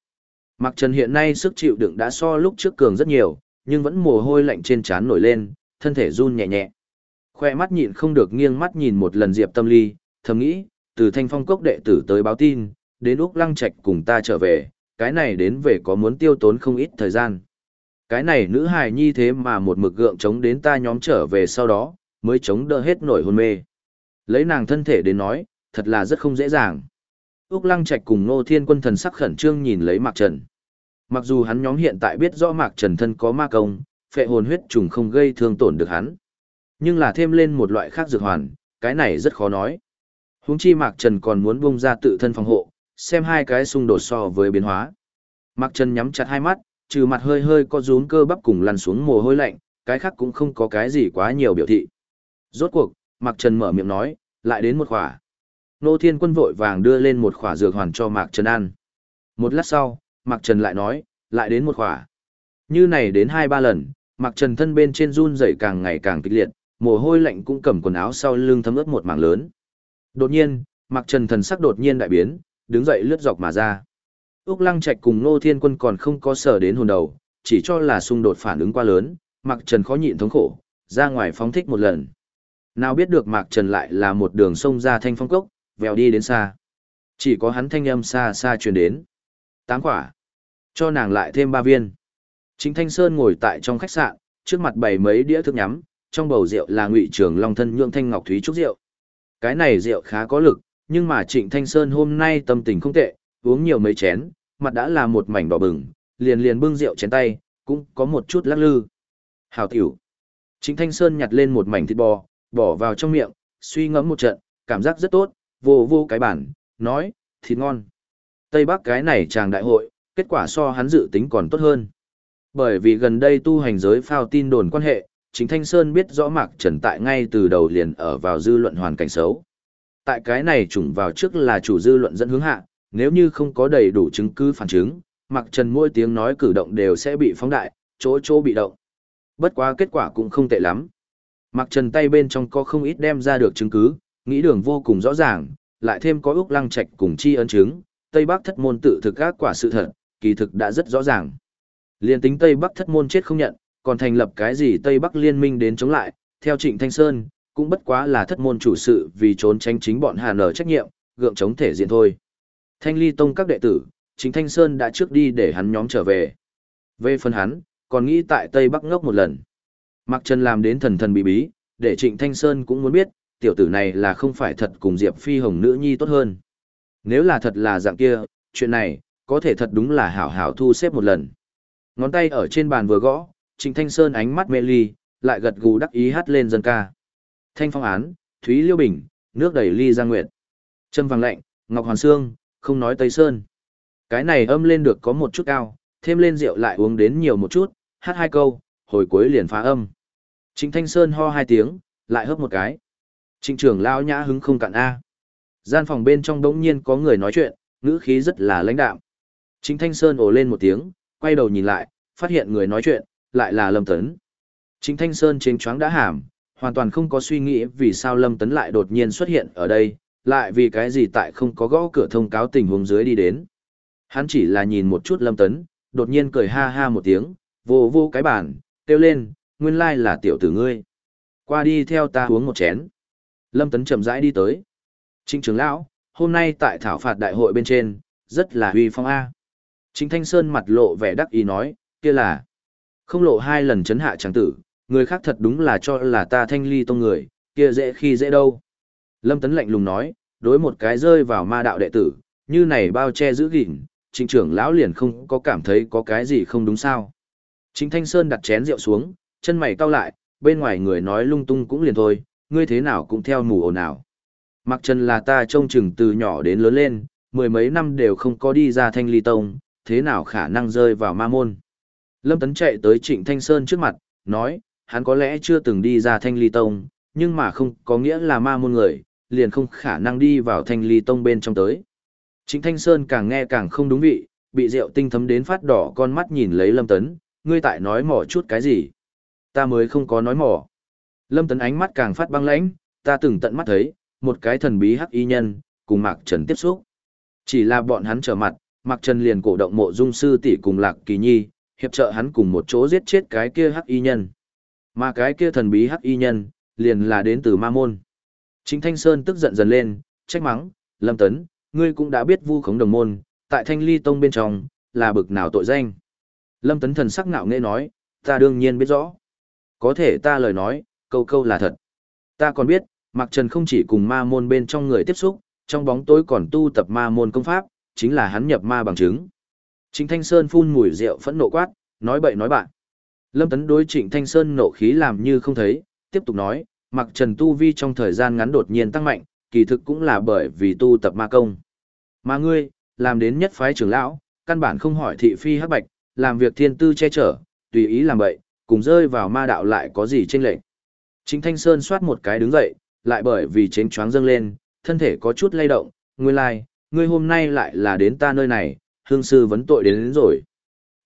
Mạc Trần hiện nay sức chịu đựng đã so lúc trước cường rất nhiều, nhưng vẫn mồ hôi lạnh trên trán nổi lên, thân thể run nhẹ nhẹ. Khoe mắt nhịn không được nghiêng mắt nhìn một lần Diệp Tâm Ly, thầm nghĩ, từ Thanh Phong cốc đệ tử tới báo tin, đến Úc Lăng Trạch cùng ta trở về, cái này đến về có muốn tiêu tốn không ít thời gian. Cái này nữ hài nhi thế mà một mực gượng chống đến ta nhóm trở về sau đó, mới chống đỡ hết nổi hôn mê. Lấy nàng thân thể đến nói, thật là rất không dễ dàng. Úc Lăng Trạch cùng Ngô Thiên Quân thần sắc khẩn trương nhìn lấy Mạc Trần. Mặc dù hắn nhóm hiện tại biết rõ Mạc Trần thân có ma công, phệ hồn huyết trùng không gây thương tổn được hắn. Nhưng là thêm lên một loại khác dược hoàn, cái này rất khó nói. Huống chi Mạc Trần còn muốn bung ra tự thân phòng hộ, xem hai cái xung đột so với biến hóa. Mạc Trần nhắm chặt hai mắt, trừ mặt hơi hơi có rúm cơ bắp cùng lăn xuống mồ hôi lạnh, cái khác cũng không có cái gì quá nhiều biểu thị. Rốt cuộc, Mạc Trần mở miệng nói, lại đến một khỏa. Nô Thiên Quân vội vàng đưa lên một khỏa dược hoàn cho Mạc Trần ăn. Một lát sau, Mạc Trần lại nói, lại đến một khỏa. Như này đến hai ba lần, Mạc Trần thân bên trên run rẩy càng ngày càng kịch liệt, mồ hôi lạnh cũng cầm quần áo sau lưng thấm ướt một mảng lớn. Đột nhiên, Mạc Trần thần sắc đột nhiên đại biến, đứng dậy lướt dọc mà ra. Úc Lăng Trạch cùng Nô Thiên Quân còn không có sở đến hồn đầu, chỉ cho là xung đột phản ứng quá lớn, Mạc Trần khó nhịn thống khổ, ra ngoài phóng thích một lần. Nào biết được Mạc Trần lại là một đường sông ra thanh phong cốc, vèo đi đến xa. Chỉ có hắn thanh âm xa xa truyền đến. Tám quả. Cho nàng lại thêm ba viên. Chính Thanh Sơn ngồi tại trong khách sạn, trước mặt bày mấy đĩa thức nhắm, trong bầu rượu là ngụy trường long thân nhượng thanh ngọc thúy trúc rượu. Cái này rượu khá có lực, nhưng mà Trịnh Thanh Sơn hôm nay tâm tình không tệ, uống nhiều mấy chén, mặt đã là một mảnh đỏ bừng, liền liền bưng rượu chén tay, cũng có một chút lắc lư. Hào tiểu. Trịnh Thanh Sơn nhặt lên một mảnh thịt bò, bỏ vào trong miệng, suy ngẫm một trận, cảm giác rất tốt, vô vô cái bản, nói, thịt ngon. Tây Bắc cái này chàng đại hội, kết quả so hắn dự tính còn tốt hơn. Bởi vì gần đây tu hành giới phao tin đồn quan hệ, chính Thanh Sơn biết rõ Mạc Trần tại ngay từ đầu liền ở vào dư luận hoàn cảnh xấu. Tại cái này trùng vào trước là chủ dư luận dẫn hướng hạ, nếu như không có đầy đủ chứng cứ phản chứng, Mặc Trần mỗi tiếng nói cử động đều sẽ bị phóng đại, chỗ chỗ bị động. Bất quá kết quả cũng không tệ lắm. Mặc Trần tay bên trong có không ít đem ra được chứng cứ, nghĩ đường vô cùng rõ ràng, lại thêm có ước lăng trạch cùng chi ấn chứng, Tây Bắc thất môn tự thực các quả sự thật, kỳ thực đã rất rõ ràng. Liên tính Tây Bắc thất môn chết không nhận, còn thành lập cái gì Tây Bắc liên minh đến chống lại, theo Trịnh Thanh Sơn, cũng bất quá là thất môn chủ sự vì trốn tránh chính bọn Hà Nở trách nhiệm, gượng chống thể diện thôi. Thanh Ly Tông các đệ tử, Trịnh Thanh Sơn đã trước đi để hắn nhóm trở về. Về phần hắn, còn nghĩ tại Tây Bắc ngốc một lần. Mặc Trần làm đến thần thần bí bí, để Trịnh Thanh Sơn cũng muốn biết, tiểu tử này là không phải thật cùng Diệp Phi Hồng nữ nhi tốt hơn. Nếu là thật là dạng kia, chuyện này, có thể thật đúng là hảo hảo thu xếp một lần. Ngón tay ở trên bàn vừa gõ, Trịnh Thanh Sơn ánh mắt mê ly, lại gật gù đắc ý hát lên dân ca. Thanh phong án, Thúy Liêu Bình, nước đầy ly giang nguyệt. Trâm vàng lạnh, Ngọc Hoàn Sương, không nói Tây Sơn. Cái này âm lên được có một chút cao, thêm lên rượu lại uống đến nhiều một chút, hát hai câu, hồi cuối liền phá âm. Trịnh Thanh Sơn ho hai tiếng, lại hớp một cái. Trịnh trưởng lao nhã hứng không cạn A. Gian phòng bên trong đống nhiên có người nói chuyện, ngữ khí rất là lãnh đạm. Trịnh Thanh Sơn ồ lên một tiếng, quay đầu nhìn lại, phát hiện người nói chuyện, lại là Lâm Tấn. Trịnh Thanh Sơn trên choáng đã hàm, hoàn toàn không có suy nghĩ vì sao Lâm Tấn lại đột nhiên xuất hiện ở đây, lại vì cái gì tại không có gõ cửa thông cáo tình huống dưới đi đến. Hắn chỉ là nhìn một chút Lâm Tấn, đột nhiên cười ha ha một tiếng, vô vô cái bàn, kêu lên, nguyên lai là tiểu tử ngươi. Qua đi theo ta uống một chén. Lâm Tấn chậm rãi đi tới. Trịnh trưởng lão, hôm nay tại thảo phạt đại hội bên trên, rất là huy phong A. Trịnh Thanh Sơn mặt lộ vẻ đắc ý nói, kia là không lộ hai lần chấn hạ tràng tử, người khác thật đúng là cho là ta thanh ly tông người, kia dễ khi dễ đâu. Lâm Tấn lạnh lùng nói, đối một cái rơi vào ma đạo đệ tử, như này bao che giữ gìn, trịnh trưởng lão liền không có cảm thấy có cái gì không đúng sao. Trịnh Thanh Sơn đặt chén rượu xuống, chân mày cau lại, bên ngoài người nói lung tung cũng liền thôi, ngươi thế nào cũng theo mù ồn ào. Mặc chân là ta trông chừng từ nhỏ đến lớn lên, mười mấy năm đều không có đi ra thanh ly tông, thế nào khả năng rơi vào ma môn. Lâm Tấn chạy tới Trịnh Thanh Sơn trước mặt, nói, hắn có lẽ chưa từng đi ra thanh ly tông, nhưng mà không có nghĩa là ma môn người, liền không khả năng đi vào thanh ly tông bên trong tới. Trịnh Thanh Sơn càng nghe càng không đúng vị, bị rượu tinh thấm đến phát đỏ con mắt nhìn lấy Lâm Tấn, ngươi tại nói mỏ chút cái gì. Ta mới không có nói mỏ. Lâm Tấn ánh mắt càng phát băng lãnh, ta từng tận mắt thấy, một cái thần bí hắc y nhân, cùng Mạc Trần tiếp xúc. Chỉ là bọn hắn trở mặt, Mạc Trần liền cổ động mộ dung sư tỷ cùng Lạc Kỳ Nhi, hiệp trợ hắn cùng một chỗ giết chết cái kia hắc y nhân. Mà cái kia thần bí hắc y nhân, liền là đến từ Ma Môn. Chính Thanh Sơn tức giận dần lên, trách mắng, Lâm Tấn, ngươi cũng đã biết vu khống đồng môn, tại Thanh Ly Tông bên trong, là bực nào tội danh. Lâm Tấn thần sắc ngạo nghễ nói, ta đương nhiên biết rõ. Có thể ta lời nói, câu câu là thật. Ta còn biết, Mạc Trần không chỉ cùng ma môn bên trong người tiếp xúc, trong bóng tối còn tu tập ma môn công pháp, chính là hắn nhập ma bằng chứng. chính Thanh Sơn phun mùi rượu phẫn nộ quát, nói bậy nói bạn. Lâm Tấn đối Trịnh Thanh Sơn nộ khí làm như không thấy, tiếp tục nói, Mặc Trần tu vi trong thời gian ngắn đột nhiên tăng mạnh, kỳ thực cũng là bởi vì tu tập ma công. Mà ngươi, làm đến nhất phái trưởng lão, căn bản không hỏi thị phi hắc bạch, làm việc thiên tư che chở, tùy ý làm bậy, cùng rơi vào ma đạo lại có gì chênh lệch. Chính Thanh Sơn xoát một cái đứng dậy, lại bởi vì chén choáng dâng lên, thân thể có chút lay động, ngươi lai, like, ngươi hôm nay lại là đến ta nơi này, hương sư vấn tội đến, đến rồi.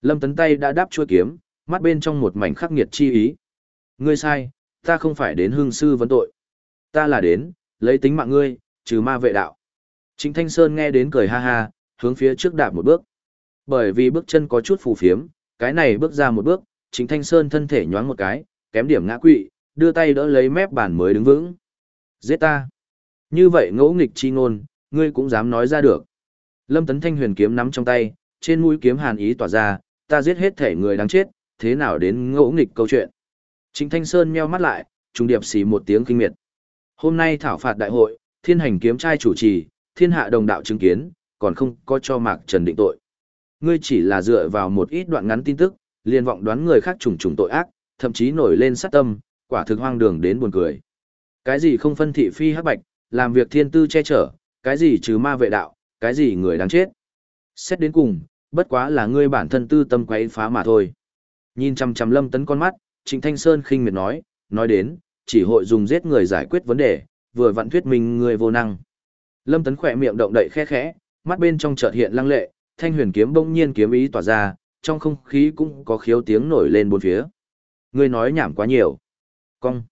Lâm Tấn tay đã đáp chuôi kiếm, mắt bên trong một mảnh khắc nghiệt chi ý. Ngươi sai, ta không phải đến hương sư vấn tội. Ta là đến, lấy tính mạng ngươi, trừ ma vệ đạo. Trịnh Thanh Sơn nghe đến cười ha ha, hướng phía trước đạp một bước. Bởi vì bước chân có chút phù phiếm, cái này bước ra một bước, Trịnh Thanh Sơn thân thể nhoáng một cái, kém điểm ngã quỵ, đưa tay đỡ lấy mép bàn mới đứng vững. Giết ta. Như vậy ngỗ nghịch chi ngôn, ngươi cũng dám nói ra được. Lâm Tấn Thanh huyền kiếm nắm trong tay, trên mũi kiếm hàn ý tỏa ra, ta giết hết thể người đáng chết, thế nào đến ngỗ nghịch câu chuyện. Trịnh Thanh Sơn meo mắt lại, trung điệp xì một tiếng kinh miệt. Hôm nay thảo phạt đại hội, thiên hành kiếm trai chủ trì, thiên hạ đồng đạo chứng kiến, còn không có cho Mạc Trần định tội. Ngươi chỉ là dựa vào một ít đoạn ngắn tin tức, liền vọng đoán người khác trùng trùng tội ác, thậm chí nổi lên sát tâm, quả thực hoang đường đến buồn cười. Cái gì không phân thị phi hắc bạch, làm việc thiên tư che chở, cái gì trừ ma vệ đạo, cái gì người đáng chết. Xét đến cùng, bất quá là ngươi bản thân tư tâm quấy phá mà thôi. Nhìn chằm chằm Lâm Tấn con mắt, Trịnh Thanh Sơn khinh miệt nói, nói đến, chỉ hội dùng giết người giải quyết vấn đề, vừa vặn thuyết mình người vô năng. Lâm Tấn khỏe miệng động đậy khẽ khẽ, mắt bên trong chợt hiện lăng lệ, thanh huyền kiếm bỗng nhiên kiếm ý tỏa ra, trong không khí cũng có khiếu tiếng nổi lên bốn phía. Ngươi nói nhảm quá nhiều. Cong.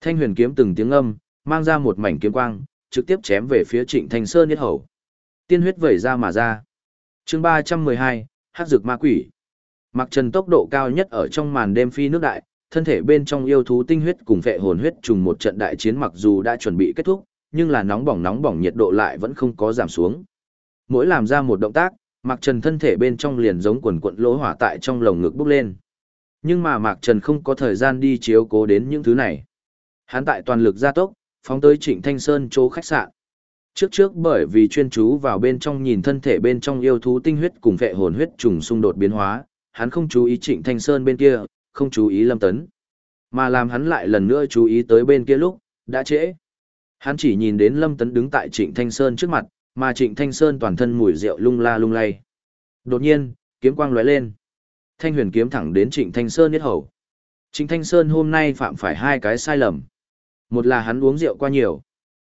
Thanh huyền kiếm từng tiếng âm, mang ra một mảnh kiếm quang, trực tiếp chém về phía Trịnh Thanh Sơn nhất hầu. Tiên huyết vẩy ra mà ra. Chương 312, Hắc dược ma quỷ. Mặc Trần tốc độ cao nhất ở trong màn đêm phi nước đại, thân thể bên trong yêu thú tinh huyết cùng vệ hồn huyết trùng một trận đại chiến mặc dù đã chuẩn bị kết thúc, nhưng là nóng bỏng nóng bỏng nhiệt độ lại vẫn không có giảm xuống. Mỗi làm ra một động tác, Mạc Trần thân thể bên trong liền giống quần quận lỗ hỏa tại trong lồng ngực bốc lên. Nhưng mà Mạc Trần không có thời gian đi chiếu cố đến những thứ này. Hắn tại toàn lực gia tốc, phóng tới Trịnh Thanh Sơn chỗ khách sạn. Trước trước bởi vì chuyên chú vào bên trong nhìn thân thể bên trong yêu thú tinh huyết cùng vệ hồn huyết trùng xung đột biến hóa, hắn không chú ý Trịnh Thanh Sơn bên kia, không chú ý Lâm Tấn. Mà làm hắn lại lần nữa chú ý tới bên kia lúc, đã trễ. Hắn chỉ nhìn đến Lâm Tấn đứng tại Trịnh Thanh Sơn trước mặt, mà Trịnh Thanh Sơn toàn thân mùi rượu lung la lung lay. Đột nhiên, kiếm quang lóe lên. Thanh huyền kiếm thẳng đến Trịnh Thanh Sơn nhất hầu. Trịnh Thanh Sơn hôm nay phạm phải hai cái sai lầm. Một là hắn uống rượu qua nhiều.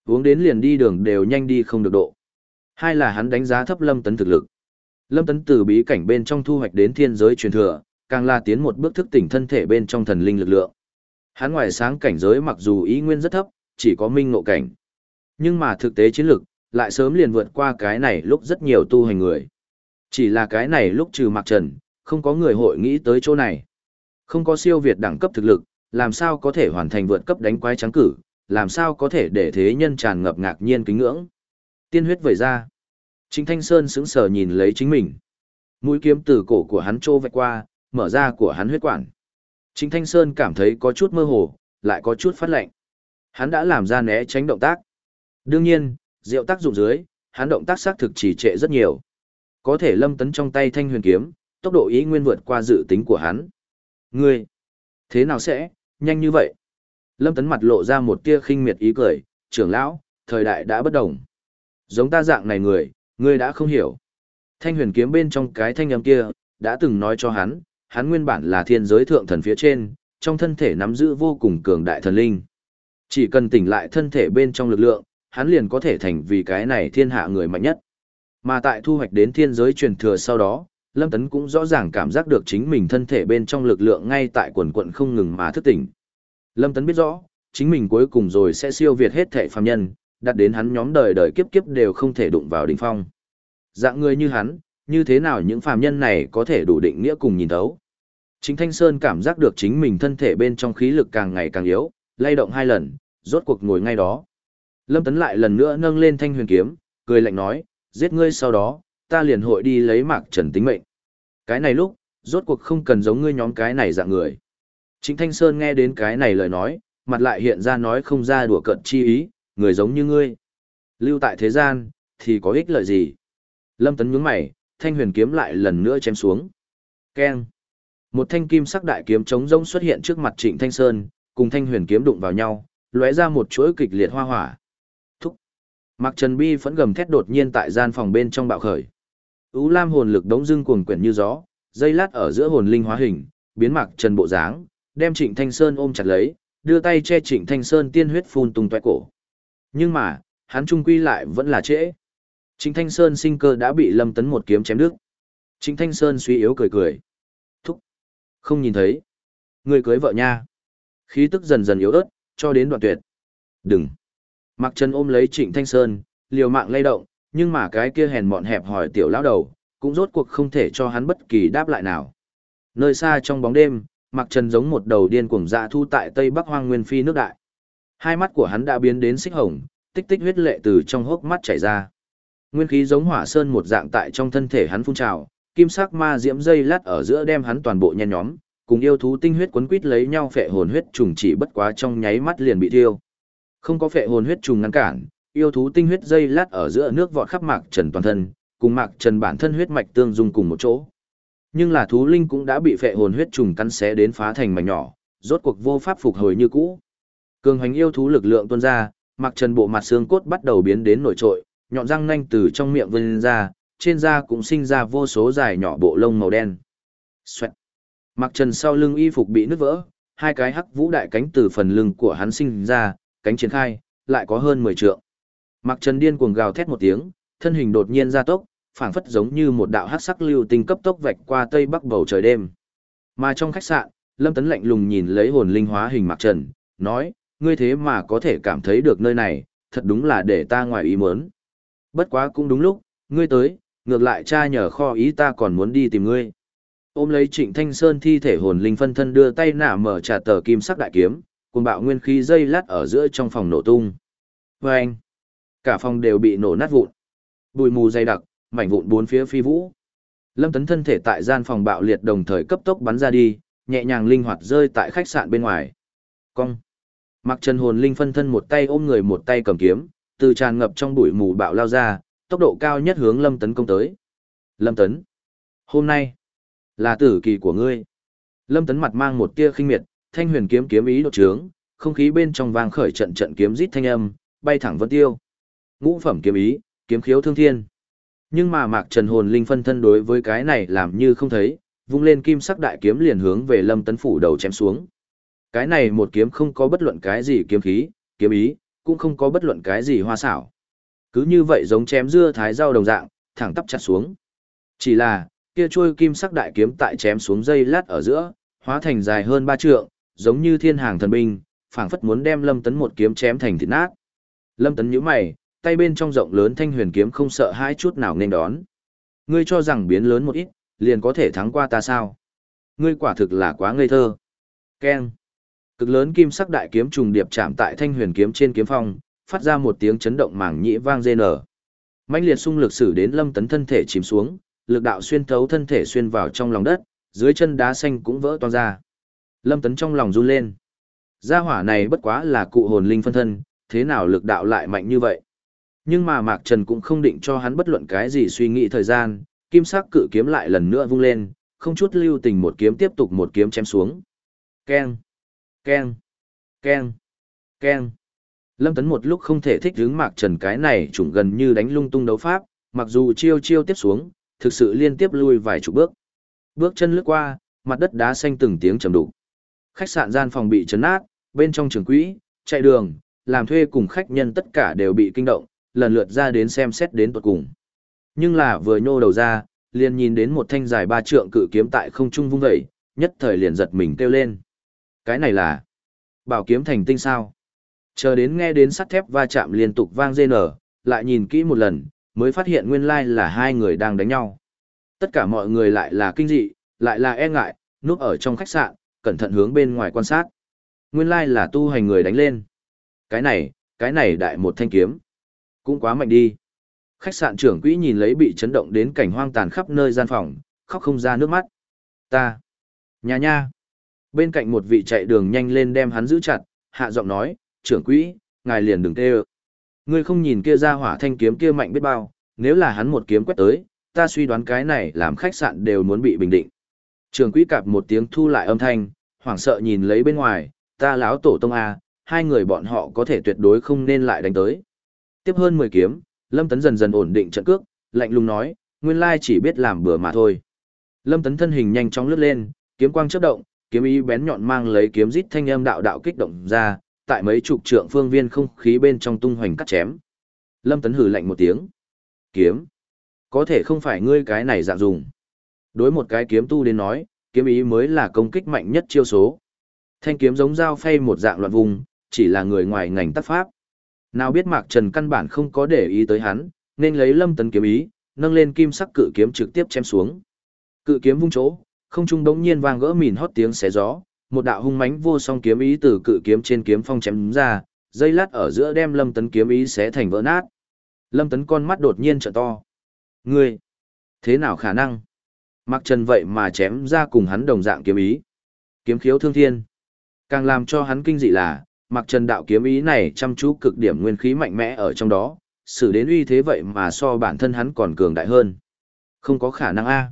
Uống đến liền đi đường đều nhanh đi không được độ. Hai là hắn đánh giá thấp Lâm Tấn thực lực. Lâm Tấn từ bí cảnh bên trong thu hoạch đến thiên giới truyền thừa, càng là tiến một bước thức tỉnh thân thể bên trong thần linh lực lượng. Hắn ngoài sáng cảnh giới mặc dù ý nguyên rất thấp, chỉ có minh ngộ cảnh. Nhưng mà thực tế chiến lực, lại sớm liền vượt qua cái này lúc rất nhiều tu hành người. Chỉ là cái này lúc trừ mặc trần, không có người hội nghĩ tới chỗ này. Không có siêu việt đẳng cấp thực lực, làm sao có thể hoàn thành vượt cấp đánh quái trắng cử, làm sao có thể để thế nhân tràn ngập ngạc nhiên kính ngưỡng. Tiên huyết vẩy ra. Chính Thanh Sơn sững sờ nhìn lấy chính mình. Mũi kiếm từ cổ của hắn trô vạch qua, mở ra của hắn huyết quản. Chính Thanh Sơn cảm thấy có chút mơ hồ, lại có chút phát lạnh. Hắn đã làm ra né tránh động tác. Đương nhiên, rượu tác dụng dưới, hắn động tác xác thực chỉ trệ rất nhiều. Có thể lâm tấn trong tay thanh huyền kiếm, tốc độ ý nguyên vượt qua dự tính của hắn. Ngươi, thế nào sẽ, nhanh như vậy? Lâm tấn mặt lộ ra một tia khinh miệt ý cười, trưởng lão, thời đại đã bất đồng. Giống ta dạng này người, ngươi đã không hiểu. Thanh huyền kiếm bên trong cái thanh âm kia, đã từng nói cho hắn, hắn nguyên bản là thiên giới thượng thần phía trên, trong thân thể nắm giữ vô cùng cường đại thần linh. Chỉ cần tỉnh lại thân thể bên trong lực lượng, hắn liền có thể thành vì cái này thiên hạ người mạnh nhất. Mà tại thu hoạch đến thiên giới truyền thừa sau đó, Lâm Tấn cũng rõ ràng cảm giác được chính mình thân thể bên trong lực lượng ngay tại quần quận không ngừng mà thức tỉnh. Lâm Tấn biết rõ, chính mình cuối cùng rồi sẽ siêu việt hết thể phàm nhân, đặt đến hắn nhóm đời đời kiếp kiếp đều không thể đụng vào đỉnh phong. Dạng người như hắn, như thế nào những phàm nhân này có thể đủ định nghĩa cùng nhìn thấu. Chính Thanh Sơn cảm giác được chính mình thân thể bên trong khí lực càng ngày càng yếu, lay động hai lần, rốt cuộc ngồi ngay đó. Lâm Tấn lại lần nữa nâng lên thanh huyền kiếm, cười lạnh nói, giết ngươi sau đó, ta liền hội đi lấy mạc trần tính mệnh. Cái này lúc, rốt cuộc không cần giống ngươi nhóm cái này dạng người. Chính Thanh Sơn nghe đến cái này lời nói, mặt lại hiện ra nói không ra đùa cận chi ý, người giống như ngươi. Lưu tại thế gian, thì có ích lợi gì? Lâm Tấn nhướng mày, thanh huyền kiếm lại lần nữa chém xuống. Keng. Một thanh kim sắc đại kiếm chống rông xuất hiện trước mặt Trịnh Thanh Sơn, cùng thanh huyền kiếm đụng vào nhau, lóe ra một chuỗi kịch liệt hoa hỏa. Thúc. Mặc Trần Bi phẫn gầm thét đột nhiên tại gian phòng bên trong bạo khởi. Ú Lam hồn lực đống dưng cuồng quyển như gió, dây lát ở giữa hồn linh hóa hình, biến Mặc Trần bộ dáng, đem Trịnh Thanh Sơn ôm chặt lấy, đưa tay che Trịnh Thanh Sơn tiên huyết phun tung tóe cổ. Nhưng mà, hắn trung quy lại vẫn là trễ. Trịnh Thanh Sơn sinh cơ đã bị Lâm Tấn một kiếm chém đứt. Trịnh Thanh Sơn suy yếu cười cười. Thúc. Không nhìn thấy. Người cưới vợ nha. Khí tức dần dần yếu ớt, cho đến đoạn tuyệt. Đừng. Mặc chân ôm lấy Trịnh Thanh Sơn, liều mạng lay động, nhưng mà cái kia hèn mọn hẹp hỏi tiểu lão đầu, cũng rốt cuộc không thể cho hắn bất kỳ đáp lại nào. Nơi xa trong bóng đêm, Mặc Trần giống một đầu điên cuồng dạ thu tại Tây Bắc Hoang Nguyên Phi nước đại. Hai mắt của hắn đã biến đến xích hồng, tích tích huyết lệ từ trong hốc mắt chảy ra. Nguyên khí giống hỏa sơn một dạng tại trong thân thể hắn phun trào, kim sắc ma diễm dây lát ở giữa đem hắn toàn bộ nhen nhóm, cùng yêu thú tinh huyết quấn quít lấy nhau phệ hồn huyết trùng chỉ bất quá trong nháy mắt liền bị thiêu. Không có phệ hồn huyết trùng ngăn cản, yêu thú tinh huyết dây lát ở giữa nước vọt khắp mạc trần toàn thân, cùng mạc trần bản thân huyết mạch tương dung cùng một chỗ. Nhưng là thú linh cũng đã bị phệ hồn huyết trùng cắn xé đến phá thành mảnh nhỏ, rốt cuộc vô pháp phục hồi như cũ. Cường hành yêu thú lực lượng tuôn ra, Mặc Trần bộ mặt xương cốt bắt đầu biến đến nổi trội, nhọn răng nanh từ trong miệng vươn ra, trên da cũng sinh ra vô số dài nhỏ bộ lông màu đen. Xoẹt. Mặc Trần sau lưng y phục bị nứt vỡ, hai cái hắc vũ đại cánh từ phần lưng của hắn sinh ra, cánh triển khai, lại có hơn 10 trượng. Mặc Trần điên cuồng gào thét một tiếng, thân hình đột nhiên gia tốc, phảng phất giống như một đạo hắc sắc lưu tinh cấp tốc vạch qua tây bắc bầu trời đêm. Mà trong khách sạn, Lâm Tấn lạnh lùng nhìn lấy hồn linh hóa hình Mặc Trần, nói, ngươi thế mà có thể cảm thấy được nơi này, thật đúng là để ta ngoài ý muốn. Bất quá cũng đúng lúc, ngươi tới, ngược lại cha nhờ kho ý ta còn muốn đi tìm ngươi. Ôm lấy Trịnh Thanh Sơn thi thể hồn linh phân thân đưa tay nả mở trà tờ kim sắc đại kiếm, cùng bạo nguyên khí dây lát ở giữa trong phòng nổ tung. Và anh, cả phòng đều bị nổ nát vụn. Bụi mù dày đặc, mảnh vụn bốn phía phi vũ. Lâm Tấn thân thể tại gian phòng bạo liệt đồng thời cấp tốc bắn ra đi, nhẹ nhàng linh hoạt rơi tại khách sạn bên ngoài. Cong. Mặc Trần hồn linh phân thân một tay ôm người một tay cầm kiếm, từ tràn ngập trong bụi mù bạo lao ra, tốc độ cao nhất hướng Lâm Tấn công tới. Lâm Tấn. Hôm nay, là tử kỳ của ngươi. Lâm Tấn mặt mang một tia khinh miệt, thanh huyền kiếm kiếm ý đột trướng, không khí bên trong vang khởi trận trận kiếm rít thanh âm, bay thẳng vân tiêu. Ngũ phẩm kiếm ý, kiếm khiếu thương thiên. Nhưng mà Mạc Trần hồn linh phân thân đối với cái này làm như không thấy, vung lên kim sắc đại kiếm liền hướng về Lâm Tấn phủ đầu chém xuống. Cái này một kiếm không có bất luận cái gì kiếm khí, kiếm ý, cũng không có bất luận cái gì hoa xảo. Cứ như vậy giống chém dưa thái rau đồng dạng, thẳng tắp chặt xuống. Chỉ là, kia trôi kim sắc đại kiếm tại chém xuống dây lát ở giữa, hóa thành dài hơn ba trượng, giống như thiên hàng thần binh, phảng phất muốn đem Lâm Tấn một kiếm chém thành thịt nát. Lâm Tấn nhíu mày, tay bên trong rộng lớn thanh huyền kiếm không sợ hai chút nào nên đón. Ngươi cho rằng biến lớn một ít, liền có thể thắng qua ta sao? Ngươi quả thực là quá ngây thơ. Keng. Cực lớn kim sắc đại kiếm trùng điệp chạm tại thanh huyền kiếm trên kiếm phong, phát ra một tiếng chấn động màng nhĩ vang rên ở. Mãnh liệt xung lực sử đến Lâm Tấn thân thể chìm xuống, lực đạo xuyên thấu thân thể xuyên vào trong lòng đất, dưới chân đá xanh cũng vỡ toang ra. Lâm Tấn trong lòng run lên. Gia hỏa này bất quá là cụ hồn linh phân thân, thế nào lực đạo lại mạnh như vậy? Nhưng mà Mạc Trần cũng không định cho hắn bất luận cái gì suy nghĩ thời gian, kim sắc cự kiếm lại lần nữa vung lên, không chút lưu tình một kiếm tiếp tục một kiếm chém xuống. Keng, keng, keng, keng. Lâm Tấn một lúc không thể thích hướng Mạc Trần cái này trùng gần như đánh lung tung đấu pháp, mặc dù chiêu chiêu tiếp xuống, thực sự liên tiếp lui vài chục bước. Bước chân lướt qua, mặt đất đá xanh từng tiếng trầm đục. Khách sạn gian phòng bị chấn nát, bên trong trường quỹ, chạy đường, làm thuê cùng khách nhân tất cả đều bị kinh động, lần lượt ra đến xem xét đến tuột cùng. Nhưng là vừa nhô đầu ra, liền nhìn đến một thanh dài ba trượng cự kiếm tại không trung vung dậy, nhất thời liền giật mình kêu lên. Cái này là bảo kiếm thành tinh sao? Chờ đến nghe đến sắt thép va chạm liên tục vang dê nở, lại nhìn kỹ một lần, mới phát hiện nguyên lai là hai người đang đánh nhau. Tất cả mọi người lại là kinh dị, lại là e ngại, núp ở trong khách sạn, cẩn thận hướng bên ngoài quan sát. Nguyên lai là tu hành người đánh lên. Cái này, cái này đại một thanh kiếm. Cũng quá mạnh đi. Khách sạn trưởng quỹ nhìn lấy bị chấn động đến cảnh hoang tàn khắp nơi gian phòng, khóc không ra nước mắt. Ta. Nhà nha. Bên cạnh một vị chạy đường nhanh lên đem hắn giữ chặt, hạ giọng nói, trưởng quỹ, ngài liền đừng tê ơ. Ngươi không nhìn kia ra hỏa thanh kiếm kia mạnh biết bao, nếu là hắn một kiếm quét tới, ta suy đoán cái này làm khách sạn đều muốn bị bình định. Trường quỹ cạp một tiếng thu lại âm thanh, hoảng sợ nhìn lấy bên ngoài, ta láo tổ tông A, hai người bọn họ có thể tuyệt đối không nên lại đánh tới. Tiếp hơn 10 kiếm, Lâm Tấn dần dần ổn định trận cước, lạnh lùng nói, nguyên lai chỉ biết làm bừa mà thôi. Lâm Tấn thân hình nhanh chóng lướt lên, kiếm quang chớp động, kiếm ý bén nhọn mang lấy kiếm rít thanh âm đạo đạo kích động ra, tại mấy chục trượng phương viên không khí bên trong tung hoành cắt chém. Lâm Tấn hừ lạnh một tiếng. Kiếm. Có thể không phải ngươi cái này dạng dùng. Đối một cái kiếm tu đến nói, kiếm ý mới là công kích mạnh nhất chiêu số. Thanh kiếm giống dao phay một dạng loạn vùng, chỉ là người ngoài ngành tác pháp. Nào biết Mạc Trần căn bản không có để ý tới hắn, nên lấy Lâm Tấn kiếm ý, nâng lên kim sắc cự kiếm trực tiếp chém xuống. Cự kiếm vung chỗ, không trung đống nhiên vang gỡ mìn hót tiếng xé gió, một đạo hung mãnh vô song kiếm ý từ cự kiếm trên kiếm phong chém ra, dây lát ở giữa đem Lâm Tấn kiếm ý xé thành vỡ nát. Lâm Tấn con mắt đột nhiên trợ to. Ngươi, thế nào khả năng? Mặc trần vậy mà chém ra cùng hắn đồng dạng kiếm ý. Kiếm khiếu thương thiên. Càng làm cho hắn kinh dị là, mặc trần đạo kiếm ý này chăm chú cực điểm nguyên khí mạnh mẽ ở trong đó, xử đến uy thế vậy mà so bản thân hắn còn cường đại hơn. Không có khả năng a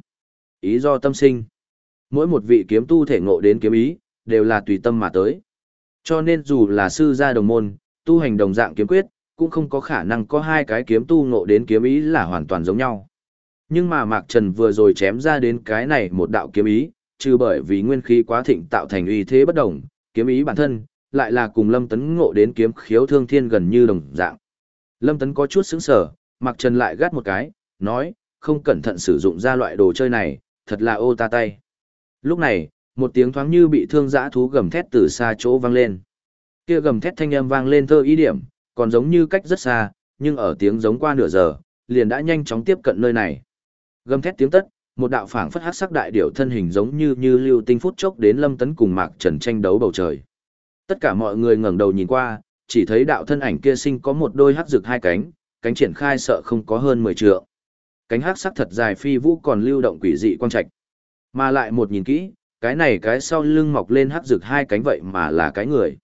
Ý do tâm sinh. Mỗi một vị kiếm tu thể ngộ đến kiếm ý, đều là tùy tâm mà tới. Cho nên dù là sư gia đồng môn, tu hành đồng dạng kiếm quyết, cũng không có khả năng có hai cái kiếm tu ngộ đến kiếm ý là hoàn toàn giống nhau. Nhưng mà Mạc Trần vừa rồi chém ra đến cái này một đạo kiếm ý, trừ bởi vì nguyên khí quá thịnh tạo thành uy thế bất đồng, kiếm ý bản thân, lại là cùng Lâm Tấn ngộ đến kiếm khiếu thương thiên gần như đồng dạng. Lâm Tấn có chút sững sờ, Mạc Trần lại gắt một cái, nói, không cẩn thận sử dụng ra loại đồ chơi này, thật là ô ta tay. Lúc này, một tiếng thoáng như bị thương dã thú gầm thét từ xa chỗ vang lên. Kia gầm thét thanh âm vang lên thơ ý điểm, còn giống như cách rất xa, nhưng ở tiếng giống qua nửa giờ, liền đã nhanh chóng tiếp cận nơi này. Gầm thét tiếng tất, một đạo phảng phất hắc sắc đại điểu thân hình giống như như lưu tinh phút chốc đến Lâm Tấn cùng Mạc Trần tranh đấu bầu trời. Tất cả mọi người ngẩng đầu nhìn qua, chỉ thấy đạo thân ảnh kia sinh có một đôi hắc rực hai cánh, cánh triển khai sợ không có hơn 10 trượng. Cánh hắc sắc thật dài phi vũ còn lưu động quỷ dị quang trạch. Mà lại một nhìn kỹ, cái này cái sau lưng mọc lên hắc rực hai cánh vậy mà là cái người.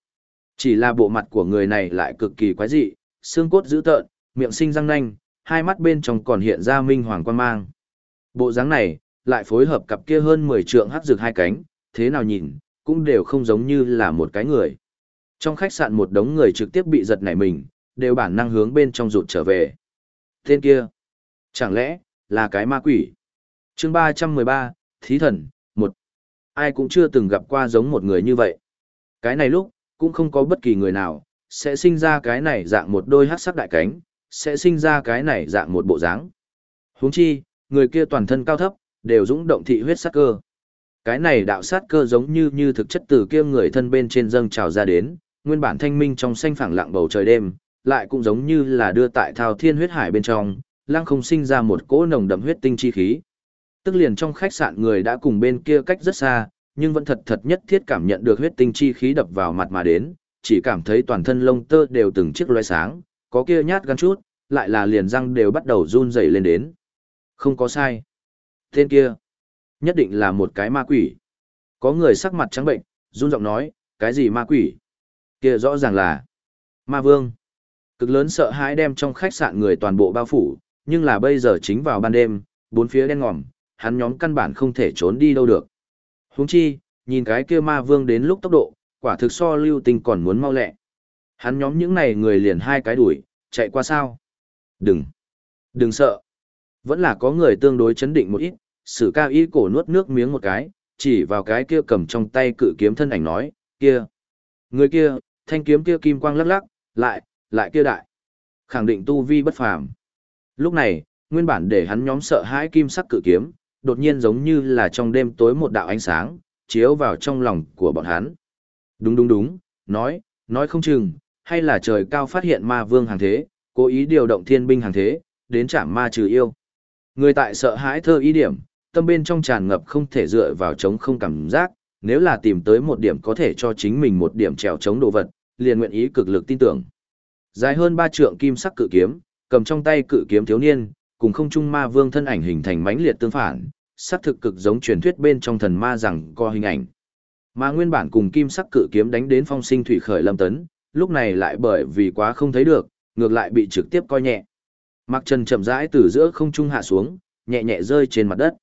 Chỉ là bộ mặt của người này lại cực kỳ quái dị, xương cốt dữ tợn, miệng sinh răng nanh, hai mắt bên trong còn hiện ra minh hoàng quan mang. Bộ dáng này, lại phối hợp cặp kia hơn 10 trượng hắc rực hai cánh, thế nào nhìn, cũng đều không giống như là một cái người. Trong khách sạn một đống người trực tiếp bị giật nảy mình, đều bản năng hướng bên trong rụt trở về. Tên kia, chẳng lẽ, là cái ma quỷ? chương 313, Thí Thần, một Ai cũng chưa từng gặp qua giống một người như vậy. Cái này lúc, cũng không có bất kỳ người nào, sẽ sinh ra cái này dạng một đôi hát sắc đại cánh, sẽ sinh ra cái này dạng một bộ dáng. huống chi, người kia toàn thân cao thấp, đều dũng động thị huyết sát cơ. Cái này đạo sát cơ giống như như thực chất từ kia người thân bên trên dâng trào ra đến, nguyên bản thanh minh trong xanh phẳng lặng bầu trời đêm, lại cũng giống như là đưa tại thao thiên huyết hải bên trong, lăng không sinh ra một cỗ nồng đậm huyết tinh chi khí. Tức liền trong khách sạn người đã cùng bên kia cách rất xa, nhưng vẫn thật thật nhất thiết cảm nhận được huyết tinh chi khí đập vào mặt mà đến, chỉ cảm thấy toàn thân lông tơ đều từng chiếc loé sáng, có kia nhát gan chút, lại là liền răng đều bắt đầu run rẩy lên đến. Không có sai. Tên kia, nhất định là một cái ma quỷ. Có người sắc mặt trắng bệnh, run giọng nói, cái gì ma quỷ? Kia rõ ràng là ma vương. Cực lớn sợ hãi đem trong khách sạn người toàn bộ bao phủ, nhưng là bây giờ chính vào ban đêm, bốn phía đen ngòm, hắn nhóm căn bản không thể trốn đi đâu được. Huống chi, nhìn cái kia ma vương đến lúc tốc độ, quả thực so lưu tinh còn muốn mau lẹ. Hắn nhóm những này người liền hai cái đuổi, chạy qua sao? Đừng, đừng sợ. Vẫn là có người tương đối chấn định một ít, sử ca y cổ nuốt nước miếng một cái, chỉ vào cái kia cầm trong tay cự kiếm thân ảnh nói, kia. Người kia, thanh kiếm kia kim quang lắc lắc, lại, lại kia đại. Khẳng định tu vi bất phàm. Lúc này, nguyên bản để hắn nhóm sợ hãi kim sắc cự kiếm, đột nhiên giống như là trong đêm tối một đạo ánh sáng, chiếu vào trong lòng của bọn hắn. Đúng đúng đúng, nói, nói không chừng, hay là trời cao phát hiện ma vương hàng thế, cố ý điều động thiên binh hàng thế, đến chạm ma trừ yêu. Người tại sợ hãi thơ ý điểm, tâm bên trong tràn ngập không thể dựa vào chống không cảm giác, nếu là tìm tới một điểm có thể cho chính mình một điểm trèo chống đồ vật, liền nguyện ý cực lực tin tưởng. Dài hơn ba trượng kim sắc cự kiếm, cầm trong tay cự kiếm thiếu niên, cùng không trung ma vương thân ảnh hình thành mãnh liệt tương phản, sắc thực cực giống truyền thuyết bên trong thần ma rằng co hình ảnh. Mà nguyên bản cùng kim sắc cự kiếm đánh đến phong sinh thủy khởi lâm tấn, lúc này lại bởi vì quá không thấy được, ngược lại bị trực tiếp coi nhẹ. Mặc Trần chậm rãi từ giữa không trung hạ xuống, nhẹ nhẹ rơi trên mặt đất.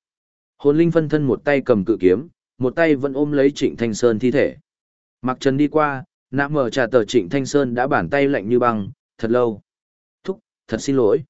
Hồn linh phân thân một tay cầm cự kiếm, một tay vẫn ôm lấy Trịnh Thanh Sơn thi thể. Mặc Trần đi qua, nạm mở trà tờ Trịnh Thanh Sơn đã bàn tay lạnh như băng, thật lâu. Thúc, thật xin lỗi.